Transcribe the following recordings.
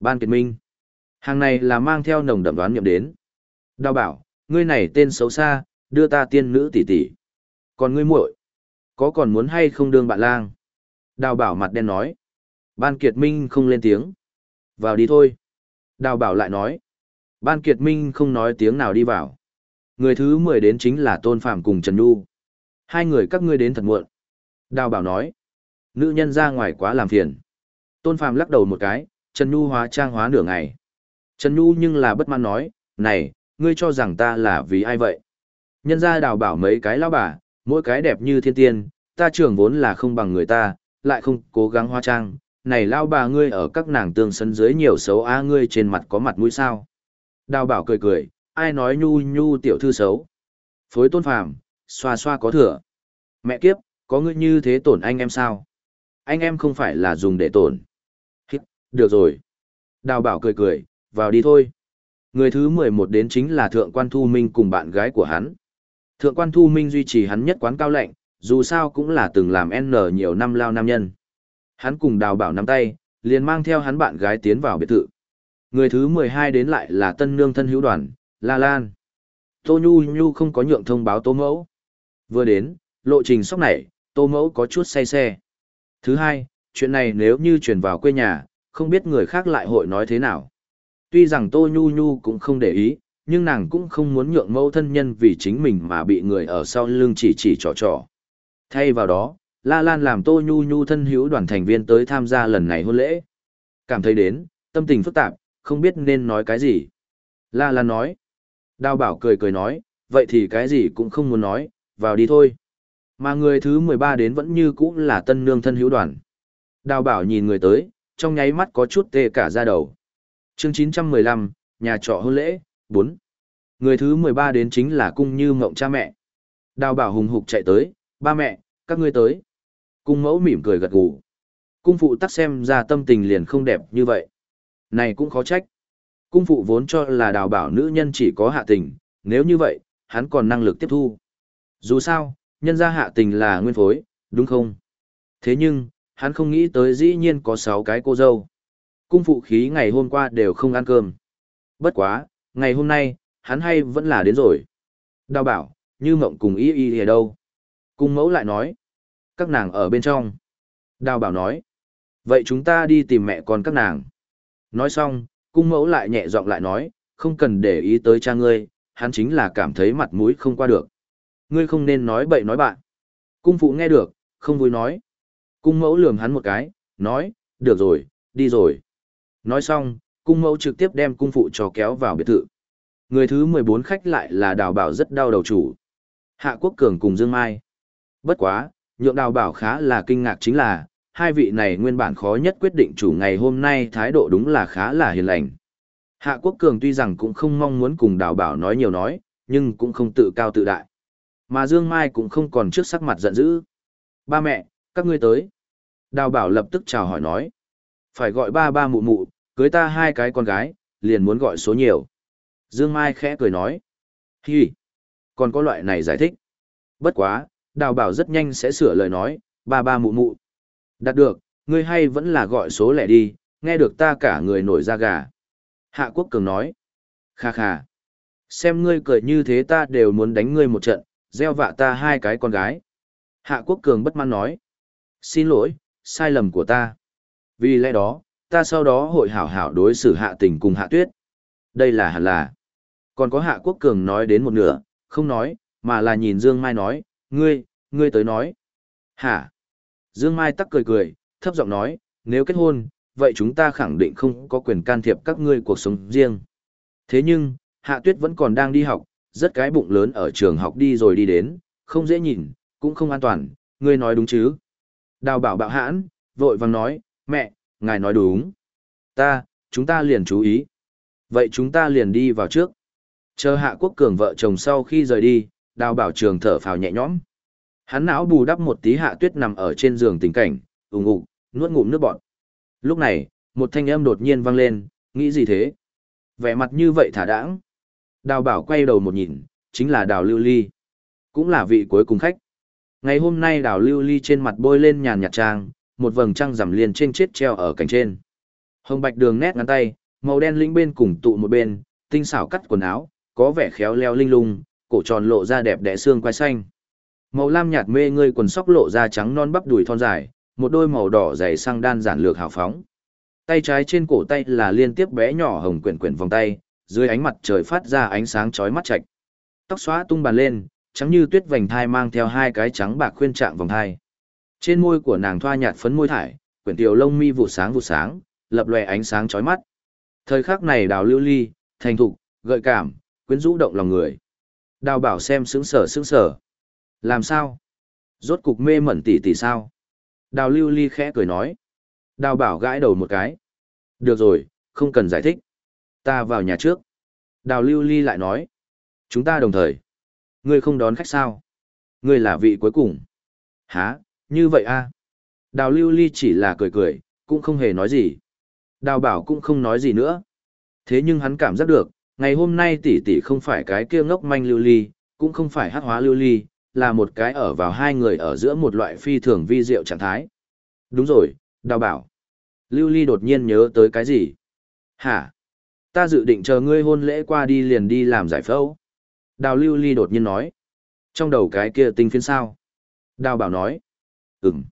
Ban Kiệt Minh. Hàng này là mang theo nồng đậm đoán nhậm đến. Đào bảo, ngươi này tên xấu xa, đưa ta tiên nữ tỷ tỷ. Còn ngươi muội, có còn muốn hay không đương bạn lang? Đào bảo mặt đen nói. Ban Kiệt Minh không lên tiếng. Vào đi thôi. Đào bảo lại nói. Ban Kiệt Minh không nói tiếng nào đi vào. Người thứ 10 đến chính là Tôn Phạm cùng Trần Nhu. Hai người các ngươi đến thật muộn. Đào bảo nói. Nữ nhân ra ngoài quá làm phiền. Tôn Phạm lắc đầu một cái, Trần Nhu hóa trang hóa nửa ngày. Trần Nhu nhưng là bất mãn nói, này, ngươi cho rằng ta là vì ai vậy? Nhân ra đào bảo mấy cái lão bà, mỗi cái đẹp như thiên tiên, ta trưởng vốn là không bằng người ta, lại không cố gắng hóa trang. Này lao bà ngươi ở các nàng tương sân dưới nhiều xấu á ngươi trên mặt có mặt mũi sao. Đào bảo cười cười, ai nói nhu nhu tiểu thư xấu. Phối tôn phàm, xoa xoa có thừa. Mẹ kiếp, có ngươi như thế tổn anh em sao? Anh em không phải là dùng để tổn. Được rồi. Đào bảo cười cười, vào đi thôi. Người thứ 11 đến chính là Thượng quan Thu Minh cùng bạn gái của hắn. Thượng quan Thu Minh duy trì hắn nhất quán cao lệnh, dù sao cũng là từng làm N nhiều năm lao nam nhân. Hắn cùng đào bảo nắm tay, liền mang theo hắn bạn gái tiến vào biệt thự. Người thứ 12 đến lại là tân nương thân hữu đoàn, La Lan. Tô Nhu Nhu không có nhượng thông báo Tô Mẫu. Vừa đến, lộ trình sóc này, Tô Mẫu có chút say xe. Thứ hai, chuyện này nếu như chuyển vào quê nhà, không biết người khác lại hội nói thế nào. Tuy rằng Tô Nhu Nhu cũng không để ý, nhưng nàng cũng không muốn nhượng mẫu thân nhân vì chính mình mà bị người ở sau lưng chỉ chỉ trò trò. Thay vào đó, La Lan làm Tô Nhu Nhu thân hữu đoàn thành viên tới tham gia lần này hôn lễ. Cảm thấy đến, tâm tình phức tạp, không biết nên nói cái gì. La Lan nói. Đào bảo cười cười nói, vậy thì cái gì cũng không muốn nói, vào đi thôi. Mà người thứ 13 đến vẫn như cũ là tân nương thân hữu đoàn. Đào bảo nhìn người tới, trong nháy mắt có chút tê cả ra đầu. chương 915, nhà trọ hôn lễ, 4. Người thứ 13 đến chính là cung như mộng cha mẹ. Đào bảo hùng hục chạy tới, ba mẹ, các ngươi tới. Cung mẫu mỉm cười gật gù. Cung phụ tắc xem ra tâm tình liền không đẹp như vậy. Này cũng khó trách. Cung phụ vốn cho là đào bảo nữ nhân chỉ có hạ tình, nếu như vậy, hắn còn năng lực tiếp thu. Dù sao, nhân ra hạ tình là nguyên phối, đúng không? Thế nhưng, hắn không nghĩ tới dĩ nhiên có sáu cái cô dâu. Cung phụ khí ngày hôm qua đều không ăn cơm. Bất quá, ngày hôm nay, hắn hay vẫn là đến rồi. Đào bảo, như mộng cùng y y ở đâu? Cung mẫu lại nói. Các nàng ở bên trong. Đào bảo nói. Vậy chúng ta đi tìm mẹ con các nàng. Nói xong, cung mẫu lại nhẹ giọng lại nói, không cần để ý tới cha ngươi, hắn chính là cảm thấy mặt mũi không qua được. Ngươi không nên nói bậy nói bạn. Cung phụ nghe được, không vui nói. Cung mẫu lườm hắn một cái, nói, được rồi, đi rồi. Nói xong, cung mẫu trực tiếp đem cung phụ cho kéo vào biệt thự. Người thứ 14 khách lại là đào bảo rất đau đầu chủ. Hạ Quốc Cường cùng Dương Mai. Bất quá, nhượng đào bảo khá là kinh ngạc chính là, hai vị này nguyên bản khó nhất quyết định chủ ngày hôm nay thái độ đúng là khá là hiền lành. Hạ Quốc Cường tuy rằng cũng không mong muốn cùng đào bảo nói nhiều nói, nhưng cũng không tự cao tự đại. Mà Dương Mai cũng không còn trước sắc mặt giận dữ. Ba mẹ, các ngươi tới. Đào bảo lập tức chào hỏi nói. Phải gọi ba ba mụ mụ, cưới ta hai cái con gái, liền muốn gọi số nhiều. Dương Mai khẽ cười nói. Hi, còn có loại này giải thích. Bất quá, đào bảo rất nhanh sẽ sửa lời nói, ba ba mụ mụ. Đạt được, ngươi hay vẫn là gọi số lẻ đi, nghe được ta cả người nổi da gà. Hạ Quốc Cường nói. Kha kha. Xem ngươi cười như thế ta đều muốn đánh ngươi một trận, gieo vạ ta hai cái con gái. Hạ Quốc Cường bất mãn nói. Xin lỗi, sai lầm của ta. Vì lẽ đó, ta sau đó hội hảo hảo đối xử hạ tình cùng hạ tuyết. Đây là hẳn là. Còn có hạ quốc cường nói đến một nửa, không nói, mà là nhìn Dương Mai nói, ngươi, ngươi tới nói. Hả? Dương Mai tắc cười cười, thấp giọng nói, nếu kết hôn, vậy chúng ta khẳng định không có quyền can thiệp các ngươi cuộc sống riêng. Thế nhưng, Hạ Tuyết vẫn còn đang đi học, rất cái bụng lớn ở trường học đi rồi đi đến, không dễ nhìn, cũng không an toàn, ngươi nói đúng chứ. Đào bảo bạo hãn, vội vàng nói, mẹ, ngài nói đúng. Ta, chúng ta liền chú ý. Vậy chúng ta liền đi vào trước. Chờ hạ quốc cường vợ chồng sau khi rời đi, đào bảo trường thở phào nhẹ nhõm. Hắn não bù đắp một tí hạ tuyết nằm ở trên giường tình cảnh, ủng ục, nuốt ngụm nước bọt. Lúc này, một thanh âm đột nhiên vang lên, nghĩ gì thế? Vẻ mặt như vậy thả đãng. Đào bảo quay đầu một nhìn, chính là đào lưu ly. Cũng là vị cuối cùng khách. Ngày hôm nay đào lưu ly trên mặt bôi lên nhàn nhạt trang, một vầng trăng rằm liền trên chết treo ở cành trên. Hồng bạch đường nét ngắn tay, màu đen lĩnh bên cùng tụ một bên, tinh xảo cắt quần áo, có vẻ khéo leo linh lung, cổ tròn lộ ra đẹp đẽ xương quai xanh. Màu lam nhạt mê ngươi quần sóc lộ ra trắng non bắp đùi thon dài, một đôi màu đỏ dày sang đan giản lược hào phóng. Tay trái trên cổ tay là liên tiếp bé nhỏ hồng quyển quyển vòng tay, dưới ánh mặt trời phát ra ánh sáng chói mắt chạch. Tóc xóa tung bàn lên, trắng như tuyết vành thai mang theo hai cái trắng bạc khuyên trạng vòng thai. Trên môi của nàng thoa nhạt phấn môi thải, quyển tiểu lông mi vụ sáng vụ sáng, lập lòe ánh sáng chói mắt. Thời khắc này đào lưu ly, thành thục, gợi cảm, quyến rũ động lòng người. Đào bảo xem sững sở sững sở. Làm sao? Rốt cục mê mẩn tỷ tỷ sao? Đào lưu ly khẽ cười nói. Đào bảo gãi đầu một cái. Được rồi, không cần giải thích. Ta vào nhà trước. Đào lưu ly lại nói. Chúng ta đồng thời. Ngươi không đón khách sao? Ngươi là vị cuối cùng. Hả, như vậy a? À? Đào lưu ly chỉ là cười cười, cũng không hề nói gì. Đào bảo cũng không nói gì nữa. Thế nhưng hắn cảm giác được, ngày hôm nay tỷ tỷ không phải cái kia ngốc manh lưu ly, cũng không phải hát hóa lưu ly, là một cái ở vào hai người ở giữa một loại phi thường vi diệu trạng thái. Đúng rồi, đào bảo. Lưu ly đột nhiên nhớ tới cái gì? Hả? Ta dự định chờ ngươi hôn lễ qua đi liền đi làm giải phẫu. Đào lưu ly đột nhiên nói. Trong đầu cái kia tinh phiến sao? Đào bảo nói. Ừm.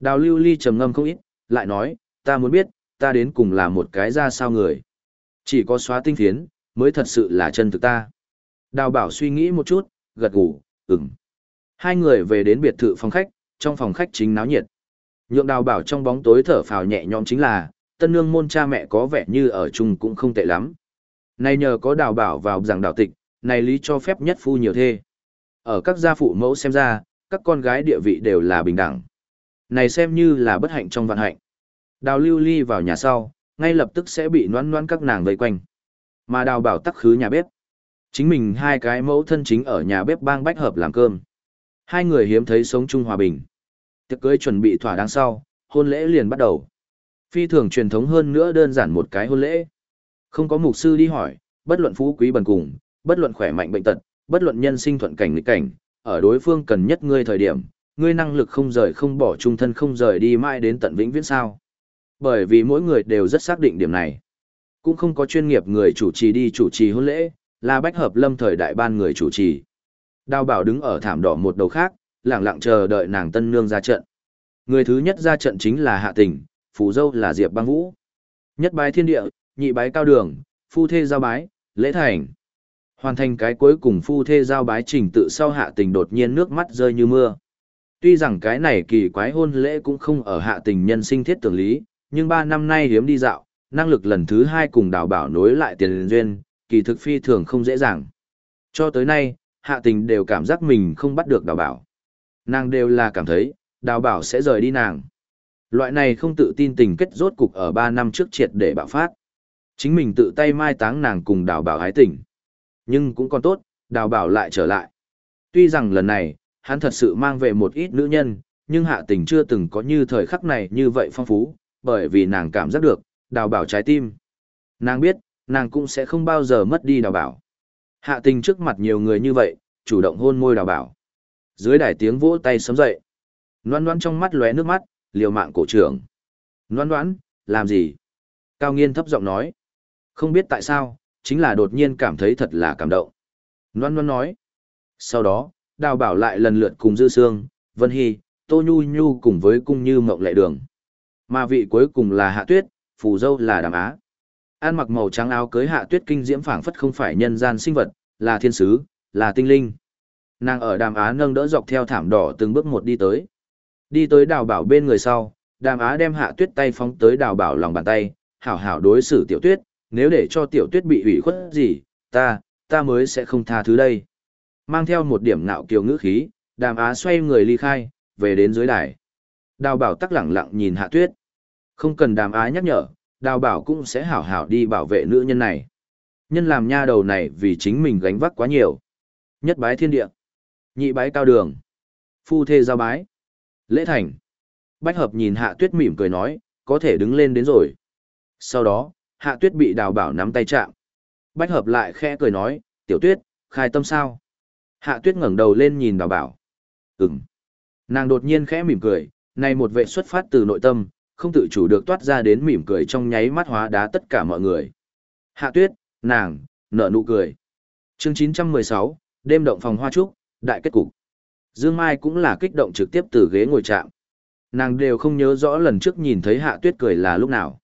Đào lưu ly trầm ngâm không ít, lại nói, ta muốn biết, ta đến cùng là một cái ra sao người. Chỉ có xóa tinh phiến, mới thật sự là chân thực ta. Đào bảo suy nghĩ một chút, gật gù, ừm. Hai người về đến biệt thự phòng khách, trong phòng khách chính náo nhiệt. Nhượng đào bảo trong bóng tối thở phào nhẹ nhõm chính là, tân nương môn cha mẹ có vẻ như ở chung cũng không tệ lắm. Nay nhờ có đào bảo vào giảng đào tịch, này lý cho phép nhất phu nhiều thê. Ở các gia phụ mẫu xem ra, các con gái địa vị đều là bình đẳng. Này xem như là bất hạnh trong vạn hạnh. Đào lưu ly vào nhà sau, ngay lập tức sẽ bị noan noan các nàng vây quanh. Mà đào bảo tắc khứ nhà bếp. Chính mình hai cái mẫu thân chính ở nhà bếp bang bách hợp làm cơm. Hai người hiếm thấy sống chung hòa bình. Tiệc cưới chuẩn bị thỏa đáng sau, hôn lễ liền bắt đầu. Phi thường truyền thống hơn nữa đơn giản một cái hôn lễ. Không có mục sư đi hỏi, bất luận phú quý bần cùng, bất luận khỏe mạnh bệnh tật, bất luận nhân sinh thuận cảnh nghịch cảnh, ở đối phương cần nhất ngươi thời điểm, ngươi năng lực không rời không bỏ trung thân không rời đi mãi đến tận vĩnh viễn sao. Bởi vì mỗi người đều rất xác định điểm này. Cũng không có chuyên nghiệp người chủ trì đi chủ trì hôn lễ, là bách hợp lâm thời đại ban người chủ trì. Đào bảo đứng ở thảm đỏ một đầu khác, lặng lặng chờ đợi nàng tân nương ra trận. Người thứ nhất ra trận chính là Hạ Tình, phù dâu là Diệp Băng Vũ. Nhất bái thiên địa, nhị bái cao đường, phu thê giao bái, lễ thành. Hoàn thành cái cuối cùng phu thê giao bái trình tự sau Hạ Tình đột nhiên nước mắt rơi như mưa. Tuy rằng cái này kỳ quái hôn lễ cũng không ở Hạ Tình nhân sinh thiết tưởng lý, nhưng ba năm nay hiếm đi dạo, năng lực lần thứ hai cùng đào bảo nối lại tiền duyên, kỳ thực phi thường không dễ dàng. Cho tới nay, Hạ Tình đều cảm giác mình không bắt được đào bảo. Nàng đều là cảm thấy, đào bảo sẽ rời đi nàng. Loại này không tự tin tình kết rốt cục ở 3 năm trước triệt để bạo phát. Chính mình tự tay mai táng nàng cùng đào bảo hái tình. Nhưng cũng còn tốt, đào bảo lại trở lại. Tuy rằng lần này, hắn thật sự mang về một ít nữ nhân, nhưng hạ tình chưa từng có như thời khắc này như vậy phong phú, bởi vì nàng cảm giác được, đào bảo trái tim. Nàng biết, nàng cũng sẽ không bao giờ mất đi đào bảo. Hạ tình trước mặt nhiều người như vậy, chủ động hôn môi đào bảo. Dưới đài tiếng vỗ tay sấm dậy. Loan loan trong mắt lóe nước mắt, liều mạng cổ trưởng. Loan loan, làm gì? Cao nghiên thấp giọng nói. Không biết tại sao, chính là đột nhiên cảm thấy thật là cảm động. Loan loan nói. Sau đó, đào bảo lại lần lượt cùng Dư Sương, Vân Hy, Tô Nhu Nhu cùng với cung như mộng lệ đường. Mà vị cuối cùng là Hạ Tuyết, phù dâu là Đàm Á. An mặc màu trắng áo cưới Hạ Tuyết kinh diễm phảng phất không phải nhân gian sinh vật, là thiên sứ, là tinh linh. Nàng ở đàm á nâng đỡ dọc theo thảm đỏ từng bước một đi tới. Đi tới đào bảo bên người sau, đàm á đem hạ tuyết tay phóng tới đào bảo lòng bàn tay, hảo hảo đối xử tiểu tuyết, nếu để cho tiểu tuyết bị hủy khuất gì, ta, ta mới sẽ không tha thứ đây. Mang theo một điểm ngạo kiều ngữ khí, đàm á xoay người ly khai, về đến dưới đài. Đào bảo tắc lẳng lặng nhìn hạ tuyết. Không cần đàm á nhắc nhở, đào bảo cũng sẽ hảo hảo đi bảo vệ nữ nhân này. Nhân làm nha đầu này vì chính mình gánh vác quá nhiều. Nhất bái thiên địa. Nhị bái cao đường. Phu thê giao bái. Lễ thành. Bách hợp nhìn hạ tuyết mỉm cười nói, có thể đứng lên đến rồi. Sau đó, hạ tuyết bị đào bảo nắm tay chạm. Bách hợp lại khẽ cười nói, tiểu tuyết, khai tâm sao? Hạ tuyết ngẩng đầu lên nhìn đào bảo. Ừm. Nàng đột nhiên khẽ mỉm cười, này một vệ xuất phát từ nội tâm, không tự chủ được toát ra đến mỉm cười trong nháy mắt hóa đá tất cả mọi người. Hạ tuyết, nàng, nở nụ cười. Chương 916, đêm động phòng hoa trúc, đại kết cục. Dương Mai cũng là kích động trực tiếp từ ghế ngồi chạm. Nàng đều không nhớ rõ lần trước nhìn thấy hạ tuyết cười là lúc nào.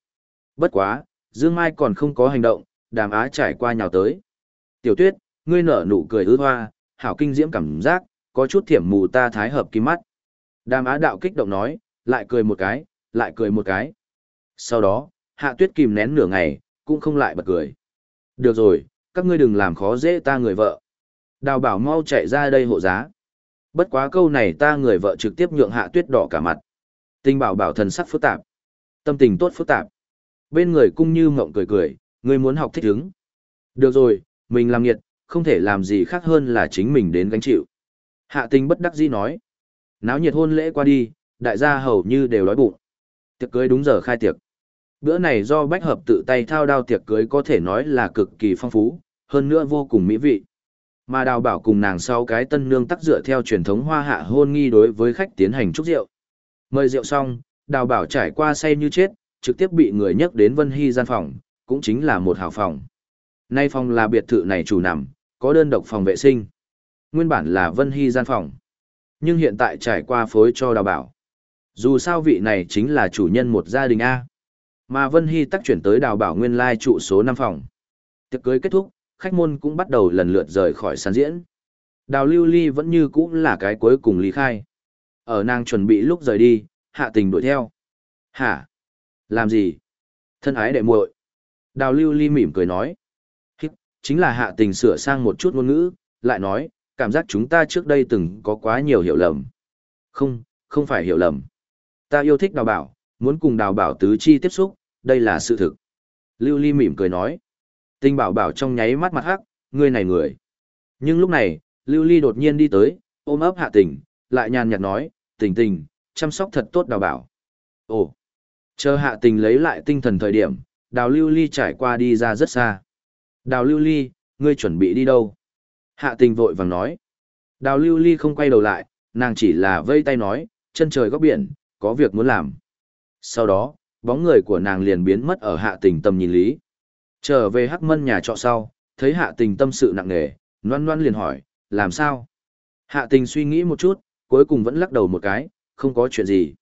Bất quá, Dương Mai còn không có hành động, đàm á trải qua nhào tới. Tiểu tuyết, ngươi nở nụ cười ưu hoa, hảo kinh diễm cảm giác, có chút thiểm mù ta thái hợp kim mắt. Đàm á đạo kích động nói, lại cười một cái, lại cười một cái. Sau đó, hạ tuyết kìm nén nửa ngày, cũng không lại bật cười. Được rồi, các ngươi đừng làm khó dễ ta người vợ. Đào bảo mau chạy ra đây hộ giá. Bất quá câu này ta người vợ trực tiếp nhượng hạ tuyết đỏ cả mặt. Tình bảo bảo thần sắc phức tạp. Tâm tình tốt phức tạp. Bên người cung như mộng cười cười, ngươi muốn học thích ứng Được rồi, mình làm nghiệt, không thể làm gì khác hơn là chính mình đến gánh chịu. Hạ tình bất đắc dĩ nói. Náo nhiệt hôn lễ qua đi, đại gia hầu như đều đói bụng. Tiệc cưới đúng giờ khai tiệc. Bữa này do bách hợp tự tay thao đao tiệc cưới có thể nói là cực kỳ phong phú, hơn nữa vô cùng mỹ vị. Mà đào bảo cùng nàng sau cái tân nương tắc dựa theo truyền thống hoa hạ hôn nghi đối với khách tiến hành chúc rượu. Mời rượu xong, đào bảo trải qua say như chết, trực tiếp bị người nhấc đến Vân Hy gian phòng, cũng chính là một hào phòng. Nay phòng là biệt thự này chủ nằm, có đơn độc phòng vệ sinh. Nguyên bản là Vân Hy gian phòng. Nhưng hiện tại trải qua phối cho đào bảo. Dù sao vị này chính là chủ nhân một gia đình A. Mà Vân Hy tắc chuyển tới đào bảo nguyên lai trụ số 5 phòng. Tiệc cưới kết thúc, khách môn cũng bắt đầu lần lượt rời khỏi sàn diễn. Đào lưu ly vẫn như cũ là cái cuối cùng lý khai. Ở nàng chuẩn bị lúc rời đi, hạ tình đuổi theo. Hả? Làm gì? Thân ái đệ muội. Đào lưu ly mỉm cười nói. Hít, chính là hạ tình sửa sang một chút ngôn ngữ, lại nói, cảm giác chúng ta trước đây từng có quá nhiều hiểu lầm. Không, không phải hiểu lầm. Ta yêu thích đào bảo, muốn cùng đào bảo tứ chi tiếp xúc, đây là sự thực. Lưu ly mỉm cười nói. Tình bảo bảo trong nháy mắt mặt hắc, ngươi này người. Nhưng lúc này, Lưu ly đột nhiên đi tới, ôm ấp hạ tình, lại nhàn nhạt nói, tình tình, chăm sóc thật tốt đào bảo. Ồ, chờ hạ tình lấy lại tinh thần thời điểm, đào lưu ly trải qua đi ra rất xa. Đào lưu ly, ngươi chuẩn bị đi đâu? Hạ tình vội vàng nói. Đào lưu ly không quay đầu lại, nàng chỉ là vây tay nói, chân trời góc biển, có việc muốn làm. Sau đó, bóng người của nàng liền biến mất ở hạ tình tầm nhìn lý. Trở về hắc mân nhà trọ sau, thấy hạ tình tâm sự nặng nề, noan noan liền hỏi, làm sao? Hạ tình suy nghĩ một chút, cuối cùng vẫn lắc đầu một cái, không có chuyện gì.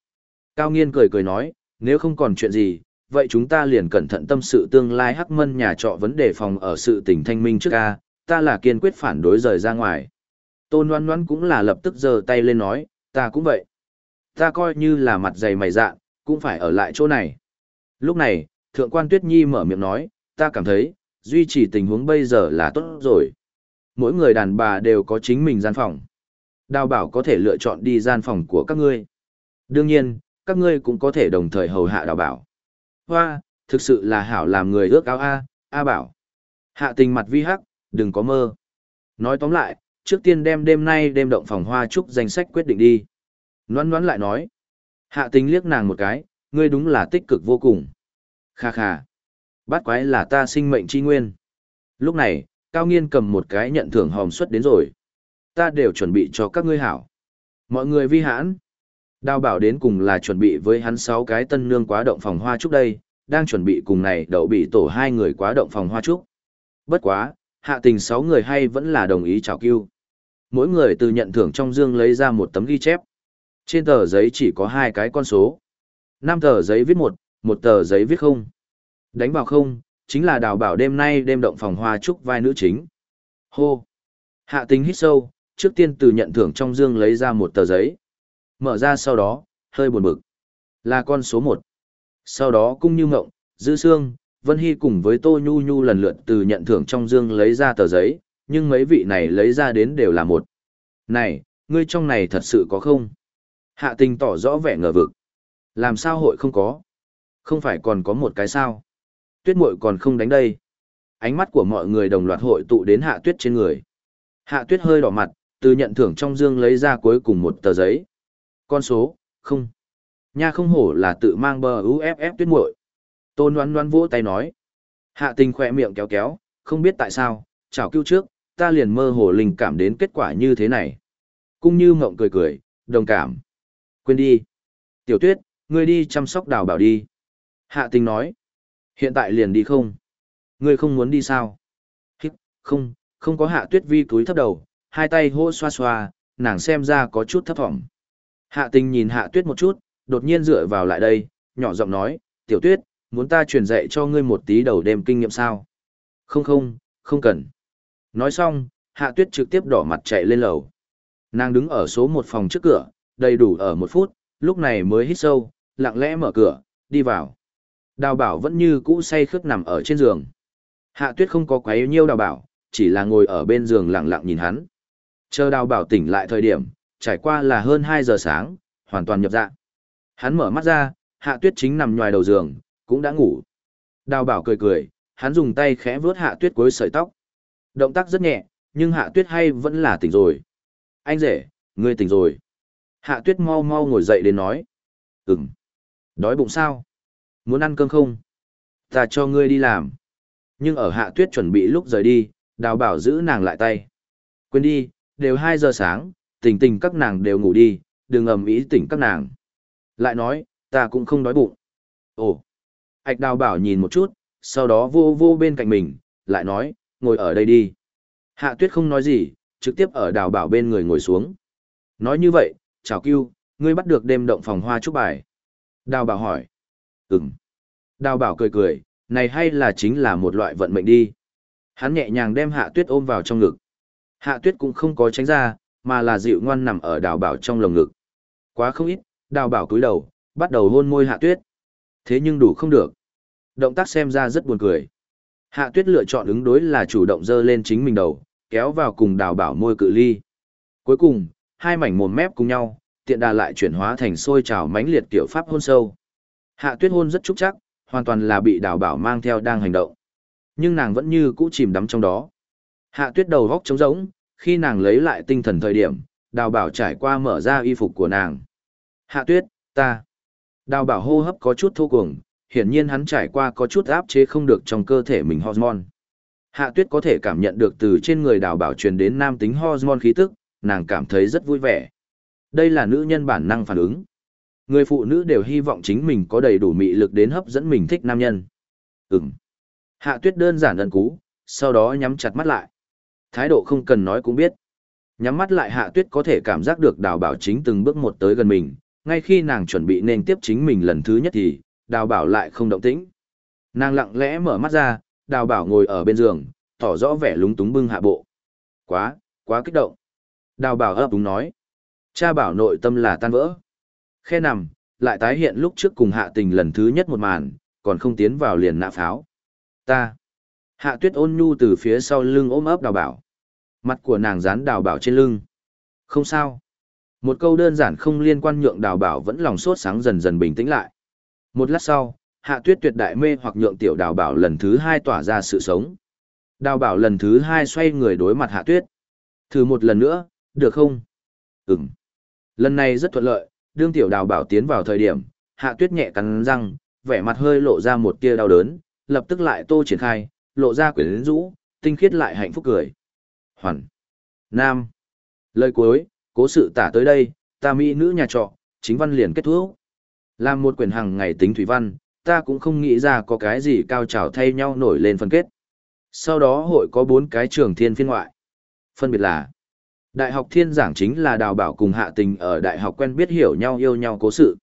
Cao nghiên cười cười nói, nếu không còn chuyện gì, vậy chúng ta liền cẩn thận tâm sự tương lai hắc mân nhà trọ vấn đề phòng ở sự tỉnh thanh minh trước ca, ta là kiên quyết phản đối rời ra ngoài. Tôn Loan Loan cũng là lập tức giơ tay lên nói, ta cũng vậy. Ta coi như là mặt dày mày dạ, cũng phải ở lại chỗ này. Lúc này, Thượng quan Tuyết Nhi mở miệng nói, ta cảm thấy, duy trì tình huống bây giờ là tốt rồi. Mỗi người đàn bà đều có chính mình gian phòng. Đào bảo có thể lựa chọn đi gian phòng của các ngươi. Đương nhiên, các ngươi cũng có thể đồng thời hầu hạ đào bảo. Hoa, thực sự là hảo làm người ước áo A, A bảo. Hạ tình mặt vi hắc, đừng có mơ. Nói tóm lại, trước tiên đem đêm nay đêm động phòng hoa trúc danh sách quyết định đi. Ngoan ngoãn lại nói. Hạ tình liếc nàng một cái, ngươi đúng là tích cực vô cùng. Kha kha. Bát quái là ta sinh mệnh chi nguyên. Lúc này, Cao Nghiên cầm một cái nhận thưởng hòm xuất đến rồi. Ta đều chuẩn bị cho các ngươi hảo. Mọi người vi hãn. Đào bảo đến cùng là chuẩn bị với hắn sáu cái tân nương quá động phòng hoa trúc đây, đang chuẩn bị cùng này đậu bị tổ hai người quá động phòng hoa trúc. Bất quá, hạ tình sáu người hay vẫn là đồng ý chào cưu. Mỗi người từ nhận thưởng trong dương lấy ra một tấm ghi chép. Trên tờ giấy chỉ có hai cái con số. năm tờ giấy viết một, một tờ giấy viết không. Đánh vào không, chính là đào bảo đêm nay đêm động phòng hoa trúc vai nữ chính. Hô! Hạ tình hít sâu, trước tiên từ nhận thưởng trong dương lấy ra một tờ giấy. Mở ra sau đó, hơi buồn bực. Là con số một. Sau đó cung như ngộng, dư xương, Vân Hy cùng với Tô Nhu Nhu lần lượt từ nhận thưởng trong dương lấy ra tờ giấy, nhưng mấy vị này lấy ra đến đều là một. Này, ngươi trong này thật sự có không? Hạ tình tỏ rõ vẻ ngờ vực. Làm sao hội không có? Không phải còn có một cái sao? Tuyết muội còn không đánh đây. Ánh mắt của mọi người đồng loạt hội tụ đến hạ tuyết trên người. Hạ tuyết hơi đỏ mặt, từ nhận thưởng trong dương lấy ra cuối cùng một tờ giấy. Con số, không. Nha không hổ là tự mang bờ UFF tuyết muội. Tôn đoán đoán vỗ tay nói. Hạ tình khỏe miệng kéo kéo, không biết tại sao, chào cứu trước, ta liền mơ hồ linh cảm đến kết quả như thế này. cũng như mộng cười cười, đồng cảm. Quên đi. Tiểu tuyết, ngươi đi chăm sóc đào bảo đi. Hạ tình nói, hiện tại liền đi không? Ngươi không muốn đi sao? Hít, không, không có hạ tuyết vi túi thấp đầu, hai tay hô xoa xoa, nàng xem ra có chút thấp thỏm. Hạ tình nhìn hạ tuyết một chút, đột nhiên dựa vào lại đây, nhỏ giọng nói, tiểu tuyết, muốn ta truyền dạy cho ngươi một tí đầu đêm kinh nghiệm sao? Không không, không cần. Nói xong, hạ tuyết trực tiếp đỏ mặt chạy lên lầu. Nàng đứng ở số một phòng trước cửa, đầy đủ ở một phút, lúc này mới hít sâu, lặng lẽ mở cửa, đi vào. Đào bảo vẫn như cũ say khướt nằm ở trên giường. Hạ tuyết không có quá yêu nhiêu đào bảo, chỉ là ngồi ở bên giường lặng lặng nhìn hắn. Chờ đào bảo tỉnh lại thời điểm, trải qua là hơn 2 giờ sáng, hoàn toàn nhập dạ. Hắn mở mắt ra, hạ tuyết chính nằm ngoài đầu giường, cũng đã ngủ. Đào bảo cười cười, hắn dùng tay khẽ vướt hạ tuyết cuối sợi tóc. Động tác rất nhẹ, nhưng hạ tuyết hay vẫn là tỉnh rồi. Anh rể, ngươi tỉnh rồi. Hạ tuyết mau mau ngồi dậy đến nói. Ừm. Đói bụng sao? Muốn ăn cơm không? Ta cho ngươi đi làm. Nhưng ở hạ tuyết chuẩn bị lúc rời đi, đào bảo giữ nàng lại tay. Quên đi, đều 2 giờ sáng, tình tình các nàng đều ngủ đi, đừng ầm ý tỉnh các nàng. Lại nói, ta cũng không đói bụng. Ồ. ạch đào bảo nhìn một chút, sau đó vô vô bên cạnh mình, lại nói, ngồi ở đây đi. Hạ tuyết không nói gì, trực tiếp ở đào bảo bên người ngồi xuống. Nói như vậy, chào cưu, ngươi bắt được đêm động phòng hoa chúc bài. Đào bảo hỏi. Ừm. Đào bảo cười cười, này hay là chính là một loại vận mệnh đi. Hắn nhẹ nhàng đem hạ tuyết ôm vào trong ngực. Hạ tuyết cũng không có tránh ra, mà là dịu ngoan nằm ở đào bảo trong lồng ngực. Quá không ít, đào bảo cúi đầu, bắt đầu hôn môi hạ tuyết. Thế nhưng đủ không được. Động tác xem ra rất buồn cười. Hạ tuyết lựa chọn ứng đối là chủ động dơ lên chính mình đầu, kéo vào cùng đào bảo môi cự ly. Cuối cùng, hai mảnh mồm mép cùng nhau, tiện đà lại chuyển hóa thành sôi trào mãnh liệt tiểu pháp hôn sâu. Hạ tuyết hôn rất trúc chắc, hoàn toàn là bị đào bảo mang theo đang hành động. Nhưng nàng vẫn như cũ chìm đắm trong đó. Hạ tuyết đầu góc trống rỗng, khi nàng lấy lại tinh thần thời điểm, đào bảo trải qua mở ra y phục của nàng. Hạ tuyết, ta. Đào bảo hô hấp có chút thô cuồng, hiển nhiên hắn trải qua có chút áp chế không được trong cơ thể mình hormone. Hạ tuyết có thể cảm nhận được từ trên người đào bảo truyền đến nam tính hormone khí tức, nàng cảm thấy rất vui vẻ. Đây là nữ nhân bản năng phản ứng. Người phụ nữ đều hy vọng chính mình có đầy đủ mị lực đến hấp dẫn mình thích nam nhân. Ừm. Hạ tuyết đơn giản ân cú, sau đó nhắm chặt mắt lại. Thái độ không cần nói cũng biết. Nhắm mắt lại hạ tuyết có thể cảm giác được đào bảo chính từng bước một tới gần mình, ngay khi nàng chuẩn bị nên tiếp chính mình lần thứ nhất thì, đào bảo lại không động tĩnh. Nàng lặng lẽ mở mắt ra, đào bảo ngồi ở bên giường, tỏ rõ vẻ lúng túng bưng hạ bộ. Quá, quá kích động. Đào bảo ấp đúng nói. Cha bảo nội tâm là tan vỡ. Khe nằm, lại tái hiện lúc trước cùng hạ tình lần thứ nhất một màn, còn không tiến vào liền nạ pháo. Ta. Hạ tuyết ôn nhu từ phía sau lưng ôm ấp đào bảo. Mặt của nàng dán đào bảo trên lưng. Không sao. Một câu đơn giản không liên quan nhượng đào bảo vẫn lòng sốt sáng dần dần bình tĩnh lại. Một lát sau, hạ tuyết tuyệt đại mê hoặc nhượng tiểu đào bảo lần thứ hai tỏa ra sự sống. Đào bảo lần thứ hai xoay người đối mặt hạ tuyết. Thử một lần nữa, được không? Ừm. Lần này rất thuận lợi, đương tiểu đào bảo tiến vào thời điểm, hạ tuyết nhẹ cắn răng, vẻ mặt hơi lộ ra một tia đau đớn, lập tức lại tô triển khai, lộ ra quyển rũ, tinh khiết lại hạnh phúc cười. Hoàn. Nam. Lời cuối, cố sự tả tới đây, ta mỹ nữ nhà trọ, chính văn liền kết thúc. Làm một quyển hàng ngày tính thủy văn, ta cũng không nghĩ ra có cái gì cao trào thay nhau nổi lên phân kết. Sau đó hội có bốn cái trường thiên phiên ngoại. Phân biệt là Đại học thiên giảng chính là đào bảo cùng hạ tình ở đại học quen biết hiểu nhau yêu nhau cố sự.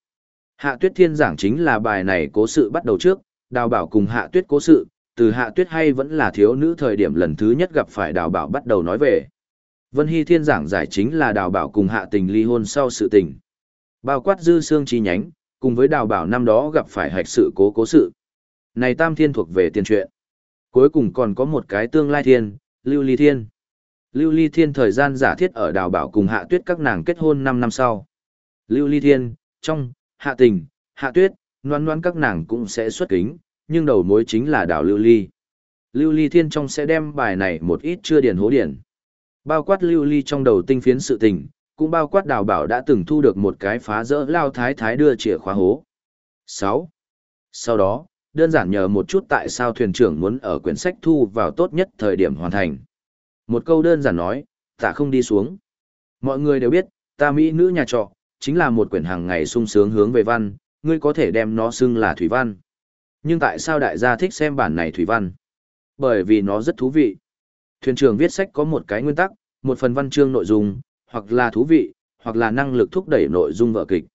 Hạ tuyết thiên giảng chính là bài này cố sự bắt đầu trước, đào bảo cùng hạ tuyết cố sự, từ hạ tuyết hay vẫn là thiếu nữ thời điểm lần thứ nhất gặp phải đào bảo bắt đầu nói về. Vân Hy thiên giảng giải chính là đào bảo cùng hạ tình ly hôn sau sự tình. Bao quát dư xương chi nhánh, cùng với đào bảo năm đó gặp phải hạch sự cố cố sự. Này tam thiên thuộc về tiền truyện. Cuối cùng còn có một cái tương lai thiên, lưu ly thiên. Lưu ly thiên thời gian giả thiết ở đào bảo cùng hạ tuyết các nàng kết hôn 5 năm sau. Lưu ly thiên, trong, hạ tình, hạ tuyết, noan noan các nàng cũng sẽ xuất kính, nhưng đầu mối chính là đảo lưu ly. Lưu ly thiên trong sẽ đem bài này một ít chưa điền hố điển. Bao quát lưu ly trong đầu tinh phiến sự tình, cũng bao quát đào bảo đã từng thu được một cái phá rỡ lao thái thái đưa chìa khóa hố. 6. Sau đó, đơn giản nhờ một chút tại sao thuyền trưởng muốn ở quyển sách thu vào tốt nhất thời điểm hoàn thành. Một câu đơn giản nói, ta không đi xuống. Mọi người đều biết, ta Mỹ nữ nhà trọ, chính là một quyển hàng ngày sung sướng hướng về văn, ngươi có thể đem nó xưng là thủy văn. Nhưng tại sao đại gia thích xem bản này thủy văn? Bởi vì nó rất thú vị. Thuyền trưởng viết sách có một cái nguyên tắc, một phần văn chương nội dung, hoặc là thú vị, hoặc là năng lực thúc đẩy nội dung vở kịch.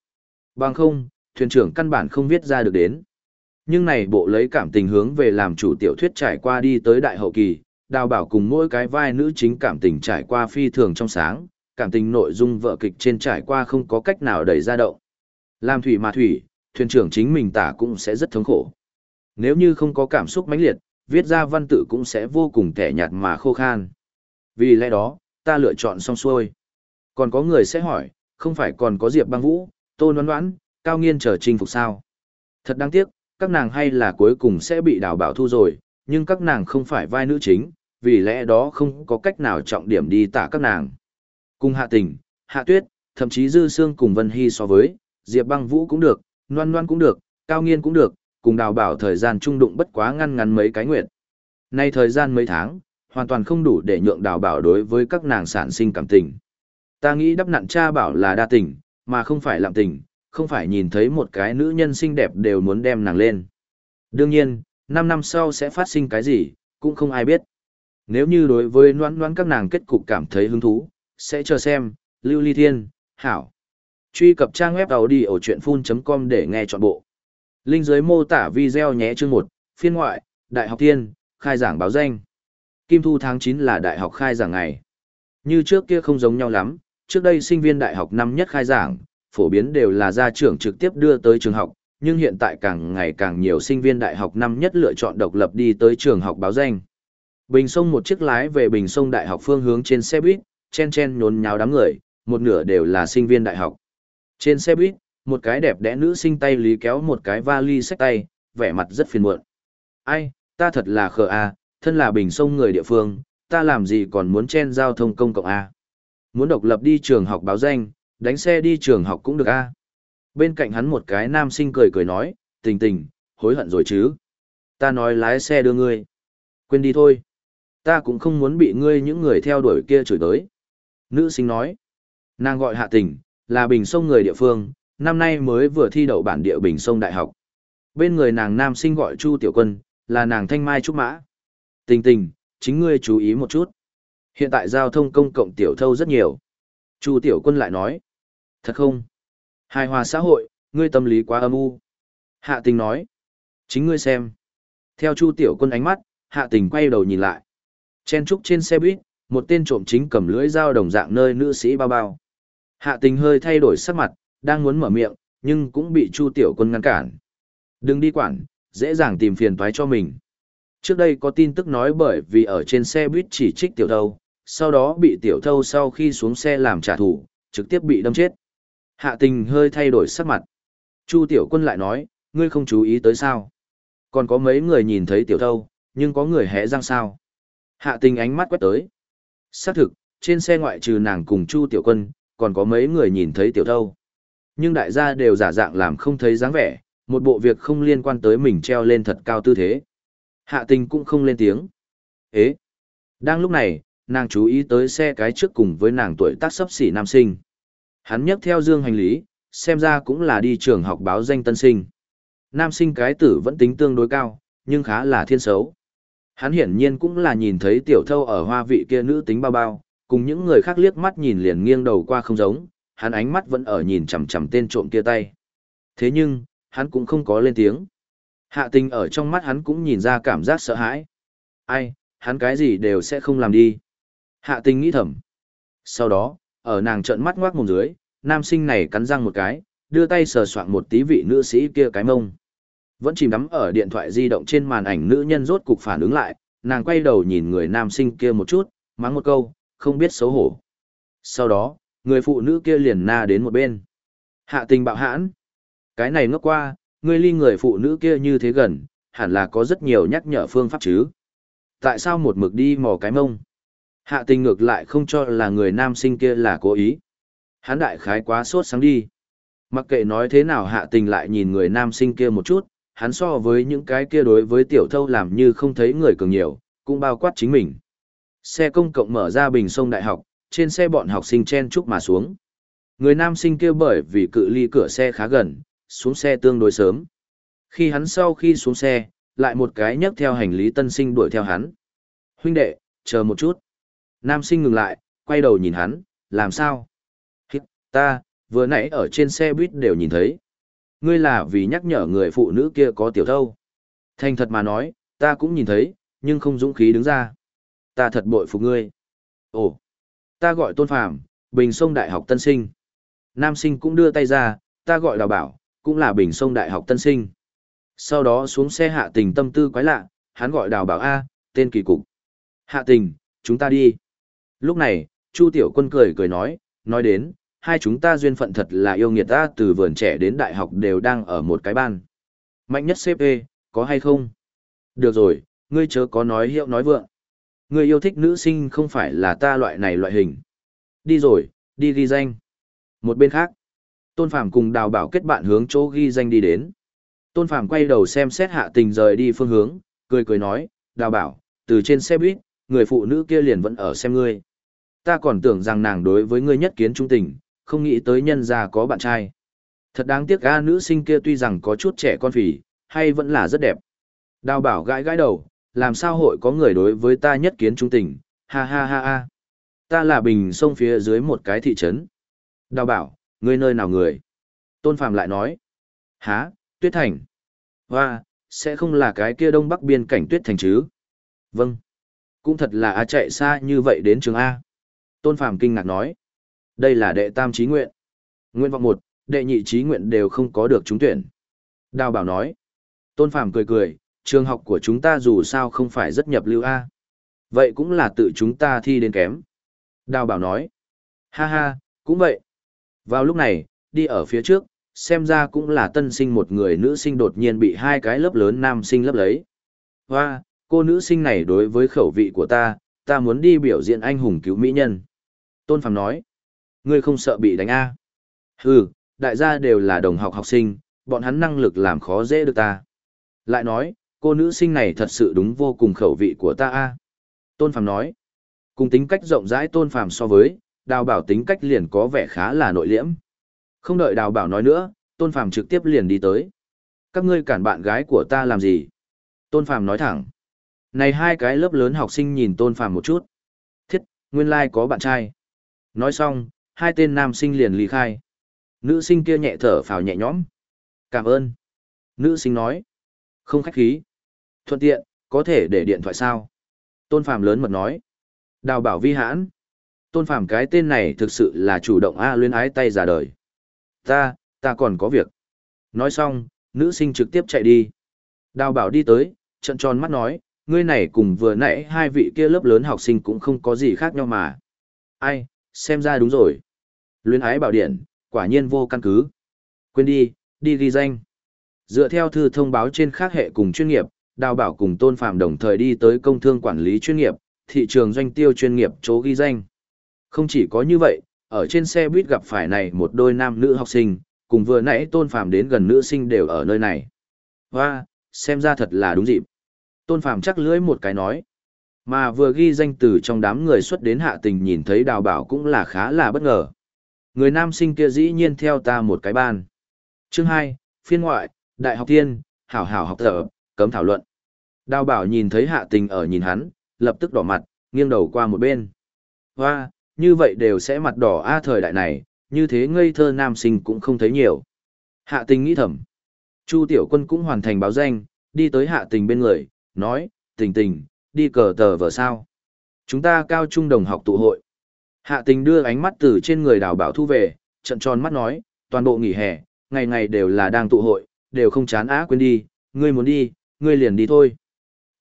Bằng không, thuyền trưởng căn bản không viết ra được đến. Nhưng này bộ lấy cảm tình hướng về làm chủ tiểu thuyết trải qua đi tới đại hậu kỳ, đào bảo cùng mỗi cái vai nữ chính cảm tình trải qua phi thường trong sáng, cảm tình nội dung vở kịch trên trải qua không có cách nào đẩy ra động. Làm thủy mà thủy, thuyền trưởng chính mình tả cũng sẽ rất thống khổ. Nếu như không có cảm xúc mãnh liệt, viết ra văn tự cũng sẽ vô cùng tẻ nhạt mà khô khan. Vì lẽ đó, ta lựa chọn xong xuôi. Còn có người sẽ hỏi, không phải còn có Diệp băng vũ, Tô Noãn Noãn, cao nghiên trở chinh phục sao? Thật đáng tiếc, các nàng hay là cuối cùng sẽ bị đào bảo thu rồi, nhưng các nàng không phải vai nữ chính, vì lẽ đó không có cách nào trọng điểm đi tả các nàng. Cùng hạ tình, hạ tuyết, thậm chí dư xương cùng Vân Hy so với, Diệp băng vũ cũng được, loan loan cũng được, cao nghiên cũng được, cùng đào bảo thời gian trung đụng bất quá ngăn ngắn mấy cái nguyện. Nay thời gian mấy tháng, hoàn toàn không đủ để nhượng đào bảo đối với các nàng sản sinh cảm tình. Ta nghĩ đắp nặn cha bảo là đa tình, mà không phải lạm tình, không phải nhìn thấy một cái nữ nhân xinh đẹp đều muốn đem nàng lên. Đương nhiên, 5 năm sau sẽ phát sinh cái gì, cũng không ai biết. Nếu như đối với noan noan các nàng kết cục cảm thấy hứng thú, sẽ chờ xem, Lưu Ly Thiên, Hảo. Truy cập trang web audio chuyện full.com để nghe trọn bộ. Linh dưới mô tả video nhé chương 1, phiên ngoại, Đại học Thiên, khai giảng báo danh. Kim thu tháng 9 là đại học khai giảng ngày. Như trước kia không giống nhau lắm, trước đây sinh viên đại học năm nhất khai giảng, phổ biến đều là gia trưởng trực tiếp đưa tới trường học, nhưng hiện tại càng ngày càng nhiều sinh viên đại học năm nhất lựa chọn độc lập đi tới trường học báo danh. Bình sông một chiếc lái về Bình sông đại học phương hướng trên xe buýt, chen chen nhốn nháo đám người, một nửa đều là sinh viên đại học. Trên xe buýt, một cái đẹp đẽ nữ sinh tay lý kéo một cái vali sách tay, vẻ mặt rất phiền muộn. Ai, ta thật là khờ a, thân là Bình sông người địa phương, ta làm gì còn muốn chen giao thông công cộng a? Muốn độc lập đi trường học báo danh, đánh xe đi trường học cũng được a. Bên cạnh hắn một cái nam sinh cười cười nói, tình tình, hối hận rồi chứ. Ta nói lái xe đưa ngươi. Quên đi thôi. Ta cũng không muốn bị ngươi những người theo đuổi kia chửi tới. Nữ sinh nói. Nàng gọi hạ tình, là bình sông người địa phương, năm nay mới vừa thi đậu bản địa bình sông đại học. Bên người nàng nam sinh gọi Chu Tiểu Quân, là nàng thanh mai trúc mã. Tình tình, chính ngươi chú ý một chút. Hiện tại giao thông công cộng tiểu thâu rất nhiều. Chu Tiểu Quân lại nói. Thật không? Hài hòa xã hội, ngươi tâm lý quá âm u. Hạ tình nói. Chính ngươi xem. Theo Chu Tiểu Quân ánh mắt, hạ tình quay đầu nhìn lại. Chen trúc trên xe buýt, một tên trộm chính cầm lưỡi dao đồng dạng nơi nữ sĩ bao bao. Hạ tình hơi thay đổi sắc mặt, đang muốn mở miệng, nhưng cũng bị Chu Tiểu Quân ngăn cản. Đừng đi quản, dễ dàng tìm phiền toái cho mình. Trước đây có tin tức nói bởi vì ở trên xe buýt chỉ trích tiểu thâu, sau đó bị tiểu thâu sau khi xuống xe làm trả thù, trực tiếp bị đâm chết. Hạ tình hơi thay đổi sắc mặt. Chu tiểu quân lại nói, ngươi không chú ý tới sao. Còn có mấy người nhìn thấy tiểu thâu, nhưng có người hẽ răng sao. Hạ tình ánh mắt quét tới. Xác thực, trên xe ngoại trừ nàng cùng Chu tiểu quân, còn có mấy người nhìn thấy tiểu thâu. Nhưng đại gia đều giả dạng làm không thấy dáng vẻ, một bộ việc không liên quan tới mình treo lên thật cao tư thế. Hạ tình cũng không lên tiếng. Ế! Đang lúc này, nàng chú ý tới xe cái trước cùng với nàng tuổi tác sấp xỉ nam sinh. Hắn nhấc theo dương hành lý, xem ra cũng là đi trường học báo danh tân sinh. Nam sinh cái tử vẫn tính tương đối cao, nhưng khá là thiên xấu. Hắn hiển nhiên cũng là nhìn thấy tiểu thâu ở hoa vị kia nữ tính bao bao, cùng những người khác liếc mắt nhìn liền nghiêng đầu qua không giống, hắn ánh mắt vẫn ở nhìn chằm chằm tên trộm kia tay. Thế nhưng, hắn cũng không có lên tiếng. Hạ tình ở trong mắt hắn cũng nhìn ra cảm giác sợ hãi. Ai, hắn cái gì đều sẽ không làm đi. Hạ tình nghĩ thầm. Sau đó, ở nàng trợn mắt ngoác mồm dưới, nam sinh này cắn răng một cái, đưa tay sờ soạn một tí vị nữ sĩ kia cái mông. Vẫn chìm đắm ở điện thoại di động trên màn ảnh nữ nhân rốt cục phản ứng lại, nàng quay đầu nhìn người nam sinh kia một chút, mắng một câu, không biết xấu hổ. Sau đó, người phụ nữ kia liền na đến một bên. Hạ tình bạo hãn. Cái này ngốc qua, người ly người phụ nữ kia như thế gần, hẳn là có rất nhiều nhắc nhở phương pháp chứ. Tại sao một mực đi mò cái mông? Hạ tình ngược lại không cho là người nam sinh kia là cố ý. Hắn đại khái quá sốt sáng đi. Mặc kệ nói thế nào hạ tình lại nhìn người nam sinh kia một chút, hắn so với những cái kia đối với tiểu thâu làm như không thấy người cường nhiều, cũng bao quát chính mình. Xe công cộng mở ra bình sông đại học, trên xe bọn học sinh chen chúc mà xuống. Người nam sinh kia bởi vì cự ly cửa xe khá gần, xuống xe tương đối sớm. Khi hắn sau khi xuống xe, lại một cái nhấc theo hành lý tân sinh đuổi theo hắn. Huynh đệ, chờ một chút. Nam sinh ngừng lại, quay đầu nhìn hắn, làm sao? Hít, ta, vừa nãy ở trên xe buýt đều nhìn thấy. Ngươi là vì nhắc nhở người phụ nữ kia có tiểu thâu. Thành thật mà nói, ta cũng nhìn thấy, nhưng không dũng khí đứng ra. Ta thật bội phục ngươi. Ồ, ta gọi tôn phàm, bình sông đại học tân sinh. Nam sinh cũng đưa tay ra, ta gọi đào bảo, cũng là bình sông đại học tân sinh. Sau đó xuống xe hạ tình tâm tư quái lạ, hắn gọi đào bảo A, tên kỳ cục. Hạ tình, chúng ta đi. Lúc này, Chu Tiểu Quân cười cười nói, nói đến, hai chúng ta duyên phận thật là yêu nghiệt ta từ vườn trẻ đến đại học đều đang ở một cái ban. Mạnh nhất CP, có hay không? Được rồi, ngươi chớ có nói hiệu nói vượng. Người yêu thích nữ sinh không phải là ta loại này loại hình. Đi rồi, đi ghi danh. Một bên khác, Tôn Phàm cùng Đào Bảo kết bạn hướng chỗ ghi danh đi đến. Tôn Phàm quay đầu xem xét hạ tình rời đi phương hướng, cười cười nói, Đào Bảo, từ trên xe buýt, người phụ nữ kia liền vẫn ở xem ngươi. Ta còn tưởng rằng nàng đối với ngươi nhất kiến trung tình, không nghĩ tới nhân gia có bạn trai. Thật đáng tiếc ga nữ sinh kia tuy rằng có chút trẻ con phì, hay vẫn là rất đẹp. Đào bảo gãi gãi đầu, làm sao hội có người đối với ta nhất kiến trung tình, ha ha ha ha. Ta là bình sông phía dưới một cái thị trấn. Đào bảo, ngươi nơi nào người? Tôn Phạm lại nói. Há, tuyết thành. Hoa, sẽ không là cái kia đông bắc biên cảnh tuyết thành chứ? Vâng. Cũng thật là a chạy xa như vậy đến trường A. Tôn Phạm kinh ngạc nói. Đây là đệ tam trí nguyện. Nguyện vọng một, đệ nhị trí nguyện đều không có được trúng tuyển. Đào bảo nói. Tôn Phạm cười cười, trường học của chúng ta dù sao không phải rất nhập lưu A. À? Vậy cũng là tự chúng ta thi đến kém. Đào bảo nói. Ha ha, cũng vậy. Vào lúc này, đi ở phía trước, xem ra cũng là tân sinh một người nữ sinh đột nhiên bị hai cái lớp lớn nam sinh lấp lấy. Hoa, cô nữ sinh này đối với khẩu vị của ta, ta muốn đi biểu diễn anh hùng cứu mỹ nhân. Tôn Phàm nói. Ngươi không sợ bị đánh A. Hừ, đại gia đều là đồng học học sinh, bọn hắn năng lực làm khó dễ được ta. Lại nói, cô nữ sinh này thật sự đúng vô cùng khẩu vị của ta A. Tôn Phàm nói. Cùng tính cách rộng rãi Tôn Phàm so với, đào bảo tính cách liền có vẻ khá là nội liễm. Không đợi đào bảo nói nữa, Tôn Phàm trực tiếp liền đi tới. Các ngươi cản bạn gái của ta làm gì? Tôn Phàm nói thẳng. Này hai cái lớp lớn học sinh nhìn Tôn Phàm một chút. Thiết, nguyên lai có bạn trai. Nói xong, hai tên nam sinh liền ly khai. Nữ sinh kia nhẹ thở phào nhẹ nhõm. Cảm ơn. Nữ sinh nói. Không khách khí. Thuận tiện, có thể để điện thoại sao? Tôn Phàm lớn mật nói. Đào bảo vi hãn. Tôn Phàm cái tên này thực sự là chủ động A luyến ái tay giả đời. Ta, ta còn có việc. Nói xong, nữ sinh trực tiếp chạy đi. Đào bảo đi tới, trận tròn mắt nói, ngươi này cùng vừa nãy hai vị kia lớp lớn học sinh cũng không có gì khác nhau mà. Ai, xem ra đúng rồi. Luyến ái bảo điện, quả nhiên vô căn cứ. Quên đi, đi ghi danh. Dựa theo thư thông báo trên khác hệ cùng chuyên nghiệp, đào bảo cùng tôn phạm đồng thời đi tới công thương quản lý chuyên nghiệp, thị trường doanh tiêu chuyên nghiệp chỗ ghi danh. Không chỉ có như vậy, ở trên xe buýt gặp phải này một đôi nam nữ học sinh, cùng vừa nãy tôn phạm đến gần nữ sinh đều ở nơi này. Và, xem ra thật là đúng dịp. Tôn phạm chắc lưỡi một cái nói. Mà vừa ghi danh từ trong đám người xuất đến hạ tình nhìn thấy đào bảo cũng là khá là bất ngờ. Người nam sinh kia dĩ nhiên theo ta một cái ban. Chương 2, phiên ngoại, đại học thiên, hảo hảo học tập, cấm thảo luận. Đào bảo nhìn thấy hạ tình ở nhìn hắn, lập tức đỏ mặt, nghiêng đầu qua một bên. Hoa, như vậy đều sẽ mặt đỏ a thời đại này, như thế ngây thơ nam sinh cũng không thấy nhiều. Hạ tình nghĩ thầm. Chu tiểu quân cũng hoàn thành báo danh, đi tới hạ tình bên người, nói, tình tình, đi cờ tờ vở sao. Chúng ta cao trung đồng học tụ hội. Hạ tình đưa ánh mắt từ trên người đào bảo thu về, trận tròn mắt nói, toàn bộ nghỉ hè, ngày ngày đều là đang tụ hội, đều không chán á quên đi, ngươi muốn đi, ngươi liền đi thôi.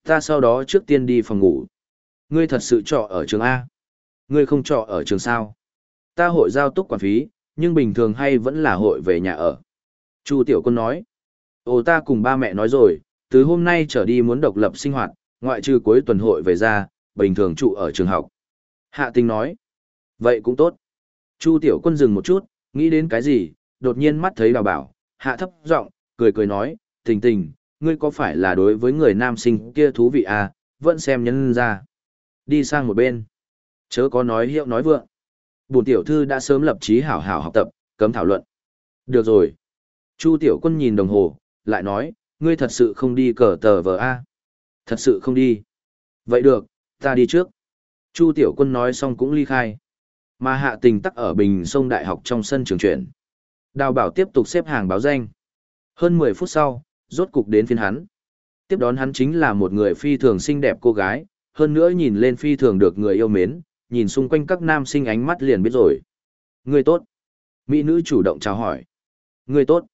Ta sau đó trước tiên đi phòng ngủ. Ngươi thật sự trọ ở trường A. Ngươi không trọ ở trường sao. Ta hội giao túc quản phí, nhưng bình thường hay vẫn là hội về nhà ở. Chu Tiểu Quân nói. Ồ ta cùng ba mẹ nói rồi, từ hôm nay trở đi muốn độc lập sinh hoạt, ngoại trừ cuối tuần hội về ra, bình thường trụ ở trường học. Hạ tình nói. Vậy cũng tốt. Chu tiểu quân dừng một chút, nghĩ đến cái gì, đột nhiên mắt thấy đào bảo, hạ thấp giọng, cười cười nói, tình tình, ngươi có phải là đối với người nam sinh kia thú vị à, vẫn xem nhân ra. Đi sang một bên. Chớ có nói hiệu nói vượng. Bùn tiểu thư đã sớm lập trí hảo hảo học tập, cấm thảo luận. Được rồi. Chu Tiểu Quân nhìn đồng hồ, lại nói, ngươi thật sự không đi cờ tờ vờ A. Thật sự không đi. Vậy được, ta đi trước. Chu Tiểu Quân nói xong cũng ly khai. Mà hạ tình tắc ở bình sông đại học trong sân trường chuyển. Đào bảo tiếp tục xếp hàng báo danh. Hơn 10 phút sau, rốt cục đến phiên hắn. Tiếp đón hắn chính là một người phi thường xinh đẹp cô gái, hơn nữa nhìn lên phi thường được người yêu mến, nhìn xung quanh các nam sinh ánh mắt liền biết rồi. Người tốt. Mỹ nữ chủ động chào hỏi. Người tốt.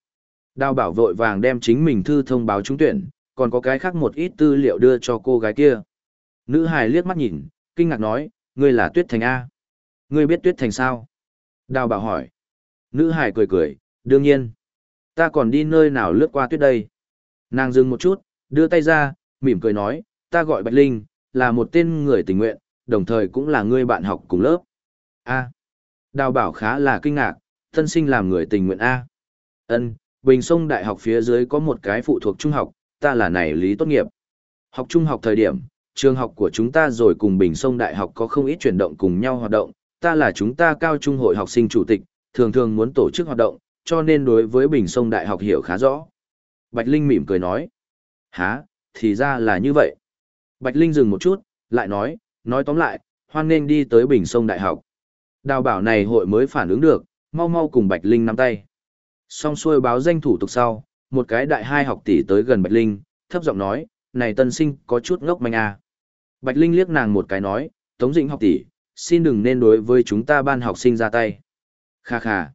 Đào bảo vội vàng đem chính mình thư thông báo trúng tuyển, còn có cái khác một ít tư liệu đưa cho cô gái kia. Nữ hài liếc mắt nhìn, kinh ngạc nói, ngươi là Tuyết Thành A. Ngươi biết Tuyết Thành sao? Đào bảo hỏi. Nữ hài cười cười, đương nhiên. Ta còn đi nơi nào lướt qua tuyết đây? Nàng dừng một chút, đưa tay ra, mỉm cười nói, ta gọi Bạch Linh, là một tên người tình nguyện, đồng thời cũng là người bạn học cùng lớp. A. Đào bảo khá là kinh ngạc, thân sinh làm người tình nguyện A. Ân, Bình Sông Đại học phía dưới có một cái phụ thuộc trung học, ta là này lý tốt nghiệp. Học trung học thời điểm, trường học của chúng ta rồi cùng Bình Sông Đại học có không ít chuyển động cùng nhau hoạt động, ta là chúng ta cao trung hội học sinh chủ tịch, thường thường muốn tổ chức hoạt động, cho nên đối với Bình Sông Đại học hiểu khá rõ. Bạch Linh mỉm cười nói. Hả, thì ra là như vậy. Bạch Linh dừng một chút, lại nói, nói tóm lại, hoan nên đi tới Bình Sông Đại học. Đào bảo này hội mới phản ứng được, mau mau cùng Bạch Linh nắm tay. Xong xuôi báo danh thủ tục sau, một cái đại hai học tỷ tới gần Bạch Linh, thấp giọng nói, này tân sinh có chút ngốc manh à. Bạch Linh liếc nàng một cái nói, Tống Dĩnh học tỷ, xin đừng nên đối với chúng ta ban học sinh ra tay. Kha kha.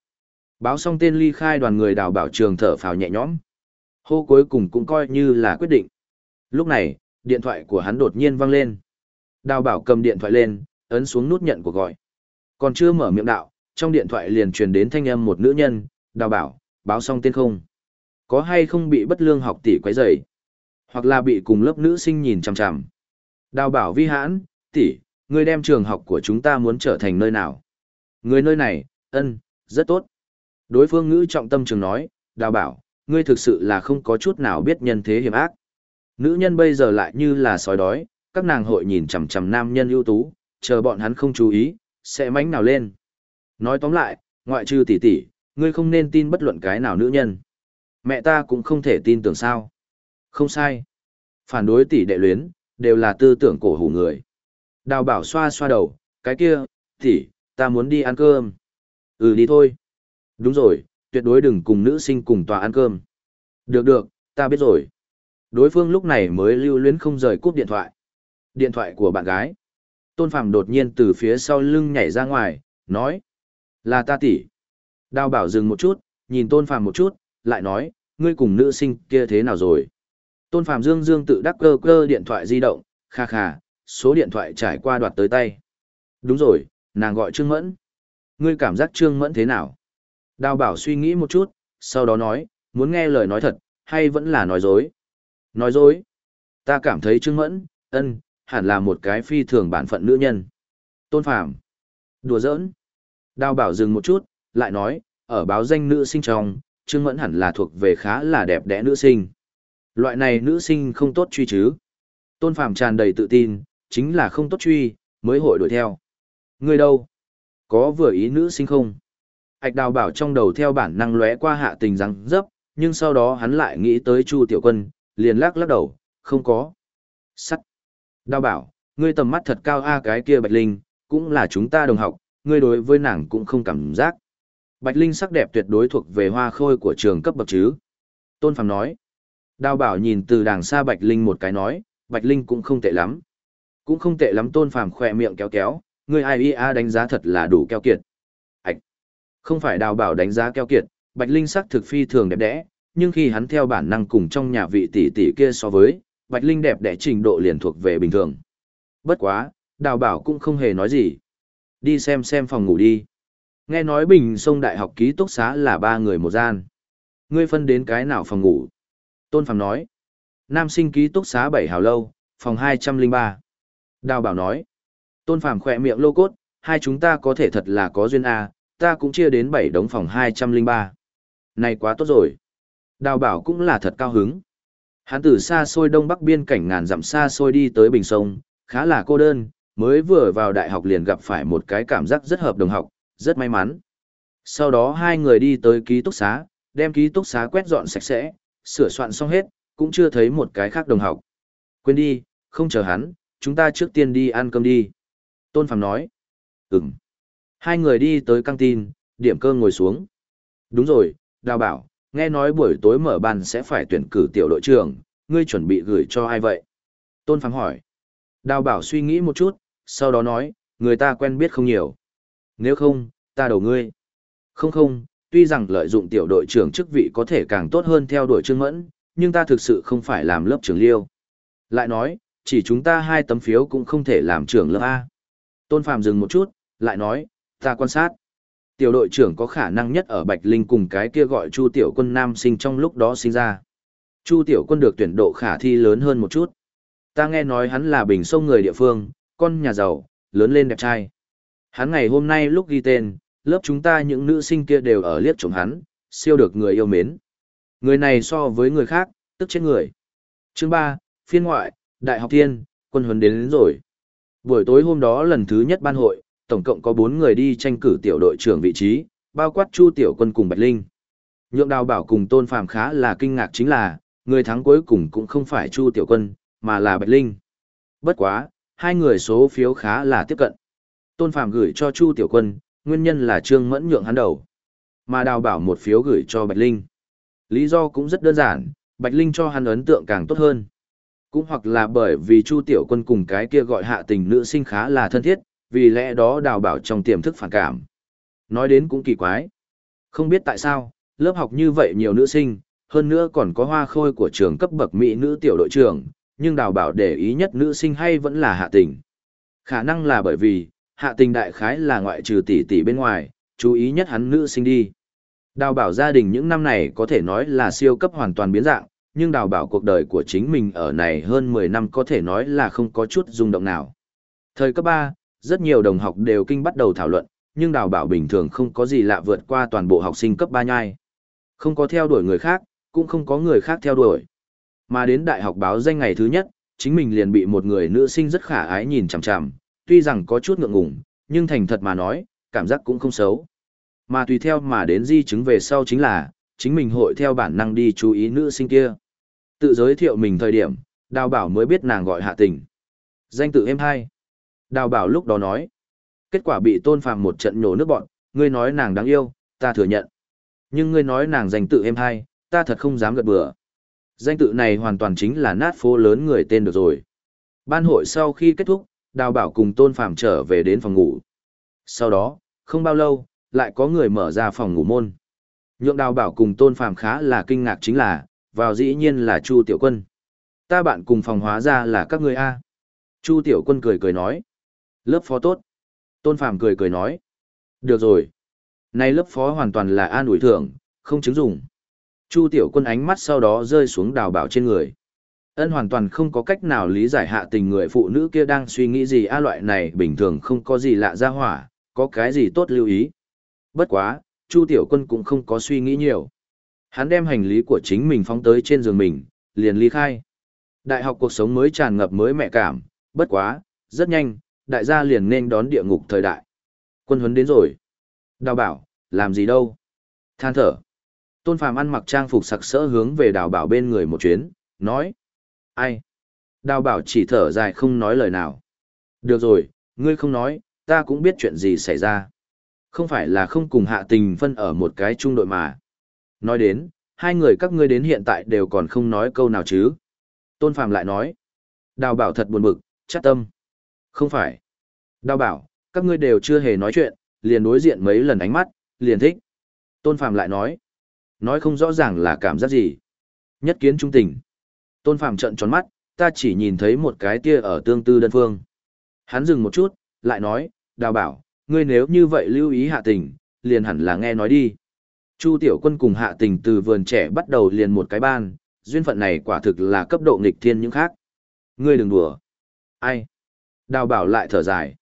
Báo xong tên ly khai đoàn người đào bảo trường thở phào nhẹ nhõm. Hô cuối cùng cũng coi như là quyết định. Lúc này, điện thoại của hắn đột nhiên vang lên. Đào bảo cầm điện thoại lên, ấn xuống nút nhận cuộc gọi. Còn chưa mở miệng đạo, trong điện thoại liền truyền đến thanh âm một nữ nhân, đào bảo, báo xong tên không. Có hay không bị bất lương học tỷ quấy rầy, hoặc là bị cùng lớp nữ sinh nhìn chằm chằm. Đào bảo vi hãn, tỷ, ngươi đem trường học của chúng ta muốn trở thành nơi nào? Người nơi này, ân, rất tốt. Đối phương ngữ trọng tâm trường nói, đào bảo, ngươi thực sự là không có chút nào biết nhân thế hiểm ác. Nữ nhân bây giờ lại như là sói đói, các nàng hội nhìn chằm chằm nam nhân ưu tú, chờ bọn hắn không chú ý, sẽ mánh nào lên. Nói tóm lại, ngoại trừ tỷ tỷ, ngươi không nên tin bất luận cái nào nữ nhân. Mẹ ta cũng không thể tin tưởng sao. Không sai. Phản đối tỷ đệ luyến, đều là tư tưởng cổ hủ người. Đào bảo xoa xoa đầu, cái kia, tỷ, ta muốn đi ăn cơm. Ừ đi thôi. Đúng rồi, tuyệt đối đừng cùng nữ sinh cùng tòa ăn cơm. Được được, ta biết rồi. Đối phương lúc này mới lưu luyến không rời cúp điện thoại. Điện thoại của bạn gái. Tôn Phạm đột nhiên từ phía sau lưng nhảy ra ngoài, nói. Là ta tỷ. Đào bảo dừng một chút, nhìn Tôn Phạm một chút, lại nói, ngươi cùng nữ sinh kia thế nào rồi? Tôn Phạm dương dương tự đắc cơ cơ điện thoại di động, kha kha, số điện thoại trải qua đoạt tới tay. Đúng rồi, nàng gọi Trương Mẫn. Ngươi cảm giác Trương Mẫn thế nào? Đào bảo suy nghĩ một chút, sau đó nói, muốn nghe lời nói thật, hay vẫn là nói dối? Nói dối. Ta cảm thấy Trương Mẫn, ân, hẳn là một cái phi thường bản phận nữ nhân. Tôn Phạm. Đùa giỡn. Đào bảo dừng một chút, lại nói, ở báo danh nữ sinh trong, Trương Mẫn hẳn là thuộc về khá là đẹp đẽ nữ sinh. Loại này nữ sinh không tốt truy chứ. Tôn Phạm tràn đầy tự tin, chính là không tốt truy, mới hội đuổi theo. Người đâu? Có vừa ý nữ sinh không? Hạch đào bảo trong đầu theo bản năng lóe qua hạ tình răng dấp, nhưng sau đó hắn lại nghĩ tới Chu Tiểu Quân, liền lắc lắc đầu, không có. Sắt. Đào bảo, ngươi tầm mắt thật cao a cái kia Bạch Linh, cũng là chúng ta đồng học, ngươi đối với nàng cũng không cảm giác. Bạch Linh sắc đẹp tuyệt đối thuộc về hoa khôi của trường cấp bậc chứ. Tôn Phàm nói. Đào bảo nhìn từ đàng xa Bạch Linh một cái nói, Bạch Linh cũng không tệ lắm. Cũng không tệ lắm Tôn Phàm khỏe miệng kéo kéo, ngươi ai ia đánh giá thật là đủ keo kiệt. Không phải đào bảo đánh giá keo kiệt, Bạch Linh sắc thực phi thường đẹp đẽ, nhưng khi hắn theo bản năng cùng trong nhà vị tỷ tỷ kia so với, Bạch Linh đẹp đẽ trình độ liền thuộc về bình thường. Bất quá, đào bảo cũng không hề nói gì. Đi xem xem phòng ngủ đi. Nghe nói Bình Sông Đại học ký túc xá là ba người một gian. Ngươi phân đến cái nào phòng ngủ? Tôn Phạm nói. Nam sinh ký túc xá bảy hào lâu, phòng hai trăm linh ba. Đào bảo nói. Tôn Phạm khỏe miệng lô cốt, hai chúng ta có thể thật là có duyên à? Ta cũng chia đến bảy đống phòng hai trăm linh ba. Này quá tốt rồi. Đào bảo cũng là thật cao hứng. Hắn từ xa xôi đông bắc biên cảnh ngàn dặm xa xôi đi tới Bình Sông, khá là cô đơn, mới vừa vào đại học liền gặp phải một cái cảm giác rất hợp đồng học, rất may mắn. Sau đó hai người đi tới ký túc xá, đem ký túc xá quét dọn sạch sẽ, sửa soạn xong hết, cũng chưa thấy một cái khác đồng học. Quên đi, không chờ hắn, chúng ta trước tiên đi ăn cơm đi. Tôn Phạm nói. Ừm. Hai người đi tới căng tin, điểm cơ ngồi xuống. Đúng rồi, đào bảo, nghe nói buổi tối mở bàn sẽ phải tuyển cử tiểu đội trưởng, ngươi chuẩn bị gửi cho ai vậy? Tôn Phạm hỏi. Đào bảo suy nghĩ một chút, sau đó nói, người ta quen biết không nhiều. Nếu không, ta đầu ngươi. Không không, tuy rằng lợi dụng tiểu đội trưởng chức vị có thể càng tốt hơn theo đuổi Trương Mẫn, nhưng ta thực sự không phải làm lớp trưởng liêu. Lại nói, chỉ chúng ta hai tấm phiếu cũng không thể làm trưởng lớp A. Tôn Phạm dừng một chút, lại nói, ta quan sát. Tiểu đội trưởng có khả năng nhất ở Bạch Linh cùng cái kia gọi Chu Tiểu Quân nam sinh trong lúc đó sinh ra. Chu Tiểu Quân được tuyển độ khả thi lớn hơn một chút. Ta nghe nói hắn là bình sông người địa phương, con nhà giàu, lớn lên đẹp trai. Hắn ngày hôm nay lúc ghi tên, lớp chúng ta những nữ sinh kia đều ở liếc chồng hắn, siêu được người yêu mến. Người này so với người khác, tức chết người. Chương 3, phiên ngoại, đại học tiên, quân huấn đến, đến rồi. Buổi tối hôm đó lần thứ nhất ban hội, tổng cộng có 4 người đi tranh cử tiểu đội trưởng vị trí, bao quát Chu Tiểu Quân cùng Bạch Linh. Nhượng đào bảo cùng Tôn Phàm khá là kinh ngạc chính là, người thắng cuối cùng cũng không phải Chu Tiểu Quân, mà là Bạch Linh. Bất quá, hai người số phiếu khá là tiếp cận. Tôn Phàm gửi cho Chu Tiểu Quân, nguyên nhân là Trương Mẫn nhượng hắn đầu. Mà đào bảo một phiếu gửi cho Bạch Linh. Lý do cũng rất đơn giản, Bạch Linh cho hắn ấn tượng càng tốt hơn. Cũng hoặc là bởi vì Chu Tiểu Quân cùng cái kia gọi hạ tình nữ sinh khá là thân thiết, vì lẽ đó đào bảo trong tiềm thức phản cảm. Nói đến cũng kỳ quái. Không biết tại sao, lớp học như vậy nhiều nữ sinh, hơn nữa còn có hoa khôi của trường cấp bậc mỹ nữ tiểu đội trưởng, nhưng đào bảo để ý nhất nữ sinh hay vẫn là hạ tình. Khả năng là bởi vì, hạ tình đại khái là ngoại trừ tỷ tỷ bên ngoài, chú ý nhất hắn nữ sinh đi. Đào bảo gia đình những năm này có thể nói là siêu cấp hoàn toàn biến dạng, nhưng đào bảo cuộc đời của chính mình ở này hơn 10 năm có thể nói là không có chút rung động nào. Thời cấp 3, rất nhiều đồng học đều kinh bắt đầu thảo luận, nhưng đào bảo bình thường không có gì lạ vượt qua toàn bộ học sinh cấp 3 nhai. Không có theo đuổi người khác, cũng không có người khác theo đuổi. Mà đến đại học báo danh ngày thứ nhất, chính mình liền bị một người nữ sinh rất khả ái nhìn chằm chằm, tuy rằng có chút ngượng ngùng, nhưng thành thật mà nói, cảm giác cũng không xấu. Mà tùy theo mà đến di chứng về sau chính là, chính mình hội theo bản năng đi chú ý nữ sinh kia. Tự giới thiệu mình thời điểm, đào bảo mới biết nàng gọi hạ tình. Danh tự em hai. Đào bảo lúc đó nói. Kết quả bị tôn phàm một trận nhổ nước bọn, ngươi nói nàng đáng yêu, ta thừa nhận. Nhưng ngươi nói nàng danh tự em hai, ta thật không dám gật bừa. Danh tự này hoàn toàn chính là nát phố lớn người tên được rồi. Ban hội sau khi kết thúc, đào bảo cùng tôn phàm trở về đến phòng ngủ. Sau đó, không bao lâu, lại có người mở ra phòng ngủ môn. Nhượng đào bảo cùng tôn phàm khá là kinh ngạc chính là, vào dĩ nhiên là Chu Tiểu Quân. Ta bạn cùng phòng hóa ra là các người A. Chu Tiểu Quân cười cười nói. Lớp phó tốt. Tôn phàm cười cười nói. Được rồi. Nay lớp phó hoàn toàn là an ủi thưởng, không chứng dụng. Chu Tiểu Quân ánh mắt sau đó rơi xuống đào bảo trên người. Ân hoàn toàn không có cách nào lý giải hạ tình người phụ nữ kia đang suy nghĩ gì a loại này bình thường không có gì lạ ra hỏa, có cái gì tốt lưu ý. Bất quá, Chu Tiểu Quân cũng không có suy nghĩ nhiều. Hắn đem hành lý của chính mình phóng tới trên giường mình, liền ly khai. Đại học cuộc sống mới tràn ngập mới mẹ cảm, bất quá, rất nhanh, đại gia liền nên đón địa ngục thời đại. Quân huấn đến rồi. Đào bảo, làm gì đâu? Than thở. Tôn Phàm ăn mặc trang phục sặc sỡ hướng về đào bảo bên người một chuyến, nói. Ai? Đào bảo chỉ thở dài không nói lời nào. Được rồi, ngươi không nói, ta cũng biết chuyện gì xảy ra. Không phải là không cùng hạ tình phân ở một cái trung đội mà. Nói đến, hai người các ngươi đến hiện tại đều còn không nói câu nào chứ. Tôn Phàm lại nói. Đào bảo thật buồn bực, chắc tâm. Không phải. Đào bảo, các ngươi đều chưa hề nói chuyện, liền đối diện mấy lần ánh mắt, liền thích. Tôn Phạm lại nói. Nói không rõ ràng là cảm giác gì. Nhất kiến trung tình. Tôn Phạm trợn tròn mắt, ta chỉ nhìn thấy một cái tia ở tương tư đơn phương. Hắn dừng một chút, lại nói, đào bảo, ngươi nếu như vậy lưu ý hạ tình, liền hẳn là nghe nói đi. Chu Tiểu Quân cùng hạ tình từ vườn trẻ bắt đầu liền một cái ban, duyên phận này quả thực là cấp độ nghịch thiên những khác. Ngươi đừng đùa. Ai? Đào bảo lại thở dài.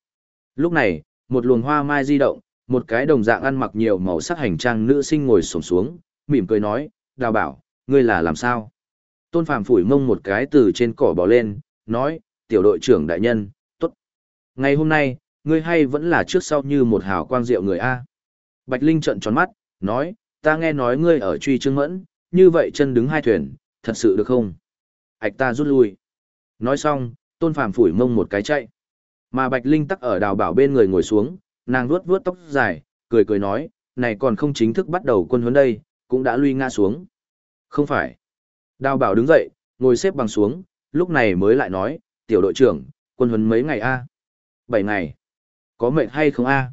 Lúc này, một luồng hoa mai di động, một cái đồng dạng ăn mặc nhiều màu sắc hành trang nữ sinh ngồi xổm xuống, mỉm cười nói, đào bảo, ngươi là làm sao? Tôn Phàm phủi mông một cái từ trên cỏ bò lên, nói, tiểu đội trưởng đại nhân, tốt. Ngày hôm nay, ngươi hay vẫn là trước sau như một hào quang diệu người A. Bạch Linh trợn tròn mắt, nói, ta nghe nói ngươi ở truy trương mẫn, như vậy chân đứng hai thuyền, thật sự được không? Hạch ta rút lui. Nói xong, tôn phàm phủi mông một cái chạy. Mà Bạch Linh tắc ở đào bảo bên người ngồi xuống, nàng vuốt vuốt tóc dài, cười cười nói, này còn không chính thức bắt đầu quân huấn đây, cũng đã lui ngã xuống. Không phải. Đào bảo đứng dậy, ngồi xếp bằng xuống, lúc này mới lại nói, tiểu đội trưởng, quân huấn mấy ngày a? Bảy ngày. Có mệt hay không a?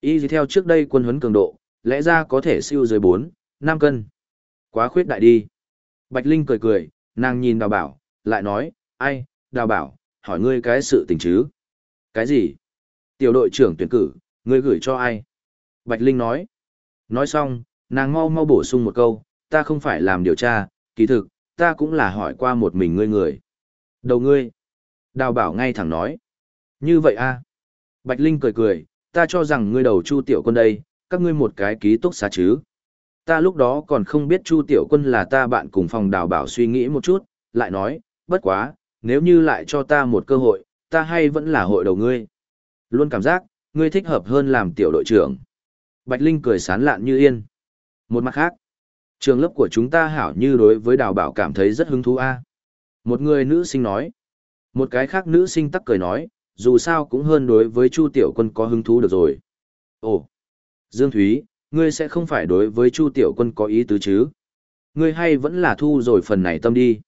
Y gì theo trước đây quân huấn cường độ, lẽ ra có thể siêu dưới 4, 5 cân. Quá khuyết đại đi. Bạch Linh cười cười, nàng nhìn đào bảo, lại nói, ai, đào bảo, hỏi ngươi cái sự tình chứ. Cái gì? Tiểu đội trưởng tuyển cử, ngươi gửi cho ai? Bạch Linh nói. Nói xong, nàng mau mau bổ sung một câu, ta không phải làm điều tra, kỳ thực, ta cũng là hỏi qua một mình ngươi người. Đầu ngươi. Đào bảo ngay thẳng nói. Như vậy a à? Bạch Linh cười cười, ta cho rằng ngươi đầu chu tiểu quân đây, các ngươi một cái ký túc xá chứ. Ta lúc đó còn không biết chu tiểu quân là ta bạn cùng phòng đào bảo suy nghĩ một chút, lại nói, bất quá, nếu như lại cho ta một cơ hội, ta hay vẫn là hội đầu ngươi. Luôn cảm giác, ngươi thích hợp hơn làm tiểu đội trưởng. Bạch Linh cười sán lạn như yên. Một mặt khác, trường lớp của chúng ta hảo như đối với đào bảo cảm thấy rất hứng thú a. Một người nữ sinh nói. Một cái khác nữ sinh tắc cười nói, dù sao cũng hơn đối với Chu Tiểu Quân có hứng thú được rồi. Ồ, Dương Thúy, ngươi sẽ không phải đối với Chu Tiểu Quân có ý tứ chứ? Ngươi hay vẫn là thu rồi phần này tâm đi.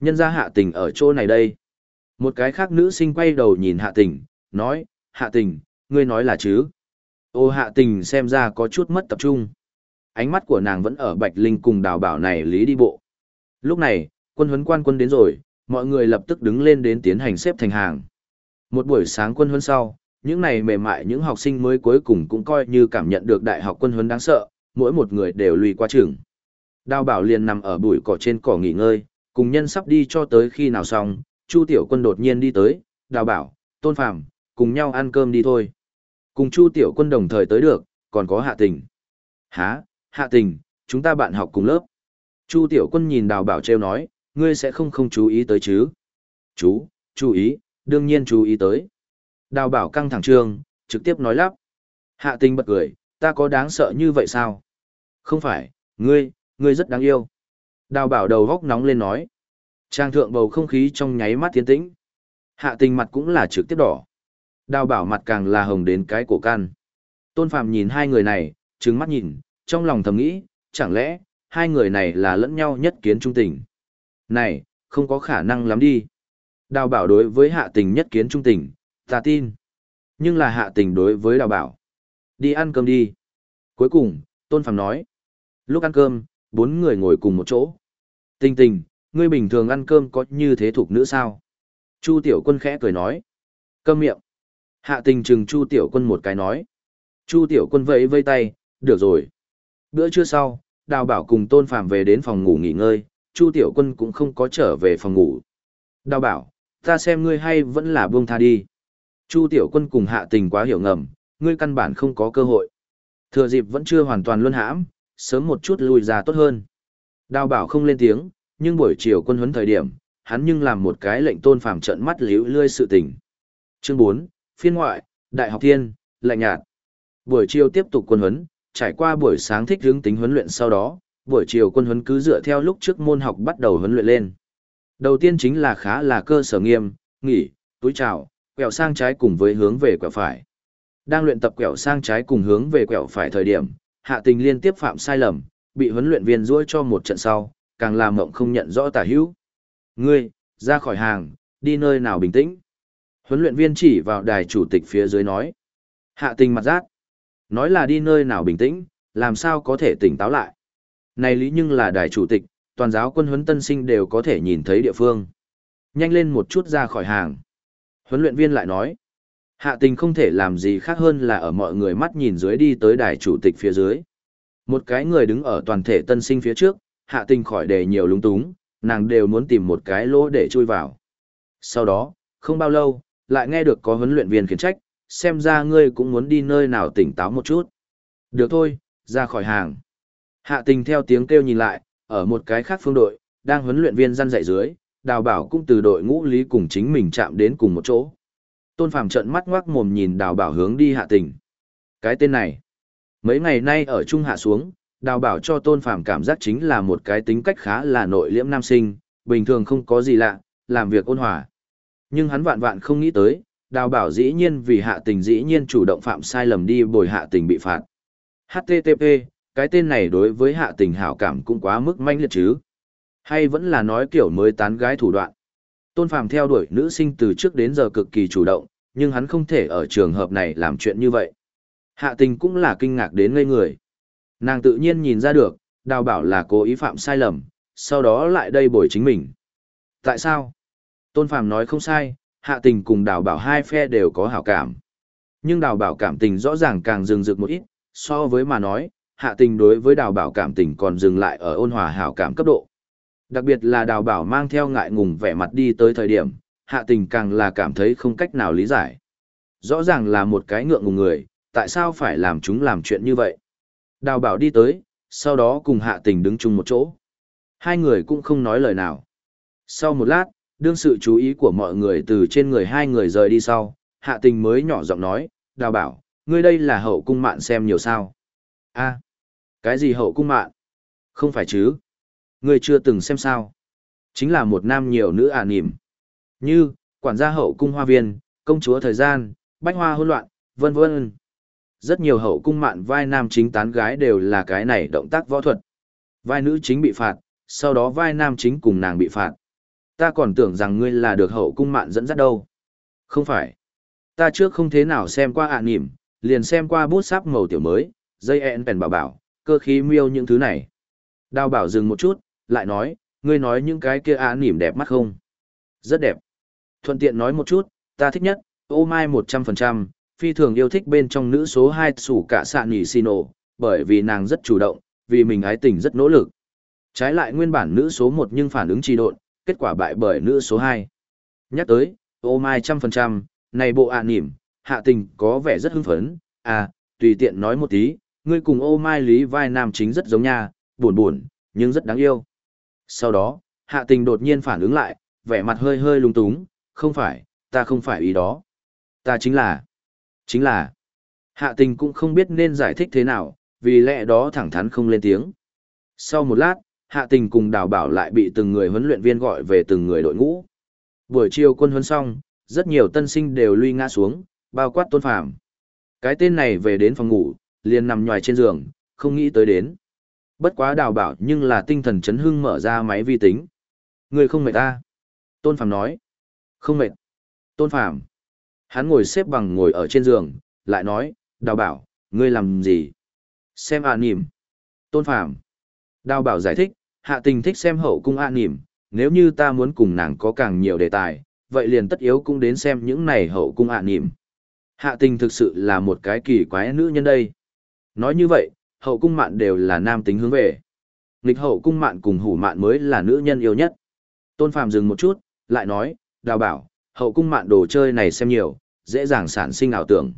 Nhân gia hạ tình ở chỗ này đây. Một cái khác nữ sinh quay đầu nhìn hạ tình, nói, hạ tình, ngươi nói là chứ? Ô hạ tình xem ra có chút mất tập trung. Ánh mắt của nàng vẫn ở Bạch Linh cùng đào bảo này lý đi bộ. Lúc này, quân huấn quan quân đến rồi, mọi người lập tức đứng lên đến tiến hành xếp thành hàng. Một buổi sáng quân huấn sau, những này mềm mại những học sinh mới cuối cùng cũng coi như cảm nhận được đại học quân huấn đáng sợ, mỗi một người đều lùi qua trường. Đào bảo liền nằm ở bụi cỏ trên cỏ nghỉ ngơi, cùng nhân sắp đi cho tới khi nào xong, Chu Tiểu Quân đột nhiên đi tới, đào bảo, tôn phàm, cùng nhau ăn cơm đi thôi. Cùng Chu Tiểu Quân đồng thời tới được, còn có hạ tình. Hả, hạ tình, chúng ta bạn học cùng lớp. Chu Tiểu Quân nhìn đào bảo treo nói, ngươi sẽ không không chú ý tới chứ. Chú, chú ý, đương nhiên chú ý tới. Đào bảo căng thẳng trường, trực tiếp nói lắp. Hạ tình bật cười, ta có đáng sợ như vậy sao? Không phải, ngươi, ngươi rất đáng yêu. Đào bảo đầu góc nóng lên nói. Trang thượng bầu không khí trong nháy mắt tiến tĩnh. Hạ tình mặt cũng là trực tiếp đỏ. Đào bảo mặt càng là hồng đến cái cổ can. Tôn Phạm nhìn hai người này, trừng mắt nhìn, trong lòng thầm nghĩ, chẳng lẽ, hai người này là lẫn nhau nhất kiến trung tình. Này, không có khả năng lắm đi. Đào bảo đối với hạ tình nhất kiến trung tình, ta tin. Nhưng là hạ tình đối với đào bảo. Đi ăn cơm đi. Cuối cùng, Tôn Phạm nói. Lúc ăn cơm, bốn người ngồi cùng một chỗ. Tình tình, ngươi bình thường ăn cơm có như thế thuộc nữ sao? Chu tiểu quân khẽ cười nói. Cơm miệng. Hạ tình chừng Chu tiểu quân một cái nói. Chu tiểu quân vẫy vây tay, được rồi. Bữa trưa sau, đào bảo cùng tôn phàm về đến phòng ngủ nghỉ ngơi, Chu tiểu quân cũng không có trở về phòng ngủ. Đào bảo, ta xem ngươi hay vẫn là buông tha đi. Chu tiểu quân cùng hạ tình quá hiểu ngầm, ngươi căn bản không có cơ hội. Thừa dịp vẫn chưa hoàn toàn luân hãm, sớm một chút lùi ra tốt hơn. Đào bảo không lên tiếng, nhưng buổi chiều quân huấn thời điểm, hắn nhưng làm một cái lệnh tôn phàm trận mắt liễu lươi sự tình. Chương 4, phiên ngoại, đại học thiên, lạnh nhạt. Buổi chiều tiếp tục quân huấn, trải qua buổi sáng thích hướng tính huấn luyện sau đó, buổi chiều quân huấn cứ dựa theo lúc trước môn học bắt đầu huấn luyện lên. Đầu tiên chính là khá là cơ sở nghiêm, nghỉ, túi chào, quẹo sang trái cùng với hướng về quẹo phải. Đang luyện tập quẹo sang trái cùng hướng về quẹo phải thời điểm, hạ tình liên tiếp phạm sai lầm, bị huấn luyện viên ruôi cho một trận sau, càng làm mộng không nhận rõ tả hữu. Ngươi, ra khỏi hàng, đi nơi nào bình tĩnh. Huấn luyện viên chỉ vào đài chủ tịch phía dưới nói. Hạ tình mặt giác. Nói là đi nơi nào bình tĩnh, làm sao có thể tỉnh táo lại. Này lý nhưng là đài chủ tịch, toàn giáo quân huấn tân sinh đều có thể nhìn thấy địa phương. Nhanh lên một chút ra khỏi hàng. Huấn luyện viên lại nói. Hạ tình không thể làm gì khác hơn là ở mọi người mắt nhìn dưới đi tới đài chủ tịch phía dưới. Một cái người đứng ở toàn thể tân sinh phía trước, hạ tình khỏi đề nhiều lúng túng, nàng đều muốn tìm một cái lỗ để chui vào. Sau đó, không bao lâu, lại nghe được có huấn luyện viên khiển trách, xem ra ngươi cũng muốn đi nơi nào tỉnh táo một chút. Được thôi, ra khỏi hàng. Hạ tình theo tiếng kêu nhìn lại, ở một cái khác phương đội, đang huấn luyện viên răn dạy dưới, đào bảo cũng từ đội ngũ lý cùng chính mình chạm đến cùng một chỗ. Tôn Phàm trợn mắt ngoác mồm nhìn đào bảo hướng đi hạ tình. Cái tên này, mấy ngày nay ở Trung Hạ xuống, Đào bảo cho tôn phàm cảm giác chính là một cái tính cách khá là nội liễm nam sinh, bình thường không có gì lạ, làm việc ôn hòa. Nhưng hắn vạn vạn không nghĩ tới, đào bảo dĩ nhiên vì hạ tình dĩ nhiên chủ động phạm sai lầm đi bồi hạ tình bị phạt. HTTP, cái tên này đối với hạ tình hảo cảm cũng quá mức manh liệt chứ. Hay vẫn là nói kiểu mới tán gái thủ đoạn. Tôn Phàm theo đuổi nữ sinh từ trước đến giờ cực kỳ chủ động, nhưng hắn không thể ở trường hợp này làm chuyện như vậy. Hạ tình cũng là kinh ngạc đến ngây người. Nàng tự nhiên nhìn ra được, đào bảo là cố ý phạm sai lầm, sau đó lại đây bồi chính mình. Tại sao? Tôn Phàm nói không sai, hạ tình cùng đào bảo hai phe đều có hảo cảm. Nhưng đào bảo cảm tình rõ ràng càng dừng rực một ít, so với mà nói, hạ tình đối với đào bảo cảm tình còn dừng lại ở ôn hòa hảo cảm cấp độ. Đặc biệt là đào bảo mang theo ngại ngùng vẻ mặt đi tới thời điểm, hạ tình càng là cảm thấy không cách nào lý giải. Rõ ràng là một cái ngượng ngùng người, tại sao phải làm chúng làm chuyện như vậy? Đào bảo đi tới, sau đó cùng hạ tình đứng chung một chỗ. Hai người cũng không nói lời nào. Sau một lát, đương sự chú ý của mọi người từ trên người hai người rời đi sau, hạ tình mới nhỏ giọng nói, đào bảo, ngươi đây là hậu cung mạn xem nhiều sao. a cái gì hậu cung mạn? Không phải chứ? Ngươi chưa từng xem sao? Chính là một nam nhiều nữ ả à nỉm. Như, quản gia hậu cung hoa viên, công chúa thời gian, bách hoa hỗn loạn, vân vân. Rất nhiều hậu cung mạn vai nam chính tán gái đều là cái này động tác võ thuật. Vai nữ chính bị phạt, sau đó vai nam chính cùng nàng bị phạt. Ta còn tưởng rằng ngươi là được hậu cung mạn dẫn dắt đâu. Không phải. Ta trước không thế nào xem qua ạ à nỉm, liền xem qua bút sáp màu tiểu mới, dây ẹn bèn bảo bảo, cơ khí miêu những thứ này. Đào bảo dừng một chút, lại nói, ngươi nói những cái kia ạ à nỉm đẹp mắt không? Rất đẹp. Thuận tiện nói một chút, ta thích nhất, ô mai 100%, phi thường yêu thích bên trong nữ số 2 sủ cả sạn nhỉ xin ổ, bởi vì nàng rất chủ động, vì mình ái tình rất nỗ lực. Trái lại nguyên bản nữ số 1 nhưng phản ứng trì độn, kết quả bại bởi nữ số 2. Nhắc tới, ô mai trăm phần trăm, này bộ ạ à nỉm, hạ tình có vẻ rất hưng phấn, à, tùy tiện nói một tí, ngươi cùng ô mai lý vai nam chính rất giống nha, buồn buồn, nhưng rất đáng yêu. Sau đó, hạ tình đột nhiên phản ứng lại, vẻ mặt hơi hơi lung túng, không phải, ta không phải ý đó. Ta chính là, chính là, hạ tình cũng không biết nên giải thích thế nào, vì lẽ đó thẳng thắn không lên tiếng. Sau một lát, hạ tình cùng đào bảo lại bị từng người huấn luyện viên gọi về từng người đội ngũ. Buổi chiều quân huấn xong, rất nhiều tân sinh đều lui ngã xuống, bao quát tôn phàm. Cái tên này về đến phòng ngủ, liền nằm nhòi trên giường, không nghĩ tới đến. Bất quá đào bảo nhưng là tinh thần chấn hưng mở ra máy vi tính. Người không mệt ta. Tôn phàm nói. Không mệt. Tôn phàm. Hắn ngồi xếp bằng ngồi ở trên giường, lại nói, đào bảo, ngươi làm gì? Xem à nìm. Tôn phàm. Đào bảo giải thích, hạ tình thích xem hậu cung a nìm, nếu như ta muốn cùng nàng có càng nhiều đề tài, vậy liền tất yếu cũng đến xem những này hậu cung a nìm. Hạ tình thực sự là một cái kỳ quái nữ nhân đây. Nói như vậy, hậu cung mạn đều là nam tính hướng về. Nghịch hậu cung mạn cùng hủ mạn mới là nữ nhân yêu nhất. Tôn Phạm dừng một chút, lại nói, đào bảo, hậu cung mạn đồ chơi này xem nhiều, dễ dàng sản sinh ảo tưởng.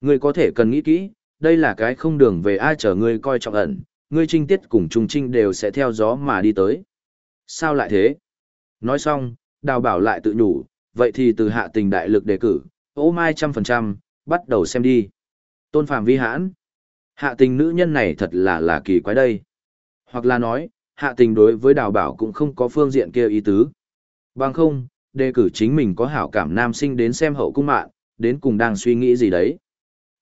Ngươi có thể cần nghĩ kỹ, đây là cái không đường về ai chờ ngươi coi trọng ẩn, ngươi trinh tiết cùng trung trinh đều sẽ theo gió mà đi tới. Sao lại thế? Nói xong, đào bảo lại tự nhủ, vậy thì từ hạ tình đại lực đề cử, ô mai trăm phần trăm, bắt đầu xem đi. Tôn Phạm vi hãn. Hạ tình nữ nhân này thật là là kỳ quái đây. Hoặc là nói, hạ tình đối với đào bảo cũng không có phương diện kia ý tứ. Bằng không, đề cử chính mình có hảo cảm nam sinh đến xem hậu cung mạng, đến cùng đang suy nghĩ gì đấy.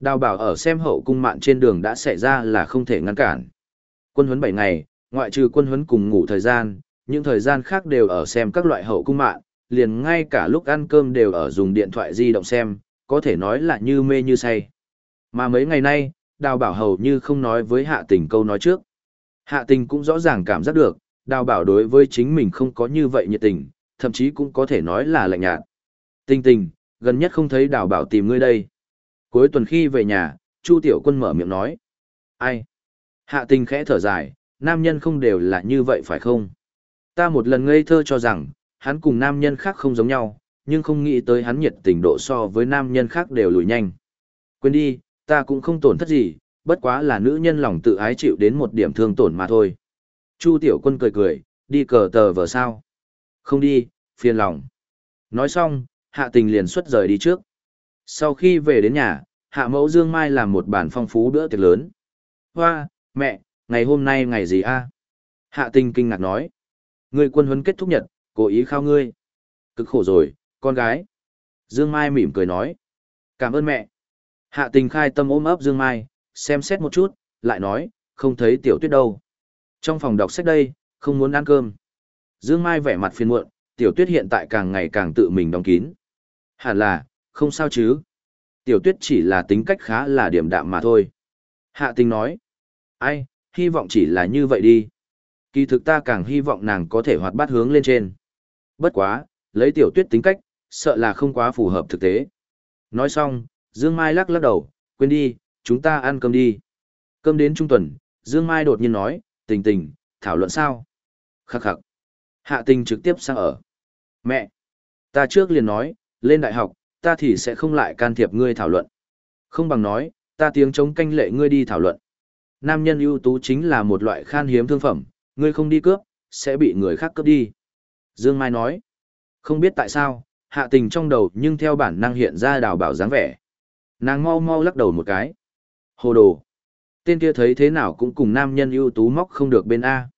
Đào bảo ở xem hậu cung mạng trên đường đã xảy ra là không thể ngăn cản. Quân huấn 7 ngày, ngoại trừ quân huấn cùng ngủ thời gian, những thời gian khác đều ở xem các loại hậu cung mạng, liền ngay cả lúc ăn cơm đều ở dùng điện thoại di động xem, có thể nói là như mê như say. Mà mấy ngày nay, đào bảo hầu như không nói với hạ tình câu nói trước. Hạ tình cũng rõ ràng cảm giác được, đào bảo đối với chính mình không có như vậy nhiệt tình, thậm chí cũng có thể nói là lạnh nhạt. Tình tình, gần nhất không thấy đào bảo tìm ngươi đây. Cuối tuần khi về nhà, Chu Tiểu Quân mở miệng nói. Ai? Hạ tình khẽ thở dài, nam nhân không đều là như vậy phải không? Ta một lần ngây thơ cho rằng, hắn cùng nam nhân khác không giống nhau, nhưng không nghĩ tới hắn nhiệt tình độ so với nam nhân khác đều lùi nhanh. Quên đi, ta cũng không tổn thất gì, bất quá là nữ nhân lòng tự ái chịu đến một điểm thương tổn mà thôi. Chu tiểu quân cười cười, đi cờ tờ vờ sao? Không đi, phiền lòng. Nói xong, hạ tình liền xuất rời đi trước. Sau khi về đến nhà, hạ mẫu Dương Mai làm một bản phong phú bữa tiệc lớn. Hoa, mẹ, ngày hôm nay ngày gì a? Hạ tình kinh ngạc nói. Người quân huấn kết thúc nhật, cố ý khao ngươi. Cực khổ rồi, con gái. Dương Mai mỉm cười nói. Cảm ơn mẹ. Hạ tình khai tâm ôm ấp Dương Mai, xem xét một chút, lại nói, không thấy tiểu tuyết đâu. Trong phòng đọc sách đây, không muốn ăn cơm. Dương Mai vẻ mặt phiền muộn, tiểu tuyết hiện tại càng ngày càng tự mình đóng kín. Hẳn là, không sao chứ. Tiểu tuyết chỉ là tính cách khá là điểm đạm mà thôi. Hạ tình nói. Ai, hy vọng chỉ là như vậy đi. Kỳ thực ta càng hy vọng nàng có thể hoạt bát hướng lên trên. Bất quá, lấy tiểu tuyết tính cách, sợ là không quá phù hợp thực tế. Nói xong, Dương Mai lắc lắc đầu, quên đi, chúng ta ăn cơm đi. Cơm đến trung tuần, Dương Mai đột nhiên nói, tình tình, thảo luận sao? Khắc khắc. Hạ tình trực tiếp sang ở. Mẹ! Ta trước liền nói, lên đại học, ta thì sẽ không lại can thiệp ngươi thảo luận. Không bằng nói, ta tiếng chống canh lệ ngươi đi thảo luận. Nam nhân ưu tú chính là một loại khan hiếm thương phẩm, ngươi không đi cướp, sẽ bị người khác cướp đi. Dương Mai nói, không biết tại sao, hạ tình trong đầu nhưng theo bản năng hiện ra đào bảo dáng vẻ. Nàng mau mau lắc đầu một cái. Hồ đồ. Tên kia thấy thế nào cũng cùng nam nhân ưu tú móc không được bên A.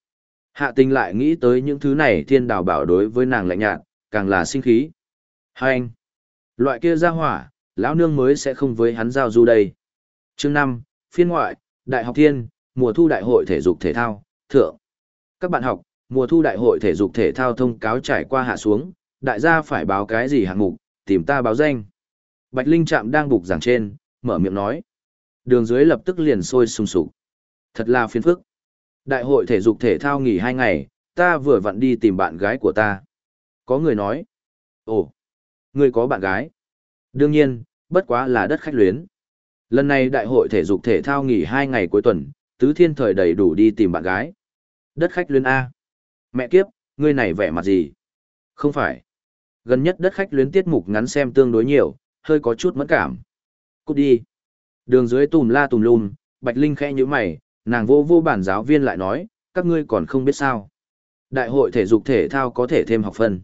Hạ tình lại nghĩ tới những thứ này thiên đào bảo đối với nàng lạnh nhạt, càng là sinh khí. Hành. Loại kia ra hỏa, lão nương mới sẽ không với hắn giao du đây. Chương năm phiên ngoại, đại học thiên, mùa thu đại hội thể dục thể thao, thượng. Các bạn học, mùa thu đại hội thể dục thể thao thông cáo trải qua hạ xuống, đại gia phải báo cái gì hạng mục, tìm ta báo danh. Bạch Linh chạm đang bục giảng trên, mở miệng nói. Đường dưới lập tức liền sôi sùng sục. Thật là phiền phức. Đại hội thể dục thể thao nghỉ hai ngày, ta vừa vặn đi tìm bạn gái của ta. Có người nói. Ồ, Ngươi có bạn gái. Đương nhiên, bất quá là đất khách luyến. Lần này đại hội thể dục thể thao nghỉ hai ngày cuối tuần, tứ thiên thời đầy đủ đi tìm bạn gái. Đất khách luyến A. Mẹ kiếp, ngươi này vẻ mặt gì? Không phải. Gần nhất đất khách luyến tiết mục ngắn xem tương đối nhiều, hơi có chút mẫn cảm. Cút đi. Đường dưới tùm la tùm lum, Bạch Linh khẽ như mày, nàng vô vô bản giáo viên lại nói, các ngươi còn không biết sao. Đại hội thể dục thể thao có thể thêm học phần.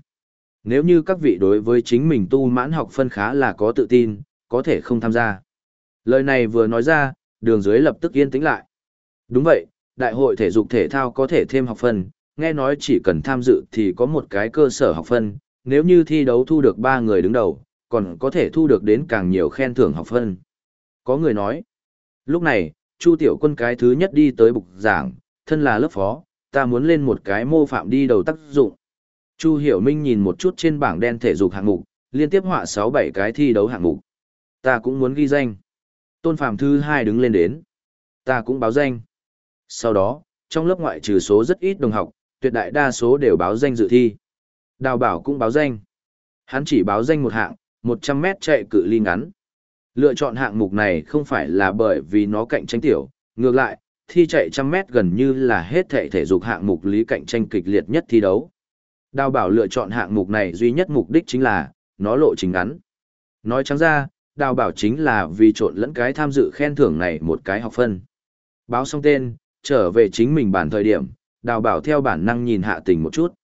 Nếu như các vị đối với chính mình tu mãn học phân khá là có tự tin, có thể không tham gia. Lời này vừa nói ra, đường dưới lập tức yên tĩnh lại. Đúng vậy, đại hội thể dục thể thao có thể thêm học phân, nghe nói chỉ cần tham dự thì có một cái cơ sở học phân, nếu như thi đấu thu được 3 người đứng đầu, còn có thể thu được đến càng nhiều khen thưởng học phân. Có người nói, lúc này, Chu Tiểu Quân cái thứ nhất đi tới bục giảng, thân là lớp phó, ta muốn lên một cái mô phạm đi đầu tác dụng. Chu Hiểu Minh nhìn một chút trên bảng đen thể dục hạng mục, liên tiếp họa 6-7 cái thi đấu hạng mục. Ta cũng muốn ghi danh. Tôn Phạm thứ hai đứng lên đến. Ta cũng báo danh. Sau đó, trong lớp ngoại trừ số rất ít đồng học, tuyệt đại đa số đều báo danh dự thi. Đào bảo cũng báo danh. Hắn chỉ báo danh một hạng, 100 mét chạy cự ly ngắn. Lựa chọn hạng mục này không phải là bởi vì nó cạnh tranh tiểu, ngược lại, thi chạy trăm mét gần như là hết thể thể dục hạng mục lý cạnh tranh kịch liệt nhất thi đấu. Đào bảo lựa chọn hạng mục này duy nhất mục đích chính là, nó lộ trình ngắn. Nói trắng ra, đào bảo chính là vì trộn lẫn cái tham dự khen thưởng này một cái học phân. Báo xong tên, trở về chính mình bản thời điểm, đào bảo theo bản năng nhìn hạ tình một chút.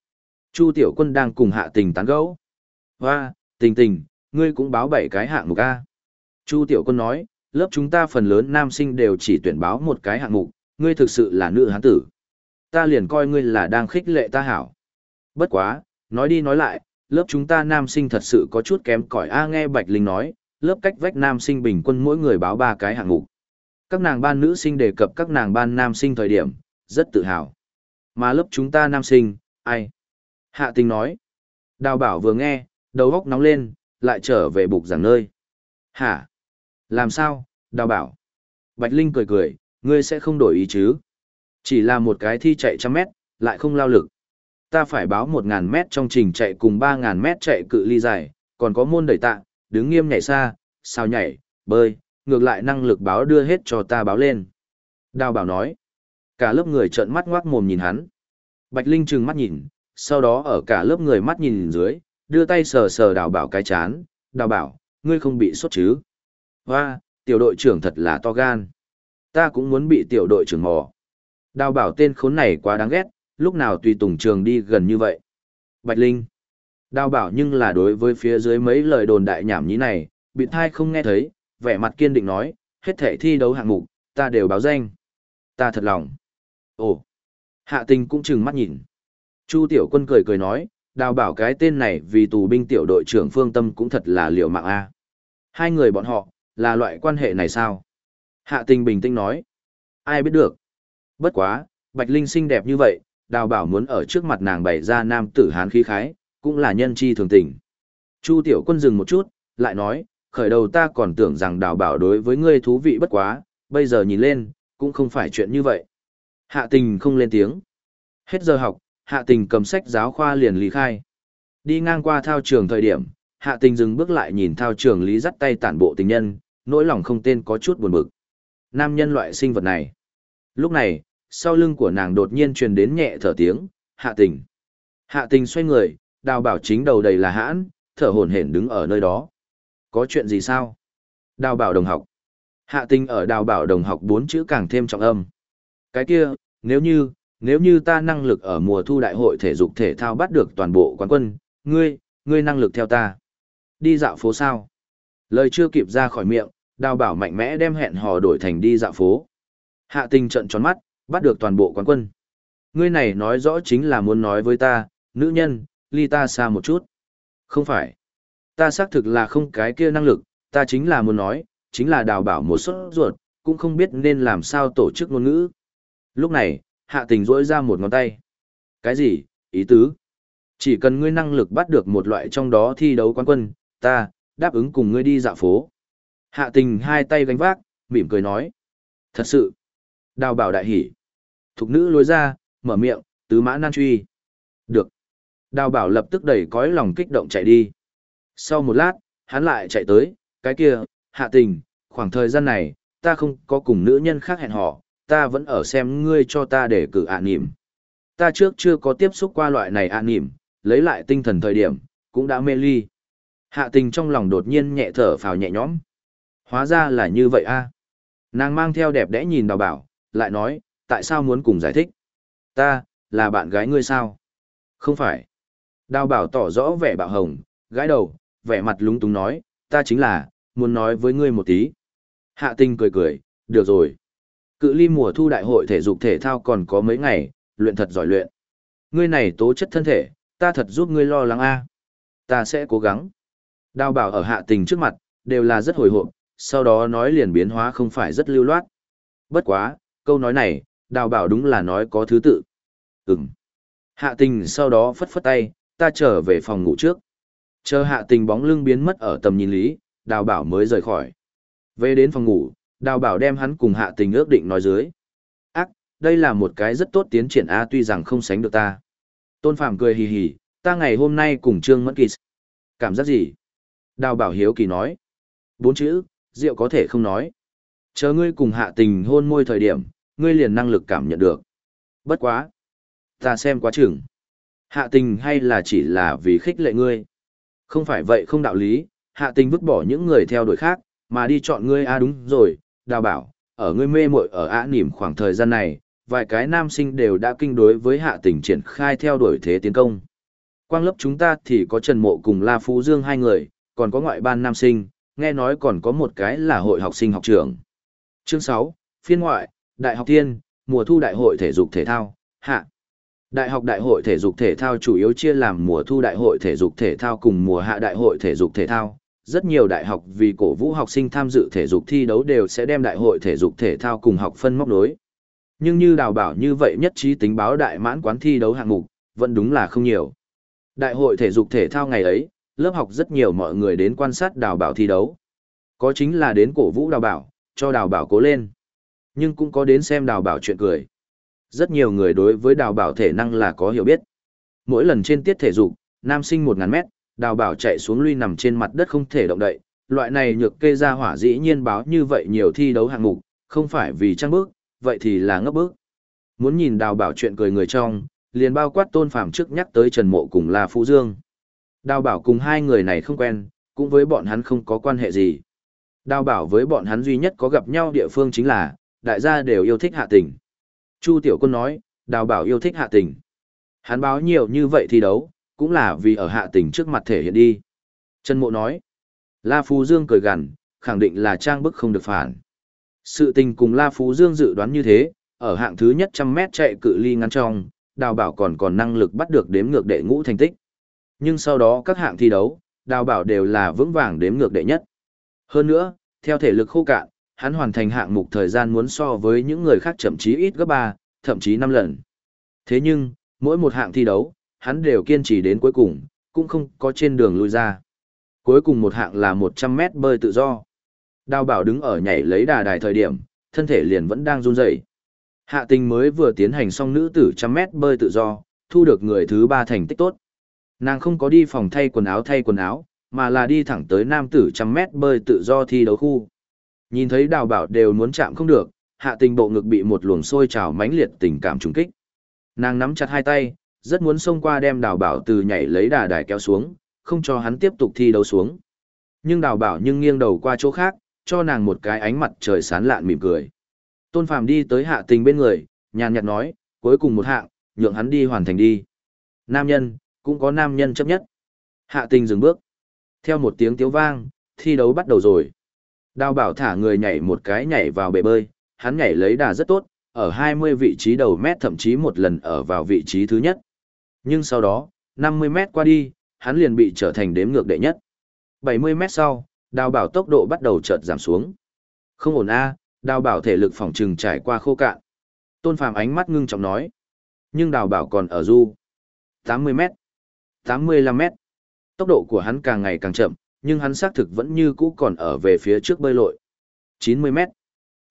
Chu tiểu quân đang cùng hạ tình tán gẫu. Hoa, tình tình, ngươi cũng báo bảy cái hạng mục A. Chu tiểu quân nói, lớp chúng ta phần lớn nam sinh đều chỉ tuyển báo một cái hạng mục, ngươi thực sự là nữ hán tử. Ta liền coi ngươi là đang khích lệ ta hảo. Bất quá, nói đi nói lại, lớp chúng ta nam sinh thật sự có chút kém cỏi A nghe Bạch Linh nói, lớp cách vách nam sinh bình quân mỗi người báo ba cái hạng mục. Các nàng ban nữ sinh đề cập các nàng ban nam sinh thời điểm, rất tự hào. Mà lớp chúng ta nam sinh, ai? Hạ tình nói. Đào bảo vừa nghe, đầu góc nóng lên, lại trở về bục giảng nơi. Hả? Làm sao, đào bảo? Bạch Linh cười cười, ngươi sẽ không đổi ý chứ? Chỉ là một cái thi chạy trăm mét, lại không lao lực. Ta phải báo một ngàn mét trong trình chạy cùng ba ngàn mét chạy cự ly dài, còn có môn đẩy tạ, đứng nghiêm nhảy xa, sao nhảy, bơi, ngược lại năng lực báo đưa hết cho ta báo lên. Đào bảo nói. Cả lớp người trợn mắt ngoác mồm nhìn hắn. Bạch Linh trừng mắt nhìn, sau đó ở cả lớp người mắt nhìn dưới, đưa tay sờ sờ đào bảo cái chán. Đào bảo, ngươi không bị sốt chứ? Hoa, tiểu đội trưởng thật là to gan. Ta cũng muốn bị tiểu đội trưởng mò. Đào bảo tên khốn này quá đáng ghét, lúc nào tùy tùng trường đi gần như vậy. Bạch Linh. Đào bảo nhưng là đối với phía dưới mấy lời đồn đại nhảm nhí này, bị thai không nghe thấy, vẻ mặt kiên định nói, hết thể thi đấu hạng mục, ta đều báo danh. Ta thật lòng. Ồ, hạ tình cũng chừng mắt nhìn. Chu tiểu quân cười cười nói, đào bảo cái tên này vì tù binh tiểu đội trưởng phương tâm cũng thật là liều mạng a. Hai người bọn họ, là loại quan hệ này sao? Hạ tình bình tĩnh nói. Ai biết được. Bất quá, Bạch Linh xinh đẹp như vậy, đào bảo muốn ở trước mặt nàng bày ra nam tử hán khí khái, cũng là nhân chi thường tình. Chu tiểu quân dừng một chút, lại nói, khởi đầu ta còn tưởng rằng đào bảo đối với ngươi thú vị bất quá, bây giờ nhìn lên, cũng không phải chuyện như vậy. Hạ tình không lên tiếng. Hết giờ học, hạ tình cầm sách giáo khoa liền lý khai. Đi ngang qua thao trường thời điểm, hạ tình dừng bước lại nhìn thao trường lý dắt tay tản bộ tình nhân, nỗi lòng không tên có chút buồn bực. Nam nhân loại sinh vật này. Lúc này, sau lưng của nàng đột nhiên truyền đến nhẹ thở tiếng, hạ tình. Hạ tình xoay người, đào bảo chính đầu đầy là hãn, thở hổn hển đứng ở nơi đó. Có chuyện gì sao? Đào bảo đồng học. Hạ tình ở đào bảo đồng học bốn chữ càng thêm trọng âm. Cái kia, nếu như, nếu như ta năng lực ở mùa thu đại hội thể dục thể thao bắt được toàn bộ quán quân, ngươi, ngươi năng lực theo ta. Đi dạo phố sao? Lời chưa kịp ra khỏi miệng, đào bảo mạnh mẽ đem hẹn hò đổi thành đi dạo phố. Hạ tình trận tròn mắt, bắt được toàn bộ quán quân. Ngươi này nói rõ chính là muốn nói với ta, nữ nhân, ly ta xa một chút. Không phải. Ta xác thực là không cái kia năng lực, ta chính là muốn nói, chính là đào bảo một suất ruột, cũng không biết nên làm sao tổ chức ngôn ngữ. Lúc này, hạ tình rỗi ra một ngón tay. Cái gì, ý tứ? Chỉ cần ngươi năng lực bắt được một loại trong đó thi đấu quán quân, ta, đáp ứng cùng ngươi đi dạo phố. Hạ tình hai tay gánh vác, mỉm cười nói. Thật sự. Đào bảo đại hỉ. Thục nữ lối ra, mở miệng, tứ mã nan truy. Được. Đào bảo lập tức đẩy cõi lòng kích động chạy đi. Sau một lát, hắn lại chạy tới, cái kia, hạ tình, khoảng thời gian này, ta không có cùng nữ nhân khác hẹn hò, ta vẫn ở xem ngươi cho ta để cử ạ à nỉm. Ta trước chưa có tiếp xúc qua loại này ạ à nỉm, lấy lại tinh thần thời điểm, cũng đã mê ly. Hạ tình trong lòng đột nhiên nhẹ thở phào nhẹ nhõm. Hóa ra là như vậy a. Nàng mang theo đẹp đẽ nhìn đào bảo, lại nói, tại sao muốn cùng giải thích? Ta, là bạn gái ngươi sao? Không phải. Đào bảo tỏ rõ vẻ bạo hồng, gái đầu, vẻ mặt lúng túng nói, ta chính là, muốn nói với ngươi một tí. Hạ tinh cười cười, được rồi. Cự ly mùa thu đại hội thể dục thể thao còn có mấy ngày, luyện thật giỏi luyện. Ngươi này tố chất thân thể, ta thật giúp ngươi lo lắng a. Ta sẽ cố gắng. Đào bảo ở hạ tình trước mặt, đều là rất hồi hộp, sau đó nói liền biến hóa không phải rất lưu loát. Bất quá, câu nói này, đào bảo đúng là nói có thứ tự. Ừm. Hạ tình sau đó phất phất tay, ta trở về phòng ngủ trước. Chờ hạ tình bóng lưng biến mất ở tầm nhìn lý, đào bảo mới rời khỏi. Về đến phòng ngủ, đào bảo đem hắn cùng hạ tình ước định nói dưới. Ác, đây là một cái rất tốt tiến triển A tuy rằng không sánh được ta. Tôn Phạm cười hì hì, ta ngày hôm nay cùng Trương Mẫn Kỳ. Cảm giác gì? Đào bảo hiếu kỳ nói. Bốn chữ, rượu có thể không nói. Chờ ngươi cùng hạ tình hôn môi thời điểm, ngươi liền năng lực cảm nhận được. Bất quá. Ta xem quá chừng. Hạ tình hay là chỉ là vì khích lệ ngươi. Không phải vậy không đạo lý, hạ tình vứt bỏ những người theo đuổi khác, mà đi chọn ngươi a à đúng rồi, đào bảo, ở ngươi mê muội ở ả nỉm khoảng thời gian này, vài cái nam sinh đều đã kinh đối với hạ tình triển khai theo đuổi thế tiến công. Quang lớp chúng ta thì có Trần Mộ cùng La Phú Dương hai người, còn có ngoại ban nam sinh, nghe nói còn có một cái là hội học sinh học trưởng. Chương 6, phiên ngoại, Đại học Tiên, mùa thu đại hội thể dục thể thao, hạ. Đại học đại hội thể dục thể thao chủ yếu chia làm mùa thu đại hội thể dục thể thao cùng mùa hạ đại hội thể dục thể thao. Rất nhiều đại học vì cổ vũ học sinh tham dự thể dục thi đấu đều sẽ đem đại hội thể dục thể thao cùng học phân móc đối. Nhưng như đào bảo như vậy nhất trí tính báo đại mãn quán thi đấu hạng mục, vẫn đúng là không nhiều. Đại hội thể dục thể thao ngày ấy, lớp học rất nhiều mọi người đến quan sát đào bảo thi đấu. Có chính là đến cổ vũ đào bảo, cho đào bảo cố lên. Nhưng cũng có đến xem đào bảo chuyện cười. Rất nhiều người đối với đào bảo thể năng là có hiểu biết. Mỗi lần trên tiết thể dục, nam sinh 1000 mét, đào bảo chạy xuống lui nằm trên mặt đất không thể động đậy. Loại này nhược kê ra hỏa dĩ nhiên báo như vậy nhiều thi đấu hạng mục, không phải vì trăng bước, vậy thì là ngấp bước. Muốn nhìn đào bảo chuyện cười người trong, liền bao quát tôn phàm trước nhắc tới Trần Mộ cùng La Phú Dương. Đào bảo cùng hai người này không quen, cũng với bọn hắn không có quan hệ gì. Đào bảo với bọn hắn duy nhất có gặp nhau địa phương chính là, đại gia đều yêu thích hạ tình. Chu Tiểu Quân nói, đào bảo yêu thích hạ tình. Hắn báo nhiều như vậy thi đấu, cũng là vì ở hạ tình trước mặt thể hiện đi. Trần Mộ nói, La Phú Dương cười gằn, khẳng định là trang bức không được phản. Sự tình cùng La Phú Dương dự đoán như thế, ở hạng thứ nhất trăm mét chạy cự ly ngắn trong, đào bảo còn còn năng lực bắt được đếm ngược đệ ngũ thành tích. Nhưng sau đó các hạng thi đấu, đào bảo đều là vững vàng đếm ngược đệ nhất. Hơn nữa, theo thể lực khô cạn, hắn hoàn thành hạng mục thời gian muốn so với những người khác chậm chí ít gấp 3, thậm chí 5 lần. Thế nhưng, mỗi một hạng thi đấu, hắn đều kiên trì đến cuối cùng, cũng không có trên đường lui ra. Cuối cùng một hạng là 100 mét bơi tự do. Đào bảo đứng ở nhảy lấy đà đài thời điểm, thân thể liền vẫn đang run rẩy. Hạ tình mới vừa tiến hành xong nữ tử trăm mét bơi tự do, thu được người thứ ba thành tích tốt. Nàng không có đi phòng thay quần áo thay quần áo, mà là đi thẳng tới nam tử trăm mét bơi tự do thi đấu khu. Nhìn thấy đào bảo đều muốn chạm không được, hạ tình bộ ngực bị một luồng sôi trào mãnh liệt tình cảm trùng kích. Nàng nắm chặt hai tay, rất muốn xông qua đem đào bảo từ nhảy lấy đà đài kéo xuống, không cho hắn tiếp tục thi đấu xuống. Nhưng đào bảo nhưng nghiêng đầu qua chỗ khác, cho nàng một cái ánh mặt trời sán lạn mỉm cười. Tôn Phàm đi tới hạ tình bên người, nhàn nhạt nói, cuối cùng một hạng, nhượng hắn đi hoàn thành đi. Nam nhân, cũng có nam nhân chấp nhất. Hạ tình dừng bước. Theo một tiếng tiếu vang, thi đấu bắt đầu rồi. Đào bảo thả người nhảy một cái nhảy vào bể bơi, hắn nhảy lấy đà rất tốt, ở 20 vị trí đầu mét thậm chí một lần ở vào vị trí thứ nhất. Nhưng sau đó, 50 mét qua đi, hắn liền bị trở thành đếm ngược đệ nhất. 70 mét sau, đào bảo tốc độ bắt đầu chợt giảm xuống. Không ổn a, đào bảo thể lực phòng trừng trải qua khô cạn. Tôn Phàm ánh mắt ngưng trọng nói. Nhưng đào bảo còn ở du. 80 mét, 85 mét. Tốc độ của hắn càng ngày càng chậm, nhưng hắn xác thực vẫn như cũ còn ở về phía trước bơi lội. 90 mét.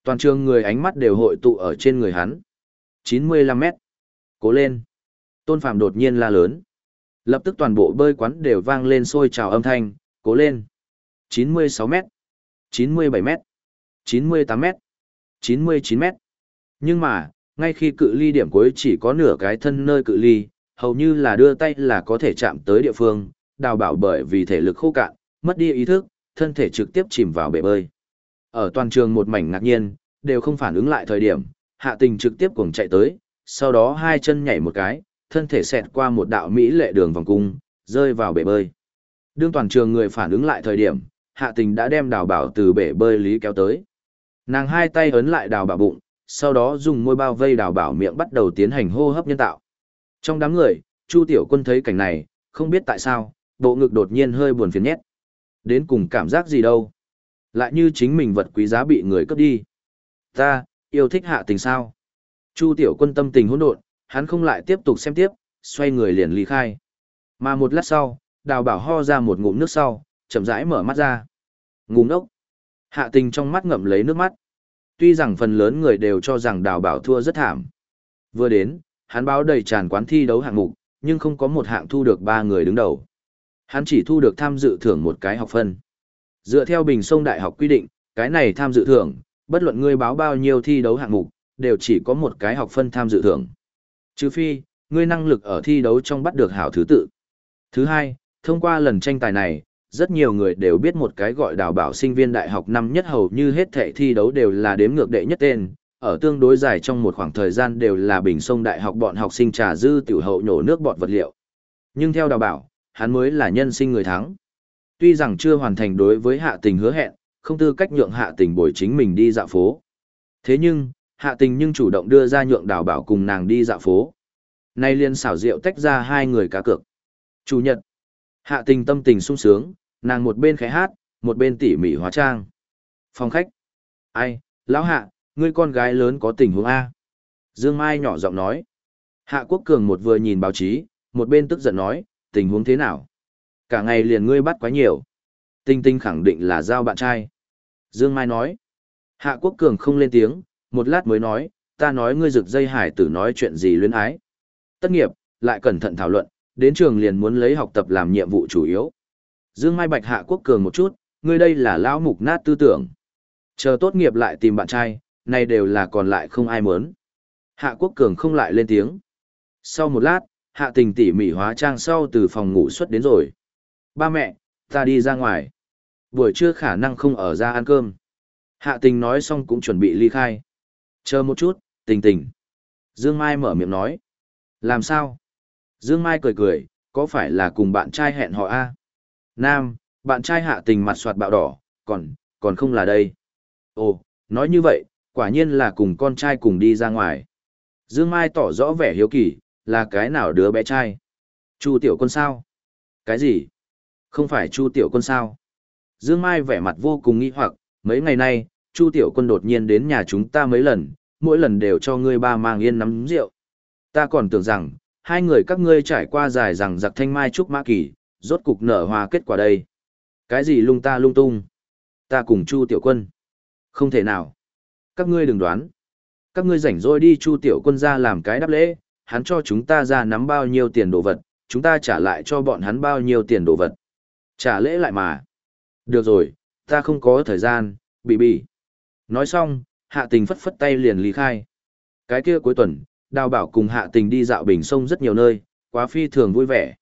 Toàn trường người ánh mắt đều hội tụ ở trên người hắn. 95 mét. Cố lên. Tôn Phạm đột nhiên la lớn. Lập tức toàn bộ bơi quán đều vang lên sôi trào âm thanh, cố lên. 96 mét. 97 mét. 98 mét. 99 mét. Nhưng mà, ngay khi cự ly điểm cuối chỉ có nửa cái thân nơi cự ly, hầu như là đưa tay là có thể chạm tới địa phương, đào bảo bởi vì thể lực khô cạn, mất đi ý thức, thân thể trực tiếp chìm vào bể bơi. Ở toàn trường một mảnh ngạc nhiên, đều không phản ứng lại thời điểm, hạ tình trực tiếp cuồng chạy tới, sau đó hai chân nhảy một cái, thân thể xẹt qua một đạo mỹ lệ đường vòng cung, rơi vào bể bơi. Đương toàn trường người phản ứng lại thời điểm, hạ tình đã đem đào bảo từ bể bơi lý kéo tới. Nàng hai tay ấn lại đào bảo bụng, sau đó dùng môi bao vây đào bảo miệng bắt đầu tiến hành hô hấp nhân tạo. Trong đám người, Chu Tiểu Quân thấy cảnh này, không biết tại sao, bộ ngực đột nhiên hơi buồn phiền nhét. Đến cùng cảm giác gì đâu. Lại như chính mình vật quý giá bị người cướp đi. Ta, yêu thích hạ tình sao. Chu Tiểu Quân tâm tình hỗn độn, hắn không lại tiếp tục xem tiếp, xoay người liền ly khai. Mà một lát sau, đào bảo ho ra một ngụm nước sau, chậm rãi mở mắt ra. Ngùng ốc. Hạ tình trong mắt ngậm lấy nước mắt. Tuy rằng phần lớn người đều cho rằng đào bảo thua rất thảm. Vừa đến, hắn báo đầy tràn quán thi đấu hạng mục, nhưng không có một hạng thu được ba người đứng đầu. Hắn chỉ thu được tham dự thưởng một cái học phân. Dựa theo Bình Sông Đại học quy định, cái này tham dự thưởng, bất luận ngươi báo bao nhiêu thi đấu hạng mục, đều chỉ có một cái học phân tham dự thưởng. Trừ phi, ngươi năng lực ở thi đấu trong bắt được hảo thứ tự. Thứ hai, thông qua lần tranh tài này, rất nhiều người đều biết một cái gọi đào bảo sinh viên đại học năm nhất hầu như hết thệ thi đấu đều là đếm ngược đệ nhất tên, ở tương đối dài trong một khoảng thời gian đều là bình sông đại học bọn học sinh trà dư tiểu hậu nhổ nước bọt vật liệu. Nhưng theo đào bảo, hắn mới là nhân sinh người thắng. Tuy rằng chưa hoàn thành đối với hạ tình hứa hẹn, không tư cách nhượng hạ tình bồi chính mình đi dạo phố. Thế nhưng, hạ tình nhưng chủ động đưa ra nhượng đào bảo cùng nàng đi dạo phố. Nay liên xảo rượu tách ra hai người cá cược. Chủ nhật, hạ tình tâm tình sung sướng, nàng một bên khẽ hát, một bên tỉ mỉ hóa trang. Phòng khách. Ai, lão hạ, ngươi con gái lớn có tình huống A. Dương Mai nhỏ giọng nói. Hạ Quốc Cường một vừa nhìn báo chí, một bên tức giận nói, tình huống thế nào? Cả ngày liền ngươi bắt quá nhiều. Tinh tinh khẳng định là giao bạn trai. Dương Mai nói. Hạ Quốc Cường không lên tiếng, một lát mới nói, ta nói ngươi rực dây hải tử nói chuyện gì luyến ái. Tất nghiệp, lại cẩn thận thảo luận, đến trường liền muốn lấy học tập làm nhiệm vụ chủ yếu. Dương Mai Bạch Hạ Quốc Cường một chút, ngươi đây là lão mục nát tư tưởng. Chờ tốt nghiệp lại tìm bạn trai, này đều là còn lại không ai muốn. Hạ Quốc Cường không lại lên tiếng. Sau một lát, Hạ Tình tỉ mỉ hóa trang sau từ phòng ngủ xuất đến rồi. Ba mẹ, ta đi ra ngoài. Buổi trưa khả năng không ở ra ăn cơm. Hạ Tình nói xong cũng chuẩn bị ly khai. Chờ một chút, tình tình. Dương Mai mở miệng nói. Làm sao? Dương Mai cười cười, có phải là cùng bạn trai hẹn họ a? Nam, bạn trai hạ tình mặt soạt bạo đỏ, còn, còn không là đây. Ồ, nói như vậy, Quả nhiên là cùng con trai cùng đi ra ngoài. Dương Mai tỏ rõ vẻ hiếu kỳ, là cái nào đứa bé trai? Chu tiểu quân sao? Cái gì? Không phải Chu tiểu quân sao? Dương Mai vẻ mặt vô cùng nghi hoặc, mấy ngày nay, Chu tiểu quân đột nhiên đến nhà chúng ta mấy lần, mỗi lần đều cho ngươi ba mang yên nắm rượu. Ta còn tưởng rằng, hai người các ngươi trải qua dài rằng giặc thanh mai trúc mã kỳ, rốt cục nở hoa kết quả đây. Cái gì lung ta lung tung? Ta cùng Chu tiểu quân. Không thể nào. Các ngươi đừng đoán. Các ngươi rảnh rỗi đi Chu tiểu quân ra làm cái đáp lễ, hắn cho chúng ta ra nắm bao nhiêu tiền đồ vật, chúng ta trả lại cho bọn hắn bao nhiêu tiền đồ vật. Trả lễ lại mà. Được rồi, ta không có thời gian, bị bị. Nói xong, hạ tình phất phất tay liền lý khai. Cái kia cuối tuần, đào bảo cùng hạ tình đi dạo bình sông rất nhiều nơi, quá phi thường vui vẻ.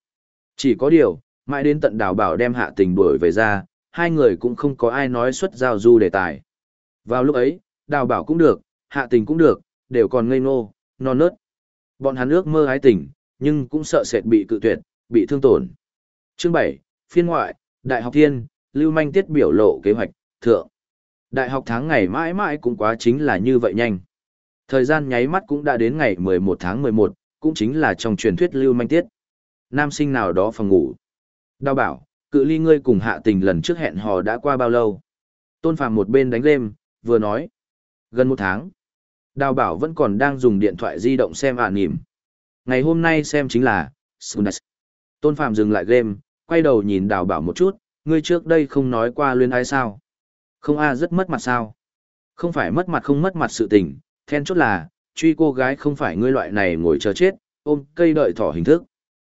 Chỉ có điều, mãi đến tận đào bảo đem hạ tình đuổi về ra, hai người cũng không có ai nói xuất giao du đề tài. Vào lúc ấy, đào bảo cũng được, hạ tình cũng được, đều còn ngây ngô, non nớt. Bọn hắn ước mơ ái tình, nhưng cũng sợ sệt bị cự tuyệt, bị thương tổn. Chương 7, phiên ngoại, Đại học Thiên, Lưu Manh Tiết biểu lộ kế hoạch, thượng. Đại học tháng ngày mãi mãi cũng quá chính là như vậy nhanh. Thời gian nháy mắt cũng đã đến ngày 11 tháng 11, cũng chính là trong truyền thuyết Lưu Manh Tiết. Nam sinh nào đó phòng ngủ. Đào bảo, cự ly ngươi cùng hạ tình lần trước hẹn hò đã qua bao lâu? Tôn Phàm một bên đánh game, vừa nói. Gần một tháng. Đào bảo vẫn còn đang dùng điện thoại di động xem ả à nỉm. Ngày hôm nay xem chính là, Sundas. Tôn Phạm dừng lại game, quay đầu nhìn đào bảo một chút, ngươi trước đây không nói qua luyên ai sao. Không a rất mất mặt sao. Không phải mất mặt không mất mặt sự tình, then chốt là, truy cô gái không phải ngươi loại này ngồi chờ chết, ôm cây đợi thỏ hình thức.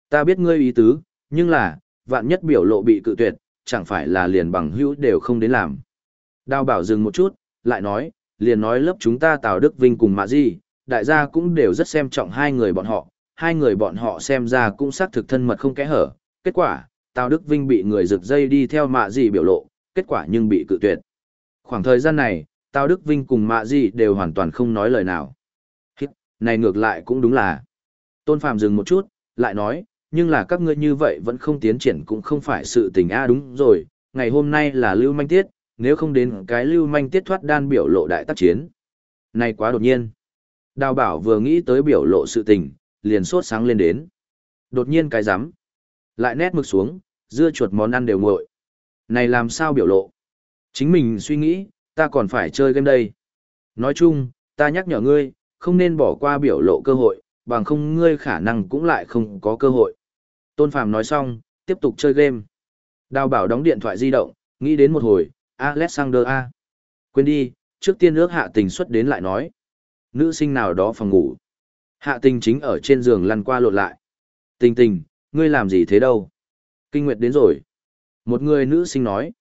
Ta biết ngươi ý tứ, nhưng là, vạn nhất biểu lộ bị cự tuyệt, chẳng phải là liền bằng hữu đều không đến làm. Đào bảo dừng một chút, lại nói, liền nói lớp chúng ta Tào Đức Vinh cùng Mã Di, đại gia cũng đều rất xem trọng hai người bọn họ, hai người bọn họ xem ra cũng xác thực thân mật không kẽ hở. Kết quả, Tào Đức Vinh bị người rực dây đi theo Mã Di biểu lộ, kết quả nhưng bị cự tuyệt. Khoảng thời gian này, Tào Đức Vinh cùng Mã Di đều hoàn toàn không nói lời nào. Hít, này ngược lại cũng đúng là. Tôn Phạm dừng một chút, lại nói, nhưng là các ngươi như vậy vẫn không tiến triển cũng không phải sự tình a đúng rồi, ngày hôm nay là lưu manh tiết, nếu không đến cái lưu manh tiết thoát đan biểu lộ đại tác chiến. Này quá đột nhiên. Đào bảo vừa nghĩ tới biểu lộ sự tình, liền sốt sáng lên đến. Đột nhiên cái rắm Lại nét mực xuống, dưa chuột món ăn đều nguội. Này làm sao biểu lộ? Chính mình suy nghĩ, ta còn phải chơi game đây. Nói chung, ta nhắc nhở ngươi, không nên bỏ qua biểu lộ cơ hội, bằng không ngươi khả năng cũng lại không có cơ hội. Tôn Phàm nói xong, tiếp tục chơi game. Đào bảo đóng điện thoại di động, nghĩ đến một hồi, Alexander A. Quên đi, trước tiên ước hạ tình xuất đến lại nói. Nữ sinh nào đó phòng ngủ. Hạ tình chính ở trên giường lăn qua lộn lại. Tình tình, ngươi làm gì thế đâu? Kinh Nguyệt đến rồi. Một người nữ sinh nói.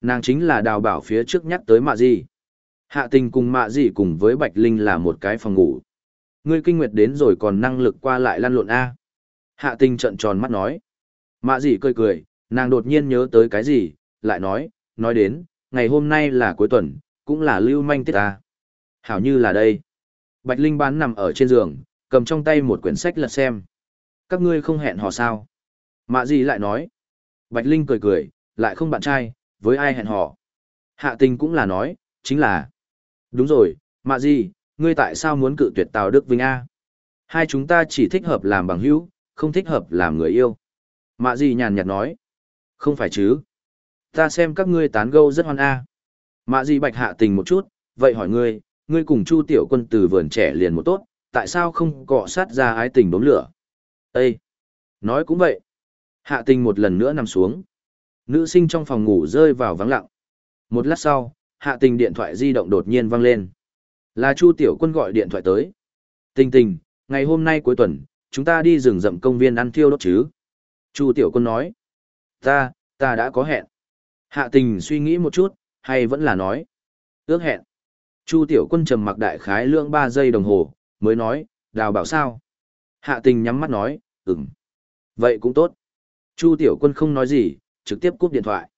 Nàng chính là đào bảo phía trước nhắc tới mạ gì. Hạ tình cùng mạ gì cùng với Bạch Linh là một cái phòng ngủ. Ngươi kinh nguyệt đến rồi còn năng lực qua lại lăn lộn A. Hạ tình trận tròn mắt nói. Mạ gì cười cười, nàng đột nhiên nhớ tới cái gì, lại nói, nói đến, ngày hôm nay là cuối tuần, cũng là lưu manh tiết ta. Hảo như là đây. Bạch Linh bán nằm ở trên giường, cầm trong tay một quyển sách lật xem. Các ngươi không hẹn hò sao? Mạ gì lại nói. Bạch Linh cười cười, lại không bạn trai, với ai hẹn hò. Hạ tình cũng là nói, chính là. Đúng rồi, mạ gì, ngươi tại sao muốn cự tuyệt Tào Đức Vinh A? Hai chúng ta chỉ thích hợp làm bằng hữu, không thích hợp làm người yêu. Mạ gì nhàn nhạt nói. Không phải chứ. Ta xem các ngươi tán gẫu rất hoan A. Mạ di bạch hạ tình một chút, vậy hỏi ngươi, ngươi cùng Chu Tiểu Quân từ vườn trẻ liền một tốt, tại sao không cọ sát ra ái tình đốm lửa? Ê! Nói cũng vậy. Hạ tình một lần nữa nằm xuống. Nữ sinh trong phòng ngủ rơi vào vắng lặng. Một lát sau, hạ tình điện thoại di động đột nhiên vang lên. Là Chu Tiểu Quân gọi điện thoại tới. Tình tình, ngày hôm nay cuối tuần, chúng ta đi rừng rậm công viên ăn thiêu đốt chứ. Chu Tiểu Quân nói. Ta, ta đã có hẹn. Hạ tình suy nghĩ một chút, hay vẫn là nói. Ước hẹn. Chu Tiểu Quân trầm mặc đại khái lượng 3 giây đồng hồ, mới nói, đào bảo sao? Hạ tình nhắm mắt nói, ừm. Vậy cũng tốt. Chu Tiểu Quân không nói gì, trực tiếp cúp điện thoại.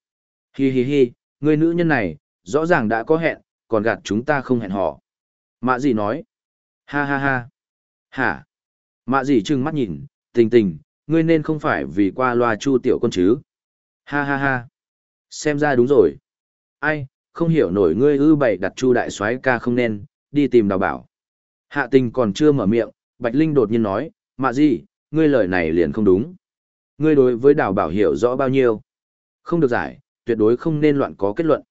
Hi hi hi, người nữ nhân này, rõ ràng đã có hẹn, còn gạt chúng ta không hẹn hò. Mạ gì nói? Ha ha ha. Hả? Mạ gì trừng mắt nhìn, tình tình, ngươi nên không phải vì qua loa Chu Tiểu Quân chứ? Ha ha ha. Xem ra đúng rồi. Ai, không hiểu nổi ngươi ư bày đặt Chu Đại soái ca không nên, đi tìm đào bảo. Hạ tình còn chưa mở miệng, Bạch Linh đột nhiên nói, mạ gì, ngươi lời này liền không đúng. Ngươi đối với đào bảo hiểu rõ bao nhiêu. Không được giải, tuyệt đối không nên loạn có kết luận.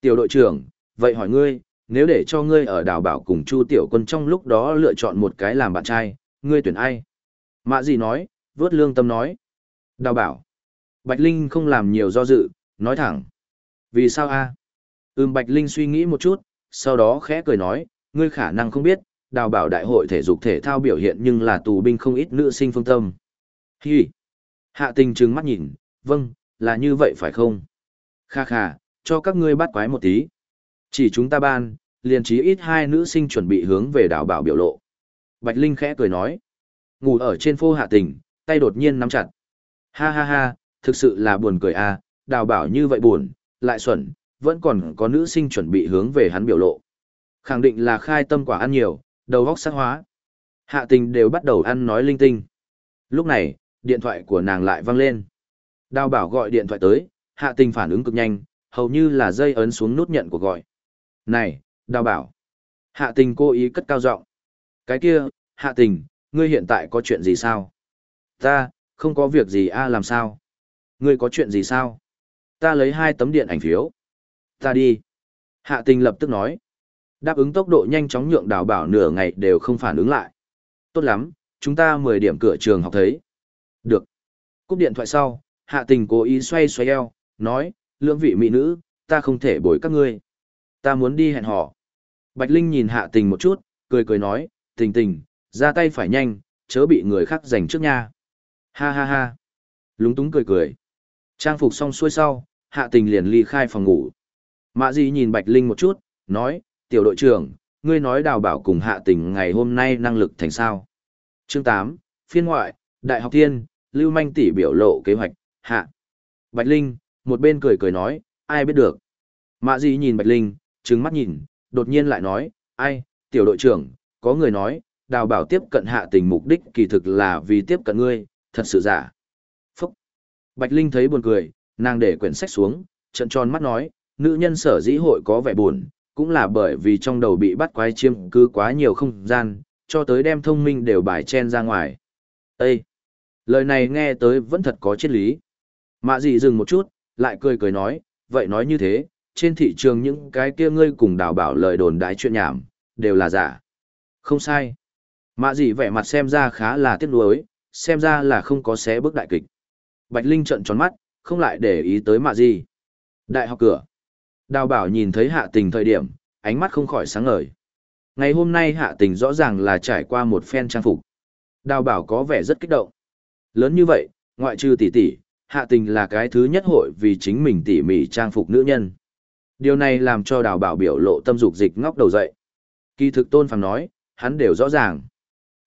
Tiểu đội trưởng, vậy hỏi ngươi, nếu để cho ngươi ở đào bảo cùng Chu Tiểu Quân trong lúc đó lựa chọn một cái làm bạn trai, ngươi tuyển ai? Mạ gì nói, vớt lương tâm nói. Đào bảo. Bạch Linh không làm nhiều do dự, nói thẳng. Vì sao a? Ừm Bạch Linh suy nghĩ một chút, sau đó khẽ cười nói, ngươi khả năng không biết, đào bảo đại hội thể dục thể thao biểu hiện nhưng là tù binh không ít nữ sinh phương tâm. Hi! Hạ tình trừng mắt nhìn, vâng, là như vậy phải không? Kha kha, cho các ngươi bắt quái một tí. Chỉ chúng ta ban, liền chí ít hai nữ sinh chuẩn bị hướng về đào bảo biểu lộ. Bạch Linh khẽ cười nói. Ngủ ở trên phô hạ tình, tay đột nhiên nắm chặt. Ha ha ha, thực sự là buồn cười a, à, đào bảo như vậy buồn, lại xuẩn, vẫn còn có nữ sinh chuẩn bị hướng về hắn biểu lộ. Khẳng định là khai tâm quả ăn nhiều, đầu óc sắc hóa. Hạ tình đều bắt đầu ăn nói linh tinh. Lúc này, điện thoại của nàng lại vang lên. Đào bảo gọi điện thoại tới, hạ tình phản ứng cực nhanh, hầu như là dây ấn xuống nút nhận của gọi. Này, đào bảo. Hạ tình cố ý cất cao giọng. Cái kia, hạ tình, ngươi hiện tại có chuyện gì sao? Ta, không có việc gì a làm sao? Ngươi có chuyện gì sao? Ta lấy hai tấm điện ảnh phiếu. Ta đi. Hạ tình lập tức nói. Đáp ứng tốc độ nhanh chóng nhượng đào bảo nửa ngày đều không phản ứng lại. Tốt lắm, chúng ta 10 điểm cửa trường học thấy. Được. Cúp điện thoại sau, hạ tình cố ý xoay xoay eo, nói, lưỡng vị mỹ nữ, ta không thể bồi các ngươi. Ta muốn đi hẹn hò. Bạch Linh nhìn hạ tình một chút, cười cười nói, tình tình, ra tay phải nhanh, chớ bị người khác giành trước nha. Ha ha ha. Lúng túng cười cười. Trang phục xong xuôi sau, hạ tình liền ly khai phòng ngủ. Mạ Di nhìn Bạch Linh một chút, nói, tiểu đội trưởng, ngươi nói đào bảo cùng hạ tình ngày hôm nay năng lực thành sao. Chương 8, phiên ngoại, Đại học Thiên, Lưu Manh tỷ biểu lộ kế hoạch, hạ. Bạch Linh, một bên cười cười nói, ai biết được. Mạ Di nhìn Bạch Linh, trừng mắt nhìn, đột nhiên lại nói, ai, tiểu đội trưởng, có người nói, đào bảo tiếp cận hạ tình mục đích kỳ thực là vì tiếp cận ngươi, thật sự giả. Phúc. Bạch Linh thấy buồn cười, nàng để quyển sách xuống, trận tròn mắt nói, nữ nhân sở dĩ hội có vẻ buồn, cũng là bởi vì trong đầu bị bắt quái chiêm cứ quá nhiều không gian, cho tới đem thông minh đều bài chen ra ngoài. Ê! Lời này nghe tới vẫn thật có triết lý. Mạ dị dừng một chút, lại cười cười nói, vậy nói như thế, trên thị trường những cái kia ngươi cùng đào bảo lời đồn đái chuyện nhảm, đều là giả. Không sai. Mạ dị vẻ mặt xem ra khá là tiếc nuối, xem ra là không có xé bước đại kịch. Bạch Linh trợn tròn mắt, không lại để ý tới mạ gì Đại học cửa. Đào bảo nhìn thấy hạ tình thời điểm, ánh mắt không khỏi sáng ngời. Ngày hôm nay hạ tình rõ ràng là trải qua một phen trang phục. Đào bảo có vẻ rất kích động. Lớn như vậy, ngoại trừ tỷ tỷ, hạ tình là cái thứ nhất hội vì chính mình tỉ mỉ trang phục nữ nhân. Điều này làm cho đào bảo biểu lộ tâm dục dịch ngóc đầu dậy. Kỳ thực tôn phàng nói, hắn đều rõ ràng.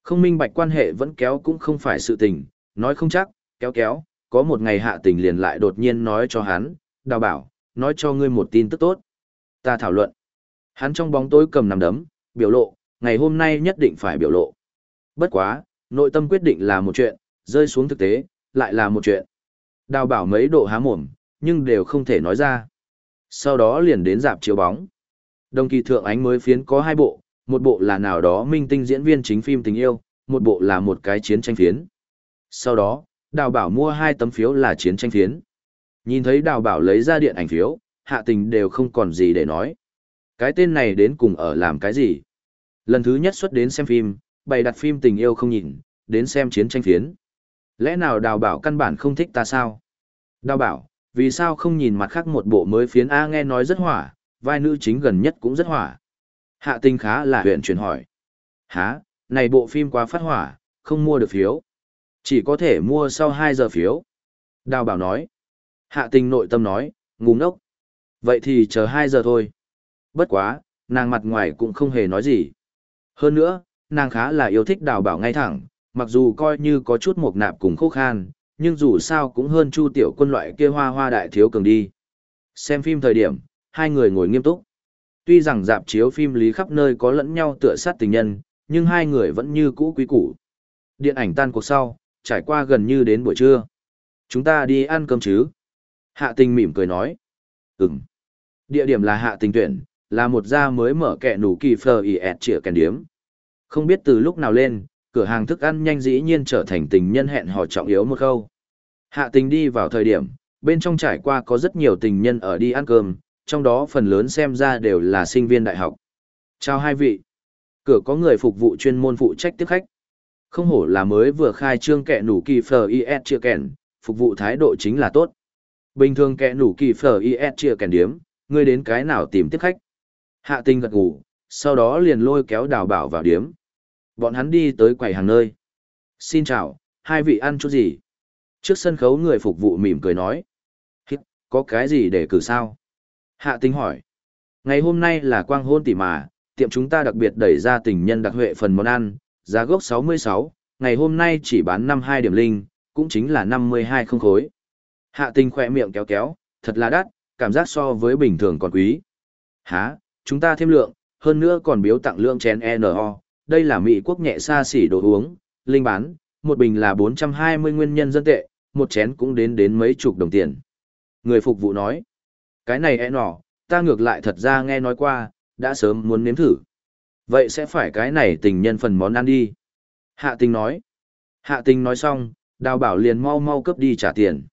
Không minh bạch quan hệ vẫn kéo cũng không phải sự tình, nói không chắc, kéo kéo, có một ngày hạ tình liền lại đột nhiên nói cho hắn, đào bảo, nói cho ngươi một tin tức tốt. Ta thảo luận. Hắn trong bóng tối cầm nằm đấm, biểu lộ, ngày hôm nay nhất định phải biểu lộ. Bất quá, nội tâm quyết định là một chuyện, rơi xuống thực tế, lại là một chuyện. Đào bảo mấy độ há mồm, nhưng đều không thể nói ra. Sau đó liền đến dạp chiếu bóng. Đồng kỳ thượng ánh mới phiến có hai bộ, một bộ là nào đó minh tinh diễn viên chính phim tình yêu, một bộ là một cái chiến tranh phiến. Sau đó, đào bảo mua hai tấm phiếu là chiến tranh phiến. Nhìn thấy đào bảo lấy ra điện ảnh phiếu, hạ tình đều không còn gì để nói. Cái tên này đến cùng ở làm cái gì? Lần thứ nhất xuất đến xem phim, bày đặt phim tình yêu không nhìn, đến xem chiến tranh phiến. Lẽ nào đào bảo căn bản không thích ta sao? Đào bảo, vì sao không nhìn mặt khác một bộ mới phiến A nghe nói rất hỏa, vai nữ chính gần nhất cũng rất hỏa. Hạ tình khá là huyện chuyển hỏi. Há, này bộ phim quá phát hỏa, không mua được phiếu. Chỉ có thể mua sau 2 giờ phiếu. Đào bảo nói. Hạ tình nội tâm nói, ngu ngốc. Vậy thì chờ 2 giờ thôi. Bất quá, nàng mặt ngoài cũng không hề nói gì. Hơn nữa, nàng khá là yêu thích đào bảo ngay thẳng, mặc dù coi như có chút mộc nạp cùng khô khan, nhưng dù sao cũng hơn chu tiểu quân loại kia hoa hoa đại thiếu cường đi. Xem phim thời điểm, hai người ngồi nghiêm túc. Tuy rằng dạp chiếu phim lý khắp nơi có lẫn nhau tựa sát tình nhân, nhưng hai người vẫn như cũ quý củ. Điện ảnh tan cuộc sau, trải qua gần như đến buổi trưa. Chúng ta đi ăn cơm chứ? Hạ tình mỉm cười nói. Ừm. Địa điểm là hạ tình tuyển, là một gia mới mở kẹ nủ kỳ phờ y ẹt trịa kèn điếm. Không biết từ lúc nào lên, cửa hàng thức ăn nhanh dĩ nhiên trở thành tình nhân hẹn hò trọng yếu một khâu. Hạ tình đi vào thời điểm, bên trong trải qua có rất nhiều tình nhân ở đi ăn cơm, trong đó phần lớn xem ra đều là sinh viên đại học. Chào hai vị. Cửa có người phục vụ chuyên môn phụ trách tiếp khách. Không hổ là mới vừa khai trương kẹ nủ kỳ phở IS chia kèn, phục vụ thái độ chính là tốt. Bình thường kẹ nủ kỳ phở IS chia kèn điếm, ngươi đến cái nào tìm tiếp khách. Hạ tinh gật ngủ, sau đó liền lôi kéo đào bảo vào điếm. Bọn hắn đi tới quầy hàng nơi. Xin chào, hai vị ăn chút gì? Trước sân khấu người phục vụ mỉm cười nói. Hít, có cái gì để cử sao? Hạ tinh hỏi. Ngày hôm nay là quang hôn tỷ mà, tiệm chúng ta đặc biệt đẩy ra tình nhân đặc huệ phần món ăn, giá gốc 66, ngày hôm nay chỉ bán 52 điểm linh, cũng chính là 52 không khối. Hạ tinh khỏe miệng kéo kéo, thật là đắt, cảm giác so với bình thường còn quý. Hả, chúng ta thêm lượng, hơn nữa còn biếu tặng lượng chén NO, đây là Mỹ quốc nhẹ xa xỉ đồ uống, linh bán, một bình là 420 nguyên nhân dân tệ, một chén cũng đến đến mấy chục đồng tiền. Người phục vụ nói, cái này e ta ngược lại thật ra nghe nói qua, đã sớm muốn nếm thử. Vậy sẽ phải cái này tình nhân phần món ăn đi. Hạ tình nói. Hạ tình nói xong, đào bảo liền mau mau cấp đi trả tiền.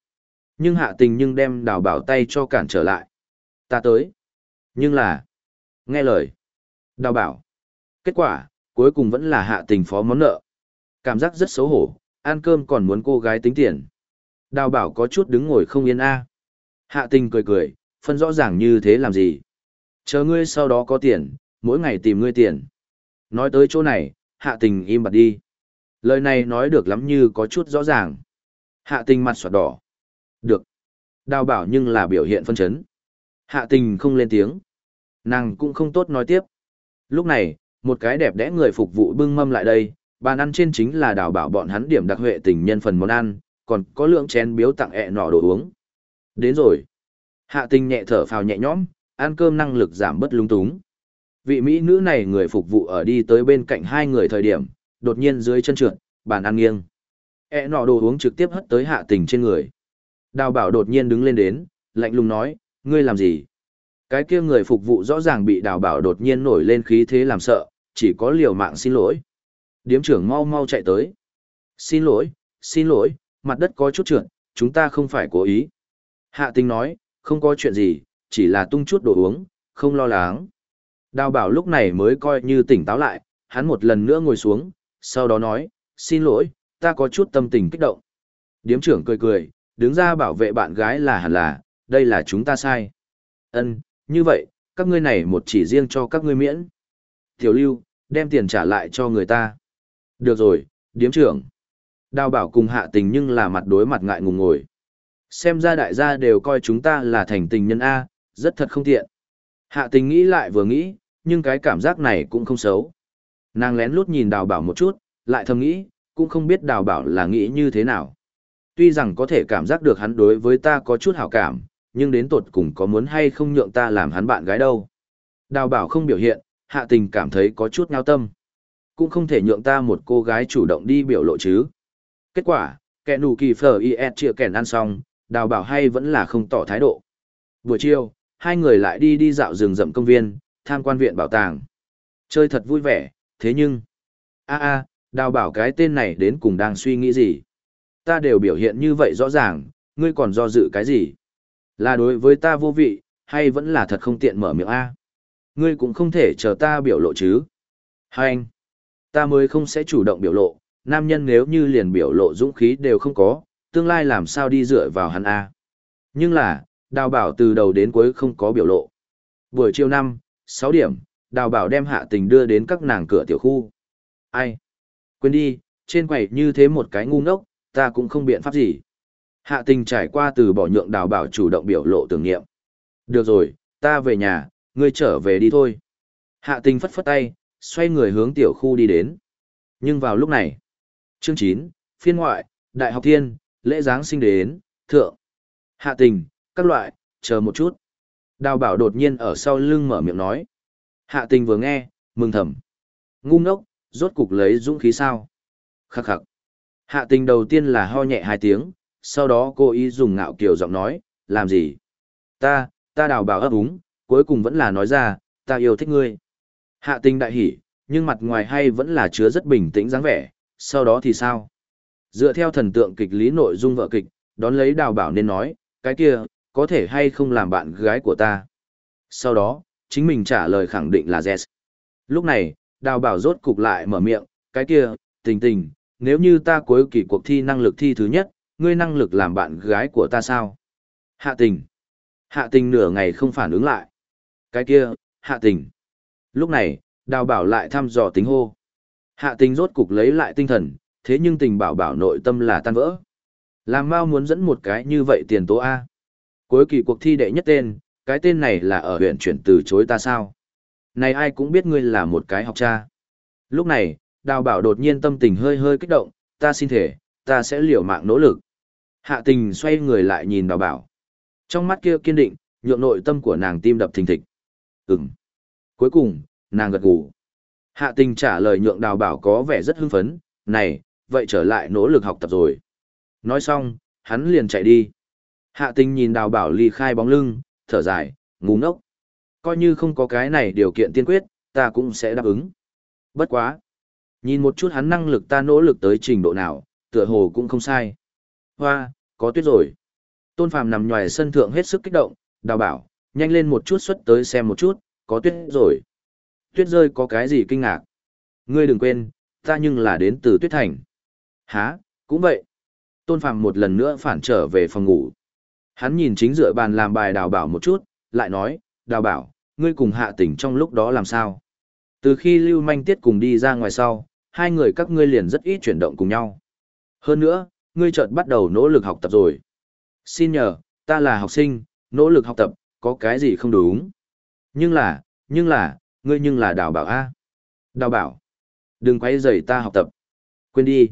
Nhưng hạ tình nhưng đem đào bảo tay cho cản trở lại. Ta tới. Nhưng là. Nghe lời. Đào bảo. Kết quả, cuối cùng vẫn là hạ tình phó món nợ. Cảm giác rất xấu hổ, ăn cơm còn muốn cô gái tính tiền. Đào bảo có chút đứng ngồi không yên a. Hạ tình cười cười, phân rõ ràng như thế làm gì. Chờ ngươi sau đó có tiền, mỗi ngày tìm ngươi tiền. Nói tới chỗ này, hạ tình im bặt đi. Lời này nói được lắm như có chút rõ ràng. Hạ tình mặt soạt đỏ. Được. Đào bảo nhưng là biểu hiện phân chấn. Hạ tình không lên tiếng. Nàng cũng không tốt nói tiếp. Lúc này, một cái đẹp đẽ người phục vụ bưng mâm lại đây, bàn ăn trên chính là đào bảo bọn hắn điểm đặc huệ tình nhân phần món ăn, còn có lượng chén biếu tặng ẹ nọ đồ uống. Đến rồi. Hạ tình nhẹ thở phào nhẹ nhõm, ăn cơm năng lực giảm bất lung túng. Vị mỹ nữ này người phục vụ ở đi tới bên cạnh hai người thời điểm, đột nhiên dưới chân trượt, bàn ăn nghiêng. E nọ đồ uống trực tiếp hất tới hạ tình trên người. Đào bảo đột nhiên đứng lên đến, lạnh lùng nói, ngươi làm gì? Cái kia người phục vụ rõ ràng bị đào bảo đột nhiên nổi lên khí thế làm sợ, chỉ có liều mạng xin lỗi. Điếm trưởng mau mau chạy tới. Xin lỗi, xin lỗi, mặt đất có chút trượt, chúng ta không phải cố ý. Hạ tình nói, không có chuyện gì, chỉ là tung chút đồ uống, không lo lắng. Đào bảo lúc này mới coi như tỉnh táo lại, hắn một lần nữa ngồi xuống, sau đó nói, xin lỗi, ta có chút tâm tình kích động. Điếm trưởng cười cười, đứng ra bảo vệ bạn gái là hẳn là, đây là chúng ta sai. Ân, như vậy, các ngươi này một chỉ riêng cho các ngươi miễn. Tiểu lưu, đem tiền trả lại cho người ta. Được rồi, điếm trưởng. Đào bảo cùng hạ tình nhưng là mặt đối mặt ngại ngùng ngồi. Xem ra đại gia đều coi chúng ta là thành tình nhân A, rất thật không tiện. Hạ tình nghĩ lại vừa nghĩ, nhưng cái cảm giác này cũng không xấu. Nàng lén lút nhìn đào bảo một chút, lại thầm nghĩ, cũng không biết đào bảo là nghĩ như thế nào. Tuy rằng có thể cảm giác được hắn đối với ta có chút hảo cảm, nhưng đến tột cùng có muốn hay không nhượng ta làm hắn bạn gái đâu. Đào bảo không biểu hiện, hạ tình cảm thấy có chút ngao tâm. Cũng không thể nhượng ta một cô gái chủ động đi biểu lộ chứ. Kết quả, kẻ nụ kỳ phở is chia kẻn ăn xong, đào bảo hay vẫn là không tỏ thái độ. Buổi chiều, hai người lại đi đi dạo rừng rậm công viên, tham quan viện bảo tàng. Chơi thật vui vẻ, thế nhưng... a a đào bảo cái tên này đến cùng đang suy nghĩ gì? Ta đều biểu hiện như vậy rõ ràng, ngươi còn do dự cái gì? Là đối với ta vô vị, hay vẫn là thật không tiện mở miệng A? Ngươi cũng không thể chờ ta biểu lộ chứ? Hai anh, ta mới không sẽ chủ động biểu lộ, nam nhân nếu như liền biểu lộ dũng khí đều không có, tương lai làm sao đi dựa vào hắn A? Nhưng là, đào bảo từ đầu đến cuối không có biểu lộ. Buổi chiều năm, sáu điểm, đào bảo đem hạ tình đưa đến các nàng cửa tiểu khu. Ai? Quên đi, trên quầy như thế một cái ngu ngốc, ta cũng không biện pháp gì. Hạ tình trải qua từ bỏ nhượng đào bảo chủ động biểu lộ tưởng niệm. Được rồi, ta về nhà, ngươi trở về đi thôi. Hạ tình phất phất tay, xoay người hướng tiểu khu đi đến. Nhưng vào lúc này, chương 9, phiên ngoại, đại học thiên, lễ giáng sinh đến, thượng. Hạ tình, các loại, chờ một chút. Đào bảo đột nhiên ở sau lưng mở miệng nói. Hạ tình vừa nghe, mừng thầm. Ngu ngốc, rốt cục lấy dũng khí sao. Khắc khắc. Hạ tình đầu tiên là ho nhẹ hai tiếng, sau đó cô ý dùng ngạo kiều giọng nói, làm gì? Ta, ta đào bảo ấp úng, cuối cùng vẫn là nói ra, ta yêu thích ngươi. Hạ tình đại hỉ, nhưng mặt ngoài hay vẫn là chứa rất bình tĩnh dáng vẻ, sau đó thì sao? Dựa theo thần tượng kịch lý nội dung vợ kịch, đón lấy đào bảo nên nói, cái kia, có thể hay không làm bạn gái của ta. Sau đó, chính mình trả lời khẳng định là yes. Lúc này, đào bảo rốt cục lại mở miệng, cái kia, tình tình, nếu như ta cuối kỳ cuộc thi năng lực thi thứ nhất, ngươi năng lực làm bạn gái của ta sao? Hạ tình. Hạ tình nửa ngày không phản ứng lại. Cái kia, hạ tình. Lúc này, đào bảo lại thăm dò tính hô. Hạ tình rốt cục lấy lại tinh thần, thế nhưng tình bảo bảo nội tâm là tan vỡ. Làm mau muốn dẫn một cái như vậy tiền tố A. Cuối kỳ cuộc thi đệ nhất tên, cái tên này là ở huyện chuyển từ chối ta sao? Này ai cũng biết ngươi là một cái học cha. Lúc này, đào bảo đột nhiên tâm tình hơi hơi kích động, ta xin thể, ta sẽ liều mạng nỗ lực. Hạ tình xoay người lại nhìn đào bảo. Trong mắt kia kiên định, nhượng nội tâm của nàng tim đập thình thịch. Ừm. Cuối cùng, nàng gật gù. Hạ tình trả lời nhượng đào bảo có vẻ rất hưng phấn, này, vậy trở lại nỗ lực học tập rồi. Nói xong, hắn liền chạy đi. Hạ tình nhìn đào bảo ly khai bóng lưng, thở dài, ngu ngốc. Coi như không có cái này điều kiện tiên quyết, ta cũng sẽ đáp ứng. Bất quá. Nhìn một chút hắn năng lực ta nỗ lực tới trình độ nào, tựa hồ cũng không sai. Hoa, có tuyết rồi. Tôn Phàm nằm ngoài sân thượng hết sức kích động, đào bảo, nhanh lên một chút xuất tới xem một chút, có tuyết rồi. Tuyết rơi có cái gì kinh ngạc? Ngươi đừng quên, ta nhưng là đến từ tuyết thành. Hả, cũng vậy. Tôn Phàm một lần nữa phản trở về phòng ngủ. Hắn nhìn chính dựa bàn làm bài đào bảo một chút, lại nói, đào bảo, ngươi cùng hạ tỉnh trong lúc đó làm sao? Từ khi Lưu Manh Tiết cùng đi ra ngoài sau, hai người các ngươi liền rất ít chuyển động cùng nhau. Hơn nữa, ngươi chợt bắt đầu nỗ lực học tập rồi. Xin nhờ, ta là học sinh, nỗ lực học tập, có cái gì không đúng? Nhưng là, nhưng là, ngươi nhưng là đào bảo A. Đào bảo, đừng quay rầy ta học tập. Quên đi.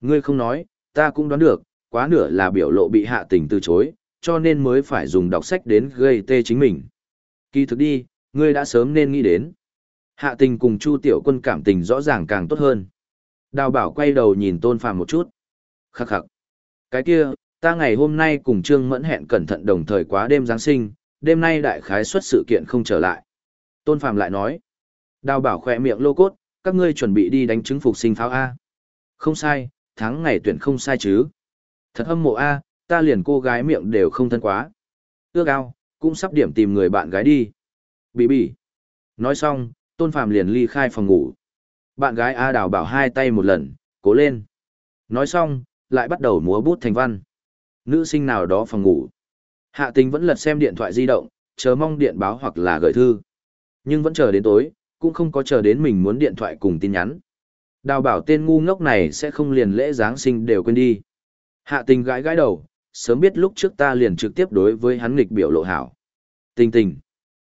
Ngươi không nói, ta cũng đoán được, quá nửa là biểu lộ bị hạ tình từ chối, cho nên mới phải dùng đọc sách đến gây tê chính mình. Kỳ thực đi, ngươi đã sớm nên nghĩ đến. Hạ tình cùng Chu Tiểu Quân cảm tình rõ ràng càng tốt hơn. Đào bảo quay đầu nhìn Tôn Phàm một chút. Khắc khắc. Cái kia, ta ngày hôm nay cùng Trương Mẫn hẹn cẩn thận đồng thời quá đêm Giáng sinh, đêm nay đại khái xuất sự kiện không trở lại. Tôn Phàm lại nói. Đào bảo khỏe miệng lô cốt, các ngươi chuẩn bị đi đánh chứng phục sinh pháo A. Không sai, tháng ngày tuyển không sai chứ. Thật âm mộ A, ta liền cô gái miệng đều không thân quá. Ước ao, cũng sắp điểm tìm người bạn gái đi. Bị bị. Nói xong, Tôn Phàm liền ly khai phòng ngủ. Bạn gái A Đào bảo hai tay một lần, cố lên. Nói xong, lại bắt đầu múa bút thành văn. Nữ sinh nào đó phòng ngủ. Hạ tình vẫn lật xem điện thoại di động, chờ mong điện báo hoặc là gửi thư. Nhưng vẫn chờ đến tối, cũng không có chờ đến mình muốn điện thoại cùng tin nhắn. Đào bảo tên ngu ngốc này sẽ không liền lễ Giáng sinh đều quên đi. Hạ tình gãi gãi đầu, sớm biết lúc trước ta liền trực tiếp đối với hắn nghịch biểu lộ hảo. Tình tình.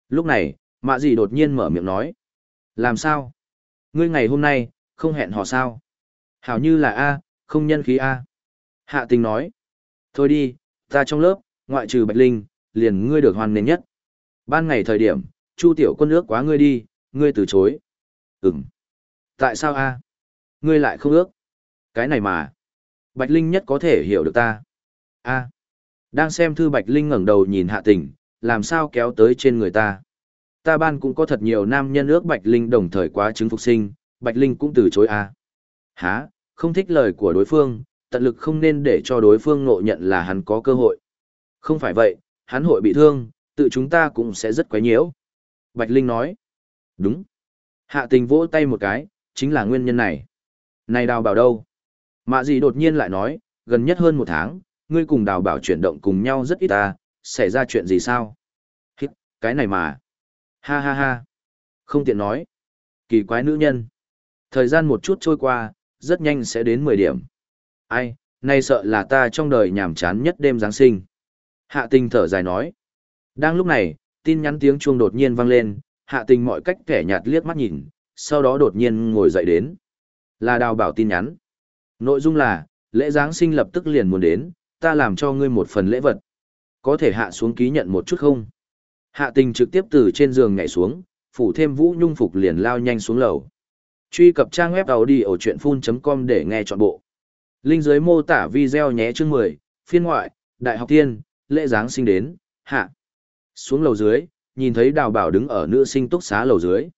Lúc này, mạ gì đột nhiên mở miệng nói. Làm sao? Ngươi ngày hôm nay, không hẹn hò sao? Hảo như là A, không nhân khí A. Hạ tình nói. Thôi đi, ta trong lớp, ngoại trừ Bạch Linh, liền ngươi được hoàn nền nhất. Ban ngày thời điểm, Chu tiểu quân ước quá ngươi đi, ngươi từ chối. Ừm. Tại sao A? Ngươi lại không ước? Cái này mà. Bạch Linh nhất có thể hiểu được ta. A. Đang xem thư Bạch Linh ngẩng đầu nhìn hạ tình, làm sao kéo tới trên người ta. Ta ban cũng có thật nhiều nam nhân ước Bạch Linh đồng thời quá chứng phục sinh, Bạch Linh cũng từ chối A. Hả, không thích lời của đối phương, tận lực không nên để cho đối phương ngộ nhận là hắn có cơ hội. Không phải vậy, hắn hội bị thương, tự chúng ta cũng sẽ rất quấy nhiễu. Bạch Linh nói. Đúng. Hạ tình vỗ tay một cái, chính là nguyên nhân này. Này đào bảo đâu? Mạ gì đột nhiên lại nói, gần nhất hơn một tháng, ngươi cùng đào bảo chuyển động cùng nhau rất ít ta, xảy ra chuyện gì sao? Hít, cái này mà. Ha ha ha. Không tiện nói. Kỳ quái nữ nhân. Thời gian một chút trôi qua, rất nhanh sẽ đến 10 điểm. Ai, nay sợ là ta trong đời nhàm chán nhất đêm Giáng sinh. Hạ tình thở dài nói. Đang lúc này, tin nhắn tiếng chuông đột nhiên vang lên, hạ tình mọi cách kẻ nhạt liếc mắt nhìn, sau đó đột nhiên ngồi dậy đến. Là đào bảo tin nhắn. Nội dung là, lễ Giáng sinh lập tức liền muốn đến, ta làm cho ngươi một phần lễ vật. Có thể hạ xuống ký nhận một chút không? Hạ tình trực tiếp từ trên giường nhảy xuống, phủ thêm vũ nhung phục liền lao nhanh xuống lầu. Truy cập trang web đầu đi ở chuyện full.com để nghe trọn bộ. Linh dưới mô tả video nhé chương 10, phiên ngoại, đại học tiên, lễ Giáng sinh đến, hạ. Xuống lầu dưới, nhìn thấy đào bảo đứng ở nữ sinh túc xá lầu dưới.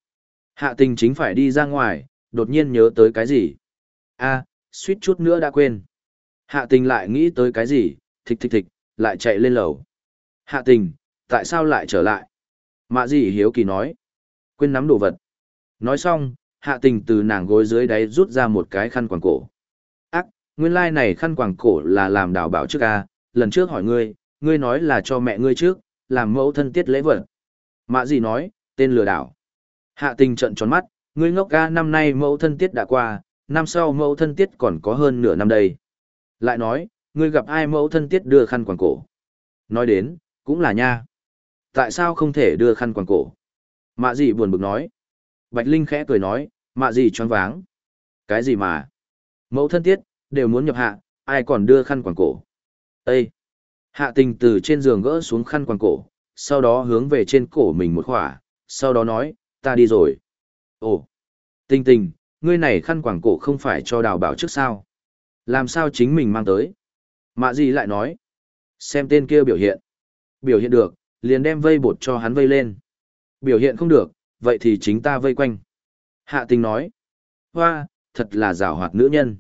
Hạ tình chính phải đi ra ngoài, đột nhiên nhớ tới cái gì. a suýt chút nữa đã quên. Hạ tình lại nghĩ tới cái gì, thịch thịch thịch, lại chạy lên lầu. Hạ tình, tại sao lại trở lại? Mạ gì hiếu kỳ nói. Quên nắm đồ vật. Nói xong, hạ tình từ nàng gối dưới đáy rút ra một cái khăn quàng cổ. Ác, nguyên lai này khăn quàng cổ là làm đào bảo trước a lần trước hỏi ngươi, ngươi nói là cho mẹ ngươi trước, làm mẫu thân tiết lễ vật. Mạ gì nói, tên lừa đảo. Hạ tình trận tròn mắt, ngươi ngốc ga năm nay mẫu thân tiết đã qua, năm sau mẫu thân tiết còn có hơn nửa năm đây. Lại nói, ngươi gặp ai mẫu thân tiết đưa khăn quàng cổ. Nói đến, cũng là nha. Tại sao không thể đưa khăn quàng cổ? Mạ gì buồn bực nói. Bạch Linh khẽ cười nói, mạ gì choáng váng. Cái gì mà? Mẫu thân tiết, đều muốn nhập hạ, ai còn đưa khăn quàng cổ. Ê! Hạ tình từ trên giường gỡ xuống khăn quàng cổ, sau đó hướng về trên cổ mình một khỏa, sau đó nói, ta đi rồi. Ồ! Tình tình, ngươi này khăn quàng cổ không phải cho đào bảo trước sao? Làm sao chính mình mang tới? Mạ gì lại nói? Xem tên kia biểu hiện. Biểu hiện được, liền đem vây bột cho hắn vây lên. Biểu hiện không được, vậy thì chính ta vây quanh. Hạ tình nói. Hoa, thật là rào hoạt nữ nhân.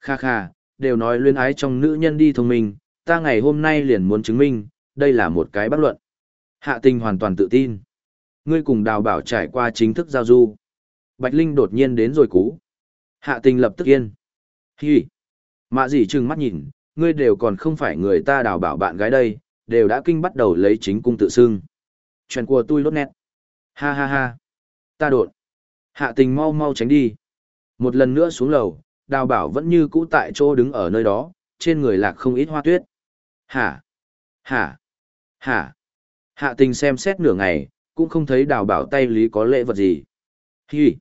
Kha kha, đều nói luyên ái trong nữ nhân đi thông minh, ta ngày hôm nay liền muốn chứng minh, đây là một cái bất luận. Hạ tình hoàn toàn tự tin. Ngươi cùng đào bảo trải qua chính thức giao du. Bạch Linh đột nhiên đến rồi cú. Hạ tình lập tức yên. Hi. Mạ gì trừng mắt nhìn, ngươi đều còn không phải người ta đào bảo bạn gái đây, đều đã kinh bắt đầu lấy chính cung tự xưng. Chuyện của tôi lốt nét. Ha ha ha. Ta đột. Hạ tình mau mau tránh đi. Một lần nữa xuống lầu, đào bảo vẫn như cũ tại chỗ đứng ở nơi đó, trên người lạc không ít hoa tuyết. Hả? Hả? Hả? Hạ tình xem xét nửa ngày, cũng không thấy đào bảo tay lý có lễ vật gì. Hi!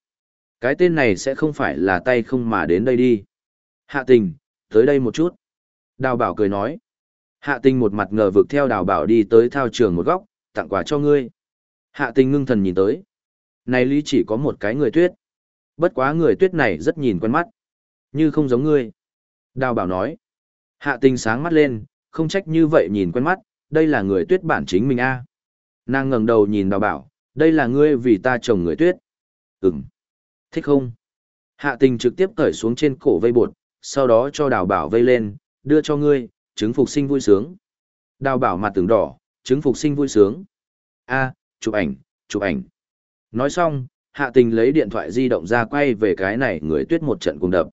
Cái tên này sẽ không phải là tay không mà đến đây đi. Hạ tình, tới đây một chút. Đào bảo cười nói. Hạ tình một mặt ngờ vực theo đào bảo đi tới thao trường một góc, tặng quà cho ngươi. Hạ tình ngưng thần nhìn tới. Này lý chỉ có một cái người tuyết. Bất quá người tuyết này rất nhìn quen mắt. Như không giống ngươi. Đào bảo nói. Hạ tình sáng mắt lên, không trách như vậy nhìn quen mắt, đây là người tuyết bản chính mình a. Nàng ngẩng đầu nhìn đào bảo, đây là ngươi vì ta chồng người tuyết. Ừm. Thích không? Hạ tình trực tiếp cởi xuống trên cổ vây bột, sau đó cho đào bảo vây lên, đưa cho ngươi, chứng phục sinh vui sướng. Đào bảo mặt tưởng đỏ, chứng phục sinh vui sướng. a chụp ảnh, chụp ảnh. Nói xong, hạ tình lấy điện thoại di động ra quay về cái này người tuyết một trận cùng đập.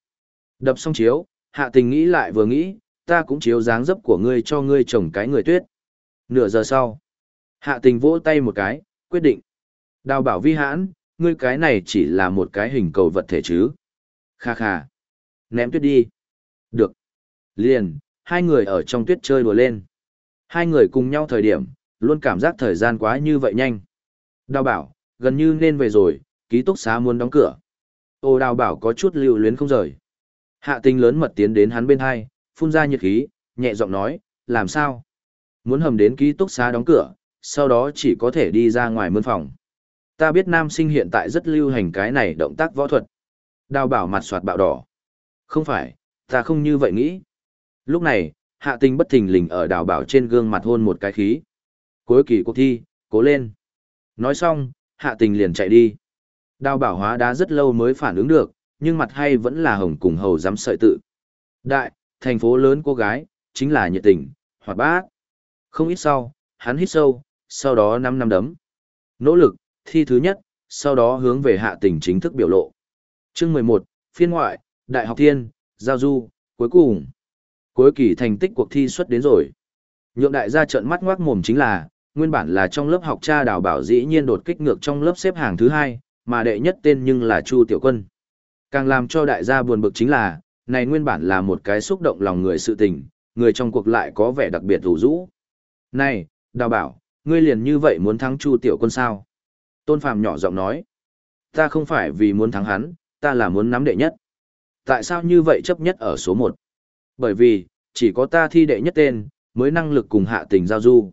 Đập xong chiếu, hạ tình nghĩ lại vừa nghĩ, ta cũng chiếu dáng dấp của ngươi cho ngươi chồng cái người tuyết. Nửa giờ sau, hạ tình vỗ tay một cái, quyết định. Đào bảo vi hãn, ngươi cái này chỉ là một cái hình cầu vật thể chứ. Kha kha. Ném tuyết đi. Được. Liền, hai người ở trong tuyết chơi đùa lên. Hai người cùng nhau thời điểm, luôn cảm giác thời gian quá như vậy nhanh. Đào bảo, gần như nên về rồi, ký túc xá muốn đóng cửa. Ô đào bảo có chút lưu luyến không rời. Hạ tình lớn mật tiến đến hắn bên hai, phun ra nhiệt khí, nhẹ giọng nói, làm sao? Muốn hầm đến ký túc xá đóng cửa, sau đó chỉ có thể đi ra ngoài mươn phòng. Ta biết nam sinh hiện tại rất lưu hành cái này động tác võ thuật. Đào bảo mặt soạt bạo đỏ. Không phải, ta không như vậy nghĩ. Lúc này, hạ tình bất thình lình ở đào bảo trên gương mặt hôn một cái khí. Cuối kỳ cuộc thi, cố lên. Nói xong, hạ tình liền chạy đi. Đào bảo hóa đá rất lâu mới phản ứng được, nhưng mặt hay vẫn là hồng cùng hầu dám sợi tự. Đại, thành phố lớn cô gái, chính là nhiệt tình, hoạt bát. Không ít sau, hắn hít sâu, sau đó năm năm đấm. Nỗ lực, thi thứ nhất, sau đó hướng về hạ tình chính thức biểu lộ. Chương 11, phiên ngoại, Đại học Thiên, Giao Du, cuối cùng. Cuối kỳ thành tích cuộc thi xuất đến rồi. Nhượng đại gia trợn mắt ngoác mồm chính là, nguyên bản là trong lớp học cha đào bảo dĩ nhiên đột kích ngược trong lớp xếp hàng thứ hai, mà đệ nhất tên nhưng là Chu Tiểu Quân. Càng làm cho đại gia buồn bực chính là, này nguyên bản là một cái xúc động lòng người sự tình, người trong cuộc lại có vẻ đặc biệt thủ rũ. Này, đào bảo, ngươi liền như vậy muốn thắng Chu Tiểu Quân sao? Tôn Phàm nhỏ giọng nói, ta không phải vì muốn thắng hắn, ta là muốn nắm đệ nhất. Tại sao như vậy chấp nhất ở số một? Bởi vì, chỉ có ta thi đệ nhất tên, mới năng lực cùng hạ tình giao du.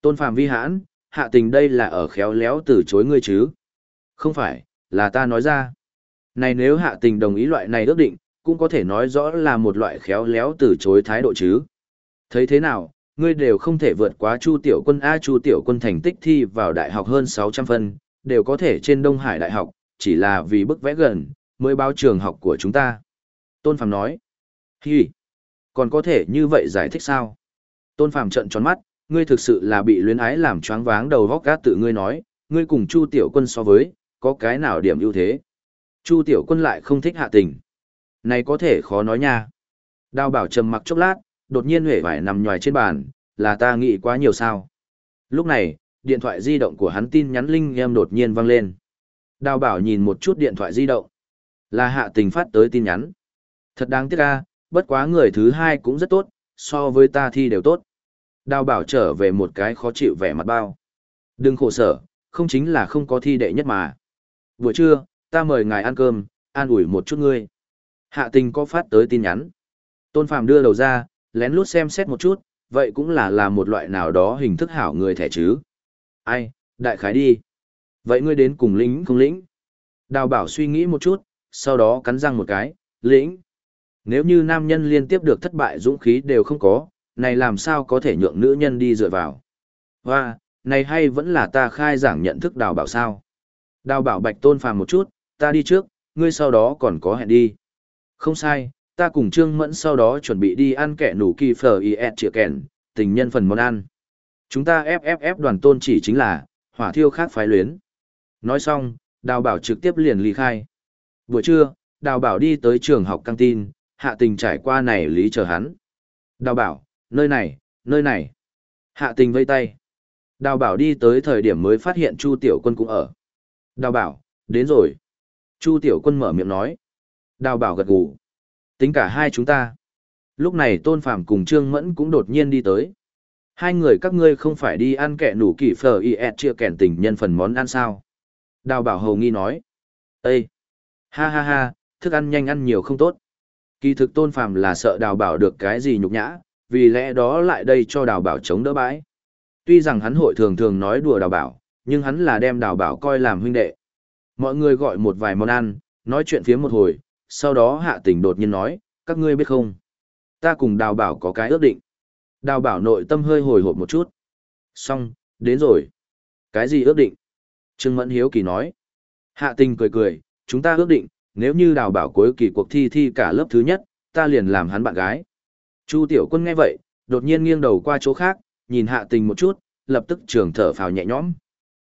Tôn Phàm vi hãn, hạ tình đây là ở khéo léo từ chối ngươi chứ? Không phải, là ta nói ra. Này nếu hạ tình đồng ý loại này ước định, cũng có thể nói rõ là một loại khéo léo từ chối thái độ chứ. Thấy thế nào, ngươi đều không thể vượt quá Chu Tiểu Quân A Chu Tiểu Quân thành tích thi vào đại học hơn 600 phân, đều có thể trên Đông Hải Đại học, chỉ là vì bức vẽ gần, mới báo trường học của chúng ta. Tôn Phàm nói, hi, còn có thể như vậy giải thích sao? Tôn Phàm trợn tròn mắt, ngươi thực sự là bị luyến ái làm choáng váng đầu vóc gác tự ngươi nói, ngươi cùng Chu Tiểu Quân so với, có cái nào điểm ưu thế? Chu Tiểu Quân lại không thích hạ tình. Này có thể khó nói nha. Đào bảo trầm mặc chốc lát, đột nhiên huệ vải nằm nhòi trên bàn, là ta nghĩ quá nhiều sao. Lúc này, điện thoại di động của hắn tin nhắn linh em đột nhiên vang lên. Đào bảo nhìn một chút điện thoại di động. Là hạ tình phát tới tin nhắn. Thật đáng tiếc ca, bất quá người thứ hai cũng rất tốt, so với ta thi đều tốt. Đào bảo trở về một cái khó chịu vẻ mặt bao. Đừng khổ sở, không chính là không có thi đệ nhất mà. Buổi trưa, ta mời ngài ăn cơm, an ủi một chút ngươi. Hạ tình có phát tới tin nhắn. Tôn Phạm đưa đầu ra, lén lút xem xét một chút, vậy cũng là là một loại nào đó hình thức hảo người thẻ chứ. Ai, đại khái đi. Vậy ngươi đến cùng lính không lĩnh? Đào bảo suy nghĩ một chút, sau đó cắn răng một cái, lĩnh. Nếu như nam nhân liên tiếp được thất bại dũng khí đều không có, này làm sao có thể nhượng nữ nhân đi dựa vào. Và, này hay vẫn là ta khai giảng nhận thức đào bảo sao? Đào bảo bạch tôn phàm một chút, ta đi trước, ngươi sau đó còn có hẹn đi. Không sai, ta cùng Trương Mẫn sau đó chuẩn bị đi ăn kẻ nủ kỳ phở ẹt chĩa kèn, tình nhân phần món ăn. Chúng ta FFF đoàn tôn chỉ chính là, hỏa thiêu khác phái luyến. Nói xong, đào bảo trực tiếp liền ly khai. Buổi trưa, đào bảo đi tới trường học căng tin, hạ tình trải qua này lý chờ hắn. Đào bảo, nơi này, nơi này. Hạ tình vây tay. Đào bảo đi tới thời điểm mới phát hiện Chu Tiểu Quân cũng ở. Đào bảo, đến rồi. Chu Tiểu Quân mở miệng nói. Đào bảo gật gù. Tính cả hai chúng ta. Lúc này Tôn Phàm cùng Trương Mẫn cũng đột nhiên đi tới. Hai người các ngươi không phải đi ăn kẹ nủ kỳ phở y ẹt chia kẻn tình nhân phần món ăn sao. Đào bảo hầu nghi nói. Ê! Ha ha ha, thức ăn nhanh ăn nhiều không tốt. Kỳ thực Tôn Phàm là sợ đào bảo được cái gì nhục nhã, vì lẽ đó lại đây cho đào bảo chống đỡ bãi. Tuy rằng hắn hội thường thường nói đùa đào bảo, nhưng hắn là đem đào bảo coi làm huynh đệ. Mọi người gọi một vài món ăn, nói chuyện phía một hồi, sau đó hạ tình đột nhiên nói, các ngươi biết không? Ta cùng đào bảo có cái ước định. Đào bảo nội tâm hơi hồi hộp một chút. Xong, đến rồi. Cái gì ước định? Trương Mẫn Hiếu Kỳ nói. Hạ tình cười cười, chúng ta ước định, nếu như đào bảo cuối kỳ cuộc thi thi cả lớp thứ nhất, ta liền làm hắn bạn gái. Chu Tiểu Quân nghe vậy, đột nhiên nghiêng đầu qua chỗ khác, nhìn hạ tình một chút, lập tức trường thở phào nhẹ nhõm.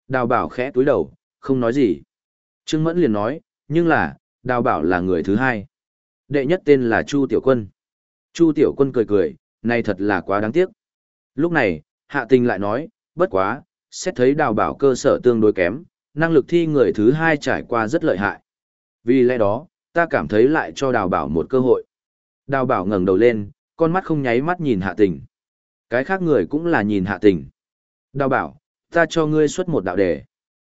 Đào bảo khẽ túi đầu, không nói gì. Trương Mẫn liền nói, nhưng là, đào bảo là người thứ hai. Đệ nhất tên là Chu Tiểu Quân. Chu Tiểu Quân cười cười, này thật là quá đáng tiếc. Lúc này, hạ tình lại nói, bất quá, xét thấy đào bảo cơ sở tương đối kém, năng lực thi người thứ hai trải qua rất lợi hại. Vì lẽ đó, ta cảm thấy lại cho đào bảo một cơ hội. Đào bảo ngẩng đầu lên, con mắt không nháy mắt nhìn hạ tình. Cái khác người cũng là nhìn hạ tình. Đào bảo, ta cho ngươi xuất một đạo đề.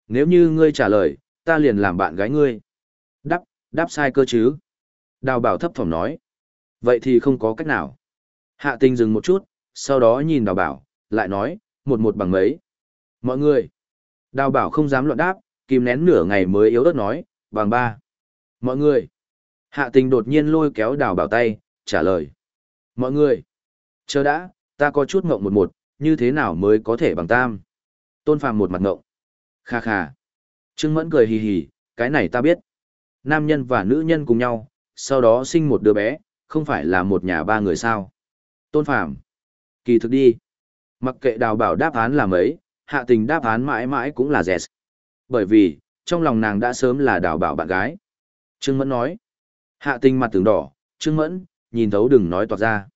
Nếu như ngươi trả lời, ta liền làm bạn gái ngươi. Đáp, đáp sai cơ chứ. Đào bảo thấp thỏm nói. Vậy thì không có cách nào. Hạ tình dừng một chút, sau đó nhìn đào bảo, lại nói, một một bằng mấy. Mọi người. Đào bảo không dám luận đáp, kìm nén nửa ngày mới yếu ớt nói, bằng ba. Mọi người. Hạ tình đột nhiên lôi kéo đào bảo tay, trả lời. Mọi người. Chờ đã, ta có chút ngộng một một, như thế nào mới có thể bằng tam. Tôn phàm một mặt ngộng. Kha kha. Trương Mẫn cười hì hì, cái này ta biết. Nam nhân và nữ nhân cùng nhau, sau đó sinh một đứa bé, không phải là một nhà ba người sao. Tôn Phàm Kỳ thực đi. Mặc kệ đào bảo đáp án là mấy, hạ tình đáp án mãi mãi cũng là dẹt. Bởi vì, trong lòng nàng đã sớm là đào bảo bạn gái. Trương Mẫn nói. Hạ tình mặt tướng đỏ, Trương Mẫn, nhìn thấu đừng nói toạc ra.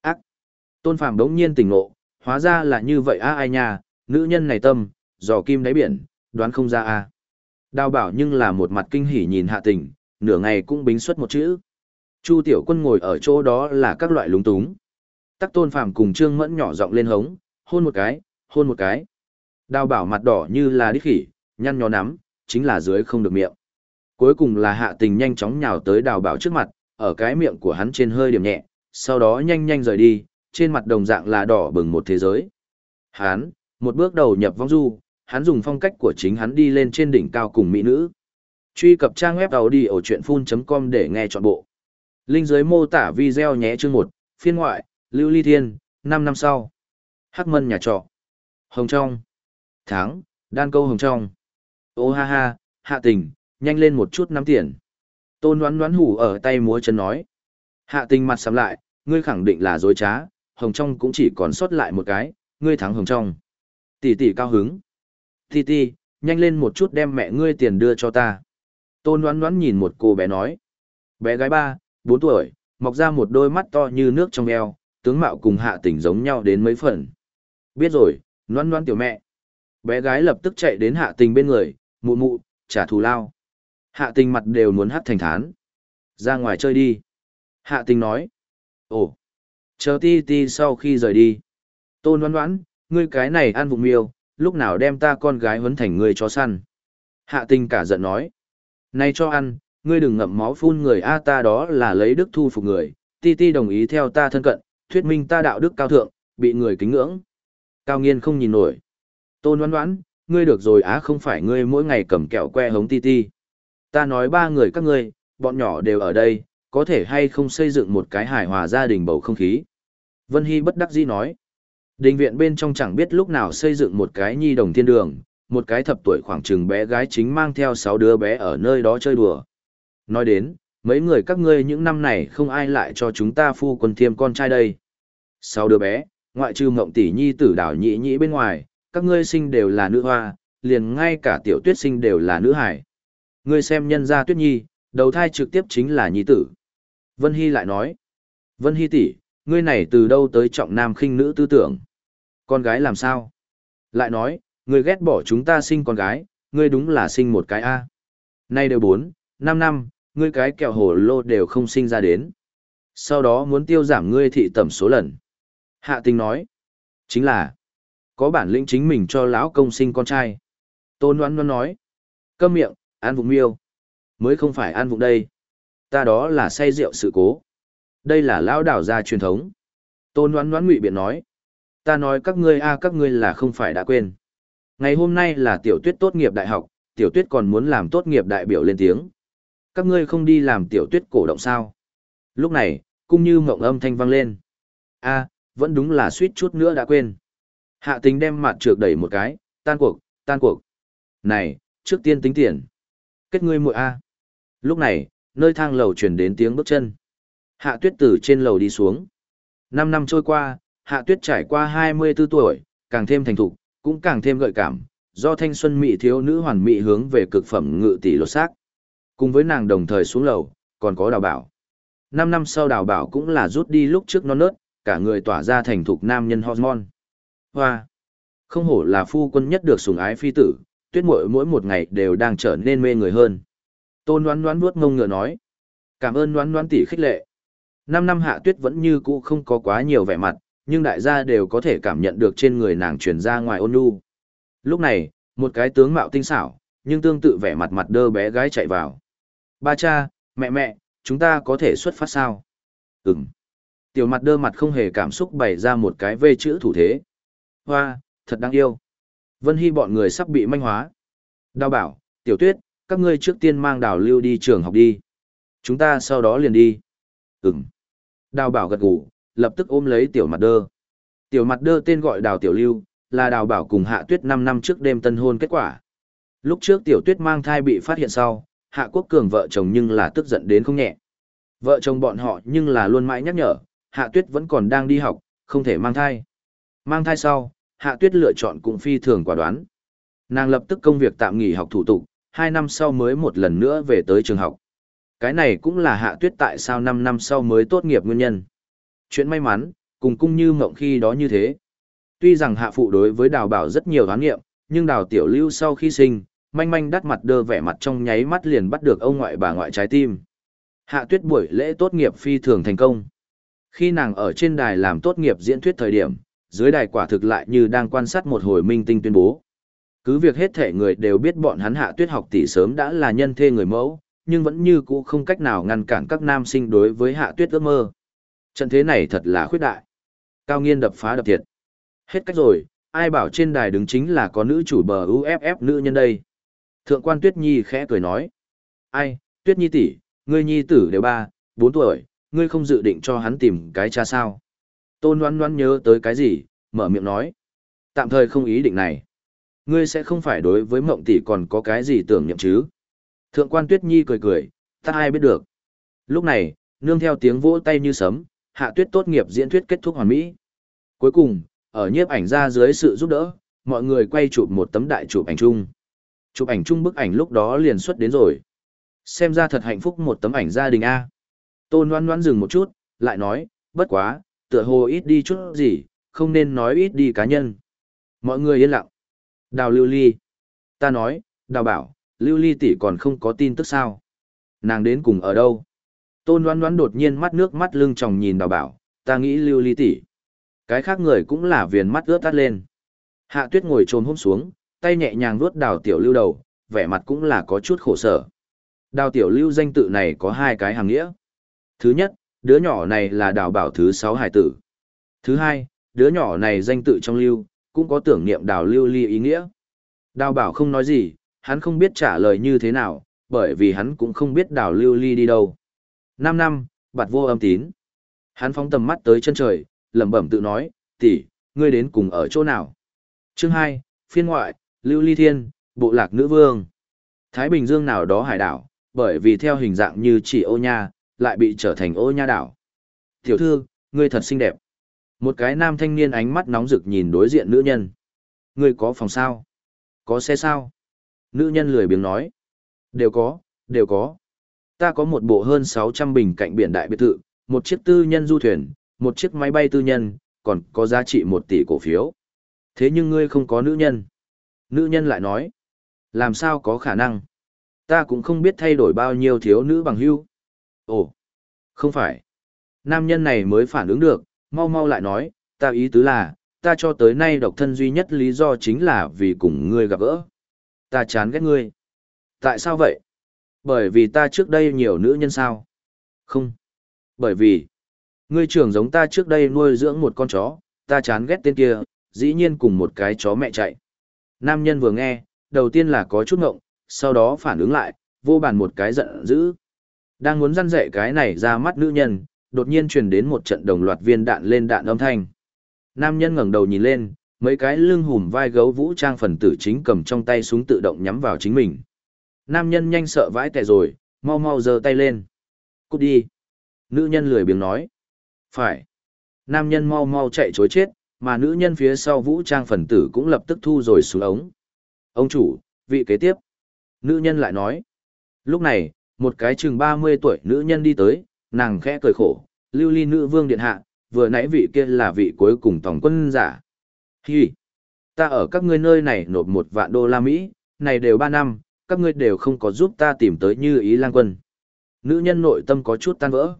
Ác. Tôn Phàm đống nhiên tỉnh ngộ, hóa ra là như vậy a ai nha, nữ nhân này tâm, dò kim đáy biển, đoán không ra a. Đào bảo nhưng là một mặt kinh hỉ nhìn hạ tình, nửa ngày cũng bính xuất một chữ. Chu tiểu quân ngồi ở chỗ đó là các loại lúng túng. Tắc tôn phàm cùng trương mẫn nhỏ giọng lên hống, hôn một cái, hôn một cái. Đào bảo mặt đỏ như là đích khỉ, nhăn nhó nắm, chính là dưới không được miệng. Cuối cùng là hạ tình nhanh chóng nhào tới đào bảo trước mặt, ở cái miệng của hắn trên hơi điểm nhẹ, sau đó nhanh nhanh rời đi, trên mặt đồng dạng là đỏ bừng một thế giới. Hắn, một bước đầu nhập vong du, hắn dùng phong cách của chính hắn đi lên trên đỉnh cao cùng mỹ nữ. Truy cập trang web đầu đi ở chuyện full.com để nghe trọn bộ. Linh dưới mô tả video nhé chương 1, phiên ngoại, Lưu Ly Thiên, 5 năm sau. Hắc mân nhà trọ. Hồng trong. Tháng, đan câu hồng trong. Ô ha ha, hạ tình, nhanh lên một chút nắm tiền. Tôn đoán đoán hủ ở tay múa chân nói. Hạ tình mặt sắm lại, ngươi khẳng định là dối trá, hồng trong cũng chỉ còn sót lại một cái, ngươi thắng hồng trong. Tỷ tỷ cao hứng. Tỷ tỷ, nhanh lên một chút đem mẹ ngươi tiền đưa cho ta. Tôn đoán đoán nhìn một cô bé nói. Bé gái ba, bốn tuổi, mọc ra một đôi mắt to như nước trong eo, tướng mạo cùng hạ tình giống nhau đến mấy phần. Biết rồi, đoán đoán tiểu mẹ. Bé gái lập tức chạy đến hạ tình bên người, mụ mụ, trả thù lao. Hạ tình mặt đều muốn hát thành thán. Ra ngoài chơi đi. Hạ tình nói. Ồ, chờ ti ti sau khi rời đi. Tôn đoán đoán, ngươi cái này ăn vụng miêu, lúc nào đem ta con gái huấn thành ngươi cho săn. Hạ tình cả giận nói. Này cho ăn, ngươi đừng ngậm máu phun người a ta đó là lấy đức thu phục người, ti ti đồng ý theo ta thân cận, thuyết minh ta đạo đức cao thượng, bị người kính ngưỡng. Cao nghiên không nhìn nổi. Tôn đoán đoán, ngươi được rồi á không phải ngươi mỗi ngày cầm kẹo que hống ti ti. Ta nói ba người các ngươi, bọn nhỏ đều ở đây, có thể hay không xây dựng một cái hài hòa gia đình bầu không khí. Vân Hy bất đắc dĩ nói. Đình viện bên trong chẳng biết lúc nào xây dựng một cái nhi đồng thiên đường, một cái thập tuổi khoảng chừng bé gái chính mang theo sáu đứa bé ở nơi đó chơi đùa. Nói đến, mấy người các ngươi những năm này không ai lại cho chúng ta phu quân thiêm con trai đây. Sáu đứa bé, ngoại trừ mộng tỷ nhi tử đảo nhị nhị bên ngoài, các ngươi sinh đều là nữ hoa, liền ngay cả tiểu tuyết sinh đều là nữ hải. Ngươi xem nhân gia tuyết nhi, đầu thai trực tiếp chính là nhi tử. Vân Hy lại nói, Vân Hy tỷ, ngươi này từ đâu tới trọng nam khinh nữ tư tưởng? Con gái làm sao? Lại nói, ngươi ghét bỏ chúng ta sinh con gái, ngươi đúng là sinh một cái A. Nay đều bốn, năm năm, ngươi cái kẹo hồ lô đều không sinh ra đến. Sau đó muốn tiêu giảm ngươi thị tẩm số lần. Hạ tình nói, chính là, có bản lĩnh chính mình cho lão công sinh con trai. Tôn đoán đoán nói, câm miệng, An vụng miêu. Mới không phải An vụng đây. Ta đó là say rượu sự cố. Đây là lão đảo gia truyền thống. Tôn đoán đoán ngụy biện nói, ta nói các ngươi a các ngươi là không phải đã quên. Ngày hôm nay là tiểu tuyết tốt nghiệp đại học, tiểu tuyết còn muốn làm tốt nghiệp đại biểu lên tiếng. Các ngươi không đi làm tiểu tuyết cổ động sao? Lúc này, cung như mộng âm thanh vang lên. a vẫn đúng là suýt chút nữa đã quên. Hạ tính đem mặt trược đẩy một cái, tan cuộc, tan cuộc. Này, trước tiên tính tiền. Kết ngươi muội a. Lúc này, nơi thang lầu truyền đến tiếng bước chân. Hạ tuyết từ trên lầu đi xuống. Năm năm trôi qua, hạ tuyết trải qua 24 tuổi, càng thêm thành thục, cũng càng thêm gợi cảm, do thanh xuân mỹ thiếu nữ hoàn mỹ hướng về cực phẩm ngự tỷ lột xác. Cùng với nàng đồng thời xuống lầu, còn có đào bảo. Năm năm sau đào bảo cũng là rút đi lúc trước non nớt, cả người tỏa ra thành thục nam nhân hormone. Hoa! Không hổ là phu quân nhất được sủng ái phi tử, tuyết muội mỗi một ngày đều đang trở nên mê người hơn. Tôn đoán đoán vuốt ngông ngựa nói. Cảm ơn đoán đoán tỷ khích lệ. Năm năm hạ tuyết vẫn như cũ không có quá nhiều vẻ mặt, nhưng đại gia đều có thể cảm nhận được trên người nàng truyền ra ngoài ôn nhu. Lúc này, một cái tướng mạo tinh xảo, nhưng tương tự vẻ mặt mặt đơ bé gái chạy vào. Ba cha, mẹ mẹ, chúng ta có thể xuất phát sao? Ừm. Tiểu mặt đơ mặt không hề cảm xúc bày ra một cái vê chữ thủ thế. Hoa, thật đáng yêu. Vân Hy bọn người sắp bị manh hóa. Đào bảo, tiểu tuyết, các ngươi trước tiên mang đào lưu đi trường học đi. Chúng ta sau đó liền đi. Ừm. Đào bảo gật gù, lập tức ôm lấy tiểu mặt đơ. Tiểu mặt đơ tên gọi đào tiểu lưu, là đào bảo cùng hạ tuyết 5 năm trước đêm tân hôn kết quả. Lúc trước tiểu tuyết mang thai bị phát hiện sau, hạ quốc cường vợ chồng nhưng là tức giận đến không nhẹ. Vợ chồng bọn họ nhưng là luôn mãi nhắc nhở, hạ tuyết vẫn còn đang đi học, không thể mang thai. Mang thai sau, hạ tuyết lựa chọn cũng phi thường quả đoán. Nàng lập tức công việc tạm nghỉ học thủ tục, Hai năm sau mới một lần nữa về tới trường học. Cái này cũng là hạ tuyết tại sao năm năm sau mới tốt nghiệp nguyên nhân. Chuyện may mắn, cùng cung như mộng khi đó như thế. Tuy rằng hạ phụ đối với đào bảo rất nhiều đoán nghiệm, nhưng đào tiểu lưu sau khi sinh, manh manh đắt mặt đơ vẻ mặt trong nháy mắt liền bắt được ông ngoại bà ngoại trái tim. Hạ tuyết buổi lễ tốt nghiệp phi thường thành công. Khi nàng ở trên đài làm tốt nghiệp diễn thuyết thời điểm, dưới đài quả thực lại như đang quan sát một hồi minh tinh tuyên bố. Cứ việc hết thể người đều biết bọn hắn hạ tuyết học tỷ sớm đã là nhân thê người mẫu, nhưng vẫn như cũ không cách nào ngăn cản các nam sinh đối với hạ tuyết ước mơ. Trận thế này thật là khuyết đại. Cao nghiên đập phá đập thiệt. Hết cách rồi, ai bảo trên đài đứng chính là có nữ chủ bờ UFF nữ nhân đây. Thượng quan Tuyết Nhi khẽ cười nói. Ai, Tuyết Nhi tỷ, ngươi nhi tử đều ba, bốn tuổi, ngươi không dự định cho hắn tìm cái cha sao. Tôn Loan Loan nhớ tới cái gì, mở miệng nói. Tạm thời không ý định này. Ngươi sẽ không phải đối với mộng tỷ còn có cái gì tưởng niệm chứ? Thượng quan Tuyết Nhi cười cười, ta ai biết được. Lúc này, nương theo tiếng vỗ tay như sấm, hạ tuyết tốt nghiệp diễn thuyết kết thúc hoàn mỹ. Cuối cùng, ở nhiếp ảnh ra dưới sự giúp đỡ, mọi người quay chụp một tấm đại chụp ảnh chung. Chụp ảnh chung bức ảnh lúc đó liền xuất đến rồi. Xem ra thật hạnh phúc một tấm ảnh gia đình A. Tôn Loan Loan dừng một chút, lại nói, bất quá, tựa hồ ít đi chút gì, không nên nói ít đi cá nhân. Mọi người yên lặng. Đào lưu ly. Ta nói, đào bảo, lưu ly tỷ còn không có tin tức sao. Nàng đến cùng ở đâu? Tôn đoán đoán đột nhiên mắt nước mắt lưng tròng nhìn đào bảo, ta nghĩ lưu ly tỷ. Cái khác người cũng là viền mắt ướt tắt lên. Hạ tuyết ngồi trồn hôm xuống, tay nhẹ nhàng vuốt đào tiểu lưu đầu, vẻ mặt cũng là có chút khổ sở. Đào tiểu lưu danh tự này có hai cái hàng nghĩa. Thứ nhất, đứa nhỏ này là đào bảo thứ sáu hải tử. Thứ hai, đứa nhỏ này danh tự trong lưu, cũng có tưởng niệm đào lưu ly ý nghĩa. Đào bảo không nói gì, hắn không biết trả lời như thế nào, bởi vì hắn cũng không biết đào lưu ly đi đâu. Năm năm, bạt vô âm tín. Hắn phóng tầm mắt tới chân trời, lẩm bẩm tự nói, tỷ, ngươi đến cùng ở chỗ nào? Chương hai, phiên ngoại, lưu ly thiên, bộ lạc nữ vương. Thái Bình Dương nào đó hải đảo, bởi vì theo hình dạng như chỉ ô nha, lại bị trở thành ô nha đảo. Tiểu thư, ngươi thật xinh đẹp. Một cái nam thanh niên ánh mắt nóng rực nhìn đối diện nữ nhân. Ngươi có phòng sao? Có xe sao? Nữ nhân lười biếng nói. Đều có, đều có. Ta có một bộ hơn 600 bình cạnh biển đại biệt thự, một chiếc tư nhân du thuyền, một chiếc máy bay tư nhân, còn có giá trị một tỷ cổ phiếu. Thế nhưng ngươi không có nữ nhân. Nữ nhân lại nói. Làm sao có khả năng? Ta cũng không biết thay đổi bao nhiêu thiếu nữ bằng hưu. Ồ, không phải. Nam nhân này mới phản ứng được, mau mau lại nói, ta ý tứ là, ta cho tới nay độc thân duy nhất lý do chính là vì cùng ngươi gặp gỡ. Ta chán ghét ngươi. Tại sao vậy? Bởi vì ta trước đây nhiều nữ nhân sao? Không. Bởi vì, ngươi trưởng giống ta trước đây nuôi dưỡng một con chó, ta chán ghét tên kia, dĩ nhiên cùng một cái chó mẹ chạy. Nam nhân vừa nghe, đầu tiên là có chút ngộng, sau đó phản ứng lại, vô bàn một cái giận dữ. Đang muốn răn dạy cái này ra mắt nữ nhân, đột nhiên truyền đến một trận đồng loạt viên đạn lên đạn âm thanh. Nam nhân ngẩng đầu nhìn lên, mấy cái lưng hùm vai gấu vũ trang phần tử chính cầm trong tay súng tự động nhắm vào chính mình. Nam nhân nhanh sợ vãi tè rồi, mau mau giơ tay lên. Cút đi. Nữ nhân lười biếng nói. Phải. Nam nhân mau mau chạy chối chết, mà nữ nhân phía sau vũ trang phần tử cũng lập tức thu rồi xuống ống. Ông chủ, vị kế tiếp. Nữ nhân lại nói. Lúc này, một cái chừng 30 tuổi nữ nhân đi tới, nàng khẽ cười khổ, lưu ly nữ vương điện hạ, vừa nãy vị kia là vị cuối cùng tổng quân giả. Hi! Ta ở các ngươi nơi này nộp một vạn đô la Mỹ, này đều 3 năm, các ngươi đều không có giúp ta tìm tới như ý lang quân. Nữ nhân nội tâm có chút tan vỡ.